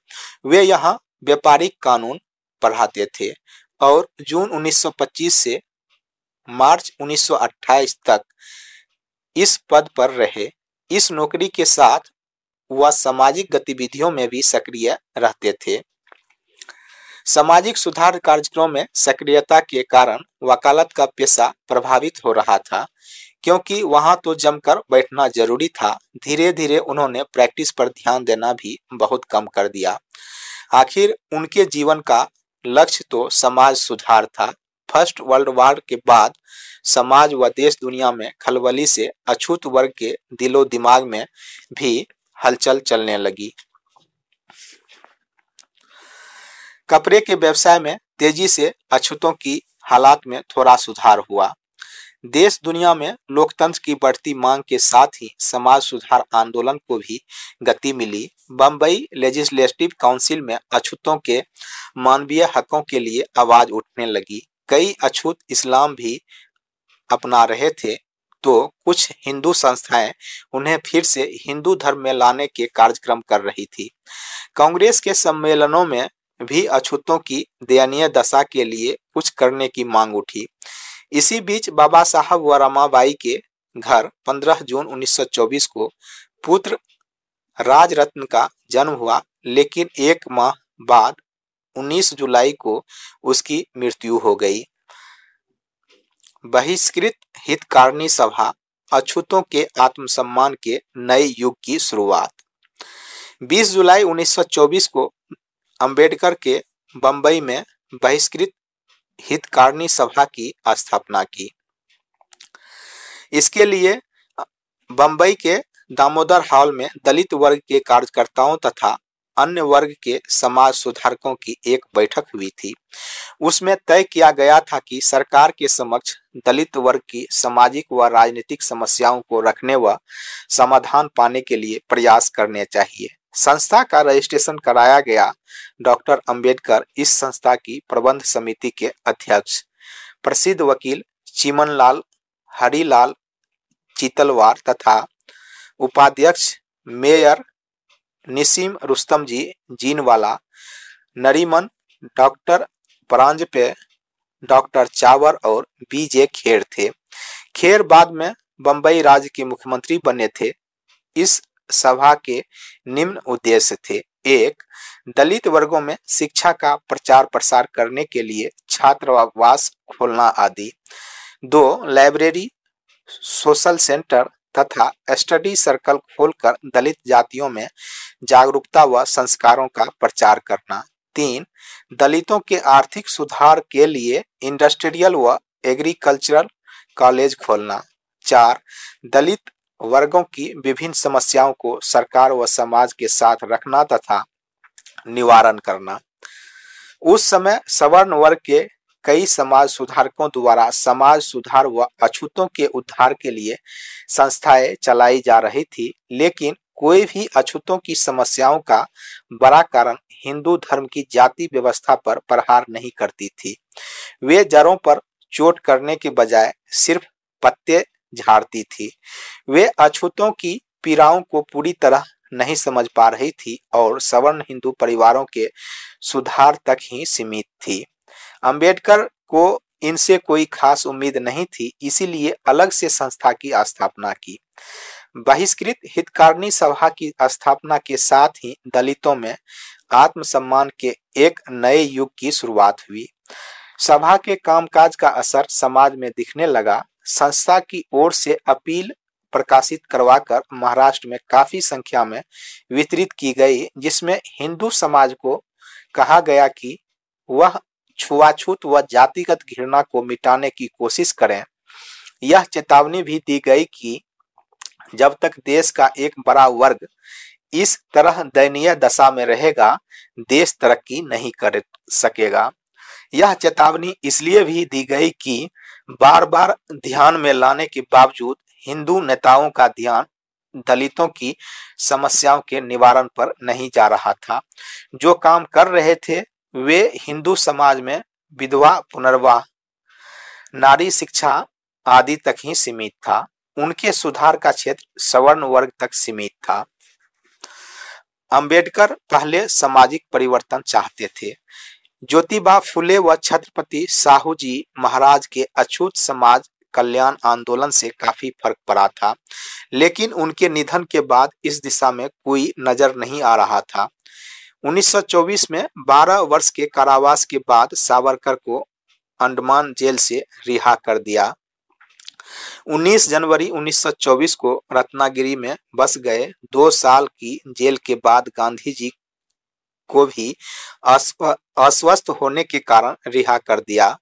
वे यहाँ व्यापारिक कानून पढ़ाते थे और जून 1925 से मार्च 1928 तक इस पद पर रहे। इस नौकरी के साथ वह सामाजिक गतिविधियों में भी सक्रिय रहते थे। सामाजिक सुधार कार्यक्रमों में सक्रियता के कारण वकालत का पेशा प्रभावित हो रहा था, क्योंकि वहाँ तो जमकर बैठना ज़रूरी था। धीरे धीरे उन्होंने प्रैक्टिस पर ध्यान देना भी बहुत कम कर दिया। आखिर उनके जीवन का लक्ष्य तो समाज सुधार था। फ़र्स्ट वर्ल्ड वॉर के बाद समाज व देश दुनिया में खलबली से अछूत वर्ग के दिलो दिमाग में भी हलचल चलने लगी। कपड़े के व्यवसाय में तेज़ी से अछूतों की हालात में थोड़ा सुधार हुआ। देश दुनिया में लोकतंत्र की बढ़ती मांग के साथ ही समाज सुधार आंदोलन को भी गति मिली। बम्बई लेजिस्लेटिव काउंसिल में अछूतों के मानवीय हकों के लिए आवाज़ उठने लगी। कई अछूत इस्लाम भी अपना रहे थे। तो कुछ हिंदू संस्थाएँ उन्हें फिर से हिंदू धर्म में लाने के कार्यक्रम कर रही थी। कांग्रेस के सम्मेलनों में भी अछूतों की दयनीय दशा के लिए कुछ करने की मांग उठी। इसी बीच बाबा साहब व रमाबाई के घर 15 जून 1924 को पुत्र राजरत्न का जन्म हुआ, लेकिन एक माह बाद 19 जुलाई को उसकी मृत्यु हो गई। बहिष्कृत हितकारिणी सभा, अछूतों के आत्मसम्मान के नए युग की शुरुआत। 20 जुलाई 1924 को अंबेडकर के बंबई में बहिष्कृत हितकारिणी सभा की स्थापना की। इसके लिए बंबई के दामोदर हॉल में दलित वर्ग के कार्यकर्ताओं तथा अन्य वर्ग के समाज सुधारकों की एक बैठक हुई थी। उसमें तय किया गया था कि सरकार के समक्ष दलित वर्ग की सामाजिक व राजनीतिक समस्याओं को रखने व समाधान पाने के लिए प्रयास करने चाहिए। संस्था का रजिस्ट्रेशन कराया गया। डॉक्टर अंबेडकर इस संस्था की प्रबंध समिति के अध्यक्ष। प्रसिद्ध वकील चिमनलाल, हरिलाल चीतलवार तथा उपाध्यक्ष mayor Nissim Rustam ji, Jeenwala, Nariman, doctor Paranjpe, doctor Chavar और बीजे खेर थे। खेर बाद में बंबई राज्य के मुख्यमंत्री बने थे। इस सभा के निम्न उद्देश्य थे। एक, दलित वर्गों में शिक्षा का प्रचार प्रसार करने के लिए छात्रावास खोलना आदि। दो, लाइब्रेरी, सोशल सेंटर तथा स्टडी सर्कल खोलकर दलित जातियों में जागरूकता व संस्कारों का प्रचार करना। तीन, दलितों के आर्थिक सुधार के लिए इंडस्ट्रियल व एग्रीकल्चरल कॉलेज खोलना। चार, दलित वर्गों की विभिन्न समस्याओं को सरकार व समाज के साथ रखना तथा निवारण करना। उस समय सवर्ण वर्ग के कई समाज सुधारकों द्वारा समाज सुधार व अछूतों के उद्धार के लिए संस्थाएँ चलाई जा रही थी, लेकिन कोई भी अछूतों की समस्याओं का बड़ा कारण हिंदू धर्म की जाति व्यवस्था पर प्रहार नहीं करती थी। वे जड़ों पर चोट करने के बजाय सिर्फ़ पत्ते झाड़ती थी। वे अछूतों की पीड़ाओं को पूरी तरह नहीं समझ पा रही थी और सवर्ण हिंदू परिवारों के सुधार तक ही सीमित थी। अंबेडकर को इनसे कोई खास उम्मीद नहीं थी, इसीलिए अलग से संस्था की स्थापना की। बहिष्कृत हितकारिणी सभा की स्थापना के साथ ही दलितों में आत्मसम्मान के एक नए युग की शुरुआत हुई। सभा के कामकाज का असर समाज में दिखने लगा। संस्था की ओर से अपील प्रकाशित करवाकर महाराष्ट्र में काफ़ी संख्या में वितरित की गई, जिसमें हिंदू समाज को कहा गया कि वह छुआछूत व जातिगत घृणा को मिटाने की कोशिश करें। यह चेतावनी भी दी गई कि जब तक देश का एक बड़ा वर्ग इस तरह दयनीय दशा में रहेगा, देश तरक्की नहीं कर सकेगा। यह चेतावनी इसलिए भी दी गई कि बार बार ध्यान में लाने के बावजूद हिंदू नेताओं का ध्यान दलितों की समस्याओं के निवारण पर नहीं जा रहा था। जो काम कर रहे थे वे हिंदू समाज में विधवा, पुनर्वाह, नारी शिक्षा आदि तक ही सीमित था। उनके सुधार का क्षेत्र सवर्ण वर्ग तक सीमित था। अंबेडकर पहले सामाजिक परिवर्तन चाहते थे। ज्योतिबा फुले व छत्रपति साहू जी महाराज के अछूत समाज कल्याण आंदोलन से काफ़ी फ़र्क पड़ा था, लेकिन उनके निधन के बाद इस दिशा में कोई नज़र नहीं आ रहा था। 1924 में 12 वर्ष के कारावास के बाद सावरकर को अंडमान जेल से रिहा कर दिया। 19 जनवरी 1924 को रत्नागिरी में बस गए। दो साल की जेल के बाद गांधी जी को भी अस्वस्थ होने के कारण रिहा कर दिया।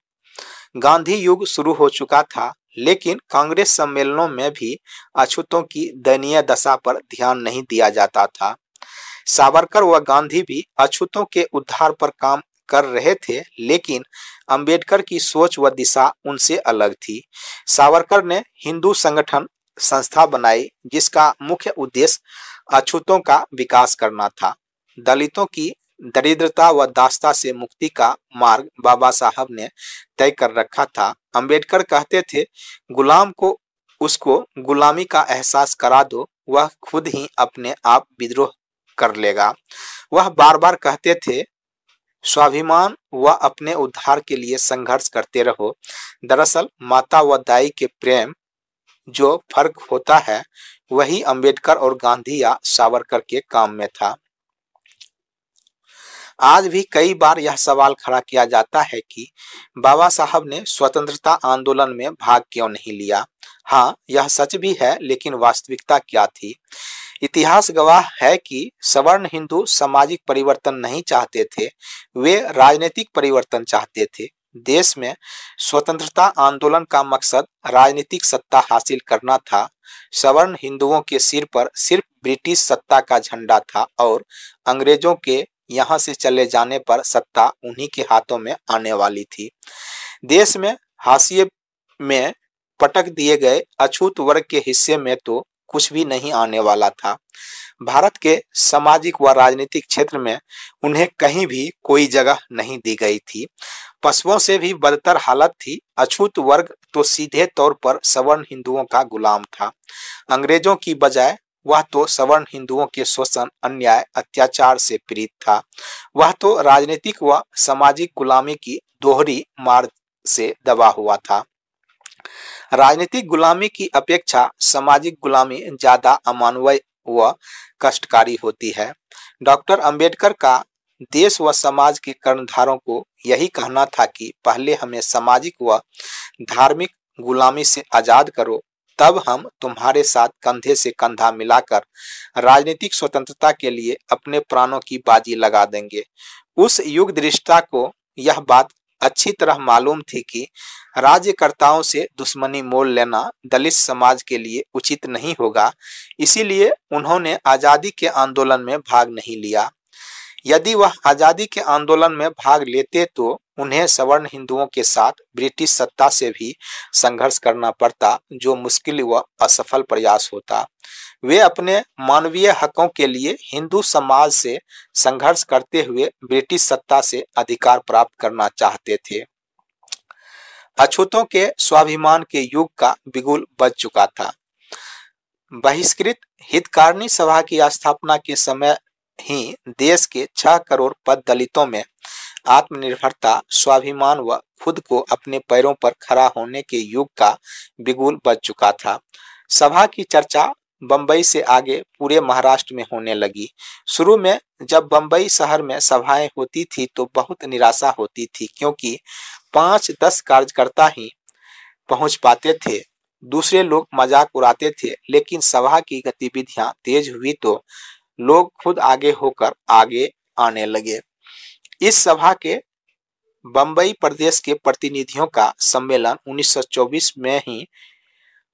गांधी युग शुरू हो चुका था, लेकिन कांग्रेस सम्मेलनों में भी अछूतों की दयनीय दशा पर ध्यान नहीं दिया जाता था। सावरकर व गांधी भी अछूतों के उद्धार पर काम कर रहे थे, लेकिन अंबेडकर की सोच व दिशा उनसे अलग थी। सावरकर ने हिंदू संगठन संस्था बनाई, जिसका मुख्य उद्देश्य अछूतों का विकास करना था। दलितों की दरिद्रता व दास्ता से मुक्ति का मार्ग बाबा साहब ने तय कर रखा था। अंबेडकर कहते थे, गुलाम को, उसको गुलामी का एहसास करा दो, वह खुद ही अपने आप विद्रोह कर लेगा। वह बार बार कहते थे, स्वाभिमान व अपने उद्धार के लिए संघर्ष करते रहो। दरअसल माता व दाई के प्रेम जो फ़र्क होता है, वही अंबेडकर और गांधी या सावरकर के काम में था। आज भी कई बार यह सवाल खड़ा किया जाता है कि बाबा साहब ने स्वतंत्रता आंदोलन में भाग क्यों नहीं लिया? हाँ यह सच भी है, लेकिन वास्तविकता क्या थी? इतिहास गवाह है कि सवर्ण हिंदू सामाजिक परिवर्तन नहीं चाहते थे, वे राजनीतिक परिवर्तन चाहते थे। देश में स्वतंत्रता आंदोलन का मकसद राजनीतिक सत्ता हासिल करना था। सवर्ण हिंदुओं के सिर पर सिर्फ़ ब्रिटिश सत्ता का झंडा था और अंग्रेज़ों के यहाँ से चले जाने पर सत्ता उन्हीं के हाथों में आने वाली थी। देश में हाशिए में पटक दिए गए अछूत वर्ग के हिस्से में तो कुछ भी नहीं आने वाला था। भारत के सामाजिक व राजनीतिक क्षेत्र में उन्हें कहीं भी कोई जगह नहीं दी गई थी। पशुओं से भी बदतर हालत थी। अछूत वर्ग तो सीधे तौर पर सवर्ण हिंदुओं का गुलाम था। अंग्रेज़ों की बजाय वह तो सवर्ण हिंदुओं के शोषण, अन्याय, अत्याचार से पीड़ित था। वह तो राजनीतिक व सामाजिक गुलामी की दोहरी मार्ग से दबा हुआ था। राजनीतिक गुलामी की अपेक्षा सामाजिक गुलामी ज़्यादा अमानवीय व कष्टकारी होती है। डॉक्टर अंबेडकर का देश व समाज के कर्णधारों को यही कहना था कि पहले हमें सामाजिक व धार्मिक गुलामी से आज़ाद करो, तब हम तुम्हारे साथ कंधे से कंधा मिलाकर राजनीतिक स्वतंत्रता के लिए अपने प्राणों की बाजी लगा देंगे। उस युग दृष्टा को यह बात अच्छी तरह मालूम थी कि राज्यकर्ताओं से दुश्मनी मोल लेना दलित समाज के लिए उचित नहीं होगा। इसीलिए उन्होंने आज़ादी के आंदोलन में भाग नहीं लिया। यदि वह आज़ादी के आंदोलन में भाग लेते तो उन्हें सवर्ण हिंदुओं के साथ ब्रिटिश सत्ता से भी संघर्ष करना पड़ता, जो मुश्किल व असफल प्रयास होता। वे अपने मानवीय हकों के लिए हिंदू समाज से संघर्ष करते हुए ब्रिटिश सत्ता से अधिकार प्राप्त करना चाहते थे। अछूतों के स्वाभिमान के युग का बिगुल बज चुका था। बहिष्कृत हितकारिणी सभा की स्थापना के समय ही देश के छह करोड़ पद दलितों में आत्मनिर्भरता, स्वाभिमान व खुद को अपने पैरों पर खड़ा होने के युग का बिगुल बज चुका था। सभा की चर्चा बंबई से आगे पूरे महाराष्ट्र में होने लगी। शुरू में जब बंबई शहर में सभाएँ होती थी तो बहुत निराशा होती थी क्योंकि पाँच दस कार्यकर्ता ही पहुँच पाते थे। दूसरे लोग मज़ाक उड़ाते थे, लेकिन सभा की गतिविधियाँ तेज हुई तो लोग खुद आगे होकर आगे आने लगे। इस सभा के बंबई प्रदेश के प्रतिनिधियों का सम्मेलन 1924 में ही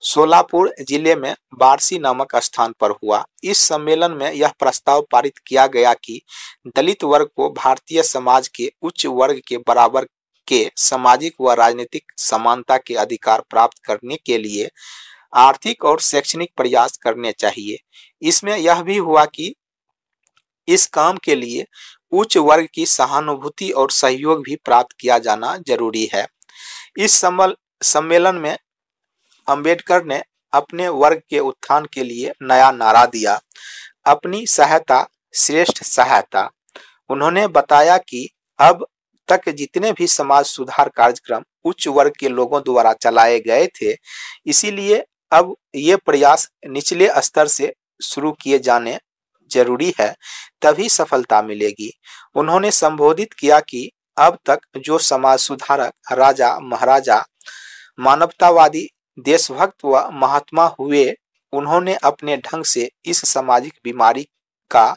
सोलापुर ज़िले में बारसी नामक स्थान पर हुआ। इस सम्मेलन में यह प्रस्ताव पारित किया गया कि दलित वर्ग को भारतीय समाज के उच्च वर्ग के बराबर के सामाजिक व राजनीतिक समानता के अधिकार प्राप्त करने के लिए आर्थिक और शैक्षणिक प्रयास करने चाहिए। इसमें यह भी हुआ कि इस काम के लिए उच्च वर्ग की सहानुभूति और सहयोग भी प्राप्त किया जाना ज़रूरी है। इस सम्मेलन में अंबेडकर ने अपने वर्ग के उत्थान के लिए नया नारा दिया। अपनी सहायता, श्रेष्ठ सहायता। उन्होंने बताया कि अब तक जितने भी समाज सुधार कार्यक्रम उच्च वर्ग के लोगों द्वारा चलाए गए थे, इसीलिए अब ये प्रयास निचले स्तर से शुरू किए जाने ज़रूरी है, तभी सफलता मिलेगी। उन्होंने संबोधित किया कि अब तक जो समाज सुधारक, राजा, महाराजा, मानवतावादी, देशभक्त व महात्मा हुए, उन्होंने अपने ढंग से इस सामाजिक बीमारी का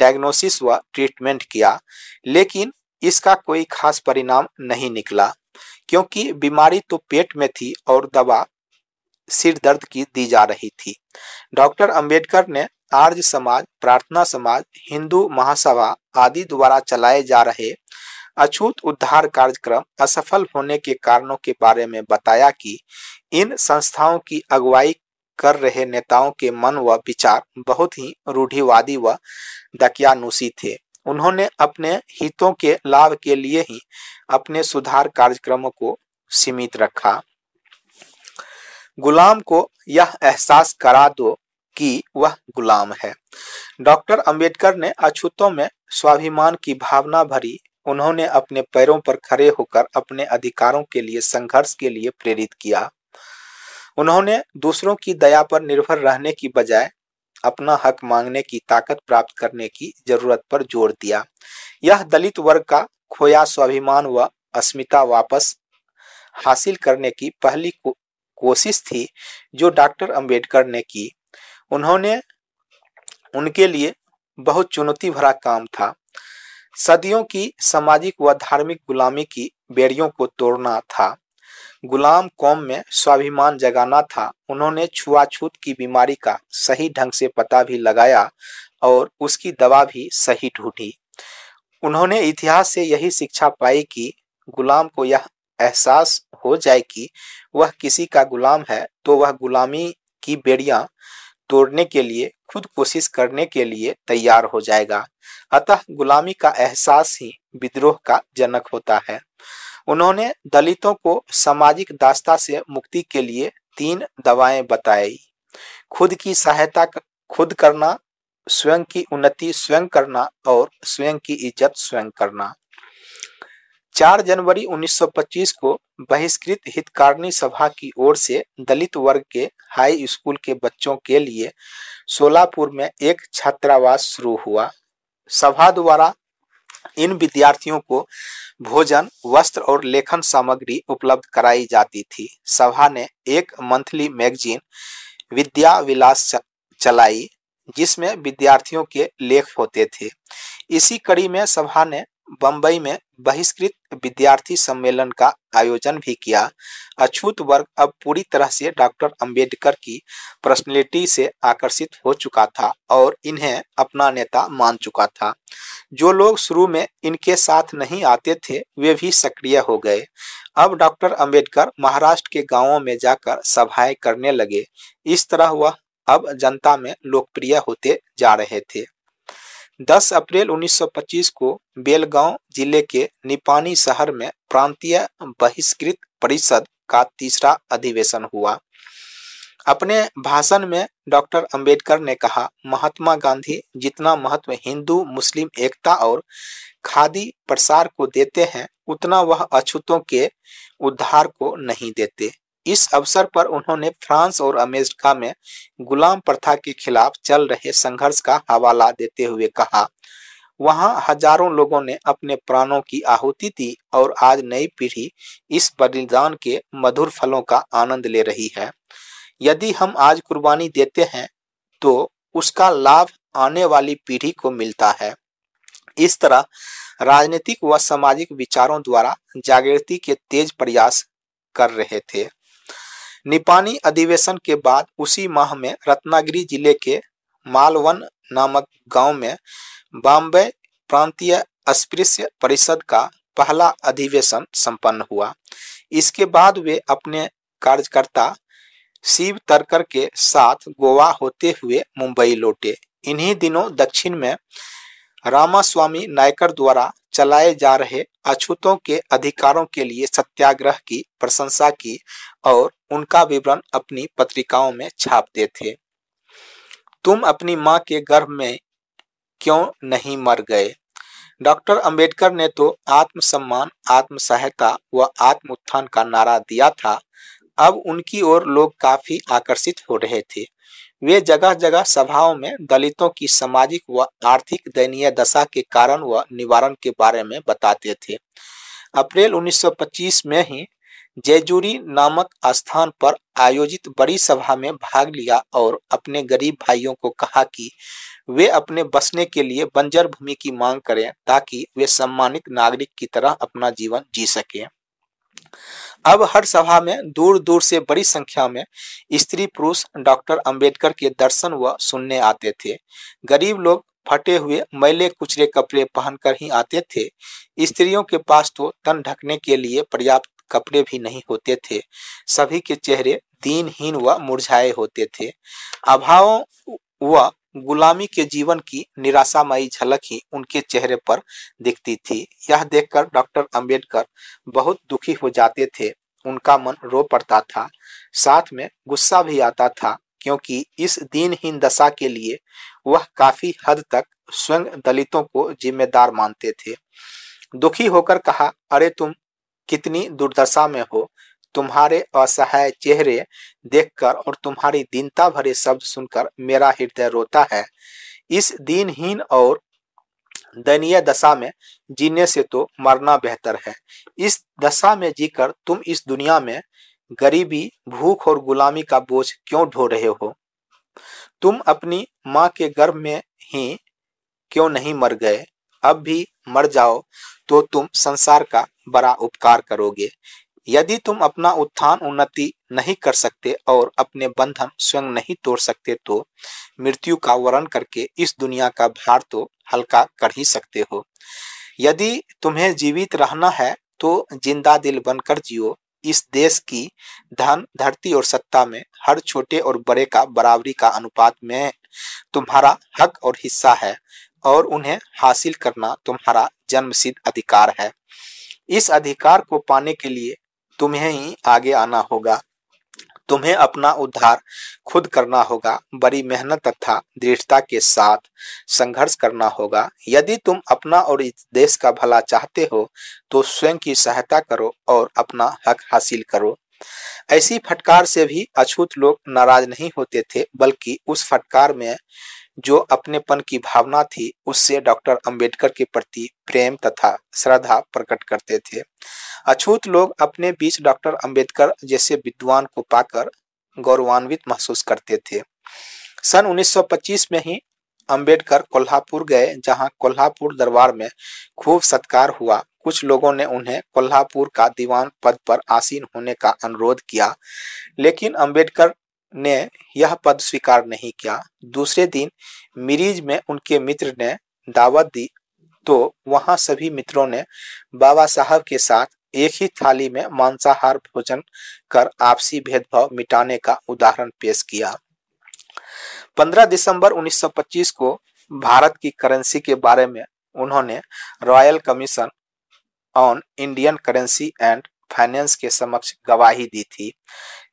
डायग्नोसिस व ट्रीटमेंट किया, लेकिन इसका कोई खास परिणाम नहीं निकला, क्योंकि बीमारी तो पेट में थी और दवा सिर दर्द की दी जा रही थी। डॉक्टर अंबेडकर ने आर्य समाज, प्रार्थना समाज, हिंदू महासभा आदि द्वारा चलाए जा रहे अछूत उद्धार कार्यक्रम असफल होने के कारणों के बारे में बताया कि इन संस्थाओं की अगुवाई कर रहे नेताओं के मन व विचार बहुत ही रूढ़िवादी व दकियानुसी थे। उन्होंने अपने हितों के लाभ के लिए ही अपने सुधार कार्यक्रमों को सीमित रखा। गुलाम को यह एहसास करा दो कि वह गुलाम है। डॉक्टर अंबेडकर ने अछूतों में स्वाभिमान की भावना भरी उन्होंने अपने पैरों पर खड़े होकर अपने अधिकारों के लिए संघर्ष के लिए प्रेरित किया। उन्होंने दूसरों की दया पर निर्भर रहने की बजाय अपना हक मांगने की ताकत प्राप्त करने की ज़रूरत पर ज़ोर दिया। यह दलित वर्ग का खोया स्वाभिमान व अस्मिता वापस हासिल करने की पहली को, कोशिश थी जो डॉक्टर अंबेडकर ने की। उन्होंने उनके लिए बहुत चुनौती भरा काम था। सदियों की सामाजिक व धार्मिक गुलामी की बेड़ियों को तोड़ना था। गुलाम कौम में स्वाभिमान जगाना था। उन्होंने छुआछूत की बीमारी का सही ढंग से पता भी लगाया और उसकी दवा भी सही ढूंढी। उन्होंने इतिहास से यही शिक्षा पाई कि गुलाम को यह एहसास हो जाए कि वह किसी का गुलाम है तो वह गुलामी की बेड़ियाँ तोड़ने के लिए, खुद कोशिश करने के लिए तैयार हो जाएगा। अतः गुलामी का एहसास ही विद्रोह का जनक होता है। उन्होंने दलितों को सामाजिक दास्ता से मुक्ति के लिए तीन दवाएँ बताई। खुद की सहायता खुद करना, स्वयं की उन्नति स्वयं करना और स्वयं की इज़्ज़त स्वयं करना। 4 जनवरी 1925 को बहिष्कृत हितकारिणी सभा की ओर से दलित वर्ग के हाई स्कूल के बच्चों के लिए सोलापुर में एक छात्रावास शुरू हुआ। सभा द्वारा इन विद्यार्थियों को भोजन, वस्त्र और लेखन सामग्री उपलब्ध कराई जाती थी। सभा ने एक मंथली मैगजीन विद्या विलास चलाई, जिसमें विद्यार्थियों के लेख होते थे। इसी कड़ी में सभा ने बंबई में बहिष्कृत विद्यार्थी सम्मेलन का आयोजन भी किया। अछूत वर्ग अब पूरी तरह से डॉक्टर अंबेडकर की पर्सनैलिटी से आकर्षित हो चुका था और इन्हें अपना नेता मान चुका था। जो लोग शुरू में इनके साथ नहीं आते थे, वे भी सक्रिय हो गए। अब डॉक्टर अंबेडकर महाराष्ट्र के गाँवों में जाकर सभाएँ करने लगे। इस तरह वह अब जनता में लोकप्रिय होते जा रहे थे। 10 अप्रैल 1925 को बेलगांव ज़िले के निपानी शहर में प्रांतीय बहिष्कृत परिषद का तीसरा अधिवेशन हुआ। अपने भाषण में डॉक्टर अंबेडकर ने कहा, महात्मा गांधी जितना महत्व हिंदू, मुस्लिम, एकता और खादी प्रसार को देते हैं, उतना वह अछूतों के उद्धार को नहीं देते। इस अवसर पर उन्होंने फ्रांस और अमेरिका में गुलाम प्रथा के खिलाफ चल रहे संघर्ष का हवाला देते हुए कहा। वहाँ हज़ारों लोगों ने अपने प्राणों की आहुति दी और आज नई पीढ़ी इस बलिदान के मधुर फलों का आनंद ले रही है। यदि हम आज कुर्बानी देते हैं तो उसका लाभ आने वाली पीढ़ी को मिलता है। इस तरह राजनीतिक व सामाजिक विचारों द्वारा जागृति के तेज प्रयास कर रहे थे। निपानी अधिवेशन के बाद उसी माह में रत्नागिरी ज़िले के मालवन नामक गाँव में बॉम्बे प्रांतीय अस्पृश्य परिषद का पहला अधिवेशन संपन्न हुआ। इसके बाद वे अपने कार्यकर्ता शिव तरकर के साथ गोवा होते हुए मुंबई लौटे। इन्हीं दिनों दक्षिण में रामास्वामी नायकर द्वारा चलाए जा रहे अछूतों के अधिकारों के लिए सत्याग्रह की, प्रशंसा की और उनका विवरण अपनी पत्रिकाओं में छापते थे तुम अपनी माँ के गर्भ में क्यों नहीं मर गए? डॉक्टर अंबेडकर ने तो आत्मसम्मान आत्म सहायता व आत्म उत्थान का नारा दिया था। अब उनकी ओर लोग काफ़ी आकर्षित हो रहे थे। वे जगह जगह सभाओं में दलितों की सामाजिक व आर्थिक दयनीय दशा के कारण व निवारण के बारे में बताते थे। अप्रैल 1925 में ही जयजूरी नामक स्थान पर आयोजित बड़ी सभा में भाग लिया और अपने गरीब भाइयों को कहा कि वे अपने बसने के लिए बंजर भूमि की मांग करें ताकि वे सम्मानित नागरिक की तरह अपना जीवन जी सके। अब हर सभा में दूर दूर से बड़ी संख्या में स्त्री पुरुष डॉक्टर अंबेडकर के दर्शन व सुनने आते थे। गरीब लोग फटे हुए मैले कुचरे कपड़े पहनकर ही आते थे। स्त्रियों के पास तो तन ढकने के लिए पर्याप्त कपड़े भी नहीं होते थे। सभी के चेहरे दीनहीन व मुरझाए होते थे। अभाव व गुलामी के जीवन की निराशामयी झलक ही उनके चेहरे पर दिखती थी। यह देखकर डॉक्टर अंबेडकर बहुत दुखी हो जाते थे। उनका मन रो पड़ता था। साथ में गुस्सा भी आता था, क्योंकि इस दीनहीन दशा के लिए वह काफ़ी हद तक स्वयं दलितों को जिम्मेदार मानते थे। दुखी होकर कहा, अरे तुम कितनी दुर्दशा में हो। तुम्हारे असहाय चेहरे देखकर और तुम्हारी दीनता भरे शब्द सुनकर मेरा हृदय रोता है। इस दीनहीन और दयनीय दशा में जीने से तो मरना बेहतर है। इस दशा में जीकर तुम इस दुनिया में गरीबी, भूख और गुलामी का बोझ क्यों ढो रहे हो? तुम अपनी माँ के गर्भ में ही क्यों नहीं मर गए? अब भी मर जाओ तो तुम संसार का बड़ा उपकार करोगे। यदि तुम अपना उत्थान उन्नति नहीं कर सकते और अपने बंधन स्वयं नहीं तोड़ सकते तो मृत्यु का वर्ण करके इस दुनिया का भार तो हल्का कर ही सकते हो। यदि तुम्हें जीवित रहना है तो ज़िंदा दिल बनकर जियो। इस देश की धन, धरती और सत्ता में हर छोटे और बड़े का बराबरी का अनुपात में तुम्हारा हक और हिस्सा है और उन्हें हासिल करना तुम्हारा जन्मसिद्ध अधिकार है। इस अधिकार को पाने के लिए तुम्हें ही आगे आना होगा। तुम्हें अपना उद्धार खुद करना होगा। बड़ी मेहनत तथा दृढ़ता के साथ संघर्ष करना होगा। यदि तुम अपना और इस देश का भला चाहते हो तो स्वयं की सहायता करो और अपना हक हासिल करो। ऐसी फटकार से भी अछूत लोग नाराज़ नहीं होते थे, बल्कि उस फटकार में जो अपनेपन की भावना थी, उससे डॉक्टर अंबेडकर के प्रति प्रेम तथा श्रद्धा प्रकट करते थे। अछूत लोग अपने बीच डॉक्टर अंबेडकर जैसे विद्वान को पाकर गौरवान्वित महसूस करते थे। सन 1925 में ही अंबेडकर कोल्हापुर गए, जहाँ कोल्हापुर दरबार में खूब सत्कार हुआ। कुछ लोगों ने उन्हें कोल्हापुर का दीवान पद पर आसीन होने का अनुरोध किया, लेकिन अंबेडकर ने यह पद स्वीकार नहीं किया। दूसरे दिन मिरीज में उनके मित्र ने दावत दी। तो वहाँ सभी मित्रों ने बाबा साहब के साथ एक ही थाली में मांसाहार भोजन कर आपसी भेदभाव मिटाने का उदाहरण पेश किया। 15 दिसंबर 1925 को भारत की करेंसी के बारे में उन्होंने royal commission on Indian currency and finance के समक्ष गवाही दी थी,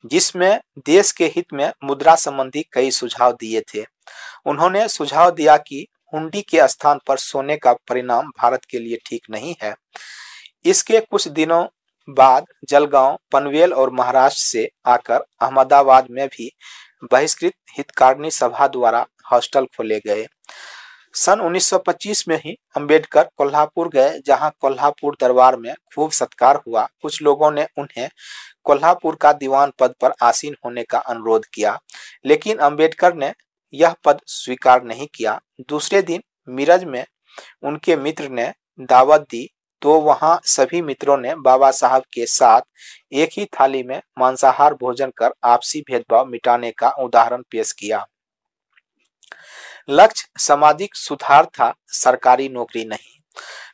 जिसमें देश के हित में मुद्रा संबंधी कई सुझाव दिए थे। उन्होंने सुझाव दिया कि हुंडी के स्थान पर सोने का परिणाम भारत के लिए ठीक नहीं है। इसके कुछ दिनों बाद जलगांव, पनवेल और महाराष्ट्र से आकर अहमदाबाद में भी बहिष्कृत हितकारिणी सभा द्वारा हॉस्टल खोले गए। सन 1925 में ही अंबेडकर कोल्हापुर गए, जहाँ कोल्हापुर दरबार में खूब सत्कार हुआ। कुछ लोगों ने उन्हें कोल्हापुर का दीवान पद पर आसीन होने का अनुरोध किया, लेकिन अंबेडकर ने यह पद स्वीकार नहीं किया। दूसरे दिन मीरज में उनके मित्र ने दावत दी तो वहाँ सभी मित्रों ने बाबा साहब के साथ एक ही थाली में मांसाहार भोजन कर आपसी भेदभाव मिटाने का उदाहरण पेश किया। लक्ष्य सामाजिक सुधार था, सरकारी नौकरी नहीं।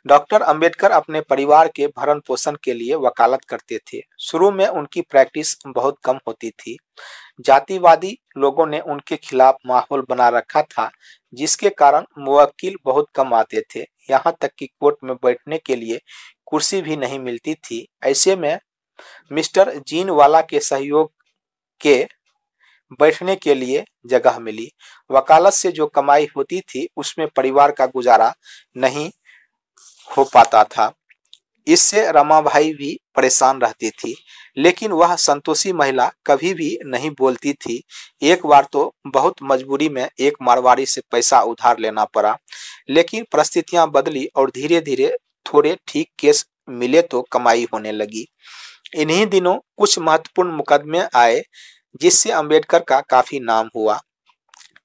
डॉक्टर अंबेडकर अपने परिवार के भरण पोषण के लिए वकालत करते थे। शुरू में उनकी प्रैक्टिस बहुत कम होती थी। जातिवादी लोगों ने उनके खिलाफ माहौल बना रखा था, जिसके कारण मुवक्किल बहुत कम आते थे। यहाँ तक कि कोर्ट में बैठने के लिए कुर्सी भी नहीं मिलती थी। ऐसे में मिस्टर जीन वाला के सहयोग के बैठने के लिए जगह मिली। वकालत से जो कमाई होती थी, उसमें परिवार का गुजारा नहीं हो पाता था। इससे रमाभाई भी परेशान रहती थी, लेकिन वह संतोषी महिला कभी भी नहीं बोलती थी। एक बार तो बहुत मजबूरी में एक मारवाड़ी से पैसा उधार लेना पड़ा, लेकिन परिस्थितियाँ बदली और धीरे धीरे थोड़े ठीक केस मिले तो कमाई होने लगी। इन्हीं दिनों कुछ महत्वपूर्ण मुकदमे आए जिससे अंबेडकर का काफ़ी नाम हुआ।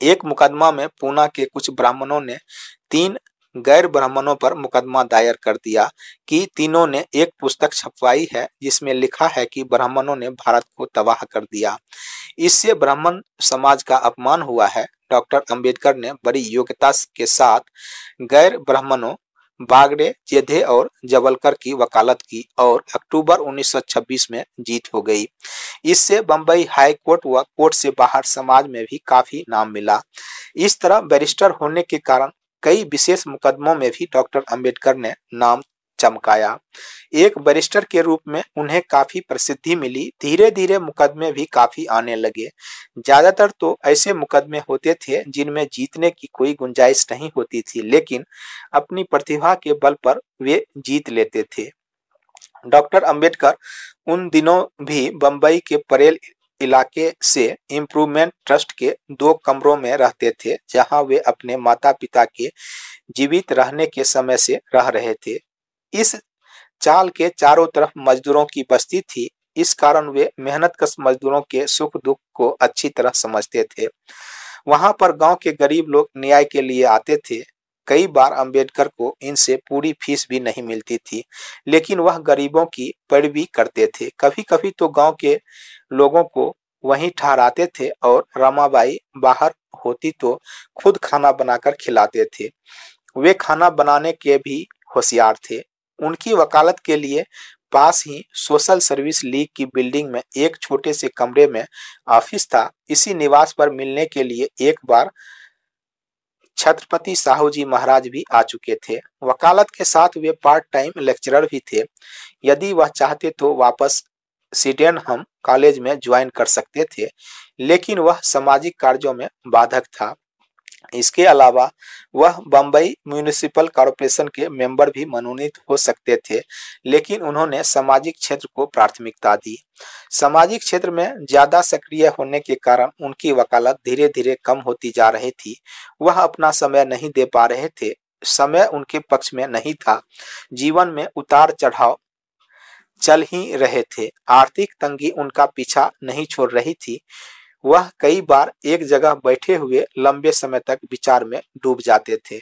एक मुकदमा में पूना के कुछ ब्राह्मणों ने तीन गैर ब्राह्मणों पर मुकदमा दायर कर दिया कि तीनों ने एक पुस्तक छपवाई है, जिसमें लिखा है कि ब्राह्मणों ने भारत को तबाह कर दिया। इससे ब्राह्मण समाज का अपमान हुआ है। डॉक्टर अंबेडकर ने बड़ी योग्यता के साथ गैर ब्राह्मणों बागड़े, जेधे और जबलकर की वकालत की और अक्टूबर 1926 में जीत हो गई। इससे बंबई हाई कोर्ट व कोर्ट से बाहर समाज में भी काफ़ी नाम मिला। इस तरह बैरिस्टर होने के कारण कई विशेष मुकदमों में भी डॉक्टर अंबेडकर ने नाम चमकाया। एक बैरिस्टर के रूप में उन्हें काफ़ी प्रसिद्धि मिली। धीरे धीरे मुकदमे भी काफ़ी आने लगे। ज़्यादातर तो ऐसे मुकदमे होते थे जिनमें जीतने की कोई गुंजाइश नहीं होती थी, लेकिन अपनी प्रतिभा के बल पर वे जीत लेते थे। डॉक्टर अंबेडकर उन दिनों भी बंबई के परेल इलाके से इम्प्रूवमेंट ट्रस्ट के दो कमरों में रहते थे, जहाँ वे अपने माता पिता के जीवित रहने के समय से रह रहे थे। इस चाल के चारों तरफ़ मजदूरों की बस्ती थी। इस कारण वे मेहनत कश मजदूरों के सुख दुख को अच्छी तरह समझते थे। वहाँ पर गाँव के गरीब लोग न्याय के लिए आते थे। कई बार अंबेडकर को इनसे पूरी फ़ीस भी नहीं मिलती थी, लेकिन वह गरीबों की पैरवी करते थे। कभी कभी तो गाँव के लोगों को वहीं ठहराते थे और रमाबाई बाहर होती तो खुद खाना बनाकर खिलाते थे। वे खाना बनाने के भी होशियार थे। उनकी वकालत के लिए पास ही सोशल सर्विस लीग की बिल्डिंग में एक छोटे से कमरे में ऑफ़िस था। इसी निवास पर मिलने के लिए एक बार छत्रपति साहू जी महाराज भी आ चुके थे। वकालत के साथ वे पार्ट टाइम लेक्चरर भी थे। यदि वह चाहते तो वापस सीडेन हम कॉलेज में ज्वाइन कर सकते थे, लेकिन वह सामाजिक कार्यों में बाधक था। इसके अलावा वह बम्बई म्यूनिसिपल कॉरपोरेशन के मेंबर भी मनोनीत हो सकते थे, लेकिन उन्होंने सामाजिक क्षेत्र को प्राथमिकता दी। सामाजिक क्षेत्र में ज़्यादा सक्रिय होने के कारण उनकी वकालत धीरे धीरे कम होती जा रही थी। वह अपना समय नहीं दे पा रहे थे। समय उनके पक्ष में नहीं था। जीवन में उतार चढ़ाव चल ही रहे थे। आर्थिक तंगी उनका पीछा नहीं छोड़ रही थी। वह कई बार एक जगह बैठे हुए लंबे समय तक विचार में डूब जाते थे।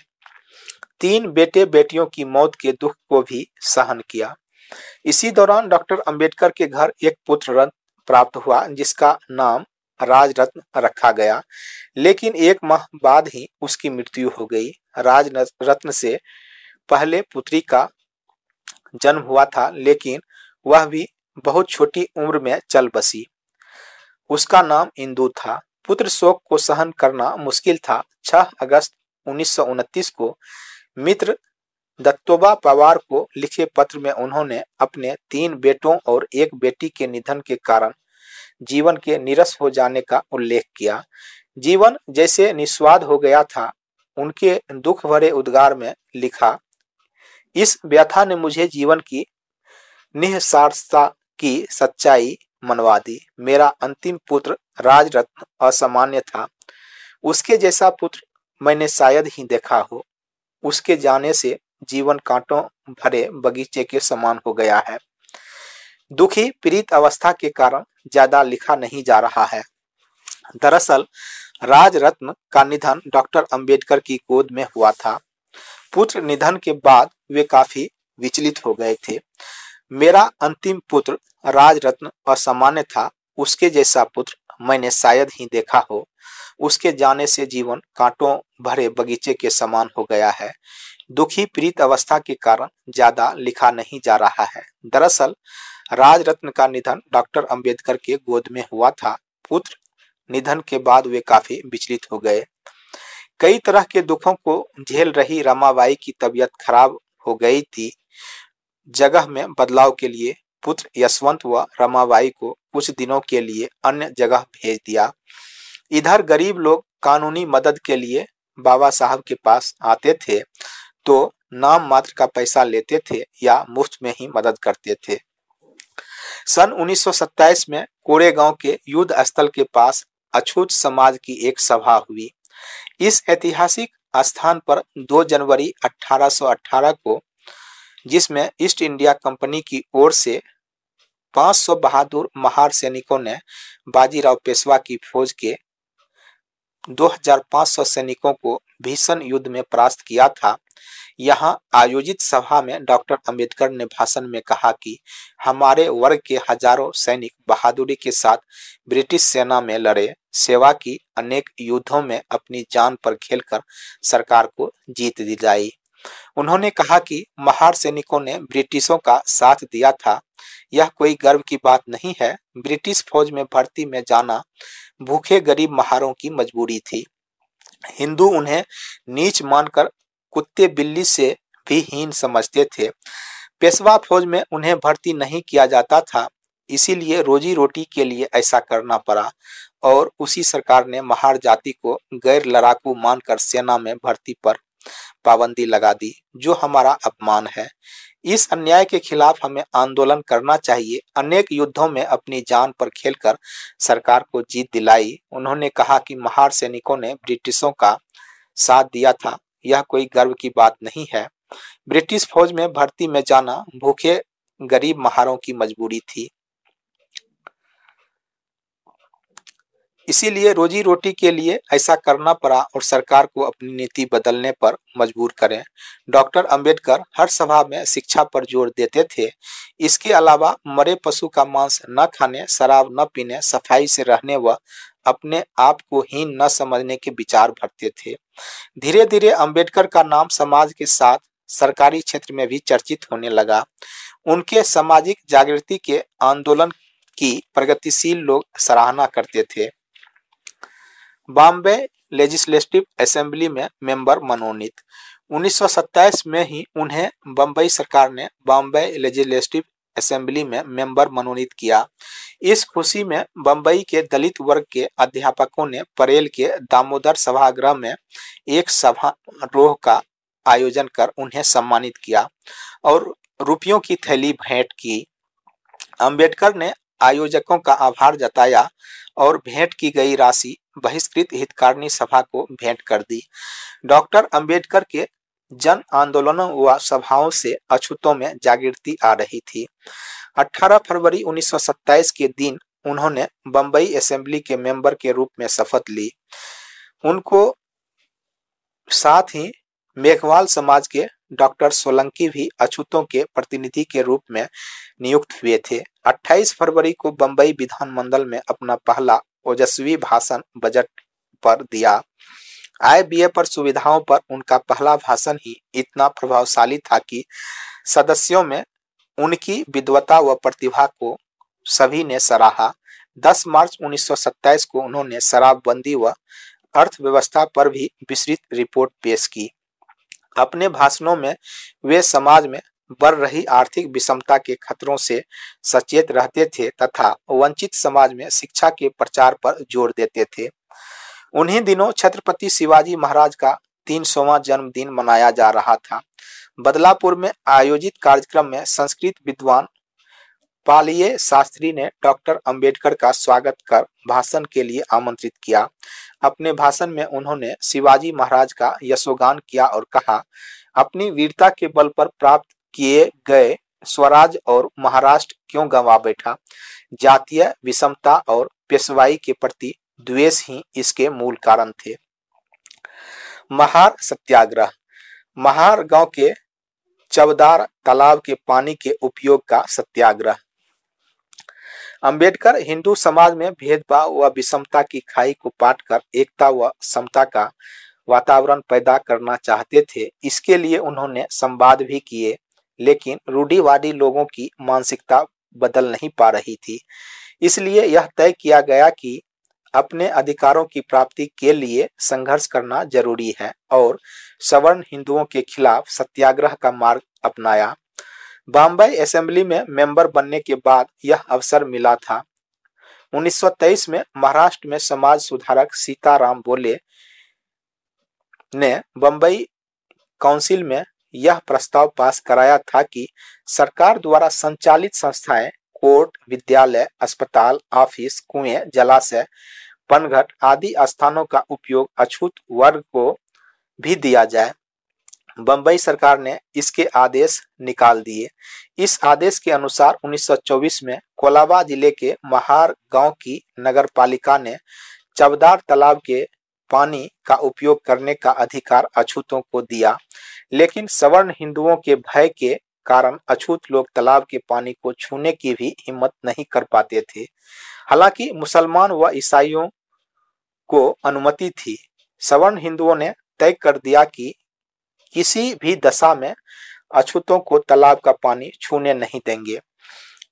तीन बेटे बेटियों की मौत के दुख को भी सहन किया। इसी दौरान डॉक्टर अंबेडकर के घर एक पुत्र रत्न प्राप्त हुआ, जिसका नाम राजरत्न रखा गया। लेकिन एक माह बाद ही उसकी मृत्यु हो गई। राज रत्न से पहले पुत्री का जन्म हुआ था, लेकिन वह भी बहुत छोटी उम्र में चल बसी। उसका नाम इंदु था। पुत्र शोक को सहन करना मुश्किल था। 6 अगस्त उन्नीस सौ उनतीस को मित्र दत्तोबा पवार को लिखे पत्र में उन्होंने अपने तीन बेटों और एक बेटी के निधन के कारण जीवन के निरस हो जाने का उल्लेख किया। जीवन जैसे निस्वाद हो गया था, उनके दुख भरे उद्गार में लिखा, इस व्यथा ने मुझे जीवन की निहसारता की सच्चाई मनवा दी। मेरा अंतिम पुत्र राजरत्न असामान्य था। उसके जैसा पुत्र मैंने शायद ही देखा हो। उसके जाने से जीवन कांटों भरे बगीचे के समान हो गया है। दुखी पीड़ित अवस्था के कारण ज़्यादा लिखा नहीं जा रहा है। दरअसल, राजरत्न का निधन डॉक्टर अंबेडकर की गोद में हुआ था। पुत्र निधन के बाद वे काफ़ी विचलित हो गए थे। मेरा अंतिम पुत्र राजरत्न असामान्य था, उसके जैसा पुत्र मैंने शायद ही देखा हो। उसके जाने से जीवन कांटों भरे बगीचे के समान हो गया है। दुखी पीड़ित अवस्था के कारण ज़्यादा लिखा नहीं जा रहा है। दरअसल, राजरत्न का निधन डॉक्टर अंबेडकर के गोद में हुआ था। पुत्र निधन के बाद वे काफ़ी विचलित हो गए। कई तरह के दुखों को झेल रही रमाबाई की तबीयत खराब हो गई थी। जगह में बदलाव के लिए पुत्र यशवंत व रमाबाई को कुछ दिनों के लिए अन्य जगह भेज दिया। इधर गरीब लोग कानूनी मदद के लिए बाबा साहब के पास आते थे तो नाम मात्र का पैसा लेते थे या मुफ़्त में ही मदद करते थे। सन 1927 में कोरे गाँव के युद्ध स्थल के पास अछूत समाज की एक सभा हुई। इस ऐतिहासिक स्थान पर 2 जनवरी 1818 को जिसमें ईस्ट इंडिया कंपनी की ओर से 500 बहादुर महार सैनिकों ने बाजीराव पेशवा की फौज के 2500 सैनिकों को भीषण युद्ध में परास्त किया था। यहाँ आयोजित सभा में डॉक्टर अंबेडकर ने भाषण में कहा कि हमारे वर्ग के हज़ारों सैनिक बहादुरी के साथ ब्रिटिश सेना में लड़े, सेवा की अनेक युद्धों में अपनी जान पर खेलकर सरकार को जीत दिलाई। उन्होंने कहा कि महार सैनिकों ने ब्रिटिशों का साथ दिया था। यह कोई गर्व की बात नहीं है। ब्रिटिश फौज में भर्ती में जाना भूखे गरीब महारों की मजबूरी थी। हिंदू उन्हें नीच मानकर कुत्ते बिल्ली से भी हीन समझते थे। पेशवा फौज में उन्हें भर्ती नहीं किया जाता था। इसीलिए रोजी रोटी के लिए ऐसा करना पड़ा और उसी सरकार ने महार जाति को गैर लड़ाकू मानकर सेना में भर्ती पर पाबंदी लगा दी, जो हमारा अपमान है। इस अन्याय के खिलाफ हमें आंदोलन करना चाहिए। अनेक युद्धों में अपनी जान पर खेलकर सरकार को जीत दिलाई। उन्होंने कहा कि महार सैनिकों ने ब्रिटिशों का साथ दिया था। यह कोई गर्व की बात नहीं है। ब्रिटिश फौज में भर्ती में जाना भूखे गरीब महारों की मजबूरी थी। इसीलिए रोजी रोटी के लिए ऐसा करना पड़ा और सरकार को अपनी नीति बदलने पर मजबूर करें। डॉक्टर अंबेडकर हर सभा में शिक्षा पर ज़ोर देते थे। इसके अलावा मरे पशु का मांस न खाने, शराब न पीने, सफ़ाई से रहने व अपने आप को हीन न समझने के विचार भरते थे। धीरे धीरे अंबेडकर का नाम समाज के साथ सरकारी क्षेत्र में भी चर्चित होने लगा। उनके सामाजिक जागृति के आंदोलन की प्रगतिशील लोग सराहना करते थे। बॉम्बे लेजिस्लेटिव असेंबली में मेंबर मनोनीत। 1927 में ही उन्हें बम्बई सरकार ने बॉम्बे लेजिस्लेटिव असेंबली में मेंबर मनोनीत किया। इस खुशी में बम्बई के दलित वर्ग के अध्यापकों ने परेल के दामोदर सभागृह में एक सभा रोह का आयोजन कर उन्हें सम्मानित किया और रुपयों की थैली भेंट की। अंबेडकर ने आयोजकों का आभार जताया और भेंट की गई राशि बहिष्कृत हितकारिणी सभा को भेंट कर दी। डॉक्टर अंबेडकर के जन आंदोलनों व सभाओं से अछूतों में जागृति आ रही थी। 18 फरवरी 1927 के दिन उन्होंने बंबई असेंबली के मेंबर के रूप में शपथ ली। उनको साथ ही मेघवाल समाज के डॉक्टर सोलंकी भी अछूतों के प्रतिनिधि के रूप में नियुक्त हुए थे। 28 फरवरी को बंबई विधानमंडल में अपना पहला ओजस्वी भाषण बजट पर दिया। आय बीए पर सुविधाओं पर उनका पहला भाषण ही इतना प्रभावशाली था कि सदस्यों में उनकी विद्वता व प्रतिभा को सभी ने सराहा। 10 मार्च 1927 को उन्होंने शराबबंदी व अर्थव्यवस्था पर भी विस्तृत रिपोर्ट पेश की। अपने भाषणों में वे समाज में बढ़ रही आर्थिक विषमता के खतरों से सचेत रहते थे तथा वंचित समाज में शिक्षा के प्रचार पर ज़ोर देते थे। उन्हीं दिनों छत्रपति शिवाजी महाराज का तीन सौवा जन्मदिन मनाया जा रहा था। बदलापुर में आयोजित कार्यक्रम में संस्कृत विद्वान पालिये शास्त्री ने डॉक्टर अंबेडकर का स्वागत कर भाषण के लिए आमंत्रित किया। अपने भाषण में उन्होंने शिवाजी महाराज का यशोगान किया और कहा, अपनी वीरता के बल पर प्राप्त किए गए स्वराज और महाराष्ट्र क्यों गंवा बैठा? जातीय विषमता और पेशवाई के प्रति द्वेष ही इसके मूल कारण थे। महार सत्याग्रह। महार गाँव के चवदार तालाब के पानी के उपयोग का सत्याग्रह। अंबेडकर हिंदू समाज में भेदभाव व विषमता की खाई को पाट कर एकता व समता का वातावरण पैदा करना चाहते थे, इसके लिए उन्होंने संवाद भी किए। लेकिन रूढ़ीवादी लोगों की मानसिकता बदल नहीं पा रही थी। इसलिए यह तय किया गया कि अपने अधिकारों की प्राप्ति के लिए संघर्ष करना ज़रूरी है और सवर्ण हिंदुओं के खिलाफ सत्याग्रह का मार्ग अपनाया। बॉम्बे असेंबली में मेंबर बनने के बाद यह अवसर मिला था। 1923 में महाराष्ट्र में समाज सुधारक सीताराम बोले ने बम्बई काउंसिल में यह प्रस्ताव पास कराया था कि सरकार द्वारा संचालित संस्थाएँ, कोर्ट, विद्यालय, अस्पताल, ऑफ़िस, कुएँ, जलाशय पनघट आदि स्थानों का उपयोग अछूत वर्ग को भी दिया जाए। बंबई सरकार ने इसके आदेश निकाल दिए। इस आदेश के अनुसार 1924 में कोलाबा ज़िले के महार गाँव की नगर पालिका ने चबदार तालाब के पानी का उपयोग करने का अधिकार अछूतों को दिया, लेकिन सवर्ण हिंदुओं के भय के कारण अछूत लोग तालाब के पानी को छूने की भी हिम्मत नहीं कर पाते थे। हालाँकि मुसलमान व ईसाइयों को अनुमति थी। सवर्ण हिंदुओं ने तय कर दिया कि किसी भी दशा में अछूतों को तालाब का पानी छूने नहीं देंगे।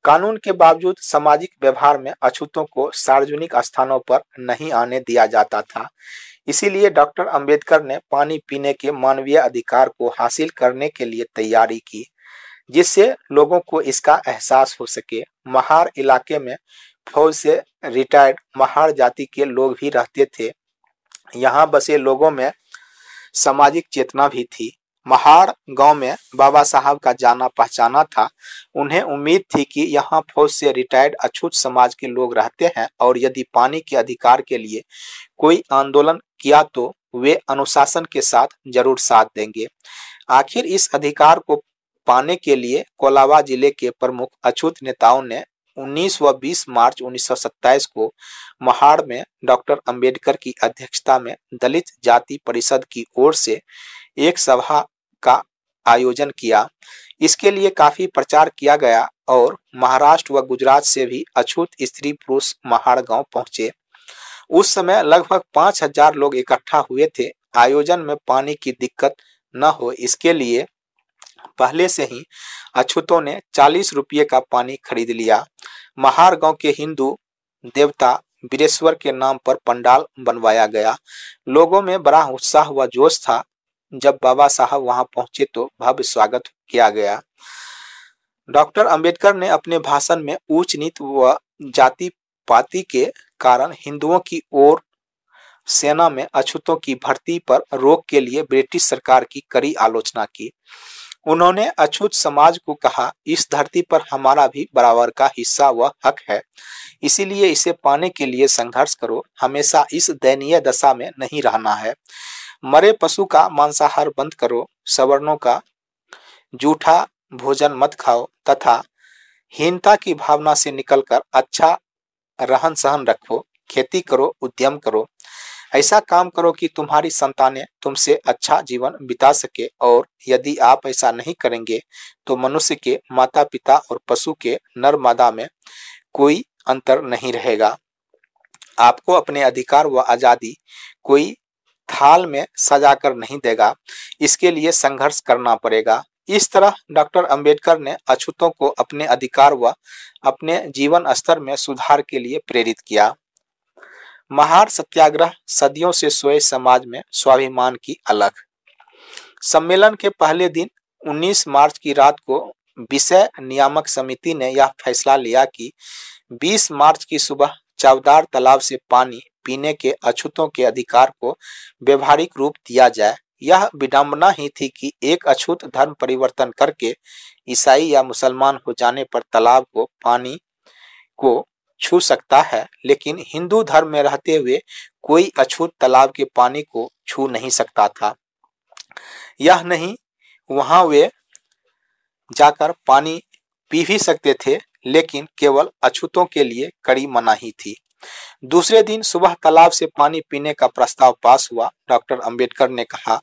कानून के बावजूद सामाजिक व्यवहार में अछूतों को सार्वजनिक स्थानों पर नहीं आने दिया जाता था। इसीलिए डॉक्टर अंबेडकर ने पानी पीने के मानवीय अधिकार को हासिल करने के लिए तैयारी की, जिससे लोगों को इसका एहसास हो सके। महार इलाके में फौज से रिटायर्ड महार जाति के लोग भी रहते थे। यहाँ बसे लोगों में सामाजिक चेतना भी थी। महाड़ गाँव में बाबा साहब का जाना पहचाना था। उन्हें उम्मीद थी कि यहाँ फौज से रिटायर्ड अछूत समाज के लोग रहते हैं और यदि पानी के अधिकार के लिए कोई आंदोलन किया तो वे अनुशासन के साथ ज़रूर साथ देंगे। आखिर इस अधिकार को पाने के लिए कोलाबा ज़िले के प्रमुख अछूत नेताओं ने 19 व 20 मार्च 1927 को महाड़ में डॉक्टर अंबेडकर की अध्यक्षता में दलित जाति परिषद की ओर से एक सभा का आयोजन किया। इसके लिए काफ़ी प्रचार किया गया और महाराष्ट्र व गुजरात से भी अछूत स्त्री पुरुष महाड़ गाँव पहुँचे। उस समय लगभग पाँच हज़ार लोग इकट्ठा हुए थे। आयोजन में पानी की दिक्कत न हो, इसके लिए पहले से ही अछूतों ने चालीस रुपये का पानी खरीद लिया। महार गाँव के हिंदू देवता बीरेश्वर के नाम पर पंडाल बनवाया गया। लोगों में बड़ा उत्साह व जोश था। जब बाबा साहब वहाँ पहुँचे तो भव्य स्वागत किया गया। डॉक्टर अंबेडकर ने अपने भाषण में ऊंच नीत व जाति पाति के कारण हिंदुओं की ओर सेना में अछूतों की भर्ती पर रोक के लिए ब्रिटिश सरकार की कड़ी आलोचना की। उन्होंने अछूत समाज को कहा, इस धरती पर हमारा भी बराबर का हिस्सा व हक है। इसीलिए इसे पाने के लिए संघर्ष करो। हमेशा इस दयनीय दशा में नहीं रहना है। मरे पशु का मांसाहार बंद करो, सवर्णों का जूठा भोजन मत खाओ तथा हीनता की भावना से निकलकर अच्छा रहन सहन रखो, खेती करो, उद्यम करो। ऐसा काम करो कि तुम्हारी संतानें तुमसे अच्छा जीवन बिता सके और यदि आप ऐसा नहीं करेंगे तो मनुष्य के माता पिता और पशु के नर मादा में कोई अंतर नहीं रहेगा। आपको अपने अधिकार व आज़ादी कोई थाल में सजाकर नहीं देगा। इसके लिए संघर्ष करना पड़ेगा। इस तरह डॉक्टर अंबेडकर ने अछूतों को अपने अधिकार व अपने जीवन स्तर में सुधार के लिए प्रेरित किया। महार सत्याग्रह सदियों से सोए समाज में स्वाभिमान की अलग सम्मेलन के पहले दिन 19 मार्च की रात को विषय नियामक समिति ने यह फैसला लिया कि 20 मार्च की सुबह चावदार तालाब से पानी पीने के अछूतों के अधिकार को व्यवहारिक रूप दिया जाए। यह विडंबना ही थी कि एक अछूत धर्म परिवर्तन करके ईसाई या मुसलमान हो जाने पर तालाब को पानी को छू सकता है, लेकिन हिंदू धर्म में रहते हुए कोई अछूत तालाब के पानी को छू नहीं सकता था। यह नहीं, वहाँ वे जाकर पानी पी भी सकते थे, लेकिन केवल अछूतों के लिए कड़ी मनाही थी। दूसरे दिन सुबह तालाब से पानी पीने का प्रस्ताव पास हुआ, डॉक्टर अंबेडकर ने कहा,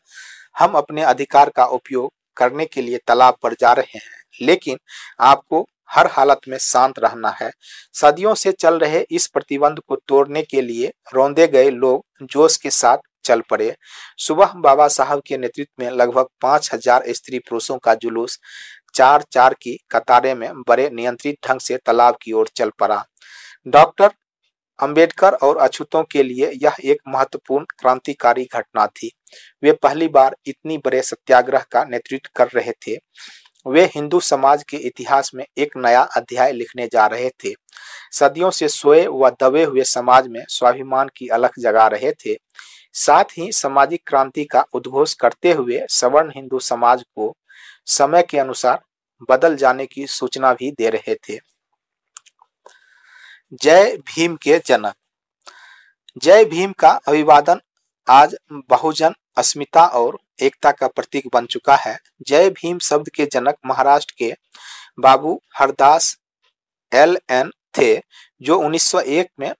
हम अपने अधिकार का उपयोग करने के लिए तालाब पर जा रहे हैं, लेकिन आपको हर हालत में शांत रहना है। सदियों से चल रहे इस प्रतिबंध को तोड़ने के लिए रौंदे गए लोग जोश के साथ चल पड़े। सुबह बाबा साहब के नेतृत्व में लगभग पाँच हज़ार स्त्री पुरुषों का जुलूस चार चार की कतारे में बड़े नियंत्रित ढंग से तालाब की ओर चल पड़ा। डॉक्टर अंबेडकर और अछूतों के लिए यह एक महत्वपूर्ण क्रांतिकारी घटना थी। वे पहली बार इतनी बड़े सत्याग्रह का नेतृत्व कर रहे थे। वे हिंदू समाज के इतिहास में एक नया अध्याय लिखने जा रहे थे। सदियों से सोए व दबे हुए समाज में स्वाभिमान की अलख जगा रहे थे। साथ ही सामाजिक क्रांति का उद्घोष करते हुए सवर्ण हिंदू समाज को समय के अनुसार बदल जाने की सूचना भी दे रहे थे। जय भीम के जनक। जय भीम का अभिवादन आज बहुजन, अस्मिता और एकता का प्रतीक बन चुका है। जय भीम शब्द के जनक महाराष्ट्र के बाबू हरदास एल एन थे, जो 1901 में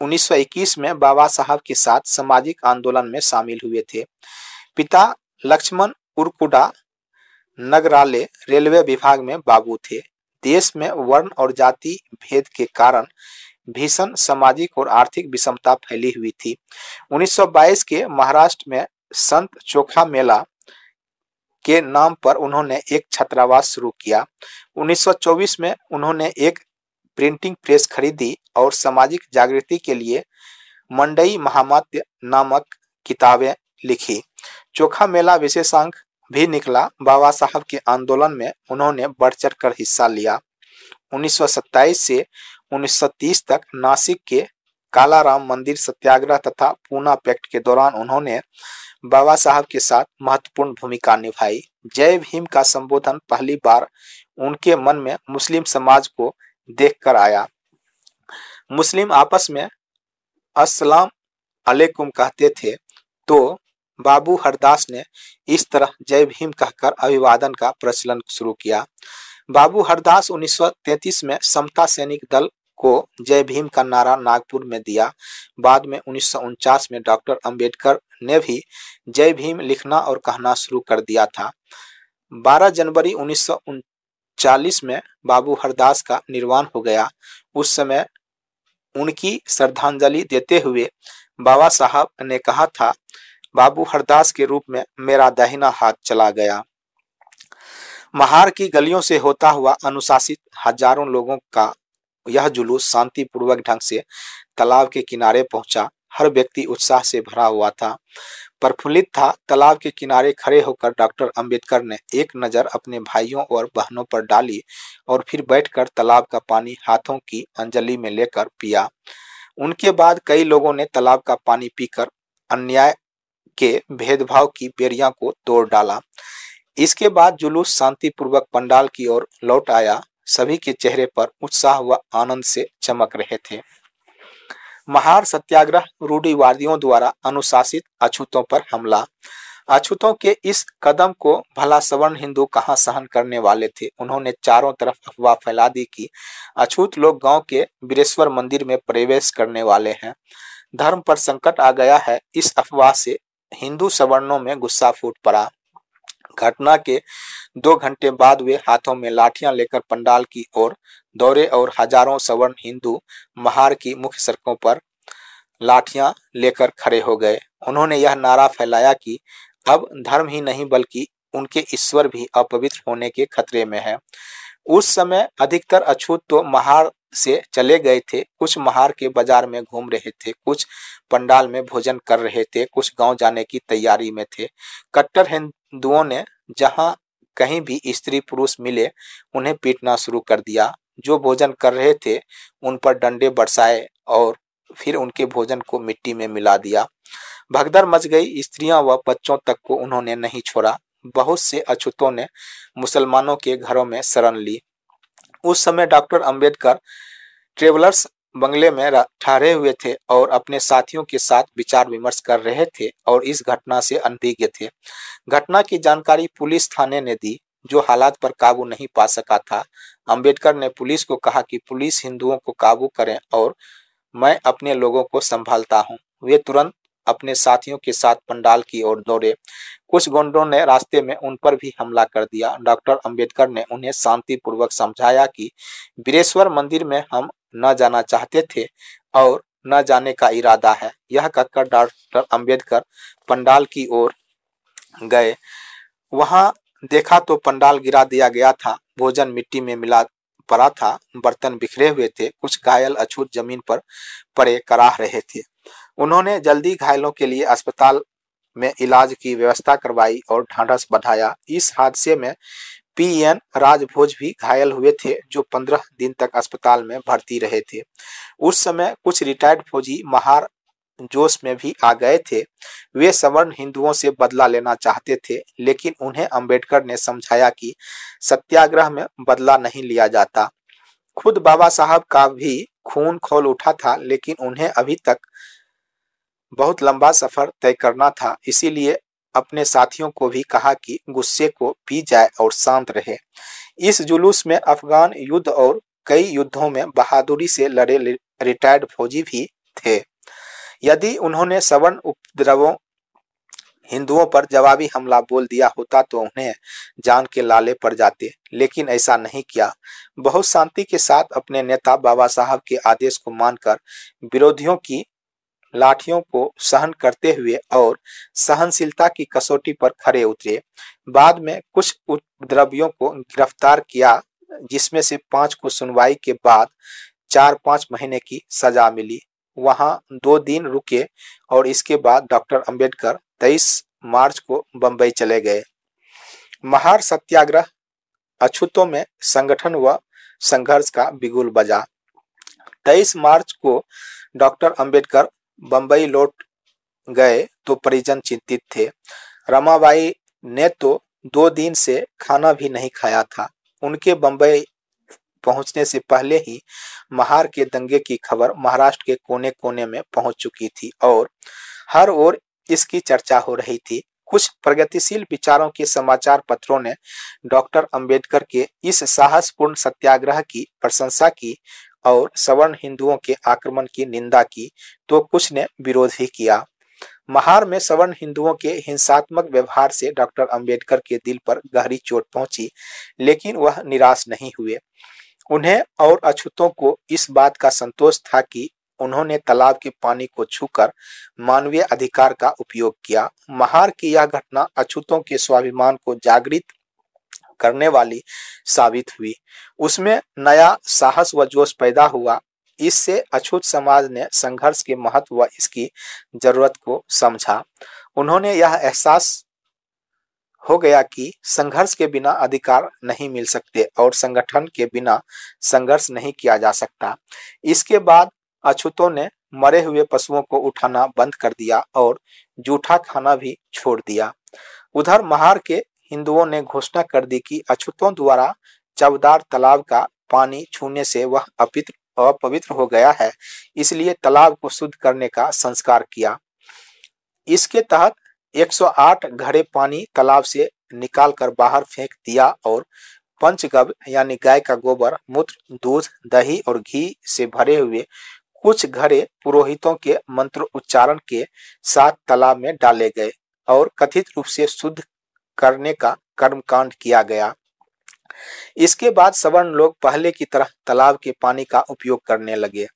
1921 में बाबा साहब के साथ सामाजिक आंदोलन में शामिल हुए थे। पिता लक्ष्मण उर्कुडा नगराले रेलवे विभाग में बाबू थे। देश में वर्ण और जाति भेद के कारण भीषण सामाजिक और आर्थिक विषमता फैली हुई थी। 1922 के महाराष्ट्र में संत चोखा मेला के नाम पर उन्होंने एक छात्रावास शुरू किया। 1924 में उन्होंने एक प्रिंटिंग प्रेस खरीदी और सामाजिक जागृति के लिए मंडई महामत्य नामक किताबें लिखी। चोखा मेला विशेषांक भी निकला। बाबा साहब के आंदोलन में उन्होंने बढ़ चढ़ कर हिस्सा लिया। 1927 से 1930 तक नासिक के कालाराम मंदिर सत्याग्रह तथा पूना पैक्ट के दौरान उन्होंने बाबा साहब के साथ महत्वपूर्ण भूमिका निभाई। जय भीम का संबोधन पहली बार उनके मन में मुस्लिम समाज को देखकर आया। मुस्लिम आपस में अस्सलाम अलैकुम कहते थे तो बाबू हरदास ने इस तरह जय भीम कहकर अभिवादन का प्रचलन शुरू किया। बाबू हरदास 1933 में समता सैनिक दल को जय भीम का नारा नागपुर में दिया। बाद में उन्नीस में डॉक्टर अंबेडकर ने भी जय भीम लिखना और कहना शुरू कर दिया था। 12 जनवरी उन्नीस में बाबू हरदास का निर्वाण हो गया। उस समय उनकी श्रद्धांजलि देते हुए बाबा साहब ने कहा था बाबू हरदास के रूप में मेरा दाहिना हाथ चला गया। महार की गलियों से होता हुआ अनुशासित हज़ारों लोगों का यह जुलूस शांतिपूर्वक ढंग से तालाब के किनारे पहुँचा। हर व्यक्ति उत्साह से भरा हुआ था। प्रफुल्लित था। तालाब के किनारे खड़े होकर डॉक्टर अंबेडकर ने एक नज़र अपने भाइयों और बहनों पर डाली और फिर बैठकर तालाब का पानी हाथों की अंजलि में लेकर पिया। उनके बाद कई लोगों ने तालाब का पानी पीकर अन्याय के भेदभाव की बेरिया को तोड़ डाला। इसके बाद जुलूस शांतिपूर्वक पंडाल की ओर लौट आया। सभी के चेहरे पर उत्साह व आनंद से चमक रहे थे। महार सत्याग्रह रूढ़िवादियों द्वारा अनुशासित अछूतों पर हमला। अछूतों के इस कदम को भला सवर्ण हिंदू कहाँ सहन करने वाले थे? उन्होंने चारों तरफ़ अफवाह फैला दी कि अछूत लोग गाँव के बीरेश्वर मंदिर में प्रवेश करने वाले हैं। धर्म पर संकट आ गया है। इस अफवाह से हिंदू सवर्णों में गुस्सा फूट पड़ा। घटना के दो घंटे बाद वे हाथों में लाठियाँ लेकर पंडाल की ओर दौड़े और हज़ारों सवर्ण हिंदू महार की मुख्य सड़कों पर लाठियाँ लेकर खड़े हो गए। उन्होंने यह नारा फैलाया कि अब धर्म ही नहीं बल्कि उनके ईश्वर भी अपवित्र होने के खतरे में है। उस समय अधिकतर अछूत तो महार से चले गए थे। कुछ महार के बाज़ार में घूम रहे थे, कुछ पंडाल में भोजन कर रहे थे, कुछ गाँव जाने की तैयारी में थे। कट्टर हिंदुओं ने जहाँ कहीं भी स्त्री पुरुष मिले, उन्हें पीटना शुरू कर दिया। जो भोजन कर रहे थे, उन पर डंडे बरसाए और फिर उनके भोजन को मिट्टी में मिला दिया। भगदड़ मच गई। स्त्रियाँ व बच्चों तक को उन्होंने नहीं छोड़ा। बहुत से अछूतों ने मुसलमानों के घरों में शरण ली। उस समय डॉक्टर अंबेडकर ट्रेवलर्स बंगले में ठहरे हुए थे और अपने साथियों के साथ विचार विमर्श कर रहे थे और इस घटना से अनभिज्ञ थे। घटना की जानकारी पुलिस थाने ने दी, जो हालात पर काबू नहीं पा सका था। अंबेडकर ने पुलिस को कहा कि पुलिस हिंदुओं को काबू करें और मैं अपने लोगों को संभालता हूँ। वे तुरंत अपने साथियों के साथ पंडाल की ओर दौड़े। कुछ गुंडों ने रास्ते में उन पर भी हमला कर दिया। डॉक्टर अंबेडकर ने उन्हें शांतिपूर्वक समझाया कि बीरेश्वर मंदिर में हम न जाना चाहते थे और न जाने का इरादा है। यह कहकर डॉक्टर अंबेडकर पंडाल की ओर गए। वहाँ देखा तो पंडाल गिरा दिया गया था। भोजन मिट्टी में मिला पड़ा था। बर्तन बिखरे हुए थे। कुछ घायल अछूत ज़मीन पर पड़े कराह रहे थे। उन्होंने जल्दी घायलों के लिए अस्पताल में इलाज की व्यवस्था करवाई और ढांढस बढ़ाया इस हादसे में पीएन राजभोज भी घायल हुए थे, जो पंद्रह दिन तक अस्पताल में भर्ती रहे थे। उस समय कुछ रिटायर्ड फौजी महार जोश में भी आ गए थे। वे सवर्ण हिंदुओं से बदला लेना चाहते थे, लेकिन उन्हें अंबेडकर ने समझाया कि सत्याग्रह में बदला नहीं लिया जाता। खुद बाबा साहब का भी खून खोल उठा था, लेकिन उन्हें अभी तक बहुत लंबा सफ़र तय करना था, इसीलिए अपने साथियों को भी कहा कि गुस्से को पी जाए और शांत रहे। इस जुलूस में अफगान युद्ध और कई युद्धों में बहादुरी से लड़े रिटायर्ड फौजी भी थे। यदि उन्होंने सवर्ण उपद्रवों, हिंदुओं पर जवाबी हमला बोल दिया होता तो उन्हें जान के लाले पड़ जाते, लेकिन ऐसा नहीं किया। बहुत शांति के साथ अपने नेता बाबा साहब के आदेश को मानकर विरोधियों की लाठियों को सहन करते हुए और सहनशीलता की कसौटी पर खड़े उतरे। बाद में कुछ उपद्रवियों को गिरफ़्तार किया, जिसमें से पाँच को सुनवाई के बाद चार पाँच महीने की सजा मिली। वहाँ दो दिन रुके और इसके बाद डॉक्टर अंबेडकर 23 मार्च को बंबई चले गए। महार सत्याग्रह अछूतों में संगठन व संघर्ष का बिगुल बजा। 23 मार्च को डॉक्टर अंबेडकर बंबई लौट गए तो परिजन चिंतित थे। रमाबाई ने तो दो दिन से खाना भी नहीं खाया था। उनके बंबई पहुँचने से पहले ही महार के दंगे की खबर महाराष्ट्र के कोने कोने में पहुँच चुकी थी और हर ओर इसकी चर्चा हो रही थी। कुछ प्रगतिशील विचारों के समाचार पत्रों ने डॉक्टर अंबेडकर के इस साहसपूर्ण सत्याग्रह की प्रशंसा की। और सवर्ण हिंदुओं के आक्रमण की निंदा की तो कुछ ने विरोध भी किया। महार में सवर्ण हिंदुओं के हिंसात्मक व्यवहार से डॉक्टर अंबेडकर के दिल पर गहरी चोट पहुँची, लेकिन वह निराश नहीं हुए। उन्हें और अछूतों को इस बात का संतोष था कि उन्होंने तालाब के पानी को छूकर मानवीय अधिकार का उपयोग किया। महार की यह घटना अछूतों के स्वाभिमान को जागृत करने वाली साबित हुई। उसमें नया साहस व जोश पैदा हुआ। इससे अछूत समाज ने संघर्ष के महत्व व इसकी ज़रूरत को समझा। उन्होंने यह एहसास हो गया कि संघर्ष के बिना अधिकार नहीं मिल सकते और संगठन के बिना संघर्ष नहीं किया जा सकता। इसके बाद अछूतों ने मरे हुए पशुओं को उठाना बंद कर दिया और जूठा खाना भी छोड़ दिया। उधर महार के हिंदुओं ने घोषणा कर दी कि अछूतों द्वारा चवदार तालाब का पानी छूने से वह अपित्र अपवित्र हो गया है। इसलिए तालाब को शुद्ध करने का संस्कार किया। इसके तहत 108 घड़े पानी तालाब से निकालकर बाहर फेंक दिया और पंचगव यानी गाय का गोबर, मूत्र, दूध, दही और घी से भरे हुए कुछ घड़े पुरोहितों के मंत्र उच्चारण के साथ तालाब में डाले गए और कथित रूप से शुद्ध करने का कर्मकांड किया गया। इसके बाद सवर्ण लोग पहले की तरह तालाब के पानी का उपयोग करने लगे।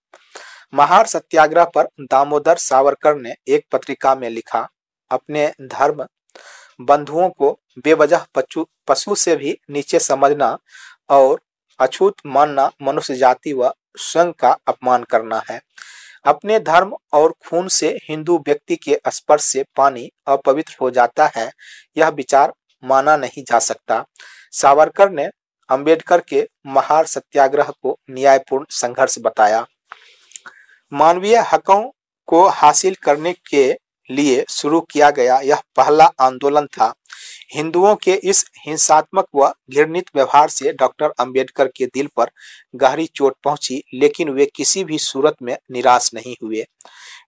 महार सत्याग्रह पर दामोदर सावरकर ने एक पत्रिका में लिखा, अपने धर्म बंधुओं को बेवजह पशु से भी नीचे समझना और अछूत मानना मनुष्य जाति व स्वयं का अपमान करना है। अपने धर्म और खून से हिंदू व्यक्ति के स्पर्श से पानी अपवित्र हो जाता है, यह विचार माना नहीं जा सकता। सावरकर ने अंबेडकर के महार सत्याग्रह को न्यायपूर्ण संघर्ष बताया। मानवीय हकों को हासिल करने के लिए शुरू किया गया यह पहला आंदोलन था। हिंदुओं के इस हिंसात्मक व घृणित व्यवहार से डॉक्टर अंबेडकर के दिल पर गहरी चोट पहुँची, लेकिन वे किसी भी सूरत में निराश नहीं हुए।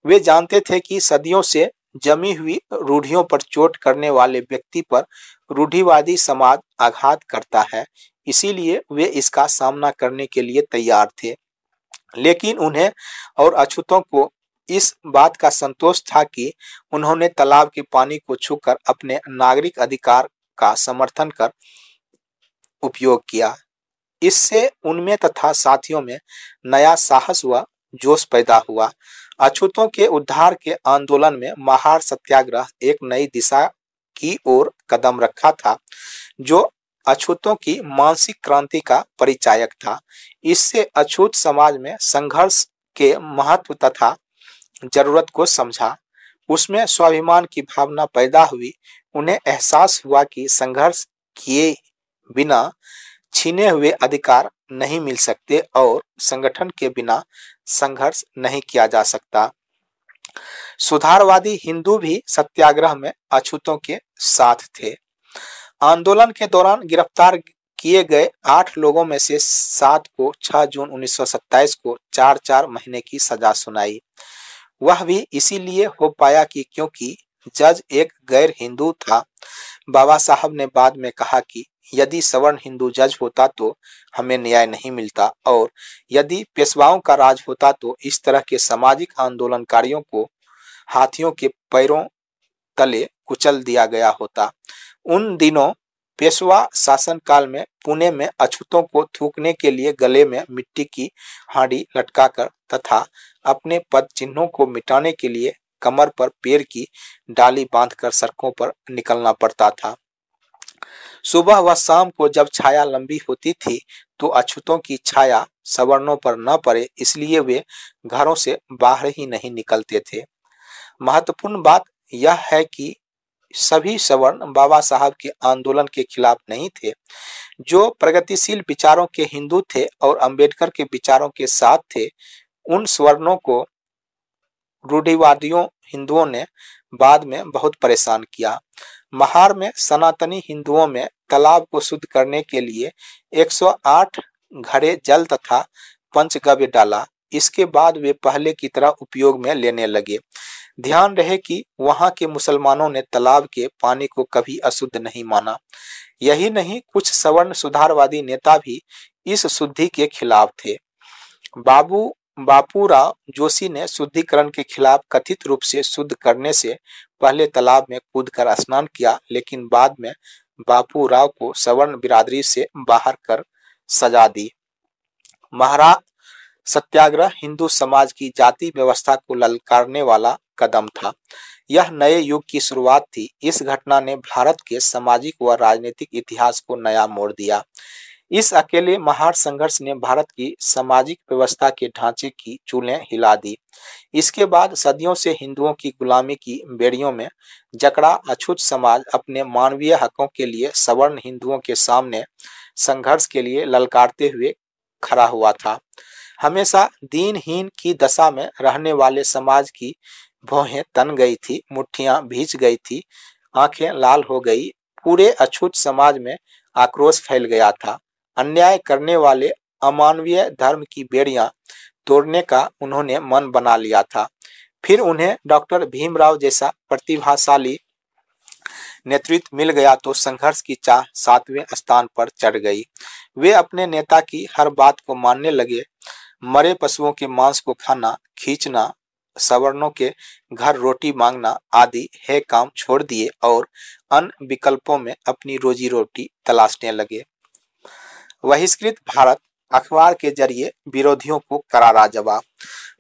वे जानते थे कि सदियों से जमी हुई रूढ़ियों पर चोट करने वाले व्यक्ति पर रूढ़िवादी समाज आघात करता है, इसीलिए वे इसका सामना करने के लिए तैयार थे। लेकिन उन्हें और अछूतों को इस बात का संतोष था कि उन्होंने तालाब के पानी को छूकर अपने नागरिक अधिकार का समर्थन कर उपयोग किया। इससे उनमें तथा साथियों में नया साहस व जोश पैदा हुआ। अछूतों के उद्धार के आंदोलन में महार सत्याग्रह एक नई दिशा की ओर कदम रखा था, जो अछूतों की मानसिक क्रांति का परिचायक था। इससे अछूत समाज में संघर्ष के महत्व तथा ज़रूरत को समझा। उसमें स्वाभिमान की भावना पैदा हुई। उन्हें एहसास हुआ कि संघर्ष किए बिना छीने हुए अधिकार नहीं मिल सकते और संगठन के बिना संघर्ष नहीं किया जा सकता। सुधारवादी हिंदू भी सत्याग्रह में अछूतों के साथ थे। आंदोलन के दौरान गिरफ़्तार किए गए आठ लोगों में से सात को 6 जून 1927 को चार चार महीने की सजा सुनाई। वह भी इसीलिए हो पाया कि क्योंकि जज एक गैर हिंदू था। बाबा साहब ने बाद में कहा कि यदि सवर्ण हिंदू जज होता तो हमें न्याय नहीं मिलता और यदि पेशवाओं का राज होता तो इस तरह के सामाजिक आंदोलनकारियों को हाथियों के पैरों तले कुचल दिया गया होता। उन दिनों पेशवा शासन काल में पुणे में अछूतों को थूकने के लिए गले में मिट्टी की हांडी लटकाकर तथा अपने पद चिन्हों को मिटाने के लिए कमर पर पेड़ की डाली बांधकर सड़कों पर निकलना पड़ता था। सुबह व शाम को जब छाया लंबी होती थी तो अछूतों की छाया सवर्णों पर न पड़े, इसलिए वे घरों से बाहर ही नहीं निकलते थे। महत्वपूर्ण बात यह है कि सभी सवर्ण बाबा साहब के आंदोलन के खिलाफ नहीं थे, जो प्रगतिशील विचारों के हिंदू थे और अंबेडकर के विचारों के साथ थे, उन स्वर्णों को रूढ़िवादियों, हिंदुओं ने बाद में बहुत परेशान किया। महार में सनातनी हिंदुओं में तालाब को शुद्ध करने के लिए 108 घड़े जल तथा पंचगव्य डाला। इसके बाद वे पहले की तरह उपयोग में लेने लगे। ध्यान रहे कि वहाँ के मुसलमानों ने तालाब के पानी को कभी अशुद्ध नहीं माना। यही नहीं, कुछ सवर्ण सुधारवादी नेता भी इस शुद्धि के खिलाफ थे। बाबू बापूराव जोशी ने शुद्धिकरण के खिलाफ कथित रूप से शुद्ध करने से पहले तालाब में कूदकर स्नान किया, लेकिन बाद में बापू राव को सवर्ण बिरादरी से बाहर कर सजा दी। महाराज सत्याग्रह हिंदू समाज की जाति व्यवस्था को ललकारने वाला कदम था। यह नए युग की शुरुआत थी। इस घटना ने भारत के सामाजिक व राजनीतिक इतिहास को नया मोड़ दिया। इस अकेले महार संघर्ष ने भारत की सामाजिक व्यवस्था के ढांचे की चूल्हे हिला दी। इसके बाद सदियों से हिंदुओं की गुलामी की बेड़ियों में जकड़ा अछूत समाज अपने मानवीय हकों के लिए सवर्ण हिंदुओं के सामने संघर्ष के लिए ललकारते हुए खड़ा हुआ था। हमेशा दीनहीन की दशा में रहने वाले समाज की भौहें तन गई थी, मुठ्ठियाँ भीज गई थी, आँखें लाल हो गई, पूरे अछूत समाज में आक्रोश फैल गया था। अन्याय करने वाले अमानवीय धर्म की बेड़ियाँ तोड़ने का उन्होंने मन बना लिया था। फिर उन्हें डॉक्टर भीमराव जैसा प्रतिभाशाली नेतृत्व मिल गया तो संघर्ष की चाह सातवें स्थान पर चढ़ गई। वे अपने नेता की हर बात को मानने लगे। मरे पशुओं के मांस को खाना, खींचना सवर्णों के घर रोटी मांगना आदि है काम छोड़ दिए और अन्य विकल्पों में अपनी रोजी रोटी तलाशने लगे। बहिष्कृत भारत अखबार के ज़रिए विरोधियों को करारा जवाब।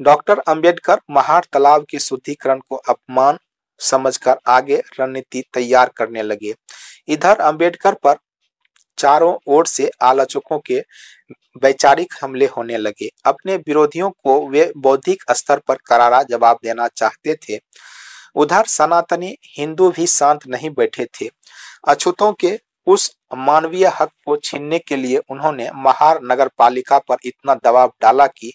डॉक्टर अंबेडकर महार तालाब के शुद्धिकरण को अपमान समझकर आगे रणनीति तैयार करने लगे। इधर अंबेडकर पर चारों ओर से आलोचकों के वैचारिक हमले होने लगे। अपने विरोधियों को वे बौद्धिक स्तर पर करारा जवाब देना चाहते थे। उधर सनातनी हिंदू भी शांत नहीं बैठे थे। अछूतों के उस मानवीय हक को छीनने के लिए उन्होंने महार नगर पालिका पर इतना दबाव डाला कि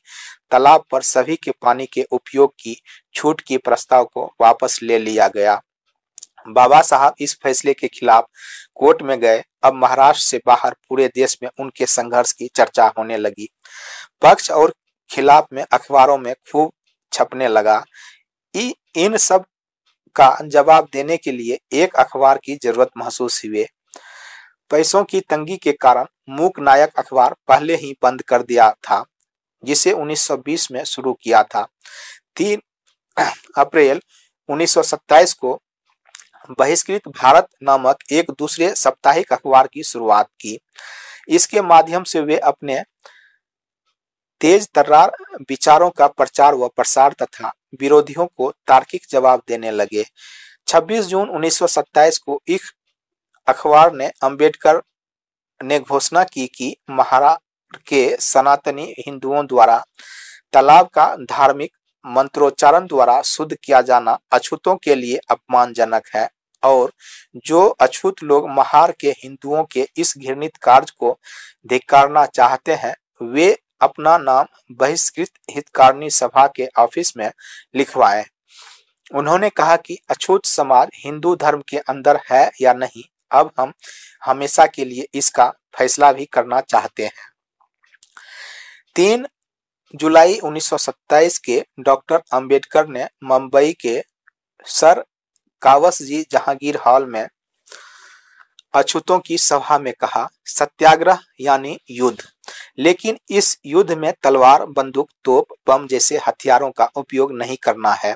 तालाब पर सभी के पानी के उपयोग की छूट की प्रस्ताव को वापस ले लिया गया। बाबा साहब इस फैसले के खिलाफ कोर्ट में गए। अब महाराष्ट्र से बाहर पूरे देश में उनके संघर्ष की चर्चा होने लगी। पक्ष और खिलाफ में अखबारों में खूब छपने लगा। इन सब का जवाब देने के लिए एक अखबार की ज़रूरत महसूस हुई। पैसों की तंगी के कारण मूक नायक अखबार पहले ही बंद कर दिया था, जिसे 1920 में शुरू किया था। तीन अप्रैल 1927 को बहिष्कृत भारत नामक एक दूसरे साप्ताहिक अखबार की शुरुआत की। इसके माध्यम से वे अपने तेज तर्रार विचारों का प्रचार व प्रसार तथा विरोधियों को तार्किक जवाब देने लगे। 26 जून 1927 को इस अखबार ने अंबेडकर ने घोषणा की कि महाराष्ट्र के सनातनी हिंदुओं द्वारा तालाब का धार्मिक मंत्रोच्चारण द्वारा शुद्ध किया जाना अछूतों के लिए अपमानजनक है। और जो अछूत लोग महार के हिंदुओं के इस घृणित कार्य को धिकारना चाहते हैं, वे अपना नाम बहिष्कृत हितकारिणी सभा के ऑफ़िस में लिखवाएँ। उन्होंने कहा कि अछूत समाज हिंदू धर्म के अंदर है या नहीं, अब हम हमेशा के लिए इसका फैसला भी करना चाहते हैं। तीन जुलाई 1927 के डॉक्टर अंबेडकर ने मुंबई के सर कावस जी जहांगीर हॉल में अछूतों की सभा में कहा, सत्याग्रह यानी युद्ध। लेकिन इस युद्ध में तलवार, बंदूक, तोप, बम जैसे हथियारों का उपयोग नहीं करना है।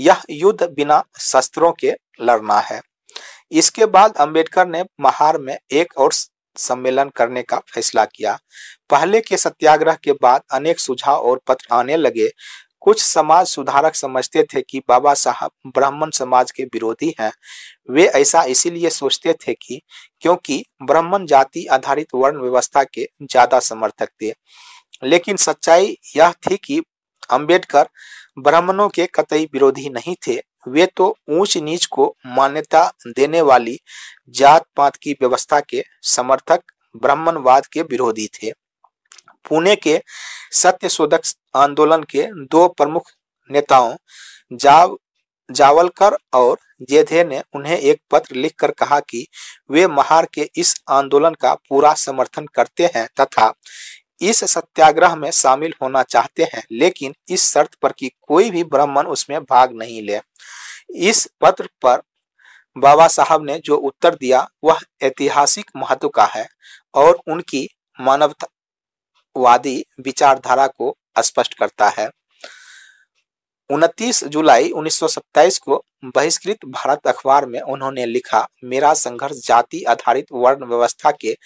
यह युद्ध बिना शस्त्रों के लड़ना है। इसके बाद अंबेडकर ने महार में एक और सम्मेलन करने का फैसला किया। पहले के सत्याग्रह के बाद अनेक सुझाव और पत्र आने लगे। कुछ समाज सुधारक समझते थे कि बाबा साहब ब्राह्मण समाज के विरोधी हैं। वे ऐसा इसीलिए सोचते थे कि क्योंकि ब्राह्मण जाति आधारित वर्ण व्यवस्था के ज़्यादा समर्थक थे। लेकिन सच्चाई यह थी कि अंबेडकर ब्राह्मणों के कतई विरोधी नहीं थे। वे तो ऊंच नीच को मान्यता देने वाली जात पात की व्यवस्था के समर्थक ब्राह्मणवाद के विरोधी थे। पुणे के सत्य शोधक आंदोलन के दो प्रमुख नेताओं, जाव, जावलकर और जेधे ने उन्हें एक पत्र लिखकर कहा कि वे महार के इस आंदोलन का पूरा समर्थन करते हैं तथा इस सत्याग्रह में शामिल होना चाहते हैं, लेकिन इस शर्त पर कि कोई भी ब्राह्मण उसमें भाग नहीं ले। इस पत्र पर बाबा साहब ने जो उत्तर दिया, वह ऐतिहासिक महत्व का है और उनकी मानवतावादी विचारधारा को स्पष्ट करता है 29 जुलाई 1927 को बहिष्कृत भारत अखबार में उन्होंने लिखा, मेरा संघर्ष जाति आधारित वर्ण व्यवस्था के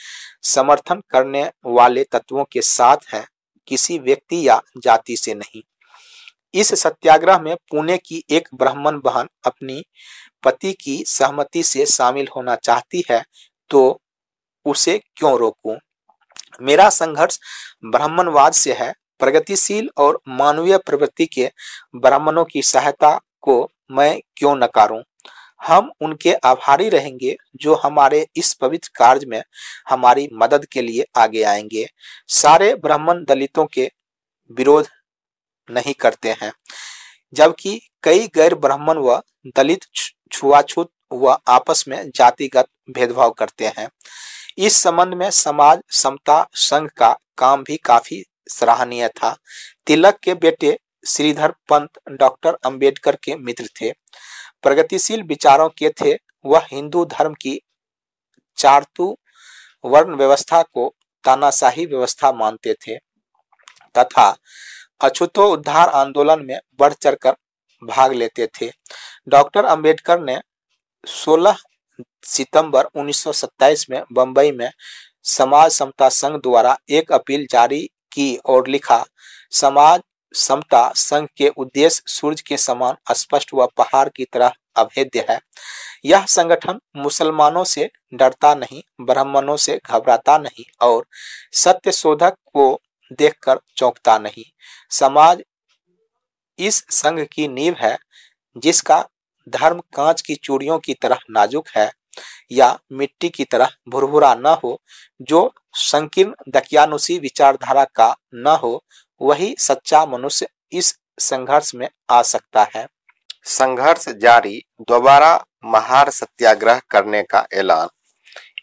समर्थन करने वाले तत्वों के साथ है, किसी व्यक्ति या जाति से नहीं इस सत्याग्रह में पुणे की एक ब्राह्मण बहन अपनी पति की सहमति से शामिल होना चाहती है तो उसे क्यों रोकूं? मेरा संघर्ष ब्राह्मणवाद से है। प्रगतिशील और मानवीय प्रवृत्ति के ब्राह्मणों की सहायता को मैं क्यों नकारूं? हम उनके आभारी रहेंगे जो हमारे इस पवित्र कार्य में हमारी मदद के लिए आगे आएँगे। सारे ब्राह्मण दलितों के विरोध नहीं करते हैं, जबकि कई गैर ब्राह्मण व दलित छुआछूत व आपस में जातिगत भेदभाव करते हैं। इस संबंध में समाज, समता, संघ का काम भी काफ़ी सराहनीय था। तिलक के बेटे श्रीधर पंत, डॉक्टर अंबेडकर के मित्र थे। प्रगतिशील विचारों के थे। वह हिंदू धर्म की चारतु वर्ण व्यवस्था को तानाशाही व्यवस्था मानते थे तथा अछूतो उद्धार आंदोलन में बढ़ चढ़कर भाग लेते थे। डॉक्टर अंबेडकर ने 16 सितंबर 1927 में बंबई में समाज समता संघ द्वारा एक अपील जारी की और लिखा, समाज समता संघ के उद्देश्य सूर्य के समान स्पष्ट व पहाड़ की तरह अभेद्य है। यह संगठन मुसलमानों से डरता नहीं, ब्राह्मणों से घबराता नहीं और सत्य शोधक को देखकर चौंकता नहीं। समाज इस संघ की नींव है, जिसका धर्म कांच की चूड़ियों की तरह नाजुक है या मिट्टी की तरह भुरभुरा न हो, जो संकीर्ण दकियानुसी विचारधारा का न हो, वही सच्चा मनुष्य इस संघर्ष में आ सकता है। संघर्ष जारी दोबारा महार सत्याग्रह करने का ऐलान।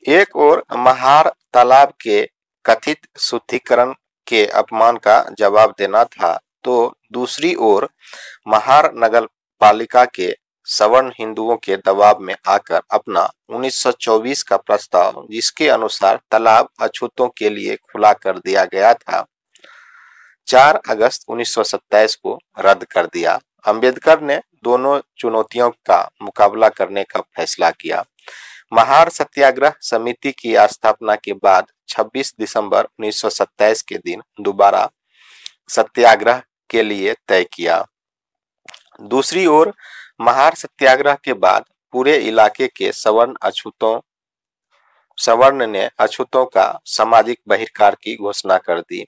एक और महार तालाब के कथित शुद्धिकरण के अपमान का जवाब देना था तो दूसरी ओर महार नगर पालिका के सवर्ण हिंदुओं के दबाव में आकर अपना 1924 का प्रस्ताव, जिसके अनुसार तालाब अछूतों के लिए खुला कर दिया गया था 4 अगस्त 1927 को रद्द कर दिया। अंबेडकर ने दोनों चुनौतियों का मुकाबला करने का फैसला किया। महार सत्याग्रह समिति की स्थापना के बाद 26 दिसंबर 1927 के दिन दोबारा सत्याग्रह के लिए तय किया। दूसरी ओर महार सत्याग्रह के बाद पूरे इलाके के सवर्ण अछूतों, सवर्ण ने अछूतों का सामाजिक बहिष्कार की घोषणा कर दी।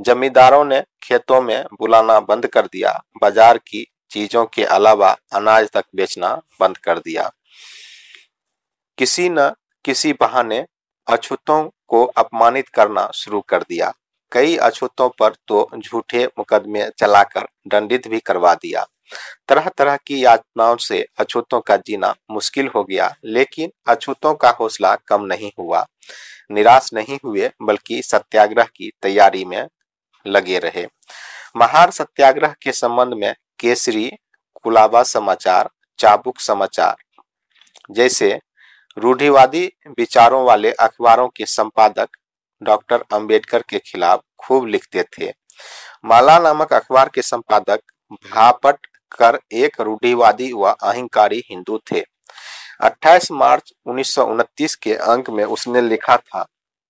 जमींदारों ने खेतों में बुलाना बंद कर दिया, बाज़ार की चीज़ों के अलावा अनाज तक बेचना बंद कर दिया। किसी न किसी बहाने अछूतों को अपमानित करना शुरू कर दिया। कई अछूतों पर तो झूठे मुकदमे चलाकर दंडित भी करवा दिया। तरह तरह की यातनाओं से अछूतों का जीना मुश्किल हो गया, लेकिन अछूतों का हौसला कम नहीं हुआ। निराश नहीं हुए, बल्कि सत्याग्रह की तैयारी में लगे रहे। महार सत्याग्रह के संबंध में केसरी, कुलाबा समाचार, चाबुक समाचार, जैसे रूढ़िवादी विचारों वाले अखबारों के संपादक डॉक्टर अंबेडकर के खिलाफ खूब लिखते थे। माला नामक अखबार के संपादक भापट कर एक रूढ़िवादी व अहिंकारी हिंदू थे। 28 मार्च उन्नीस सौ उनतीस के अंक में उसने लिखा था,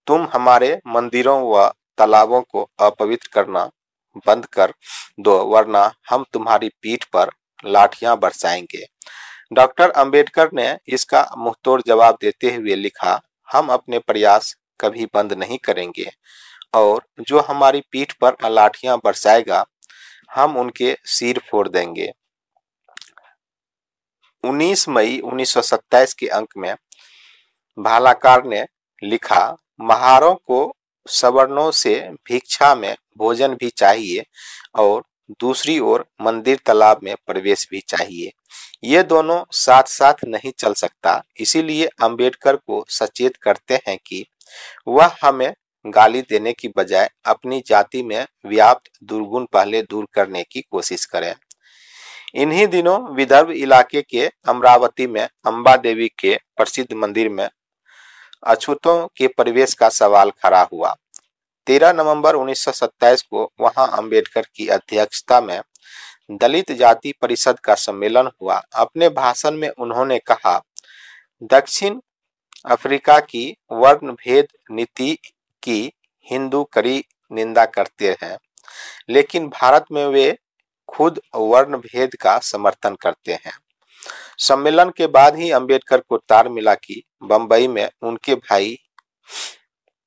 तुम हमारे मंदिरों व तालाबों को अपवित्र करना बंद कर दो, वरना हम तुम्हारी पीठ पर लाठियाँ बरसाएँगे। डॉक्टर अंबेडकर ने इसका मुंहतोड़ जवाब देते हुए लिखा, हम अपने प्रयास कभी बंद नहीं करेंगे और जो हमारी पीठ पर लाठियाँ बरसाएगा हम उनके सिर फोड़ देंगे। 19 मई 1927 के अंक में भालाकार ने लिखा, महारों को सवर्णों से भिक्षा में भोजन भी चाहिए और दूसरी ओर मंदिर तालाब में प्रवेश भी चाहिए। ये दोनों साथ साथ नहीं चल सकता। इसीलिए अंबेडकर को सचेत करते हैं कि वह हमें गाली देने की बजाय अपनी जाति में व्याप्त दुर्गुण पहले दूर करने की कोशिश करें। इन्हीं दिनों विदर्भ इलाके के अमरावती में अंबा देवी के प्रसिद्ध मंदिर में अछूतों के प्रवेश का सवाल खड़ा हुआ। 13 नवंबर 1927 को वहाँ अंबेडकर की अध्यक्षता में दलित जाति परिषद का सम्मेलन हुआ। अपने भाषण में उन्होंने कहा, दक्षिण अफ्रीका की वर्ण भेद नीति की हिंदू कड़ी निंदा करते हैं, लेकिन भारत में वे खुद वर्ण भेद का समर्थन करते हैं। सम्मेलन के बाद ही अंबेडकर को तार मिला कि बंबई में उनके भाई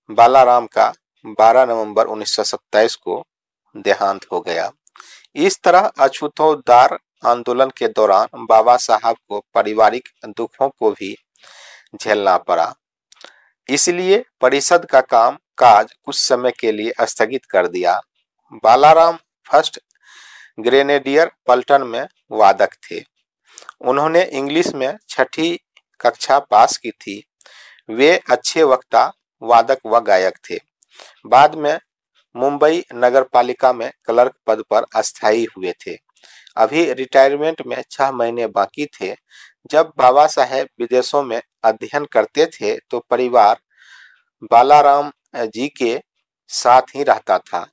बालाराम का 12 नवंबर 1927 को देहांत हो गया। इस तरह अछूतोद्धार आंदोलन के दौरान बाबा साहब को पारिवारिक दुखों को भी झेलना पड़ा। इसलिए परिषद का काम काज कुछ समय के लिए स्थगित कर दिया। बालाराम फ़र्स्ट ग्रेनेडियर पल्टन में वादक थे। उन्होंने इंग्लिश में छठी कक्षा पास की थी। वे अच्छे वक्ता, वादक व वा गायक थे। बाद में मुंबई नगर पालिका में क्लर्क पद पर अस्थायी हुए थे। अभी रिटायरमेंट में छह महीने बाकी थे। जब बाबा साहेब विदेशों में अध्ययन करते थे तो परिवार बालाराम जी के साथ ही रहता था।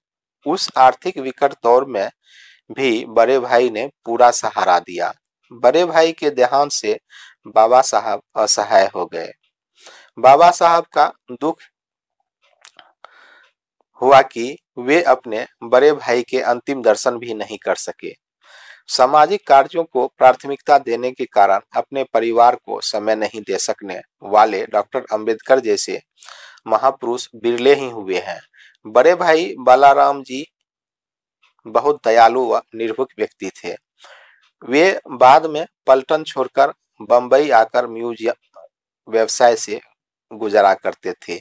उस आर्थिक विकट दौर में भी बड़े भाई ने पूरा सहारा दिया। बड़े भाई के देहांत से बाबा साहब असहाय हो गए। बाबा साहब का दुख हुआ कि वे अपने बड़े भाई के अंतिम दर्शन भी नहीं कर सके। सामाजिक कार्यों को प्राथमिकता देने के कारण अपने परिवार को समय नहीं दे सकने वाले डॉक्टर अंबेडकर जैसे महापुरुष बिरले ही हुए हैं। बड़े भाई बालाराम जी बहुत दयालु व निर्भुक व्यक्ति थे। वे बाद में पलटन छोड़कर बंबई आकर म्यूज़ियम व्यवसाय से गुजरा करते थे।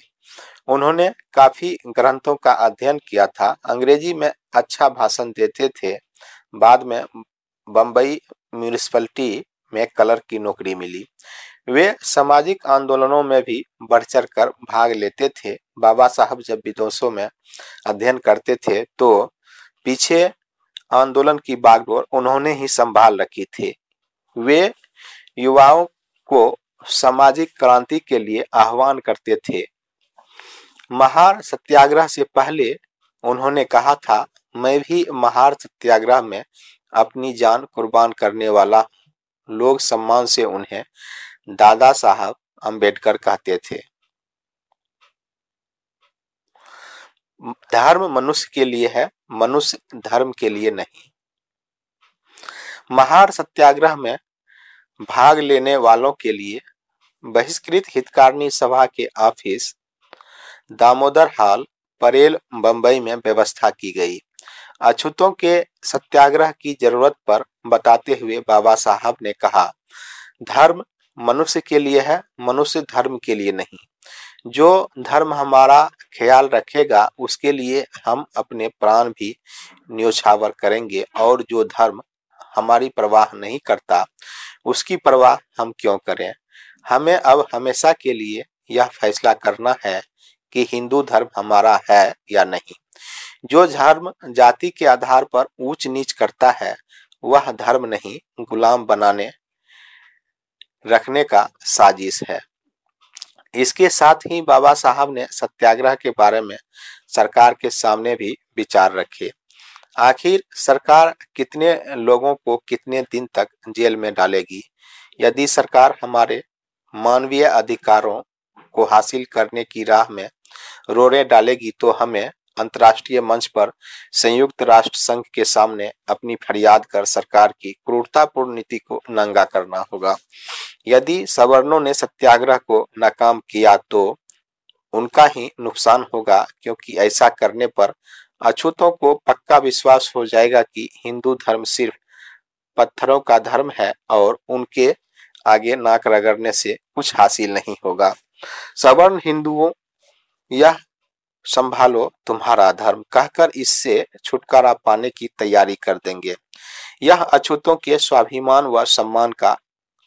उन्होंने काफ़ी ग्रंथों का अध्ययन किया था। अंग्रेज़ी में अच्छा भाषण देते थे। बाद में बंबई म्यूनिसपैलिटी में कलर की नौकरी मिली। वे सामाजिक आंदोलनों में भी बढ़ चढ़ कर भाग लेते थे। बाबा साहब जब विदेशों में अध्ययन करते थे तो पीछे आंदोलन की बागडोर उन्होंने ही संभाल रखी थी। वे युवाओं को सामाजिक क्रांति के लिए आह्वान करते थे। महार सत्याग्रह से पहले उन्होंने कहा था, मैं भी महार सत्याग्रह में अपनी जान कुर्बान करने वाला लोग सम्मान से उन्हें दादा साहब अंबेडकर कहते थे। धर्म मनुष्य के लिए है, मनुष्य धर्म के लिए नहीं। महार सत्याग्रह में भाग लेने वालों के लिए बहिष्कृत हितकारिणी सभा के ऑफ़िस दामोदर हाल, परेल बंबई में व्यवस्था की गई। अछूतों के सत्याग्रह की ज़रूरत पर बताते हुए बाबा साहब ने कहा, धर्म मनुष्य के लिए है, मनुष्य धर्म के लिए नहीं। जो धर्म हमारा ख्याल रखेगा, उसके लिए हम अपने प्राण भी न्योछावर करेंगे और जो धर्म हमारी परवाह नहीं करता, उसकी परवाह हम क्यों करें? हमें अब हमेशा के लिए यह फैसला करना है कि हिंदू धर्म हमारा है या नहीं। जो धर्म जाति के आधार पर ऊंच नीच करता है, वह धर्म नहीं, गुलाम बनाने रखने का साजिश है। इसके साथ ही बाबा साहब ने सत्याग्रह के बारे में सरकार के सामने भी विचार रखे। आखिर सरकार कितने लोगों को कितने दिन तक जेल में डालेगी? यदि सरकार हमारे मानवीय अधिकारों को हासिल करने की राह में रोड़े डालेगी तो हमें अंतर्राष्ट्रीय मंच पर संयुक्त राष्ट्र संघ के सामने अपनी फरियाद कर सरकार की क्रूरतापूर्ण नीति को नंगा करना होगा। यदि सवर्णों ने सत्याग्रह को नाकाम किया तो उनका ही नुकसान होगा, क्योंकि ऐसा करने पर अछूतों को पक्का विश्वास हो जाएगा कि हिंदू धर्म सिर्फ़ पत्थरों का धर्म है और उनके आगे नाक रगड़ने से कुछ हासिल नहीं होगा। सवर्ण हिंदुओं, यह संभालो, तुम्हारा धर्म। कहकर इससे छुटकारा पाने की तैयारी कर देंगे। यह अछूतों के स्वाभिमान व सम्मान का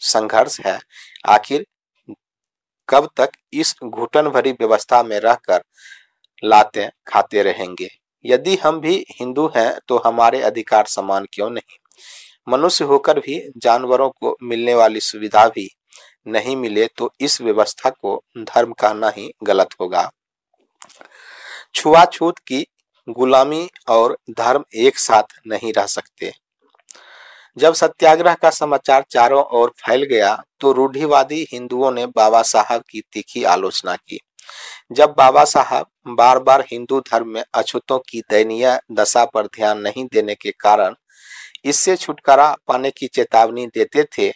संघर्ष है। आखिर कब तक इस घुटन भरी व्यवस्था में रहकर लाते, खाते रहेंगे? यदि हम भी हिंदू हैं तो हमारे अधिकार समान क्यों नहीं? मनुष्य होकर भी जानवरों को मिलने वाली सुविधा भी नहीं मिले तो इस व्यवस्था को धर्म कहना ही गलत होगा। छुआछूत की गुलामी और धर्म एक साथ नहीं रह सकते। जब सत्याग्रह का समाचार चारों ओर फैल गया तो रूढ़िवादी हिंदुओं ने बाबा साहब की तीखी आलोचना की। जब बाबा साहब बार बार हिंदू धर्म में अछूतों की दयनीय दशा पर ध्यान नहीं देने के कारण इससे छुटकारा पाने की चेतावनी देते थे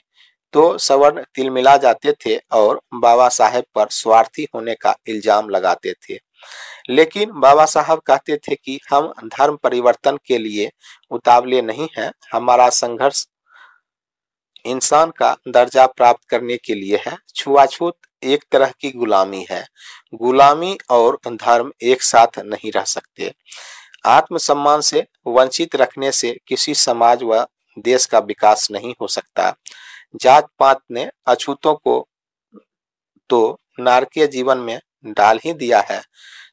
तो सवर्ण तिलमिला जाते थे और बाबा साहेब पर स्वार्थी होने का इल्ज़ाम लगाते थे। लेकिन बाबा साहब कहते थे कि हम धर्म परिवर्तन के लिए उतावले नहीं हैं। हमारा संघर्ष इंसान का दर्जा प्राप्त करने के लिए है। छुआछूत एक तरह की गुलामी है। गुलामी और धर्म एक साथ नहीं रह सकते। आत्मसम्मान से वंचित रखने से किसी समाज व देश का विकास नहीं हो सकता। जात पात ने अछूतों को तो नारकीय जीवन में डाल ही दिया है।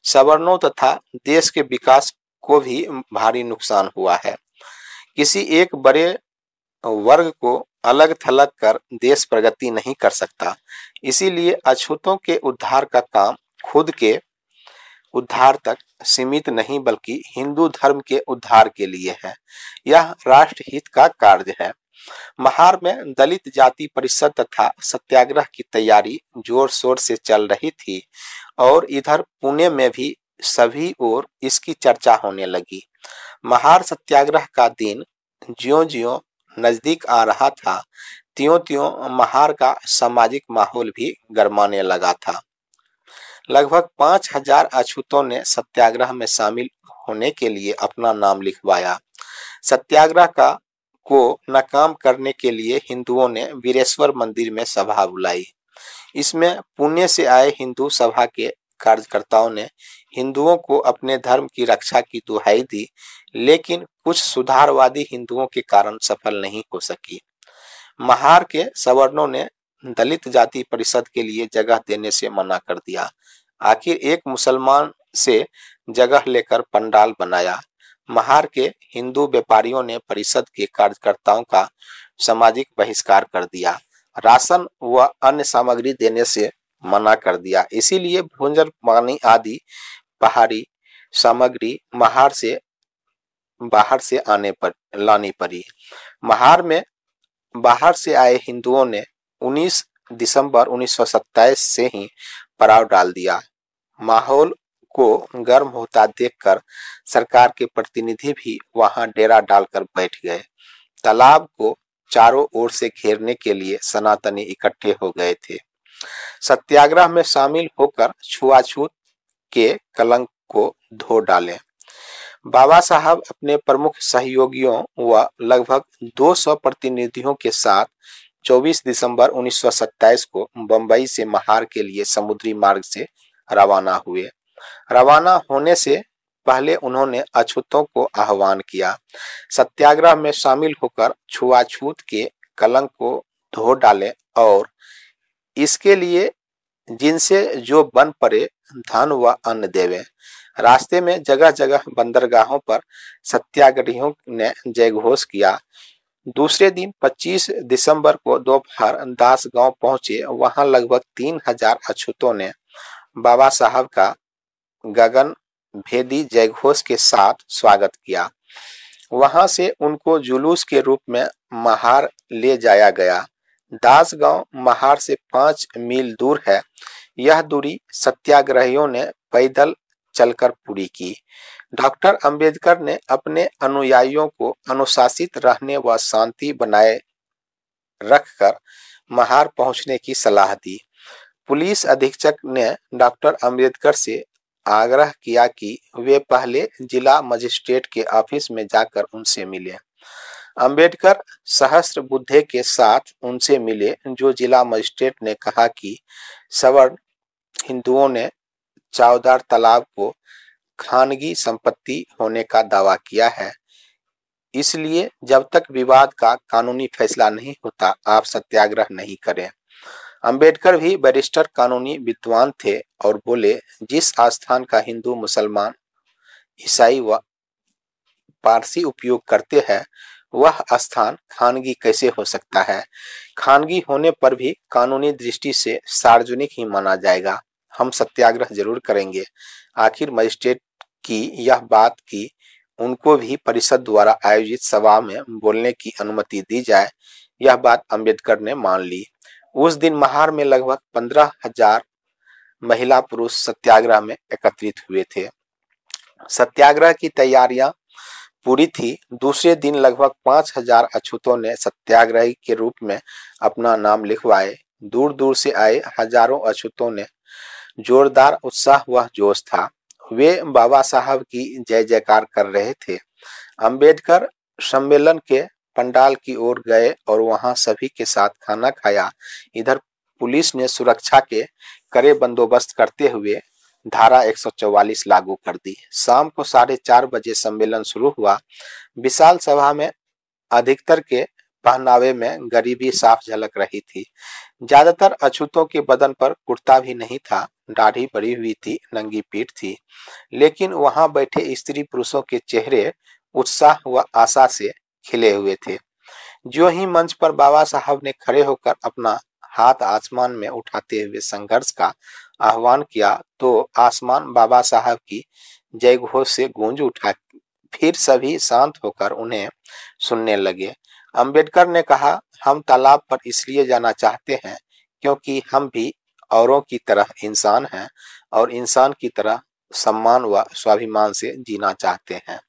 सवर्णों तथा देश के विकास को भी भारी नुकसान हुआ है। किसी एक बड़े वर्ग को अलग थलग कर देश प्रगति नहीं कर सकता। इसीलिए अछूतों के उद्धार का काम खुद के उद्धार तक सीमित नहीं, बल्कि हिंदू धर्म के उद्धार के लिए है। यह राष्ट्र हित का कार्य है। महार में दलित जाति परिषद तथा सत्याग्रह की तैयारी ज़ोर शोर से चल रही थी और इधर पुणे में भी सभी ओर इसकी चर्चा होने लगी। महार सत्याग्रह का दिन ज्यो ज्यो नज़दीक आ रहा था त्यों त्यों महार का सामाजिक माहौल भी गरमाने लगा था। लगभग पाँच हज़ार अछूतों ने सत्याग्रह में शामिल होने के लिए अपना नाम लिखवाया। सत्याग्रह का को नाकाम करने के लिए हिंदुओं ने वीरेश्वर मंदिर में सभा बुलाई। इसमें पुणे से आए हिंदू सभा के कार्यकर्ताओं ने हिंदुओं को अपने धर्म की रक्षा की दुहाई दी, लेकिन कुछ सुधारवादी हिंदुओं के कारण सफल नहीं हो सकी। महार के सवर्णों ने दलित जाति परिषद के लिए जगह देने से मना कर दिया। आखिर एक मुसलमान से जगह लेकर पंडाल बनाया। महार के हिंदू व्यापारियों ने परिषद के कार्यकर्ताओं का सामाजिक बहिष्कार कर दिया। राशन व अन्य सामग्री देने से मना कर दिया। इसीलिए भोजन, पानी आदि पहाड़ी सामग्री महार से, बाहर से आने पर, लानी पड़ी महार में बाहर से आए हिंदुओं ने 19 दिसंबर 1927 से ही पड़ाव डाल दिया। माहौल को गर्म होता देखकर सरकार के प्रतिनिधि भी वहाँ डेरा डालकर बैठ गए। तालाब को चारों ओर से घेरने के लिए सनातनी इकट्ठे हो गए थे। सत्याग्रह में शामिल होकर छुआछूत के कलंक को धो डाले। बाबा साहब अपने प्रमुख सहयोगियों व लगभग 200 प्रतिनिधियों के साथ 24 दिसंबर 1927 को बंबई से महार के लिए समुद्री मार्ग से रवाना हुए। रवाना होने से पहले उन्होंने अछूतों को आह्वान किया। सत्याग्रह में शामिल होकर छुआछूत के कलंक को धो डाले और इसके लिए जिनसे जो बन पड़े धन व अन्न देवे। रास्ते में जगह जगह बंदरगाहों पर सत्याग्रहियों ने जयघोष किया। दूसरे दिन 25 दिसंबर को दोपहर दास गाँव पहुँचे। वहाँ लगभग तीन हज़ार अछूतों ने बाबा साहब का गगन भेदी जयघोष के साथ स्वागत किया। वहाँ से उनको जुलूस के रूप में महार ले जाया गया। दास गाँव महार से पाँच मील दूर है। यह दूरी सत्याग्रहियों ने पैदल चलकर पूरी की। डॉक्टर अंबेडकर ने अपने अनुयायियों को अनुशासित रहने व शांति बनाए रखकर महार पहुँचने की सलाह दी। पुलिस अधीक्षक ने डॉक्टर अंबेडकर से आग्रह किया कि वे पहले जिला मजिस्ट्रेट के ऑफ़िस में जाकर उनसे मिले। अंबेडकर सहस्त्र बुद्धे के साथ उनसे मिले, जो जिला मजिस्ट्रेट ने कहा कि सवर्ण हिंदुओं ने चावदार तालाब को खानगी संपत्ति होने का दावा किया है। इसलिए जब तक विवाद का कानूनी फैसला नहीं होता, आप सत्याग्रह नहीं करें। अंबेडकर भी बैरिस्टर कानूनी विद्वान थे और बोले, जिस आस्थान का हिंदू मुसलमान ईसाई व पारसी उपयोग करते हैं, वह स्थान खानगी कैसे हो सकता है? खानगी होने पर भी कानूनी दृष्टि से सार्वजनिक ही माना जाएगा। हम सत्याग्रह ज़रूर करेंगे। आखिर मजिस्ट्रेट की यह बात की उनको भी परिषद द्वारा आयोजित सभा में बोलने की अनुमति दी जाए, यह बात अंबेडकर ने मान ली। उस दिन महार में लगभग पंद्रह हज़ार महिला पुरुष सत्याग्रह में एकत्रित हुए थे। सत्याग्रह की तैयारियाँ पूरी थी। दूसरे दिन लगभग पाँच हज़ार अछूतों ने सत्याग्रही के रूप में अपना नाम लिखवाए। दूर दूर से आए हज़ारों अछूतों ने जोरदार उत्साह व जोश था। वे बाबा साहब की जय जयकार कर रहे थे। अंबेडकर सम्मेलन के पंडाल की ओर गए और वहाँ सभी के साथ खाना खाया। इधर पुलिस ने सुरक्षा के कड़े बंदोबस्त करते हुए धारा 144 लागू कर दी। शाम को साढ़े चार बजे सम्मेलन शुरू हुआ। विशाल सभा में अधिकतर के पहनावे में गरीबी साफ़ झलक रही थी। ज़्यादातर अछूतों के बदन पर कुर्ता भी नहीं था। दाढ़ी बड़ी हुई थी, नंगी पीठ थी। लेकिन वहाँ बैठे स्त्री पुरुषों के चेहरे उत्साह व आशा से खिले हुए थे। जो ही मंच पर बाबा साहब ने खड़े होकर अपना हाथ आसमान में उठाते हुए संघर्ष का आह्वान किया तो आसमान बाबा साहब की जय घोष से गूंज उठा। फिर सभी शांत होकर उन्हें सुनने लगे। अंबेडकर ने कहा, हम तालाब पर इसलिए जाना चाहते हैं क्योंकि हम भी औरों की तरह इंसान हैं और इंसान की तरह सम्मान व स्वाभिमान से जीना चाहते हैं।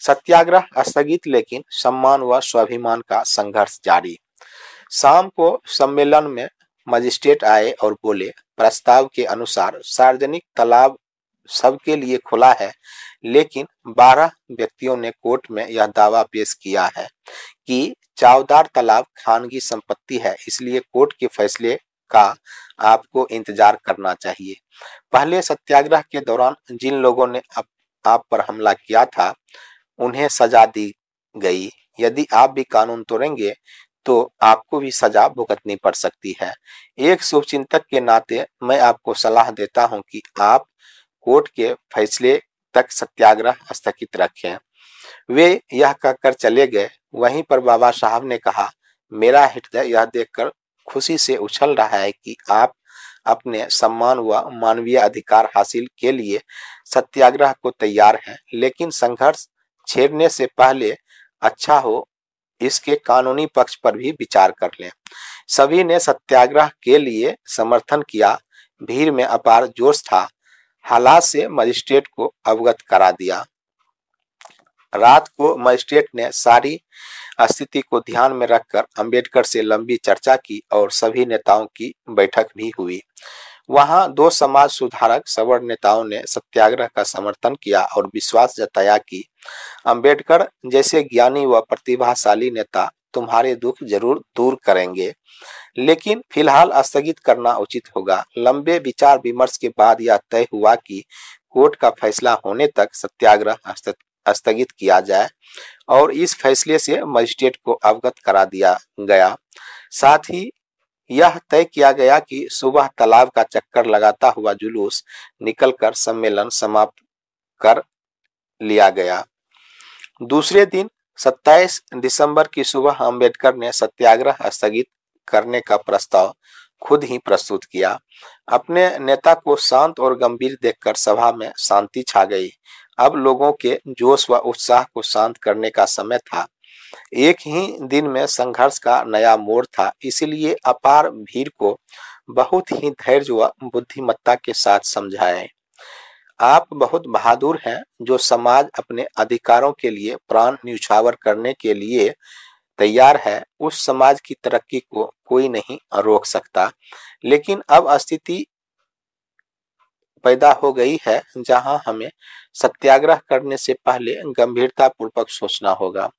सत्याग्रह स्थगित लेकिन सम्मान व स्वाभिमान का संघर्ष जारी। शाम को सम्मेलन में मजिस्ट्रेट आए और बोले प्रस्ताव के अनुसार सार्वजनिक तालाब सबके लिए खुला है लेकिन 12 व्यक्तियों ने कोर्ट में यह दावा पेश किया है कि चावदार तालाब खानगी संपत्ति है इसलिए कोर्ट के फैसले का आपको इंतज़ार करना चाहिए। पहले सत्याग्रह के दौरान जिन लोगों ने आप, आप पर हमला किया था उन्हें सजा दी गई। यदि आप भी कानून तोड़ेंगे तो आपको भी सजा भुगतनी पड़ सकती है। एक शुभचिंतक के नाते मैं आपको सलाह देता हूँ कि आप कोर्ट के फैसले तक सत्याग्रह स्थगित रखें। वे यह कहकर चले गए। वहीं पर बाबा साहब ने कहा, मेरा हृदय यह देखकर खुशी से उछल रहा है कि आप अपने सम्मान व मानवीय अधिकार हासिल के लिए सत्याग्रह को तैयार हैं, लेकिन संघर्ष छेड़ने से पहले अच्छा हो, इसके कानूनी पक्ष पर भी विचार कर लें। सभी ने सत्याग्रह के लिए समर्थन किया। भीड़ में अपार जोश था। हालात से मजिस्ट्रेट को अवगत करा दिया। रात को मजिस्ट्रेट ने सारी स्थिति को ध्यान में रखकर अंबेडकर से लंबी चर्चा की और सभी नेताओं की बैठक भी हुई। वहाँ दो समाज सुधारक सवर्ण नेताओं ने सत्याग्रह का समर्थन किया और विश्वास जताया कि अंबेडकर जैसे ज्ञानी व प्रतिभाशाली नेता तुम्हारे दुख ज़रूर दूर करेंगे। लेकिन फ़िलहाल स्थगित करना उचित होगा। लंबे विचार विमर्श के बाद यह तय हुआ कि कोर्ट का फैसला होने तक सत्याग्रह स्थगित किया जाए और इस फैसले से मजिस्ट्रेट को अवगत करा दिया गया। साथ ही यह तय किया गया कि सुबह तालाब का चक्कर लगाता हुआ जुलूस निकलकर सम्मेलन समाप्त कर लिया गया। दूसरे दिन 27 दिसंबर की सुबह अंबेडकर ने सत्याग्रह स्थगित करने का प्रस्ताव खुद ही प्रस्तुत किया। अपने नेता को शांत और गंभीर देखकर सभा में शांति छा गई। अब लोगों के जोश व उत्साह को शांत करने का समय था। एक ही दिन में संघर्ष का नया मोड़ था, इसलिए अपार भीड़ को बहुत ही धैर्य व बुद्धिमत्ता के साथ समझाए। आप बहुत बहादुर हैं जो समाज अपने अधिकारों के लिए, प्राण न्यौछावर करने के लिए तैयार है, उस समाज की तरक्की को कोई नहीं रोक सकता। लेकिन अब स्थिति पैदा हो गई है, जहाँ हमें सत्याग्रह करने से पहले गंभीरता पूर्वक सोचना होगा।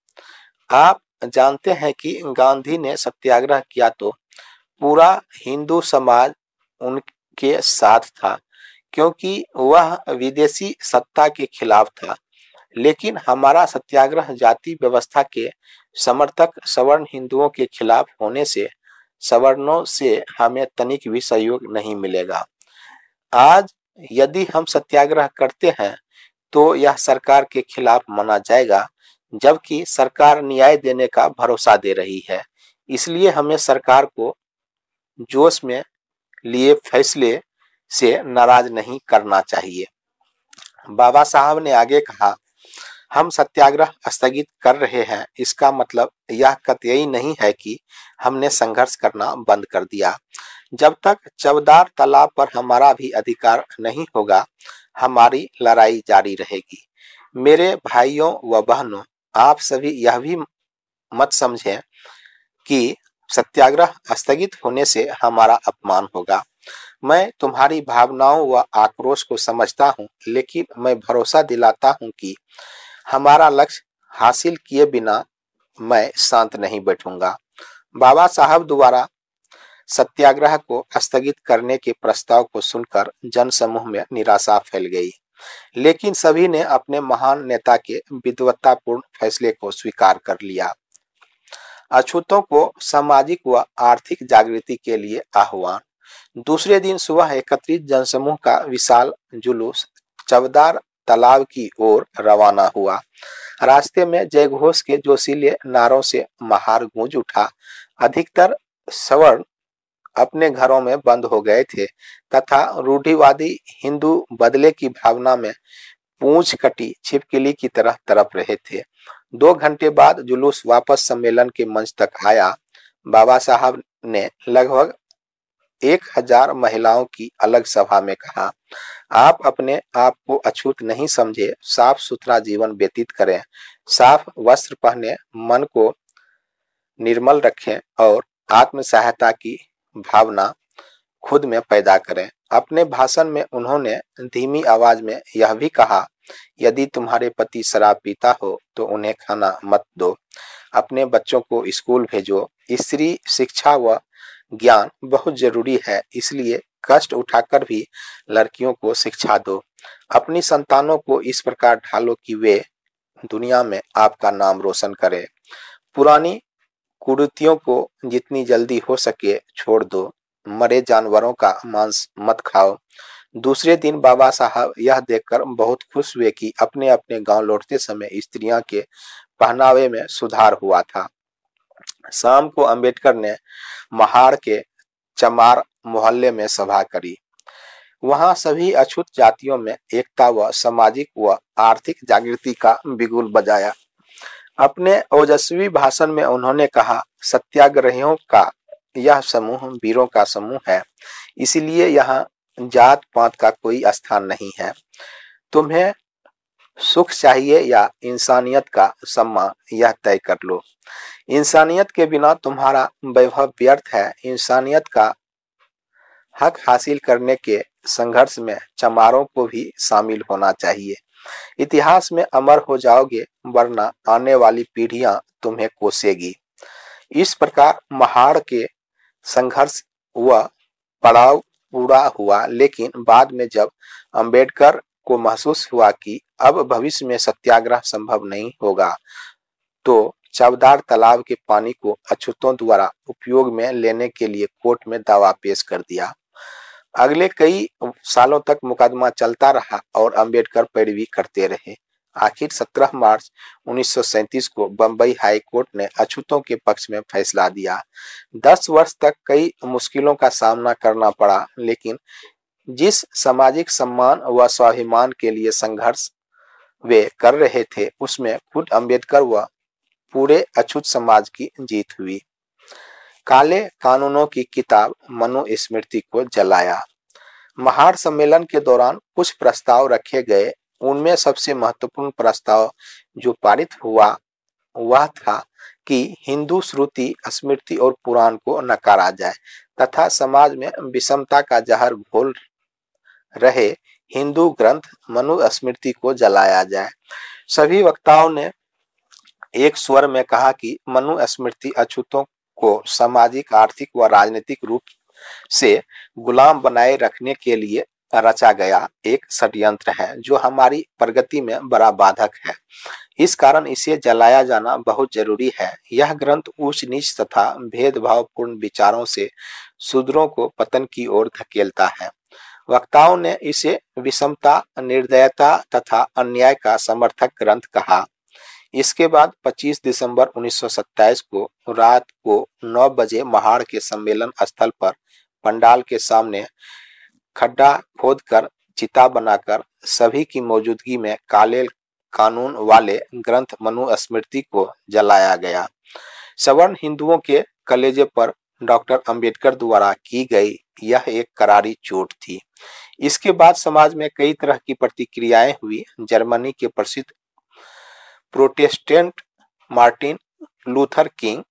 आप जानते हैं कि गांधी ने सत्याग्रह किया तो पूरा हिंदू समाज उनके साथ था, क्योंकि वह विदेशी सत्ता के खिलाफ था। लेकिन हमारा सत्याग्रह जाति व्यवस्था के समर्थक सवर्ण हिंदुओं के खिलाफ होने से, सवर्णों से हमें तनिक भी सहयोग नहीं मिलेगा। आज यदि हम सत्याग्रह करते हैं तो यह सरकार के खिलाफ माना जाएगा जबकि सरकार न्याय देने का भरोसा दे रही है। इसलिए हमें सरकार को जोश में लिए फैसले से नाराज़ नहीं करना चाहिए। बाबा साहब ने आगे कहा, हम सत्याग्रह स्थगित कर रहे हैं। इसका मतलब यह कतई नहीं है कि हमने संघर्ष करना बंद कर दिया। जब तक चवदार तालाब पर हमारा भी अधिकार नहीं होगा, हमारी लड़ाई जारी रहेगी। मेरे भाइयों व बहनों आप सभी यह भी मत समझें कि सत्याग्रह स्थगित होने से हमारा अपमान होगा। मैं तुम्हारी भावनाओं व आक्रोश को समझता हूँ, लेकिन मैं भरोसा दिलाता हूँ कि हमारा लक्ष्य हासिल किए बिना मैं शांत नहीं बैठूँगा। बाबा साहब द्वारा सत्याग्रह को स्थगित करने के प्रस्ताव को सुनकर जनसमूह में निराशा फैल गई। लेकिन सभी ने अपने महान नेता के विद्वत्तापूर्ण फैसले को स्वीकार कर लिया। अछूतों को सामाजिक व आर्थिक जागृति के लिए आह्वान। दूसरे दिन सुबह एकत्रित जनसमूह का विशाल जुलूस चवदार तालाब की ओर रवाना हुआ। रास्ते में जयघोष के जोशीले नारों से महार गूंज उठा। अधिकतर सवर्ण अपने घरों में बंद हो गए थे। तथा रूढ़िवादी हिंदू बदले की भावना में पूंछ कटी, छिपकली की तरह तरफ़ रहे थे। दो घंटे बाद जुलूस वापस सम्मेलन के मंच तक आया। बाबा साहब ने लगभग एक हज़ार महिलाओं की अलग सभा में कहा, आप अपने आप को अछूत नहीं समझे। साफ़ सुथरा जीवन व्यतीत करें। साफ़ वस्त्र पहने, मन को निर्मल रखें और आत्म सहायता की भावना खुद में पैदा करें। अपने भाषण में उन्होंने धीमी आवाज़ में यह भी कहा, यदि तुम्हारे पति शराब पीता हो तो उन्हें खाना मत दो। अपने बच्चों को स्कूल भेजो। स्त्री शिक्षा व ज्ञान बहुत ज़रूरी है, इसलिए कष्ट उठाकर भी लड़कियों को शिक्षा दो। अपनी संतानों को इस प्रकार ढालो कि वे दुनिया में आपका नाम रोशन करें। पुरानी कुड़तियों को जितनी जल्दी हो सके छोड़ दो। मरे जानवरों का मांस मत खाओ। दूसरे दिन बाबा साहब यह देखकर बहुत खुश हुए कि अपने अपने गाँव लौटते समय स्त्रियाँ के पहनावे में सुधार हुआ था। शाम को अंबेडकर ने महाड़ के चमार मोहल्ले में सभा करी। वहाँ सभी अछूत जातियों में एकता व सामाजिक व आर्थिक जागृति का बिगुल बजाया। अपने ओजस्वी भाषण में उन्होंने कहा, सत्याग्रहियों का यह समूह वीरों का समूह है, इसलिए यहाँ जात पात का कोई स्थान नहीं है। तुम्हें सुख चाहिए या इंसानियत का सम्मान, यह तय कर लो। इंसानियत के बिना तुम्हारा वैभव व्यर्थ है। इंसानियत का हक हासिल करने के संघर्ष में चमारों को भी शामिल होना चाहिए। इतिहास में अमर हो जाओगे, वरना आने वाली पीढ़ियाँ तुम्हें कोसेगी। इस प्रकार महाड़ के संघर्ष व पड़ाव पूरा हुआ, लेकिन बाद में जब अंबेडकर को महसूस हुआ कि अब भविष्य में सत्याग्रह संभव नहीं होगा तो चवदार तालाब के पानी को अछूतों द्वारा उपयोग में लेने के लिए कोर्ट में दावा पेश कर दिया। अगले कई सालों तक मुकदमा चलता रहा और अंबेडकर पैरवी करते रहे। आखिर 17 मार्च 1937 को बंबई हाई कोर्ट ने अछूतों के पक्ष में फैसला दिया। 10 वर्ष तक कई मुश्किलों का सामना करना पड़ा, लेकिन जिस सामाजिक सम्मान व स्वाभिमान के लिए संघर्ष वे कर रहे थे, उसमें खुद अंबेडकर व पूरे अछूत समाज की जीत हुई। काले कानूनों की किताब मनु स्मृति को जलाया। महार सम्मेलन के दौरान कुछ प्रस्ताव रखे गए। उनमें सबसे महत्वपूर्ण प्रस्ताव जो पारित हुआ, वह था कि हिंदू श्रुति, स्मृति और पुराण को नकारा जाए तथा समाज में विषमता का जहर घोल रहे हिंदू ग्रंथ मनु स्मृति को जलाया जाए। सभी वक्ताओं ने एक स्वर में कहा कि मनु स्मृति अछूतों को सामाजिक, आर्थिक व राजनीतिक रूप से गुलाम बनाए रखने के लिए रचा गया एक षड्यंत्र है, जो हमारी प्रगति में बड़ा बाधक है। इस कारण इसे जलाया जाना बहुत ज़रूरी है। यह ग्रंथ उच्च नीच तथा भेदभावपूर्ण विचारों से शूद्रों को पतन की ओर धकेलता है। वक्ताओं ने इसे विषमता, निर्दयता तथा अन्याय का समर्थक ग्रंथ कहा। इसके बाद 25 दिसंबर 1927 को रात को 9 बजे महाड़ के सम्मेलन स्थल पर पंडाल के सामने खड्डा खोदकर चिता बनाकर सभी की मौजूदगी में काले कानून वाले ग्रंथ मनु स्मृति को जलाया गया। सवर्ण हिंदुओं के कलेजे पर डॉक्टर अंबेडकर द्वारा की गई यह एक करारी चोट थी। इसके बाद समाज में कई तरह की प्रतिक्रियाएँ हुई। जर्मनी के प्रसिद्ध प्रोटेस्टेंट मार्टिन लूथर किंग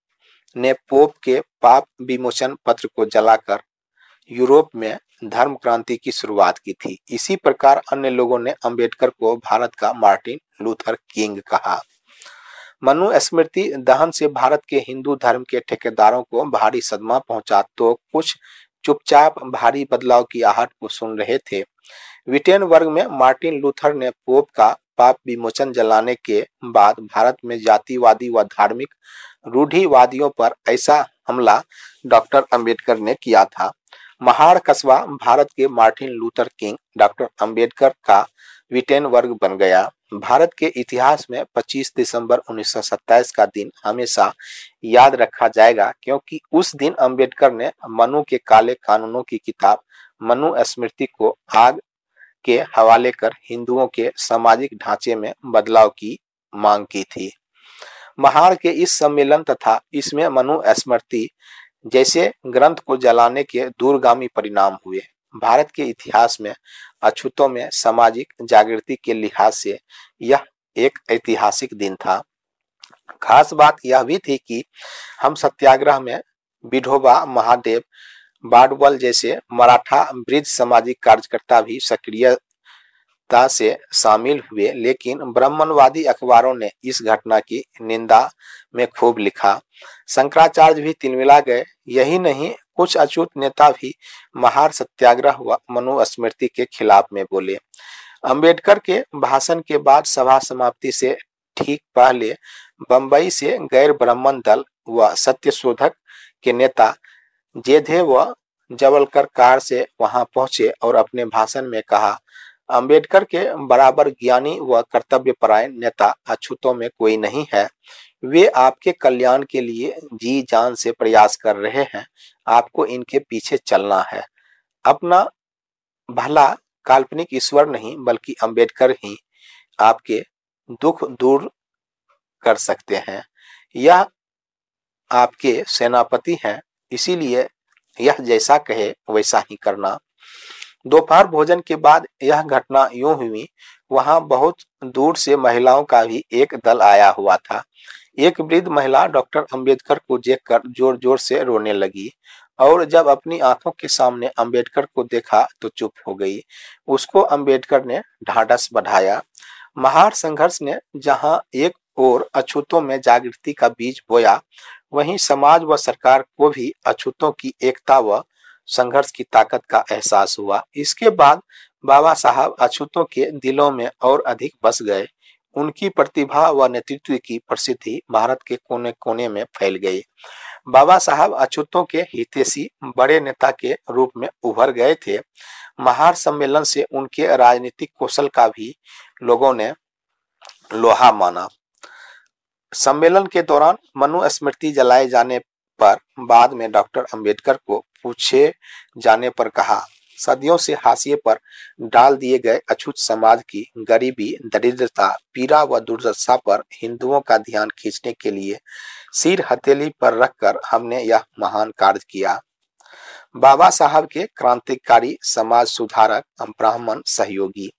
ने पोप के पाप विमोचन पत्र को जलाकर यूरोप में धर्म क्रांति की शुरुआत की थी। इसी प्रकार अन्य लोगों ने अंबेडकर को भारत का मार्टिन लूथर किंग कहा। मनु स्मृति दहन से भारत के हिंदू धर्म के ठेकेदारों को भारी सदमा पहुँचा तो कुछ चुपचाप भारी बदलाव की आहट को सुन रहे थे। विटेन वर्ग में मार्टिन लूथर ने पोप का पाप विमोचन जलाने के बाद भारत में जातिवादी व धार्मिक रूढ़िवादियों पर ऐसा हमला डॉक्टर अंबेडकर ने किया था। महाड़ कस्बा भारत के Martin Luther King doctor Ambedkar का विटेन वर्ग बन गया। भारत के इतिहास में 25 दिसंबर 1927 का दिन हमेशा याद रखा जाएगा क्योंकि उस दिन अंबेडकर ने मनु के काले कानूनों की किताब मनु स्मृति को आग के हवाले कर हिंदुओं के सामाजिक ढांचे में बदलाव की मांग की थी। महाड़ के इस सम्मेलन तथा इसमें मनु स्मृति जैसे ग्रंथ को जलाने के दूरगामी परिणाम हुए। भारत के इतिहास में अछूतों में सामाजिक जागृति के लिहाज से यह एक ऐतिहासिक दिन था। खास बात यह भी थी कि हम सत्याग्रह में विठोबा महादेव बाडवल जैसे मराठा वृद्ध सामाजिक कार्यकर्ता भी सक्रियता से शामिल हुए, लेकिन ब्राह्मणवादी अखबारों ने इस घटना की निंदा में खूब लिखा। शंकराचार्य भी तिलमिला गए। यही नहीं, कुछ अछूत नेता भी महार सत्याग्रह व मनुस्मृति के खिलाफ में बोले। अंबेडकर के भाषण के बाद सभा समाप्ति से ठीक पहले बंबई से गैर ब्राह्मण दल व सत्यशोधक के नेता जेधे व जबलकर कार से वहाँ पहुँचे और अपने भाषण में कहा, अंबेडकर के बराबर ज्ञानी व कर्तव्य कर्तव्यपरायण नेता अछूतों में कोई नहीं है। वे आपके कल्याण के लिए जी जान से प्रयास कर रहे हैं। आपको इनके पीछे चलना है। अपना भला काल्पनिक ईश्वर नहीं, बल्कि अंबेडकर ही आपके दुख दूर कर सकते हैं। यह आपके सेनापति हैं। इसीलिए यह जैसा कहे, वैसा ही करना। दोपहर भोजन के बाद यह घटना यूँ हुई, वहाँ बहुत दूर से महिलाओं का भी एक दल आया हुआ था। एक वृद्ध महिला डॉक्टर अंबेडकर को देखकर ज़ोर ज़ोर से रोने लगी और जब अपनी आँखों के सामने अंबेडकर को देखा तो चुप हो गई। उसको अंबेडकर ने ढाढ़स बढ़ाया महार संघर्ष ने जहाँ एक और अछूतों में जागृति का बीज बोया वहीं समाज व सरकार को भी अछूतों की एकता व संघर्ष की ताकत का एहसास हुआ। इसके बाद बाबा साहब अछूतों के दिलों में और अधिक बस गए। उनकी प्रतिभा व नेतृत्व की प्रसिद्धि भारत के कोने कोने में फैल गई। बाबा साहब अछूतों के हितेशी बड़े नेता के रूप में उभर गए थे। महार सम्मेलन से उनके राजनीतिक कौशल का भी लोगों ने लोहा माना। सम्मेलन के दौरान मनु स्मृति जलाए जाने पर बाद में डॉक्टर अंबेडकर को पूछे जाने पर कहा, सदियों से हाशिए पर डाल दिए गए अछूत समाज की गरीबी, दरिद्रता, पीड़ा व दुर्दशा पर हिंदुओं का ध्यान खींचने के लिए सिर हथेली पर रखकर हमने यह महान कार्य किया। बाबा साहब के क्रांतिकारी समाज सुधारक, ब्राह्मण सहयोगी।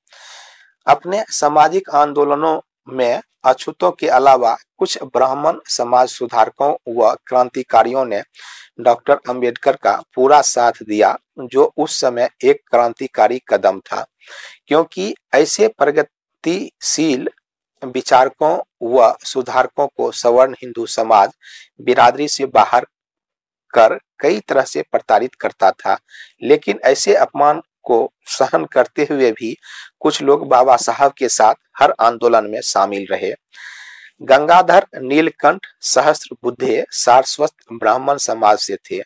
अपने सामाजिक आंदोलनों में अछूतों के अलावा कुछ ब्राह्मण समाज सुधारकों व क्रांतिकारियों ने डॉक्टर अंबेडकर का पूरा साथ दिया, जो उस समय एक क्रांतिकारी कदम था। क्योंकि ऐसे प्रगतिशील विचारकों व सुधारकों को सवर्ण हिंदू समाज बिरादरी से बाहर कर कई तरह से प्रताड़ित करता था, लेकिन ऐसे अपमान को सहन करते हुए भी कुछ लोग बाबा साहब के साथ हर आंदोलन में शामिल रहे। गंगाधर नीलकंठ सहस्त्र बुद्धे सारस्वत ब्राह्मण समाज से थे।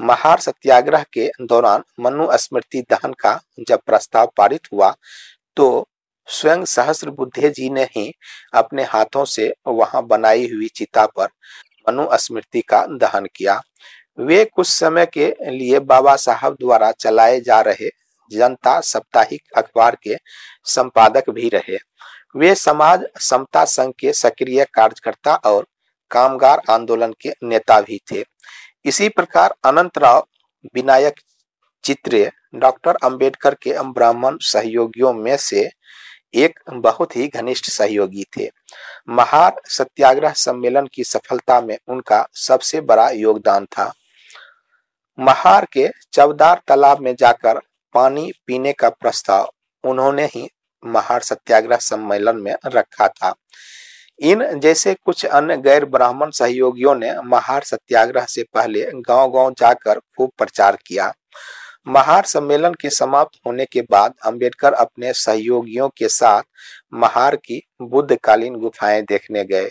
महार सत्याग्रह के दौरान मनु स्मृति दहन का जब प्रस्ताव पारित हुआ तो स्वयं सहस्त्र बुद्धे जी ने ही अपने हाथों से वहाँ बनाई हुई चिता पर मनु स्मृति का दहन किया। वे कुछ समय के लिए बाबा साहब द्वारा चलाए जा रहे जनता साप्ताहिक अखबार के संपादक भी रहे। वे समाज समता संघ के सक्रिय कार्यकर्ता और कामगार आंदोलन के नेता भी थे। इसी प्रकार अनंतराव विनायक चित्रे, डॉक्टर अंबेडकर के ब्राह्मण सहयोगियों में से एक बहुत ही घनिष्ठ सहयोगी थे। महार सत्याग्रह सम्मेलन की सफलता में उनका सबसे बड़ा योगदान था। महार के चवदार तालाब में जाकर पानी पीने का प्रस्ताव उन्होंने ही महार सत्याग्रह सम्मेलन में रखा था। इन जैसे कुछ अन्य गैर ब्राह्मण सहयोगियों ने महार सत्याग्रह से पहले गांव-गांव जाकर खूब प्रचार किया। महार सम्मेलन के समाप्त होने के बाद अंबेडकर अपने सहयोगियों के साथ महार की बुद्धकालीन गुफाएँ देखने गए,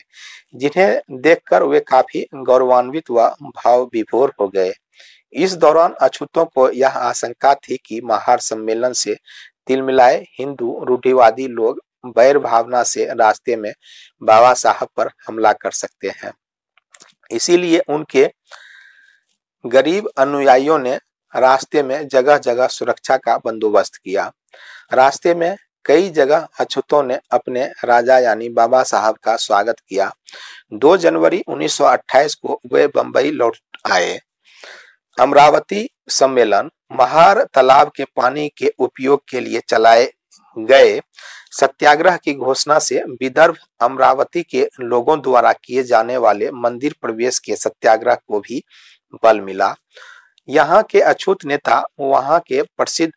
जिन्हें देखकर वे काफ़ी गौरवान्वित व भाव विभोर हो गए। इस दौरान अछूतों को यह आशंका थी कि महार सम्मेलन से तिलमिलाए हिंदू रूढ़िवादी लोग बैर भावना से रास्ते में बाबा साहब पर हमला कर सकते हैं। इसीलिए उनके गरीब अनुयायियों ने रास्ते में जगह जगह सुरक्षा का बंदोबस्त किया। रास्ते में कई जगह अछूतों ने अपने राजा यानी बाबा साहब का स्वागत किया। 2 जनवरी 1928 को वे बंबई लौट आए। अमरावती सम्मेलन महार तालाब के पानी के उपयोग के लिए चलाए गए सत्याग्रह की घोषणा से विदर्भ, अमरावती के लोगों द्वारा किए जाने वाले मंदिर प्रवेश के सत्याग्रह को भी बल मिला। यहाँ के अछूत नेता, वहाँ के प्रसिद्ध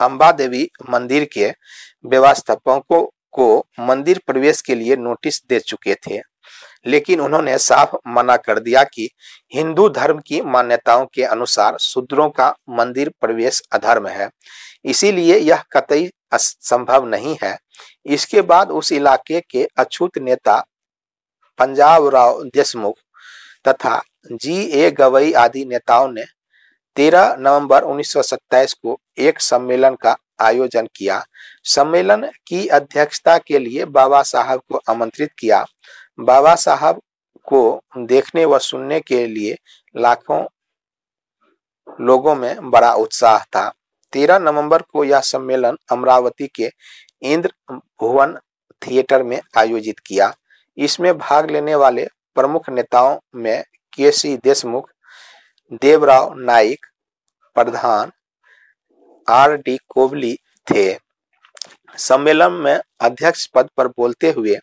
अंबा देवी मंदिर के व्यवस्थापकों को मंदिर प्रवेश के लिए नोटिस दे चुके थे। लेकिन उन्होंने साफ़ मना कर दिया कि हिंदू धर्म की मान्यताओं के अनुसार शूद्रों का मंदिर प्रवेश अधर्म है। इसीलिए यह कतई संभव नहीं है। इसके बाद उस इलाके के अछूत नेता पंजाब राव देशमुख तथा जी ए गवई आदि नेताओं ने 13 नवंबर 1927 को एक सम्मेलन का आयोजन किया। सम्मेलन की अध्यक्षता के लिए बाबा साहब को आमंत्रित किया। बाबा साहब को देखने व सुनने के लिए लाखों लोगों में बड़ा उत्साह था। 13 नवंबर को यह सम्मेलन अमरावती के इंद्र भुवन थिएटर में आयोजित किया। इसमें भाग लेने वाले प्रमुख नेताओं में K C Deshmukh, Devrao Naik Pradhan, R D Kobli थे। सम्मेलन में अध्यक्ष पद पर बोलते हुए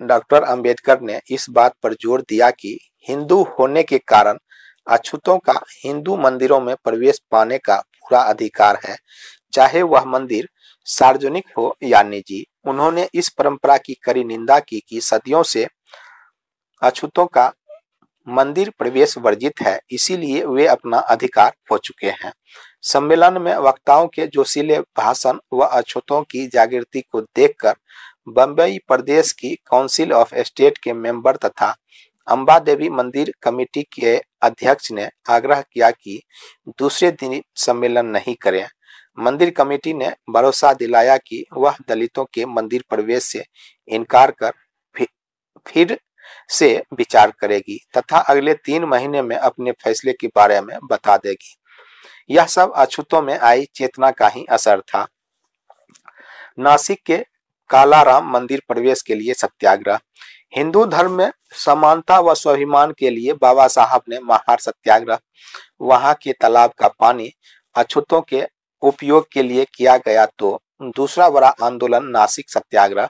डॉक्टर अंबेडकर ने इस बात पर ज़ोर दिया कि हिंदू होने के कारण अछूतों का हिंदू मंदिरों में प्रवेश पाने का पूरा अधिकार है। चाहे वह मंदिर सार्वजनिक हो या निजी, उन्होंने इस परंपरा की कड़ी निंदा की कि सदियों से अछूतों का मंदिर प्रवेश वर्जित है, इसीलिए वे अपना अधिकार खो चुके हैं। सम्मेलन में वक्ताओं के जोशीले भाषण व अछूतों की जागृति को देखकर बम्बई प्रदेश की काउंसिल ऑफ़ स्टेट के मेंबर तथा अंबा देवी मंदिर कमेटी के अध्यक्ष ने आग्रह किया कि दूसरे दिन सम्मेलन नहीं करें। मंदिर कमेटी ने भरोसा दिलाया कि वह दलितों के मंदिर प्रवेश से इनकार कर फिर से विचार करेगी तथा अगले तीन महीने में अपने फैसले के बारे में बता देगी। यह सब अछूतों में आई चेतना का ही असर था। नासिक के कालाराम मंदिर प्रवेश के लिए सत्याग्रह। हिंदू धर्म में समानता व स्वाभिमान के लिए बाबा साहब ने महार सत्याग्रह। वहाँ के तालाब का पानी अछूतों के उपयोग के लिए किया गया तो दूसरा बड़ा आंदोलन नासिक सत्याग्रह।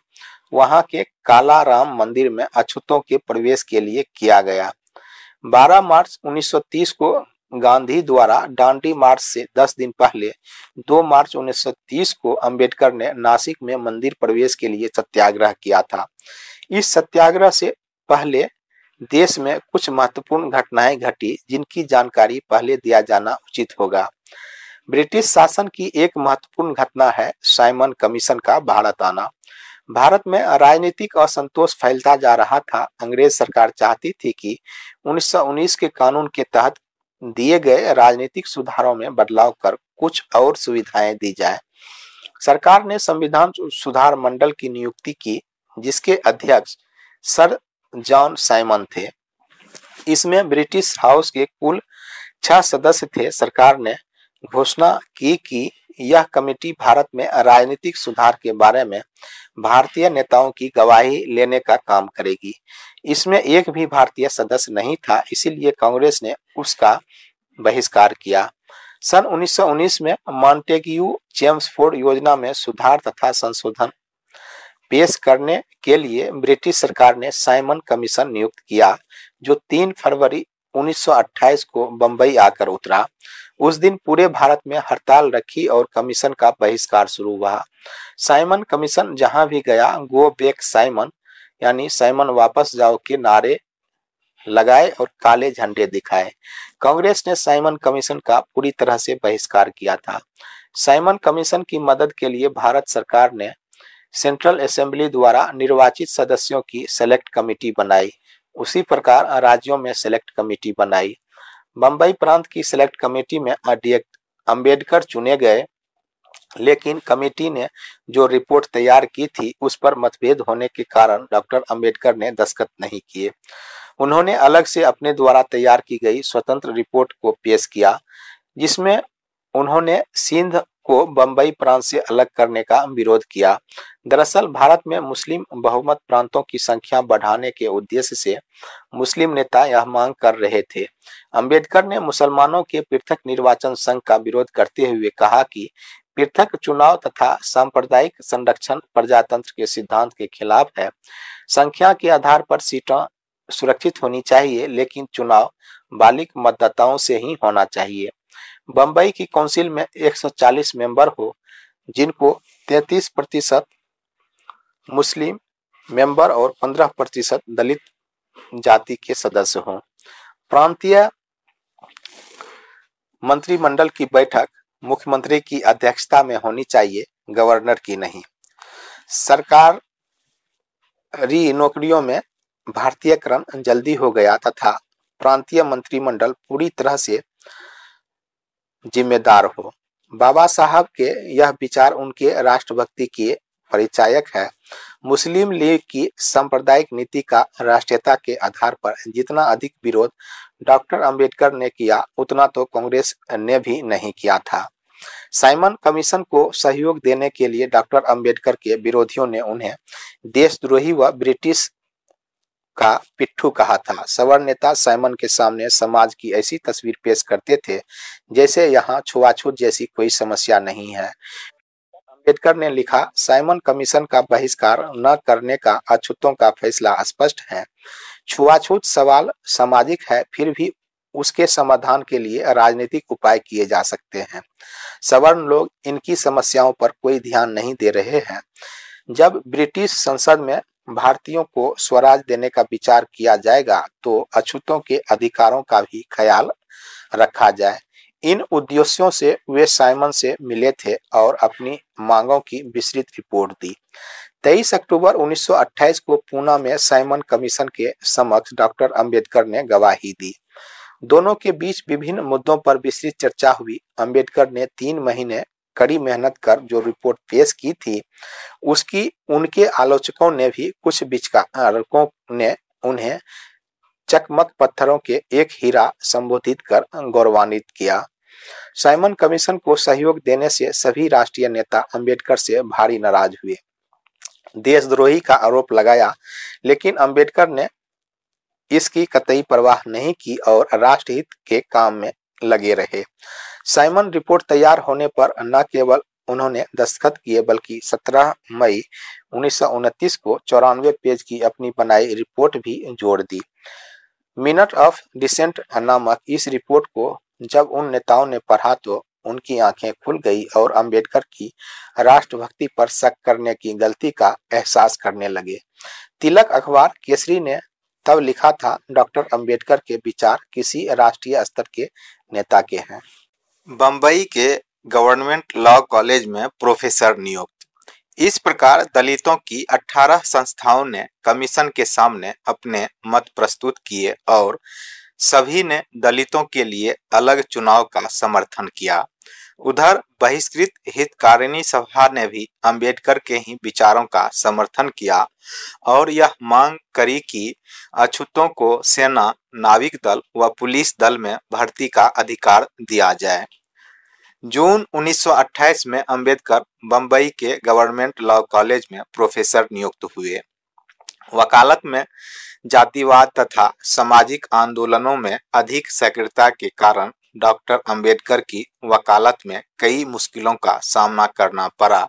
वहाँ के कालाराम मंदिर में अछूतों के प्रवेश के लिए किया गया। 12 मार्च 1930 को गांधी द्वारा डांडी मार्च से 10 दिन पहले 2 मार्च 1930 को अंबेडकर ने नासिक में मंदिर प्रवेश के लिए सत्याग्रह किया था। इस सत्याग्रह से पहले देश में कुछ महत्वपूर्ण घटनाएँ घटी, जिनकी जानकारी पहले दिया जाना उचित होगा। ब्रिटिश शासन की एक महत्वपूर्ण घटना है साइमन कमीशन का भारत आना। भारत में राजनीतिक असंतोष फैलता जा रहा था। अंग्रेज़ सरकार चाहती थी कि 1919 के कानून के तहत दिए गए राजनीतिक सुधारों में बदलाव कर कुछ और सुविधाएँ दी जाए। सरकार ने संविधान सुधार मंडल की नियुक्ति की, जिसके अध्यक्ष सर जॉन साइमन थे। इसमें ब्रिटिश हाउस के कुल छह सदस्य थे। सरकार ने घोषणा की कि यह कमेटी भारत में राजनीतिक सुधार के बारे में भारतीय नेताओं की गवाही लेने का काम करेगी। इसमें एक भी भारतीय सदस्य नहीं था, इसीलिए कांग्रेस ने उसका बहिष्कार किया। सन 1919 में मॉन्टेग्यू जेम्सफोर्ड योजना में सुधार तथा संशोधन पेश करने के लिए ब्रिटिश सरकार ने साइमन कमीशन नियुक्त किया, जो 3 फरवरी 1928 को बंबई आकर उतरा। उस दिन पूरे भारत में हड़ताल रखी और कमीशन का बहिष्कार शुरू हुआ। साइमन कमीशन जहाँ भी गया, गो बेक साइमन यानी साइमन वापस जाओ के नारे लगाए और काले झंडे दिखाए। कांग्रेस ने साइमन कमीशन का पूरी तरह से बहिष्कार किया था। साइमन कमीशन की मदद के लिए भारत सरकार ने सेंट्रल असेंबली द्वारा निर्वाचित सदस्यों की सेलेक्ट कमेटी बनाई। उसी प्रकार राज्यों में सेलेक्ट कमेटी बनाई। बंबई प्रांत की सेलेक्ट कमेटी में अध्यक्ष अंबेडकर चुने गए। लेकिन कमेटी ने जो रिपोर्ट तैयार की थी, उस पर मतभेद होने के कारण डॉक्टर अंबेडकर ने दस्तखत नहीं किए। उन्होंने अलग से अपने द्वारा तैयार की गई स्वतंत्र रिपोर्ट को पेश किया, जिसमें उन्होंने सिंध को बंबई प्रांत से अलग करने का विरोध किया। दरअसल, भारत में मुस्लिम बहुमत प्रांतों की संख्या बढ़ाने के उद्देश्य से मुस्लिम नेता यह मांग कर रहे थे। अंबेडकर ने मुसलमानों के पृथक निर्वाचन संघ का विरोध करते हुए कहा कि पृथक चुनाव तथा सांप्रदायिक संरक्षण प्रजातंत्र के सिद्धांत के खिलाफ है। संख्या के आधार पर सीटें सुरक्षित होनी चाहिए, लेकिन चुनाव बालिक मतदाताओं से ही होना चाहिए। बंबई की काउंसिल में 140 मेंबर हो, जिनको 33 प्रतिशत मुस्लिम मेंबर और 15 प्रतिशत दलित जाति के सदस्य हों। प्रांतीय मंत्रिमंडल की बैठक मुख्यमंत्री की अध्यक्षता में होनी चाहिए, गवर्नर की नहीं। सरकार री नौकरियों में भारतीय क्रम जल्दी हो गया तथा प्रांतीय मंत्रिमंडल पूरी तरह से जिम्मेदार हो। बाबा साहब के यह विचार उनके राष्ट्रभक्ति के परिचायक है। मुस्लिम लीग की सांप्रदायिक नीति का राष्ट्रीयता के आधार पर जितना अधिक विरोध डॉक्टर अंबेडकर ने किया, उतना तो कांग्रेस ने भी नहीं किया था। साइमन कमीशन को सहयोग देने के लिए डॉक्टर अंबेडकर के विरोधियों ने उन्हें देशद्रोही व ब्रिटिश का पिट्ठू कहा था। सवर्ण नेता साइमन के सामने समाज की ऐसी तस्वीर पेश करते थे, जैसे यहाँ छुआछूत जैसी कोई समस्या नहीं है। अंबेडकर ने लिखा, साइमन कमीशन का बहिष्कार न करने का अछूतों का फैसला स्पष्ट है। छुआछूत सवाल सामाजिक है, फिर भी उसके समाधान के लिए राजनीतिक उपाय किए जा सकते हैं। सवर्ण लोग इनकी समस्याओं पर कोई ध्यान नहीं दे रहे हैं। जब ब्रिटिश संसद में भारतीयों को स्वराज देने का विचार किया जाएगा तो अछूतों के अधिकारों का भी ख्याल रखा जाए। इन उद्देश्यों से वे साइमन से मिले थे और अपनी मांगों की विस्तृत रिपोर्ट दी। 23 अक्टूबर 1928 को पूना में साइमन कमीशन के समक्ष डॉक्टर अंबेडकर ने गवाही दी। दोनों के बीच विभिन्न मुद्दों पर विस्तृत चर्चा हुई। अंबेडकर ने तीन महीने कड़ी मेहनत कर जो रिपोर्ट पेश की थी, उसकी उनके आलोचकों ने भी कुछ विचारकों ने उन्हें चकमक पत्थरों के एक हीरा संबोधित कर गौरवान्वित किया। साइमन कमीशन को सहयोग देने से सभी राष्ट्रीय नेता अंबेडकर से भारी नाराज़ हुए। देशद्रोही का आरोप लगाया, लेकिन अंबेडकर ने इसकी कतई परवाह नहीं की और राष्ट्रहित के काम में लगे रहे। साइमन रिपोर्ट तैयार होने पर न केवल उन्होंने दस्तखत किए, बल्कि 17 मई उन्नीस सौ उनतीस को चौरानवे पेज की अपनी बनाई रिपोर्ट भी जोड़ दी। मिनट ऑफ़ डिसेंट नामक इस रिपोर्ट को जब उन नेताओं ने पढ़ा तो उनकी आँखें खुल गई और अंबेडकर की राष्ट्रभक्ति पर शक करने की गलती का एहसास करने लगे। तिलक अखबार केसरी ने तब लिखा था, डॉक्टर अंबेडकर के विचार किसी राष्ट्रीय स्तर के नेता के हैं। बंबई के गवर्नमेंट लॉ कॉलेज में प्रोफेसर नियुक्त इस प्रकार दलितों की 18 संस्थाओं ने कमीशन के सामने अपने मत प्रस्तुत किए और सभी ने दलितों के लिए अलग चुनाव का समर्थन किया। उधर बहिष्कृत हितकारिणी सभा ने भी अंबेडकर के ही विचारों का समर्थन किया और यह मांग करी कि अछूतों को सेना, नाविक दल व पुलिस दल में भर्ती का अधिकार दिया जाए। जून 1928 में अंबेडकर बंबई के गवर्नमेंट लॉ कॉलेज में प्रोफेसर नियुक्त हुए। वकालत में जातिवाद तथा सामाजिक आंदोलनों में अधिक सक्रियता के कारण डॉक्टर अंबेडकर की वकालत में कई मुश्किलों का सामना करना पड़ा।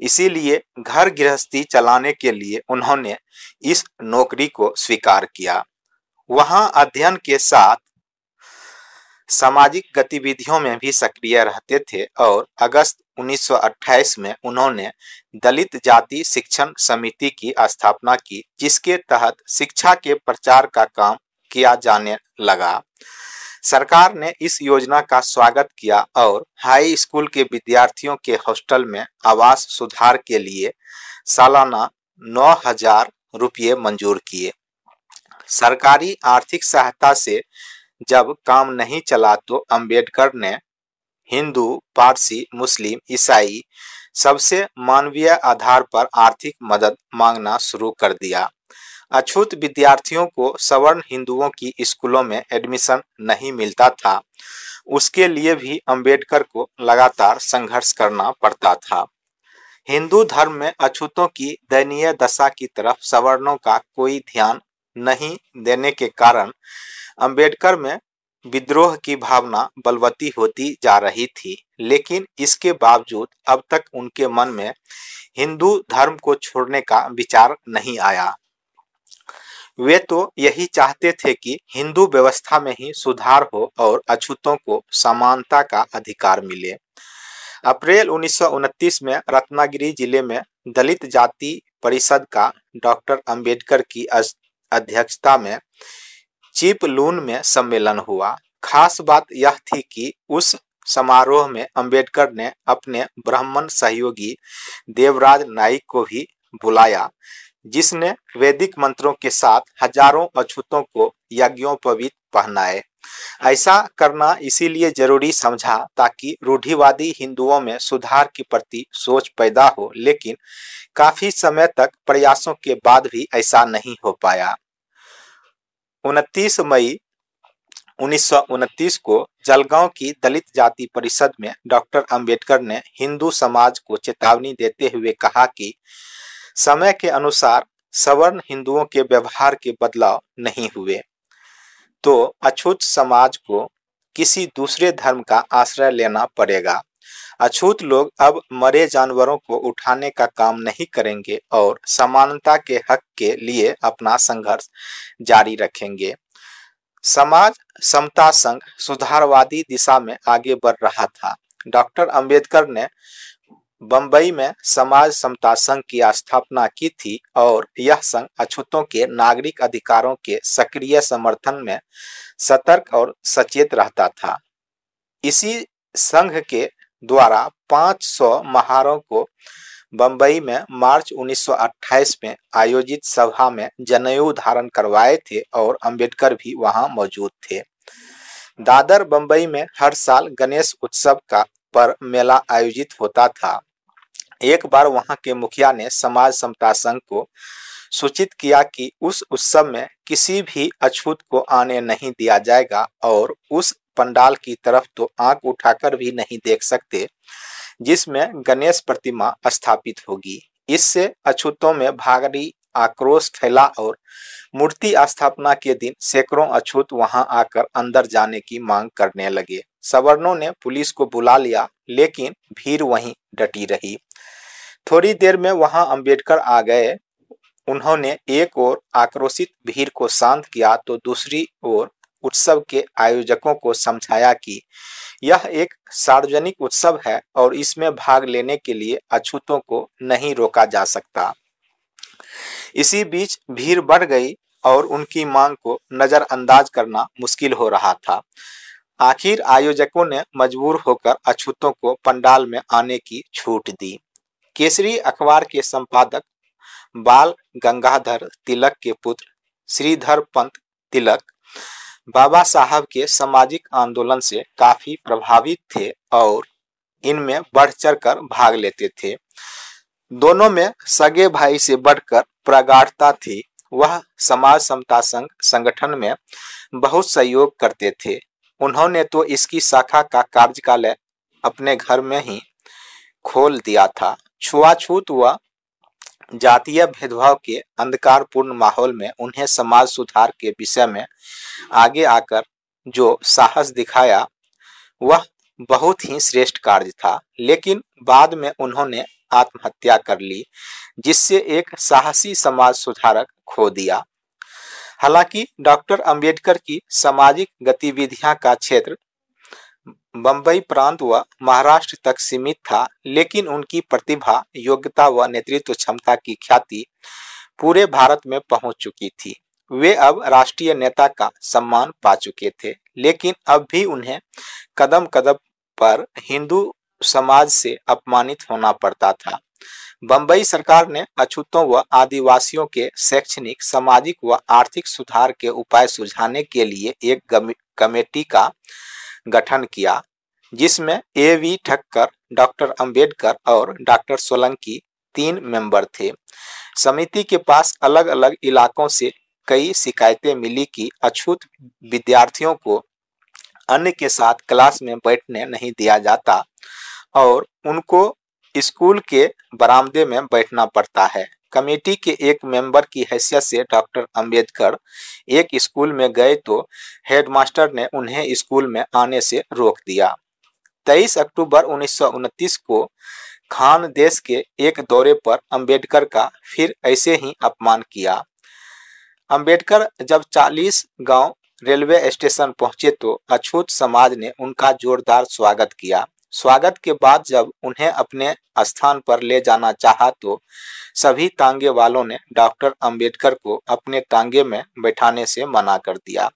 इसीलिए घर गृहस्थी चलाने के लिए उन्होंने इस नौकरी को स्वीकार किया। वहाँ अध्ययन के साथ सामाजिक गतिविधियों में भी सक्रिय रहते थे और अगस्त 1928 में उन्होंने दलित जाति शिक्षण समिति की स्थापना की, जिसके तहत शिक्षा के प्रचार का काम किया जाने लगा। सरकार ने इस योजना का स्वागत किया और हाई स्कूल के विद्यार्थियों के हॉस्टल में आवास सुधार के लिए सालाना नौ हज़ार रुपये मंजूर किए। सरकारी आर्थिक सहायता से जब काम नहीं चला तो अंबेडकर ने हिंदू, पारसी, मुस्लिम, ईसाई सबसे मानवीय आधार पर आर्थिक मदद मांगना शुरू कर दिया। अछूत विद्यार्थियों को सवर्ण हिंदुओं की स्कूलों में एडमिशन नहीं मिलता था। उसके लिए भी अंबेडकर को लगातार संघर्ष करना पड़ता था। हिंदू धर्म में अछूतों की दयनीय दशा की तरफ़ सवर्णों का कोई ध्यान नहीं देने के कारण अंबेडकर में विद्रोह की भावना बलवती होती जा रही थी, लेकिन इसके बावजूद अब तक उनके मन में हिंदू धर्म को छोड़ने का विचार नहीं आया। वे तो यही चाहते थे कि हिंदू व्यवस्था में ही सुधार हो और अछूतों को समानता का अधिकार मिले। अप्रैल उन्नीस सौ उनतीस में रत्नागिरी ज़िले में दलित जाति परिषद का डॉक्टर अंबेडकर की अध्यक्षता में चिप लून में सम्मेलन हुआ। खास बात यह थी कि उस समारोह में अंबेडकर ने अपने ब्राह्मण सहयोगी देवराज नाइक को भी बुलाया, जिसने वैदिक मंत्रों के साथ हज़ारों अछूतों को यज्ञोपवीत पहनाए। ऐसा करना इसीलिए ज़रूरी समझा ताकि रूढ़िवादी हिंदुओं में सुधार के प्रति सोच पैदा हो, लेकिन काफ़ी समय तक प्रयासों के बाद भी ऐसा नहीं हो पाया। उनतीस मई उन्नीस सौ उनतीस को जलगांव की दलित जाति परिषद में डॉक्टर अंबेडकर ने हिंदू समाज को चेतावनी देते हुए कहा कि समय के अनुसार सवर्ण हिंदुओं के व्यवहार के बदलाव नहीं हुए। तो अछूत समाज को किसी दूसरे धर्म का आश्रय लेना पड़ेगा। अछूत लोग अब मरे जानवरों को उठाने का काम नहीं करेंगे और समानता के हक के लिए अपना संघर्ष जारी रखेंगे। समाज समता संघ सुधारवादी दिशा में आगे बढ़ रहा था। डॉक्टर अंबेडकर ने बंबई में समाज समता संघ की स्थापना की थी और यह संघ अछूतों के नागरिक अधिकारों के सक्रिय समर्थन में सतर्क और सचेत रहता था। इसी संघ के द्वारा 500 महारों को बंबई में मार्च 1928 में आयोजित सभा में जनेऊ धारण करवाए थे और अंबेडकर भी वहाँ मौजूद थे। दादर, बंबई में हर साल गणेश उत्सव का पर मेला आयोजित होता था। एक बार वहाँ के मुखिया ने समाज समता संघ को सूचित किया कि उस उत्सव में किसी भी अछूत को आने नहीं दिया जाएगा और उस पंडाल की तरफ़ तो आँख उठाकर भी नहीं देख सकते, जिसमें गणेश प्रतिमा स्थापित होगी। इससे अछूतों में भारी आक्रोश फैला और मूर्ति स्थापना के दिन सैकड़ों अछूत वहाँ आकर अंदर जाने की मांग करने लगे। सवर्णों ने पुलिस को बुला लिया, लेकिन भीड़ वहीं डटी रही। थोड़ी देर में वहाँ अंबेडकर आ गए। उन्होंने एक और आक्रोशित भीड़ को शांत किया तो दूसरी ओर उत्सव के आयोजकों को समझाया कि यह एक सार्वजनिक उत्सव है और इसमें भाग लेने के लिए अछूतों को नहीं रोका जा सकता। इसी बीच भीड़ बढ़ गई और उनकी मांग को नजरअंदाज करना मुश्किल हो रहा था। आखिर आयोजकों ने मजबूर होकर अछूतों को पंडाल में आने की छूट दी। केसरी अखबार के संपादक बाल गंगाधर तिलक के पुत्र श्रीधर पंत तिलक बाबा साहब के सामाजिक आंदोलन से काफ़ी प्रभावित थे और इनमें बढ़ चढ़ कर भाग लेते थे। दोनों में सगे भाई से बढ़कर प्रगाढ़ता थी। वह समाज समता संघ संगठन में बहुत सहयोग करते थे। उन्होंने तो इसकी शाखा का कार्यकालय अपने घर में ही खोल दिया था। छुआछूत व जातीय भेदभाव के अंधकारपूर्ण माहौल में उन्हें समाज सुधार के विषय में आगे आकर जो साहस दिखाया, वह बहुत ही श्रेष्ठ कार्य था। लेकिन बाद में उन्होंने आत्महत्या कर ली, जिससे एक साहसी समाज सुधारक खो दिया। हालाँकि डॉक्टर अंबेडकर की सामाजिक गतिविधियाँ का क्षेत्र बंबई प्रांत व महाराष्ट्र तक सीमित था, लेकिन उनकी प्रतिभा, योग्यता व नेतृत्व क्षमता की ख्याति पूरे भारत में पहुँच चुकी थी। वे अब राष्ट्रीय नेता का सम्मान पा चुके थे, लेकिन अब भी उन्हें कदम कदम पर हिंदू समाज से अपमानित होना पड़ता था। बंबई सरकार ने अछूतों व आदिवासियों के शैक्षणिक, सामाजिक व आर्थिक सुधार के उपाय सुझाने के लिए एक कमेटी का गठन किया, जिसमें A V Thakkar, doctor Ambedkar और डॉक्टर सोलंकी तीन मेंबर थे। समिति के पास अलग अलग इलाकों से कई शिकायतें मिली कि अछूत विद्यार्थियों को अन्य के साथ क्लास में बैठने नहीं दिया जाता और उनको स्कूल के बरामदे में बैठना पड़ता है। कमेटी के एक मेंबर की हैसियत से डॉक्टर अंबेडकर एक स्कूल में गए तो हेडमास्टर ने उन्हें स्कूल में आने से रोक दिया। 23 अक्टूबर उन्नीस सौ उनतीस को खान देश के एक दौरे पर अंबेडकर का फिर ऐसे ही अपमान किया। अंबेडकर जब 40 गाँव रेलवे स्टेशन पहुँचे तो अछूत समाज ने उनका जोरदार स्वागत किया। स्वागत के बाद जब उन्हें अपने स्थान पर ले जाना चाहा तो सभी तांगे वालों ने डॉक्टर अंबेडकर को अपने तांगे में बैठाने से मना कर दिया।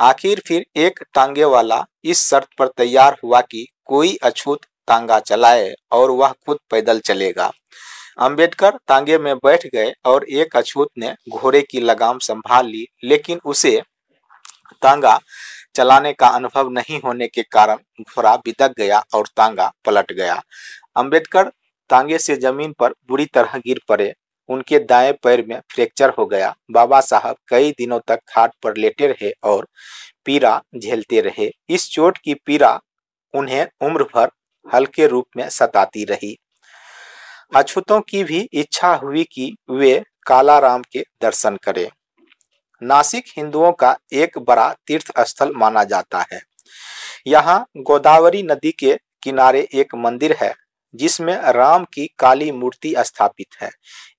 आखिर फिर एक तांगे वाला इस शर्त पर तैयार हुआ कि कोई अछूत तांगा चलाए और वह खुद पैदल चलेगा। अंबेडकर तांगे में बैठ गए और एक अछूत ने घोड़े की लगाम संभाल ली, लेकिन उसे तांगा चलाने का अनुभव नहीं होने के कारण घोड़ा बिदक गया और तांगा पलट गया। अंबेडकर तांगे से ज़मीन पर बुरी तरह गिर पड़े। उनके दाएँ पैर में फ्रैक्चर हो गया। बाबा साहब कई दिनों तक खाट पर लेटे रहे और पीड़ा झेलते रहे। इस चोट की पीड़ा उन्हें उम्र भर हल्के रूप में सताती रही। अछूतों की भी इच्छा हुई कि वे काला राम के दर्शन करें। नासिक हिंदुओं का एक बड़ा तीर्थ स्थल माना जाता है। यहाँ गोदावरी नदी के किनारे एक मंदिर है, जिसमें राम की काली मूर्ति स्थापित है।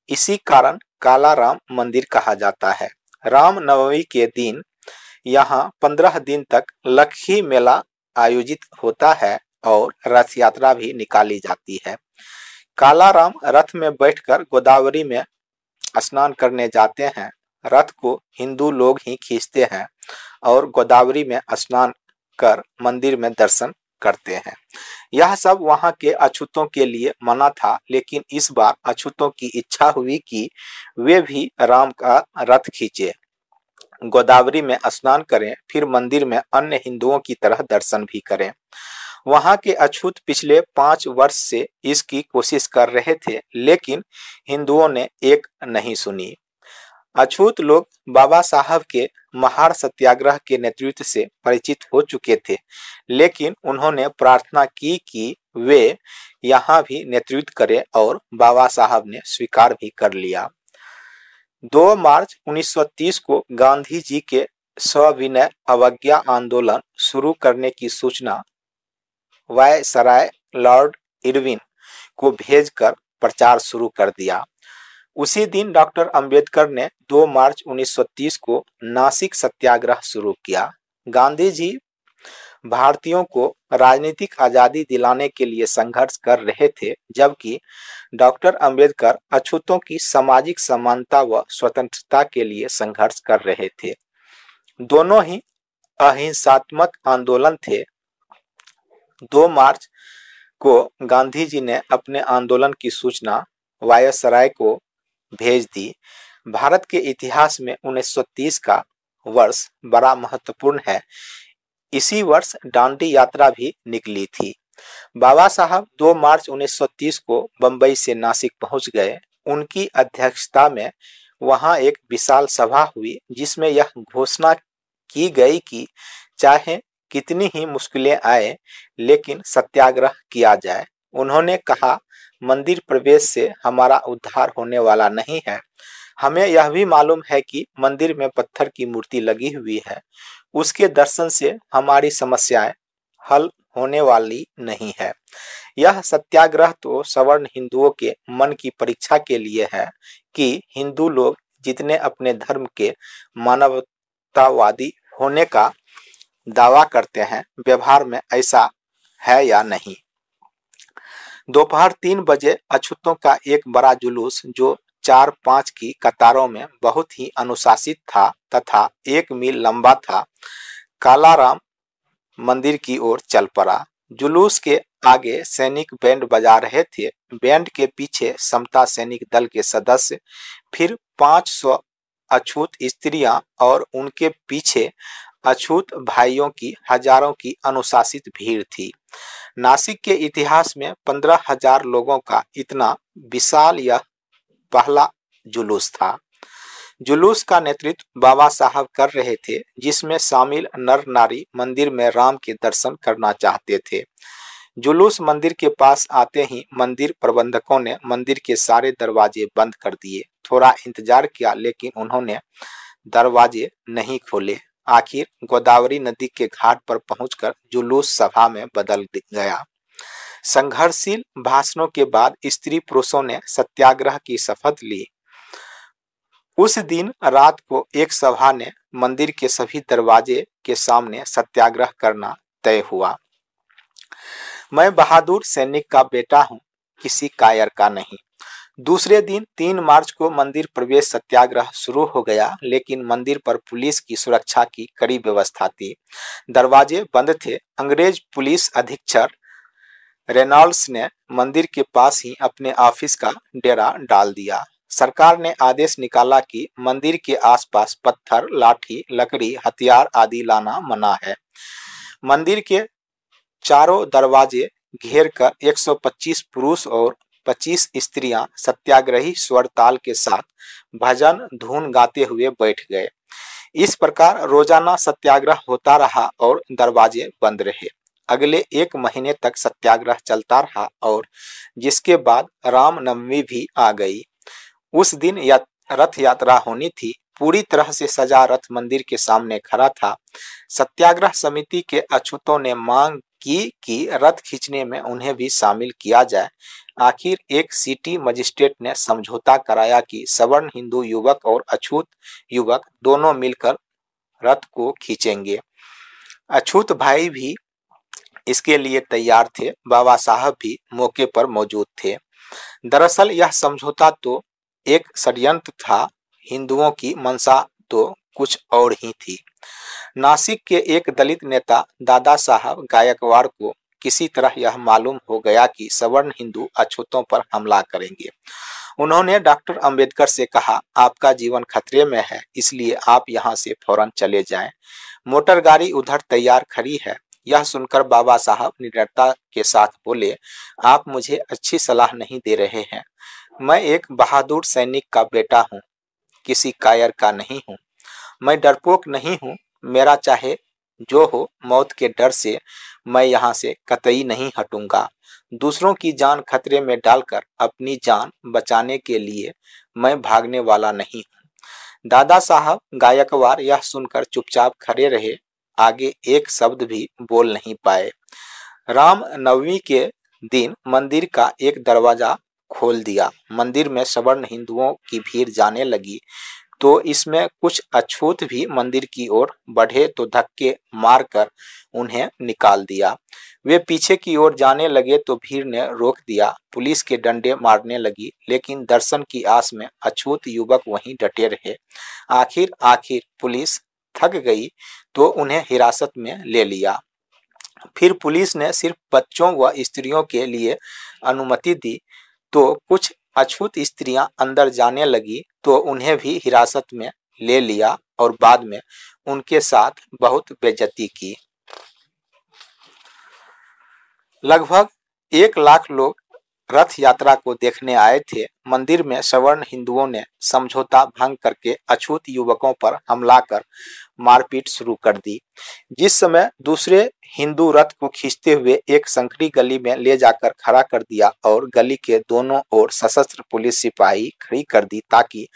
इसी कारण काला राम मंदिर कहा जाता है। राम नवमी के दिन यहाँ पंद्रह दिन तक लखी मेला आयोजित होता है और रथ यात्रा भी निकाली जाती है। काला राम रथ में बैठकर गोदावरी में स्नान करने जाते हैं। रथ को हिंदू लोग ही खींचते हैं और गोदावरी में स्नान कर मंदिर में दर्शन करते हैं। यह सब वहाँ के अछूतों के लिए मना था, लेकिन इस बार अछूतों की इच्छा हुई कि वे भी राम का रथ खींचे। गोदावरी में स्नान करें, फिर मंदिर में अन्य हिंदुओं की तरह दर्शन भी करें। वहाँ के अछूत पिछले पाँच वर्ष से इसकी कोशिश कर रहे थे, लेकिन हिंदुओं ने एक नहीं सुनी। अछूत लोग बाबा साहब के महार सत्याग्रह के नेतृत्व से परिचित हो चुके थे, लेकिन उन्होंने प्रार्थना की कि वे यहाँ भी नेतृत्व करें और बाबा साहब ने स्वीकार भी कर लिया। 2 मार्च 1930 को गांधी जी के सविनय अवज्ञा आंदोलन शुरू करने की सूचना वायसराय लॉर्ड इरविन को भेजकर प्रचार शुरू कर दिया। उसी दिन डॉक्टर अंबेडकर ने 2 मार्च 1930 को नासिक सत्याग्रह शुरू किया। गांधी जी भारतीयों को राजनीतिक आज़ादी दिलाने के लिए संघर्ष कर रहे थे, जबकि डॉक्टर अंबेडकर अछूतों की सामाजिक समानता व स्वतंत्रता के लिए संघर्ष कर रहे थे। दोनों ही अहिंसात्मक आंदोलन थे। 2 मार्च को गांधी जी ने अपने आंदोलन की सूचना वायसराय को भेज दी। भारत के इतिहास में 1930 का वर्ष बड़ा महत्वपूर्ण है। इसी वर्ष डांडी यात्रा भी निकली थी। बाबा साहब 2 मार्च 1930 को बंबई से नासिक पहुँच गए। उनकी अध्यक्षता में वहाँ एक विशाल सभा हुई, जिसमें यह घोषणा की गई कि चाहे कितनी ही मुश्किलें आए, लेकिन सत्याग्रह किया जाए। उन्होंने कहा मंदिर प्रवेश से हमारा उद्धार होने वाला नहीं है। हमें यह भी मालूम है कि मंदिर में पत्थर की मूर्ति लगी हुई है। उसके दर्शन से हमारी समस्याएँ हल होने वाली नहीं है। यह सत्याग्रह तो सवर्ण हिंदुओं के मन की परीक्षा के लिए है कि हिंदू लोग जितने अपने धर्म के मानवतावादी होने का दावा करते हैं, व्यवहार में ऐसा है या नहीं। दोपहर तीन बजे अछूतों का एक बड़ा जुलूस जो चार पाँच की कतारों में बहुत ही अनुशासित था तथा एक मील लंबा था, कालाराम मंदिर की ओर चल पड़ा। जुलूस के आगे सैनिक बैंड बजा रहे थे। बैंड के पीछे समता सैनिक दल के सदस्य, फिर 500 अछूत स्त्रियाँ और उनके पीछे अछूत भाइयों की हज़ारों की अनुशासित भीड़ थी। नासिक के इतिहास में पंद्रह हज़ार लोगों का इतना विशाल यह पहला जुलूस था। जुलूस का नेतृत्व बाबा साहब कर रहे थे, जिसमें शामिल नर नारी मंदिर में राम के दर्शन करना चाहते थे। जुलूस मंदिर के पास आते ही मंदिर प्रबंधकों ने मंदिर के सारे दरवाजे बंद कर दिए। थोड़ा इंतज़ार किया, लेकिन उन्होंने दरवाजे नहीं खोले। आखिर गोदावरी नदी के घाट पर पहुंचकर जुलूस सभा में बदल गया। संघर्षशील भाषणों के बाद स्त्री पुरुषों ने सत्याग्रह की शपथ ली। उस दिन रात को एक सभा ने मंदिर के सभी दरवाजे के सामने सत्याग्रह करना तय हुआ। मैं बहादुर सैनिक का बेटा हूँ, किसी कायर का नहीं। दूसरे दिन, तीन मार्च को मंदिर प्रवेश सत्याग्रह शुरू हो गया, लेकिन मंदिर पर पुलिस की सुरक्षा की कड़ी व्यवस्था थी। दरवाजे बंद थे। अंग्रेज़ पुलिस अधीक्षक रेनॉल्ड्स ने मंदिर के पास ही अपने ऑफ़िस का डेरा डाल दिया। सरकार ने आदेश निकाला कि मंदिर के आसपास पत्थर, लाठी, लकड़ी, हथियार आदि लाना मना है। मंदिर के चारों दरवाजे घेर कर 125 पुरुष और 25 स्त्रियाँ सत्याग्रही स्वर ताल के साथ भजन धुन गाते हुए बैठ गए। इस प्रकार रोज़ाना सत्याग्रह होता रहा और दरवाजे बंद रहे। अगले एक महीने तक सत्याग्रह चलता रहा और जिसके बाद रामनवमी भी आ गई। उस दिन या, रथ यात्रा होनी थी। पूरी तरह से सजा रथ मंदिर के सामने खड़ा था। सत्याग्रह समिति के अछूतों ने मांग की, कि रथ खींचने में उन्हें भी शामिल किया जाए। आखिर एक सिटी मजिस्ट्रेट ने समझौता कराया कि सवर्ण, हिंदू युवक और अछूत युवक दोनों मिलकर रथ को खींचेंगे। अछूत भाई भी इसके लिए तैयार थे, बाबा साहब भी मौके पर मौजूद थे। दरअसल यह समझौता तो एक षड्यंत्र था, हिंदुओं की मनसा तो कुछ और ही थी। नासिक के एक दलित नेता दादा साहब गायकवाड़ को किसी तरह यह मालूम हो गया कि सवर्ण हिंदू अछूतों पर हमला करेंगे। उन्होंने डॉक्टर अंबेडकर से कहा, आपका जीवन खतरे में है, इसलिए आप यहाँ से फ़ौरन चले जाएँ। मोटर गाड़ी उधर तैयार खड़ी है। यह सुनकर बाबा साहब निडरता के साथ बोले, आप मुझे अच्छी सलाह नहीं दे रहे हैं। मैं एक बहादुर सैनिक का बेटा हूँ, किसी कायर का नहीं हूँ। मैं डरपोक नहीं हूँ मेरा चाहे जो हो, मौत के डर से मैं यहाँ से कतई नहीं हटूँगा। दूसरों की जान खतरे में डालकर अपनी जान बचाने के लिए मैं भागने वाला नहीं हूँ। दादा साहब गायकवार यह सुनकर चुपचाप खड़े रहे। आगे एक शब्द भी बोल नहीं पाए। राम नवमी के दिन मंदिर का एक दरवाज़ा खोल दिया। मंदिर में सवर्ण हिंदुओं की भीड़ जाने लगी। तो इसमें कुछ अछूत भी मंदिर की ओर बढ़े तो धक्के मारकर उन्हें निकाल दिया। वे पीछे की ओर जाने लगे तो भीड़ ने रोक दिया। पुलिस के डंडे मारने लगी, लेकिन दर्शन की आस में अछूत युवक वहीं डटे रहे। आखिर आखिर पुलिस थक गई तो उन्हें हिरासत में ले लिया। फिर पुलिस ने सिर्फ़ बच्चों व स्त्रियों के लिए अनुमति दी। तो कुछ अछूत स्त्रियाँ अंदर जाने लगी तो उन्हें भी हिरासत में ले लिया और बाद में उनके साथ बहुत बेजती की। लगभग एक लाख लोग रथ यात्रा को देखने आए थे। मंदिर में सवर्ण हिंदुओं ने समझौता भंग करके अछूत युवकों पर हमला कर मारपीट शुरू कर दी। जिस समय दूसरे हिंदू रथ को खींचते हुए एक संकरी गली में ले जाकर खड़ा कर दिया और गली के दोनों ओर सशस्त्र पुलिस सिपाही खड़ी कर दी ताकि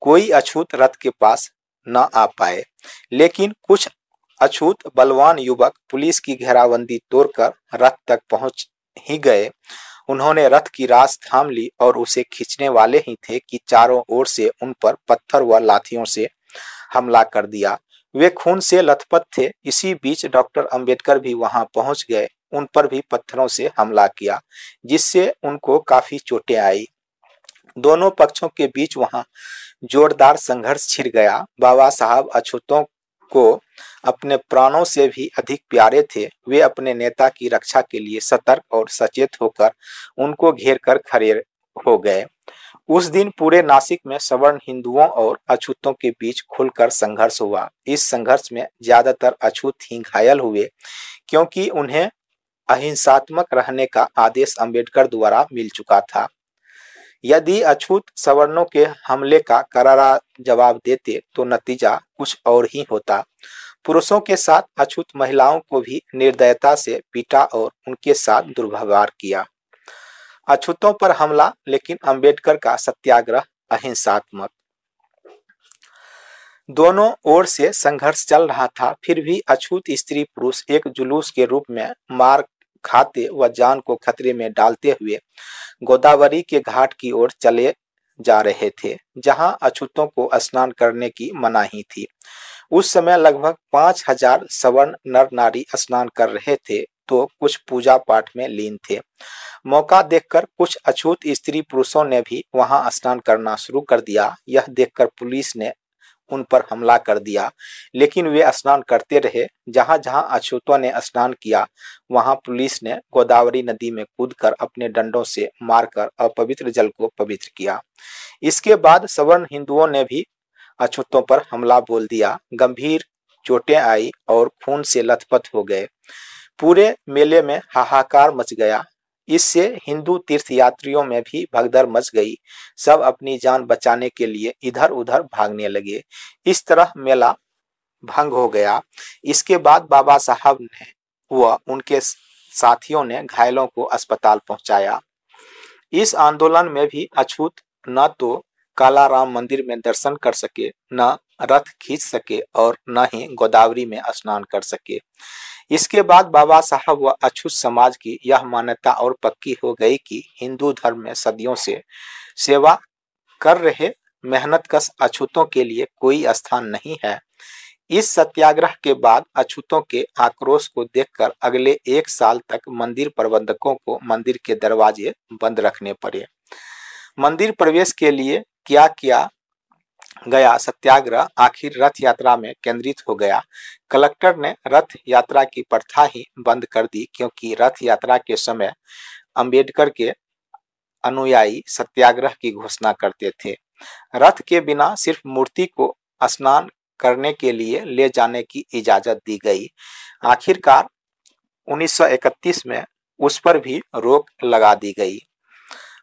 कोई अछूत रथ के पास न आ पाए। लेकिन कुछ अछूत बलवान युवक पुलिस की घेराबंदी तोड़कर रथ तक पहुँच ही गए। उन्होंने रथ की रास थाम ली और उसे खींचने वाले ही थे कि चारों ओर से उन पर पत्थर व लाठियों से हमला कर दिया। वे खून से लथपथ थे। इसी बीच डॉक्टर अंबेडकर भी वहाँ पहुँच गए। उन पर भी पत्थरों से हमला किया, जिससे उनको काफ़ी चोटें आई। दोनों पक्षों के बीच वहाँ जोरदार संघर्ष छिड़ गया। बाबा साहब अछूतों को अपने प्राणों से भी अधिक प्यारे थे, वे अपने नेता की रक्षा के लिए सतर्क और सचेत होकर उनको घेर कर खड़े हो गए। उस दिन पूरे नासिक में सवर्ण हिंदुओं और अछूतों के बीच खुलकर संघर्ष हुआ। इस संघर्ष में ज़्यादातर अछूत ही घायल हुए, क्योंकि उन्हें अहिंसात्मक रहने का आदेश अंबेडकर द्वारा मिल चुका था। यदि अछूत सवर्णों के हमले का करारा जवाब देते तो नतीजा कुछ और ही होता। पुरुषों के साथ अछूत महिलाओं को भी निर्दयता से पीटा और उनके साथ दुर्व्यवहार किया। अछूतों पर हमला, लेकिन अंबेडकर का सत्याग्रह अहिंसात्मक। दोनों ओर से संघर्ष चल रहा था, फिर भी अछूत स्त्री पुरुष एक जुलूस के रूप में मार खाते व जान को खतरे में डालते हुए गोदावरी के घाट की ओर चले जा रहे थे, जहाँ अछूतों को स्नान करने की मनाही थी। उस समय लगभग पाँच हज़ार सवर्ण नर नारी स्नान कर रहे थे तो कुछ पूजा पाठ में लीन थे। मौका देखकर कुछ अछूत स्त्री पुरुषों ने भी वहाँ स्नान करना शुरू कर दिया। यह देखकर पुलिस ने उन पर हमला कर दिया। लेकिन वे स्नान करते रहे। जहाँ जहाँ अछूतों ने स्नान किया, वहाँ पुलिस ने गोदावरी नदी में कूदकर अपने डंडों से मारकर अपवित्र जल को पवित्र किया। इसके बाद सवर्ण हिंदुओं ने भी अछूतों पर हमला बोल दिया। गंभीर चोटें आई और खून से लथपथ हो गए। पूरे मेले में हाहाकार मच गया। इससे हिंदू तीर्थयात्रियों में भी भगदड़ मच गई। सब अपनी जान बचाने के लिए इधर उधर भागने लगे। इस तरह मेला भंग हो गया। इसके बाद बाबा साहब ने व उनके साथियों ने घायलों को अस्पताल पहुँचाया। इस आंदोलन में भी अछूत न तो काला राम मंदिर में दर्शन कर सके, न रथ खींच सके और न ही गोदावरी में स्नान कर सके। इसके बाद बाबा साहब व अछूत समाज की यह मान्यता और पक्की हो गई कि हिंदू धर्म में सदियों से सेवा कर रहे मेहनत कश अछूतों के लिए कोई स्थान नहीं है। इस सत्याग्रह के बाद अछूतों के आक्रोश को देखकर अगले एक साल तक मंदिर प्रबंधकों को मंदिर के दरवाजे बंद रखने पड़े। मंदिर प्रवेश के लिए क्या किया गया सत्याग्रह आखिर रथ यात्रा में केंद्रित हो गया। कलेक्टर ने रथ यात्रा की प्रथा ही बंद कर दी क्योंकि रथ यात्रा के समय अंबेडकर के अनुयायी सत्याग्रह की घोषणा करते थे। रथ के बिना सिर्फ़ मूर्ति को स्नान करने के लिए ले जाने की इजाज़त दी गई। आखिरकार 1931 में उस पर भी रोक लगा दी गई।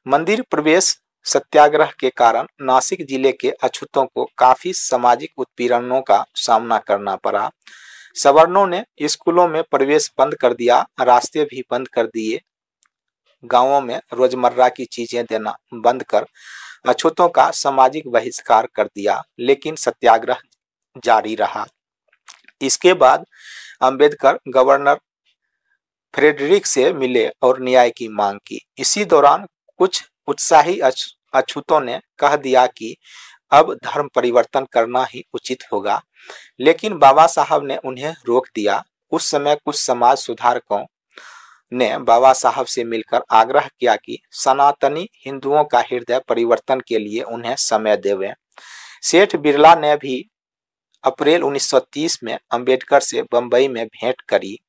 मंदिर प्रवेश सत्याग्रह के कारण नासिक ज़िले के अछूतों को काफ़ी सामाजिक उत्पीड़नों का सामना करना पड़ा। सवर्णों ने स्कूलों में प्रवेश बंद कर दिया, रास्ते भी बंद कर दिए। गाँवों में रोज़मर्रा की चीज़ें देना बंद कर अछूतों का सामाजिक बहिष्कार कर दिया, लेकिन सत्याग्रह जारी रहा। इसके बाद अंबेडकर गवर्नर फ्रेडरिक से मिले और न्याय की मांग की। इसी दौरान कुछ उत्साही अछूतों ने कह दिया कि अब धर्म परिवर्तन करना ही उचित होगा। लेकिन बाबा साहब ने उन्हें रोक दिया। उस समय कुछ समाज सुधारकों ने बाबा साहब से मिलकर आग्रह किया कि सनातनी हिंदुओं का हृदय परिवर्तन के लिए उन्हें समय देवे। सेठ बिरला ने भी अप्रैल 1930 में अंबेडकर से बंबई में भेंट करी।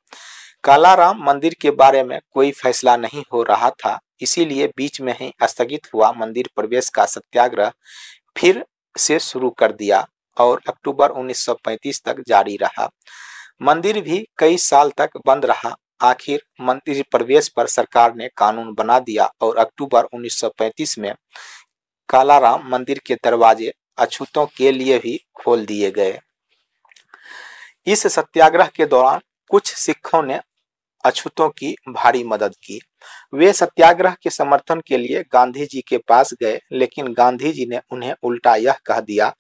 कालाराम मंदिर के बारे में कोई फैसला नहीं हो रहा था, इसीलिए बीच में ही स्थगित हुआ मंदिर प्रवेश का सत्याग्रह फिर से शुरू कर दिया और अक्टूबर 1935 तक जारी रहा। मंदिर भी कई साल तक बंद रहा। आखिर मंदिर प्रवेश पर सरकार ने कानून बना दिया और अक्टूबर 1935 में कालाराम मंदिर के दरवाजे अछूतों के लिए भी खोल दिए गए। इस सत्याग्रह के दौरान कुछ सिखों ने अछूतों की भारी मदद की। वे सत्याग्रह के समर्थन के लिए गांधी जी के पास गए, लेकिन गांधी जी ने उन्हें उल्टा यह कह दिया,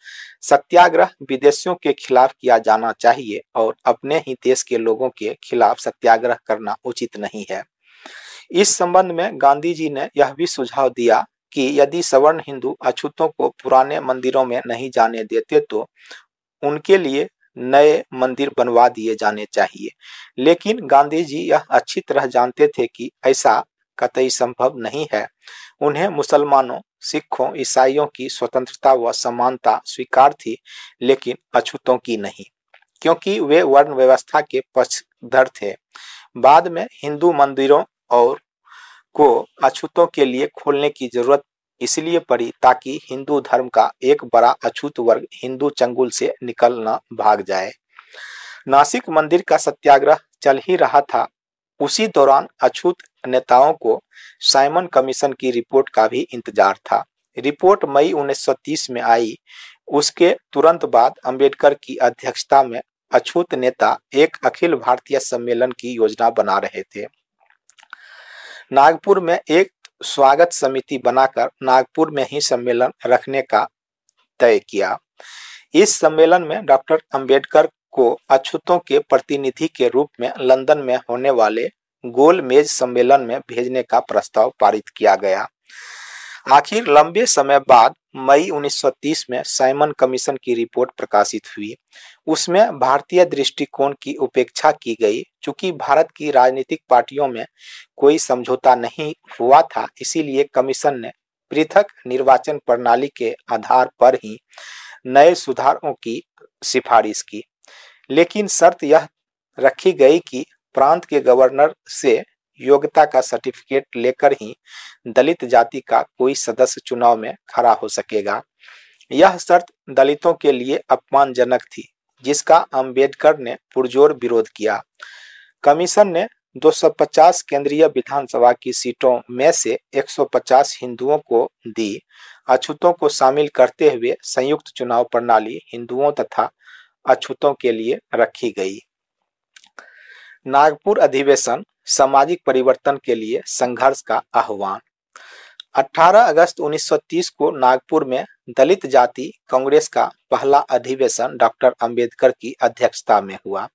सत्याग्रह विदेशियों के खिलाफ किया जाना चाहिए और अपने ही देश के लोगों के खिलाफ सत्याग्रह करना उचित नहीं है। इस संबंध में गांधी जी ने यह भी सुझाव दिया कि यदि सवर्ण हिंदू अछूतों को पुराने मंदिरों में नहीं जाने देते तो उनके लिए नए मंदिर बनवा दिए जाने चाहिए। लेकिन गांधी जी यह अच्छी तरह जानते थे कि ऐसा कतई संभव नहीं है। उन्हें मुसलमानों, सिखों, ईसाइयों की स्वतंत्रता व समानता स्वीकार थी, लेकिन अछूतों की नहीं, क्योंकि वे वर्ण व्यवस्था के पक्षधर थे। बाद में हिंदू मंदिरों और को अछूतों के लिए खोलने की ज़रूरत इसलिए पड़ी ताकि हिंदू धर्म का एक बड़ा अछूत वर्ग हिंदू चंगुल से निकल न भाग जाए। नासिक मंदिर का सत्याग्रह चल ही रहा था। उसी दौरान अछूत नेताओं को साइमन कमीशन की रिपोर्ट का भी इंतज़ार था। रिपोर्ट मई 1930 में आई। उसके तुरंत बाद अंबेडकर की अध्यक्षता में अछूत नेता एक अखिल भारतीय सम्मेलन की योजना बना रहे थे। नागपुर में एक स्वागत समिति बनाकर नागपुर में ही सम्मेलन रखने का तय किया। इस सम्मेलन में डॉक्टर अंबेडकर को अछूतों के प्रतिनिधि के रूप में लंदन में होने वाले गोल मेज सम्मेलन में भेजने का प्रस्ताव पारित किया गया। आखिर लंबे समय बाद मई 1930 में साइमन कमीशन की रिपोर्ट प्रकाशित हुई। उसमें भारतीय दृष्टिकोण की उपेक्षा की गई। चूँकि भारत की राजनीतिक पार्टियों में कोई समझौता नहीं हुआ था, इसीलिए कमीशन ने पृथक निर्वाचन प्रणाली के आधार पर ही नए सुधारों की सिफारिश की। लेकिन शर्त यह रखी गई कि प्रांत के गवर्नर से योग्यता का सर्टिफिकेट लेकर ही दलित जाति का कोई सदस्य चुनाव में खड़ा हो सकेगा। यह शर्त दलितों के लिए अपमानजनक थी। जिसका अंबेडकर ने पुरजोर विरोध किया। कमीशन ने 250 केंद्रीय विधानसभा की सीटों में से 150 हिंदुओं को दी। अछूतों को शामिल करते हुए संयुक्त चुनाव प्रणाली हिंदुओं तथा अछूतों के लिए रखी गई। नागपुर अधिवेशन सामाजिक परिवर्तन के लिए संघर्ष का आह्वान। 18 अगस्त 1930 को नागपुर में दलित जाति कांग्रेस का पहला अधिवेशन डॉक्टर अंबेडकर की अध्यक्षता में हुआ।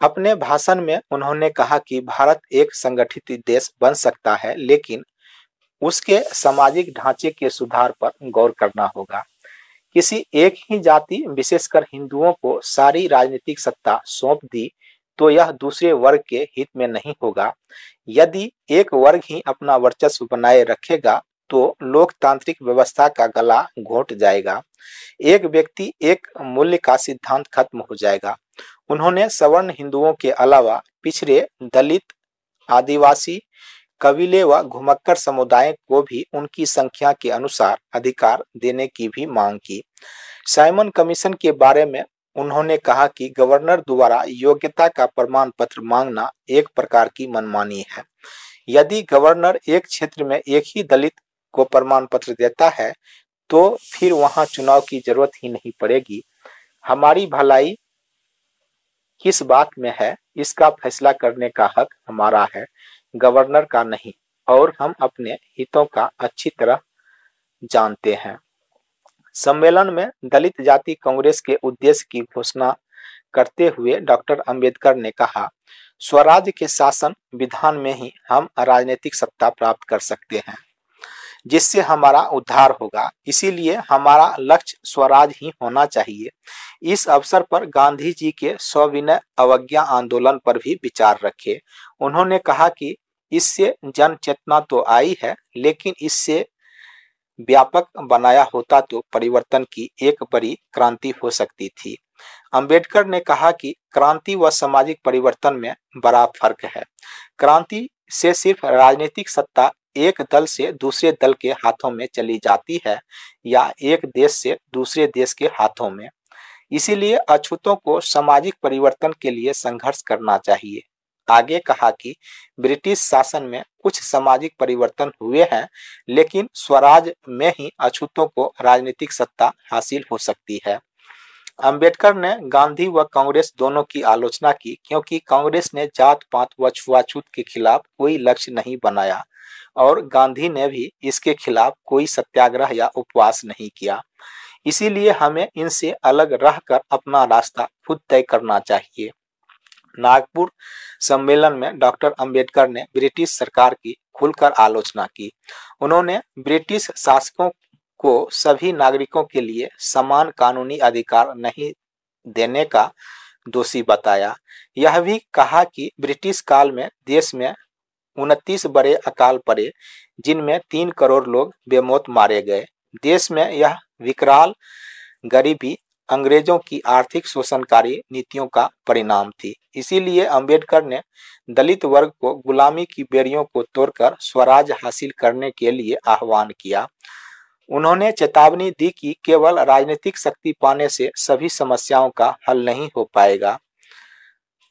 अपने भाषण में उन्होंने कहा कि भारत एक संगठित देश बन सकता है, लेकिन उसके सामाजिक ढांचे के सुधार पर गौर करना होगा। किसी एक ही जाति, विशेषकर हिंदुओं को सारी राजनीतिक सत्ता सौंप दी तो यह दूसरे वर्ग के हित में नहीं होगा। यदि एक वर्ग ही अपना वर्चस्व बनाए रखेगा तो लोकतांत्रिक व्यवस्था का गला घोट जाएगा। एक व्यक्ति एक मूल्य का सिद्धांत खत्म हो जाएगा। उन्होंने सवर्ण हिंदुओं के अलावा पिछड़े दलित, आदिवासी, कबीले व घुमक्कर समुदाय को भी उनकी संख्या के अनुसार अधिकार देने की भी मांग की। साइमन कमीशन के बारे में उन्होंने कहा कि गवर्नर द्वारा योग्यता का प्रमाण पत्र मांगना एक प्रकार की मनमानी है। यदि गवर्नर एक क्षेत्र में एक ही दलित को प्रमाण पत्र देता है तो फिर वहाँ चुनाव की ज़रूरत ही नहीं पड़ेगी। हमारी भलाई किस बात में है, इसका फैसला करने का हक हमारा है, गवर्नर का नहीं, और हम अपने हितों का अच्छी तरह जानते हैं। सम्मेलन में दलित जाति कांग्रेस के उद्देश्य की घोषणा करते हुए डॉक्टर अंबेडकर ने कहा स्वराज के शासन विधान में ही हम राजनीतिक सत्ता प्राप्त कर सकते हैं, जिससे हमारा उद्धार होगा। इसीलिए हमारा लक्ष्य स्वराज ही होना चाहिए। इस अवसर पर गांधी जी के सविनय अवज्ञा आंदोलन पर भी विचार रखे। उन्होंने कहा कि इससे जन चेतना तो आई है, लेकिन इससे व्यापक बनाया होता तो परिवर्तन की एक बड़ी क्रांति हो सकती थी। अंबेडकर ने कहा कि क्रांति व सामाजिक परिवर्तन में बड़ा फ़र्क है। क्रांति से सिर्फ़ राजनीतिक सत्ता एक दल से दूसरे दल के हाथों में चली जाती है या एक देश से दूसरे देश के हाथों में। इसीलिए अछूतों को सामाजिक परिवर्तन के लिए संघर्ष करना चाहिए। आगे कहा कि ब्रिटिश शासन में कुछ सामाजिक परिवर्तन हुए हैं, लेकिन स्वराज में ही अछूतों को राजनीतिक सत्ता हासिल हो सकती है। अंबेडकर ने गांधी व कांग्रेस दोनों की आलोचना की, क्योंकि कांग्रेस ने जात पात व छुआछूत के खिलाफ कोई लक्ष्य नहीं बनाया, और गांधी ने भी इसके खिलाफ कोई सत्याग्रह या उपवास नहीं किया। इसीलिए हमें इनसे अलग रहकर अपना रास्ता खुद तय करना चाहिए। नागपुर सम्मेलन में डॉक्टर अंबेडकर ने ब्रिटिश सरकार की खुलकर आलोचना की। उन्होंने ब्रिटिश शासकों को सभी नागरिकों के लिए समान कानूनी अधिकार नहीं देने का दोषी बताया। यह भी कहा कि ब्रिटिश काल में देश में उनतीस बड़े अकाल पड़े, जिनमें तीन करोड़ लोग बेमौत मारे गए। देश में यह विकराल गरीबी अंग्रेज़ों की आर्थिक शोषणकारी नीतियों का परिणाम थी। इसीलिए अंबेडकर ने दलित वर्ग को गुलामी की बेड़ियों को तोड़कर स्वराज हासिल करने के लिए आह्वान किया। उन्होंने चेतावनी दी कि केवल राजनीतिक शक्ति पाने से सभी समस्याओं का हल नहीं हो पाएगा।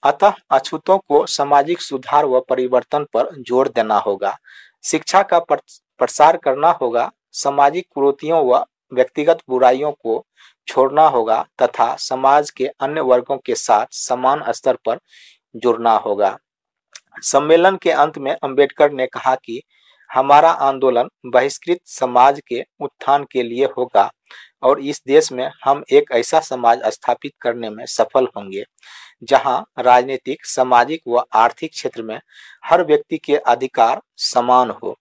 अतः अछूतों को सामाजिक सुधार व परिवर्तन पर ज़ोर देना होगा। शिक्षा का प्रसार करना होगा। सामाजिक कुरीतियों व व्यक्तिगत बुराइयों को छोड़ना होगा तथा समाज के अन्य वर्गों के साथ समान स्तर पर जुड़ना होगा। सम्मेलन के अंत में अंबेडकर ने कहा कि हमारा आंदोलन बहिष्कृत समाज के उत्थान के लिए होगा और इस देश में हम एक ऐसा समाज स्थापित करने में सफल होंगे, जहाँ राजनीतिक, सामाजिक व आर्थिक क्षेत्र में हर व्यक्ति के अधिकार समान हो।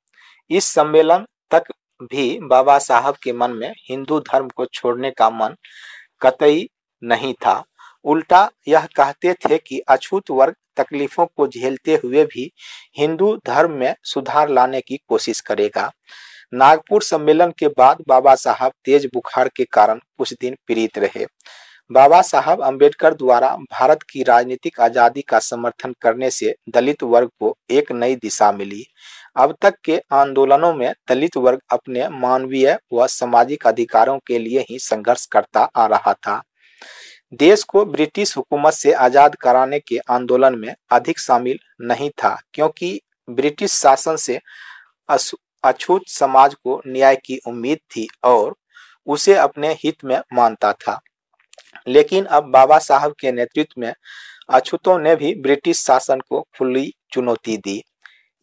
इस सम्मेलन तक भी बाबा साहब के मन में हिंदू धर्म को छोड़ने का मन कतई नहीं था। उल्टा यह कहते थे कि अछूत वर्ग तकलीफों को झेलते हुए भी हिंदू धर्म में सुधार लाने की कोशिश करेगा। नागपुर सम्मेलन के बाद बाबा साहब तेज बुखार के कारण कुछ दिन पीड़ित रहे। बाबा साहब अंबेडकर द्वारा भारत की राजनीतिक आज़ादी का समर्थन करने से दलित वर्ग को एक नई दिशा मिली। अब तक के आंदोलनों में दलित वर्ग अपने मानवीय व सामाजिक अधिकारों के लिए ही संघर्ष करता आ रहा था। देश को ब्रिटिश हुकूमत से आज़ाद कराने के आंदोलन में अधिक शामिल नहीं था, क्योंकि ब्रिटिश शासन से अछूत समाज को न्याय की उम्मीद थी और उसे अपने हित में मानता था। लेकिन अब बाबा साहब के नेतृत्व में अछूतों ने भी ब्रिटिश शासन को खुली चुनौती दी।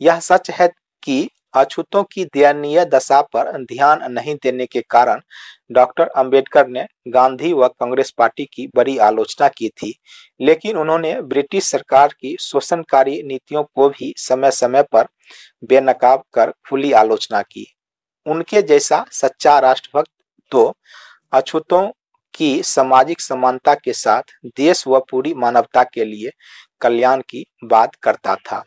यह सच है कि अछूतों की दयनीय दशा पर ध्यान नहीं देने के कारण डॉक्टर अंबेडकर ने गांधी व कांग्रेस पार्टी की बड़ी आलोचना की थी। लेकिन उन्होंने ब्रिटिश सरकार की शोषणकारी नीतियों को भी समय समय पर बेनकाब कर खुली आलोचना की। उनके जैसा सच्चा राष्ट्रभक्त तो अछूतों की सामाजिक समानता के साथ देश व पूरी मानवता के लिए कल्याण की बात करता था।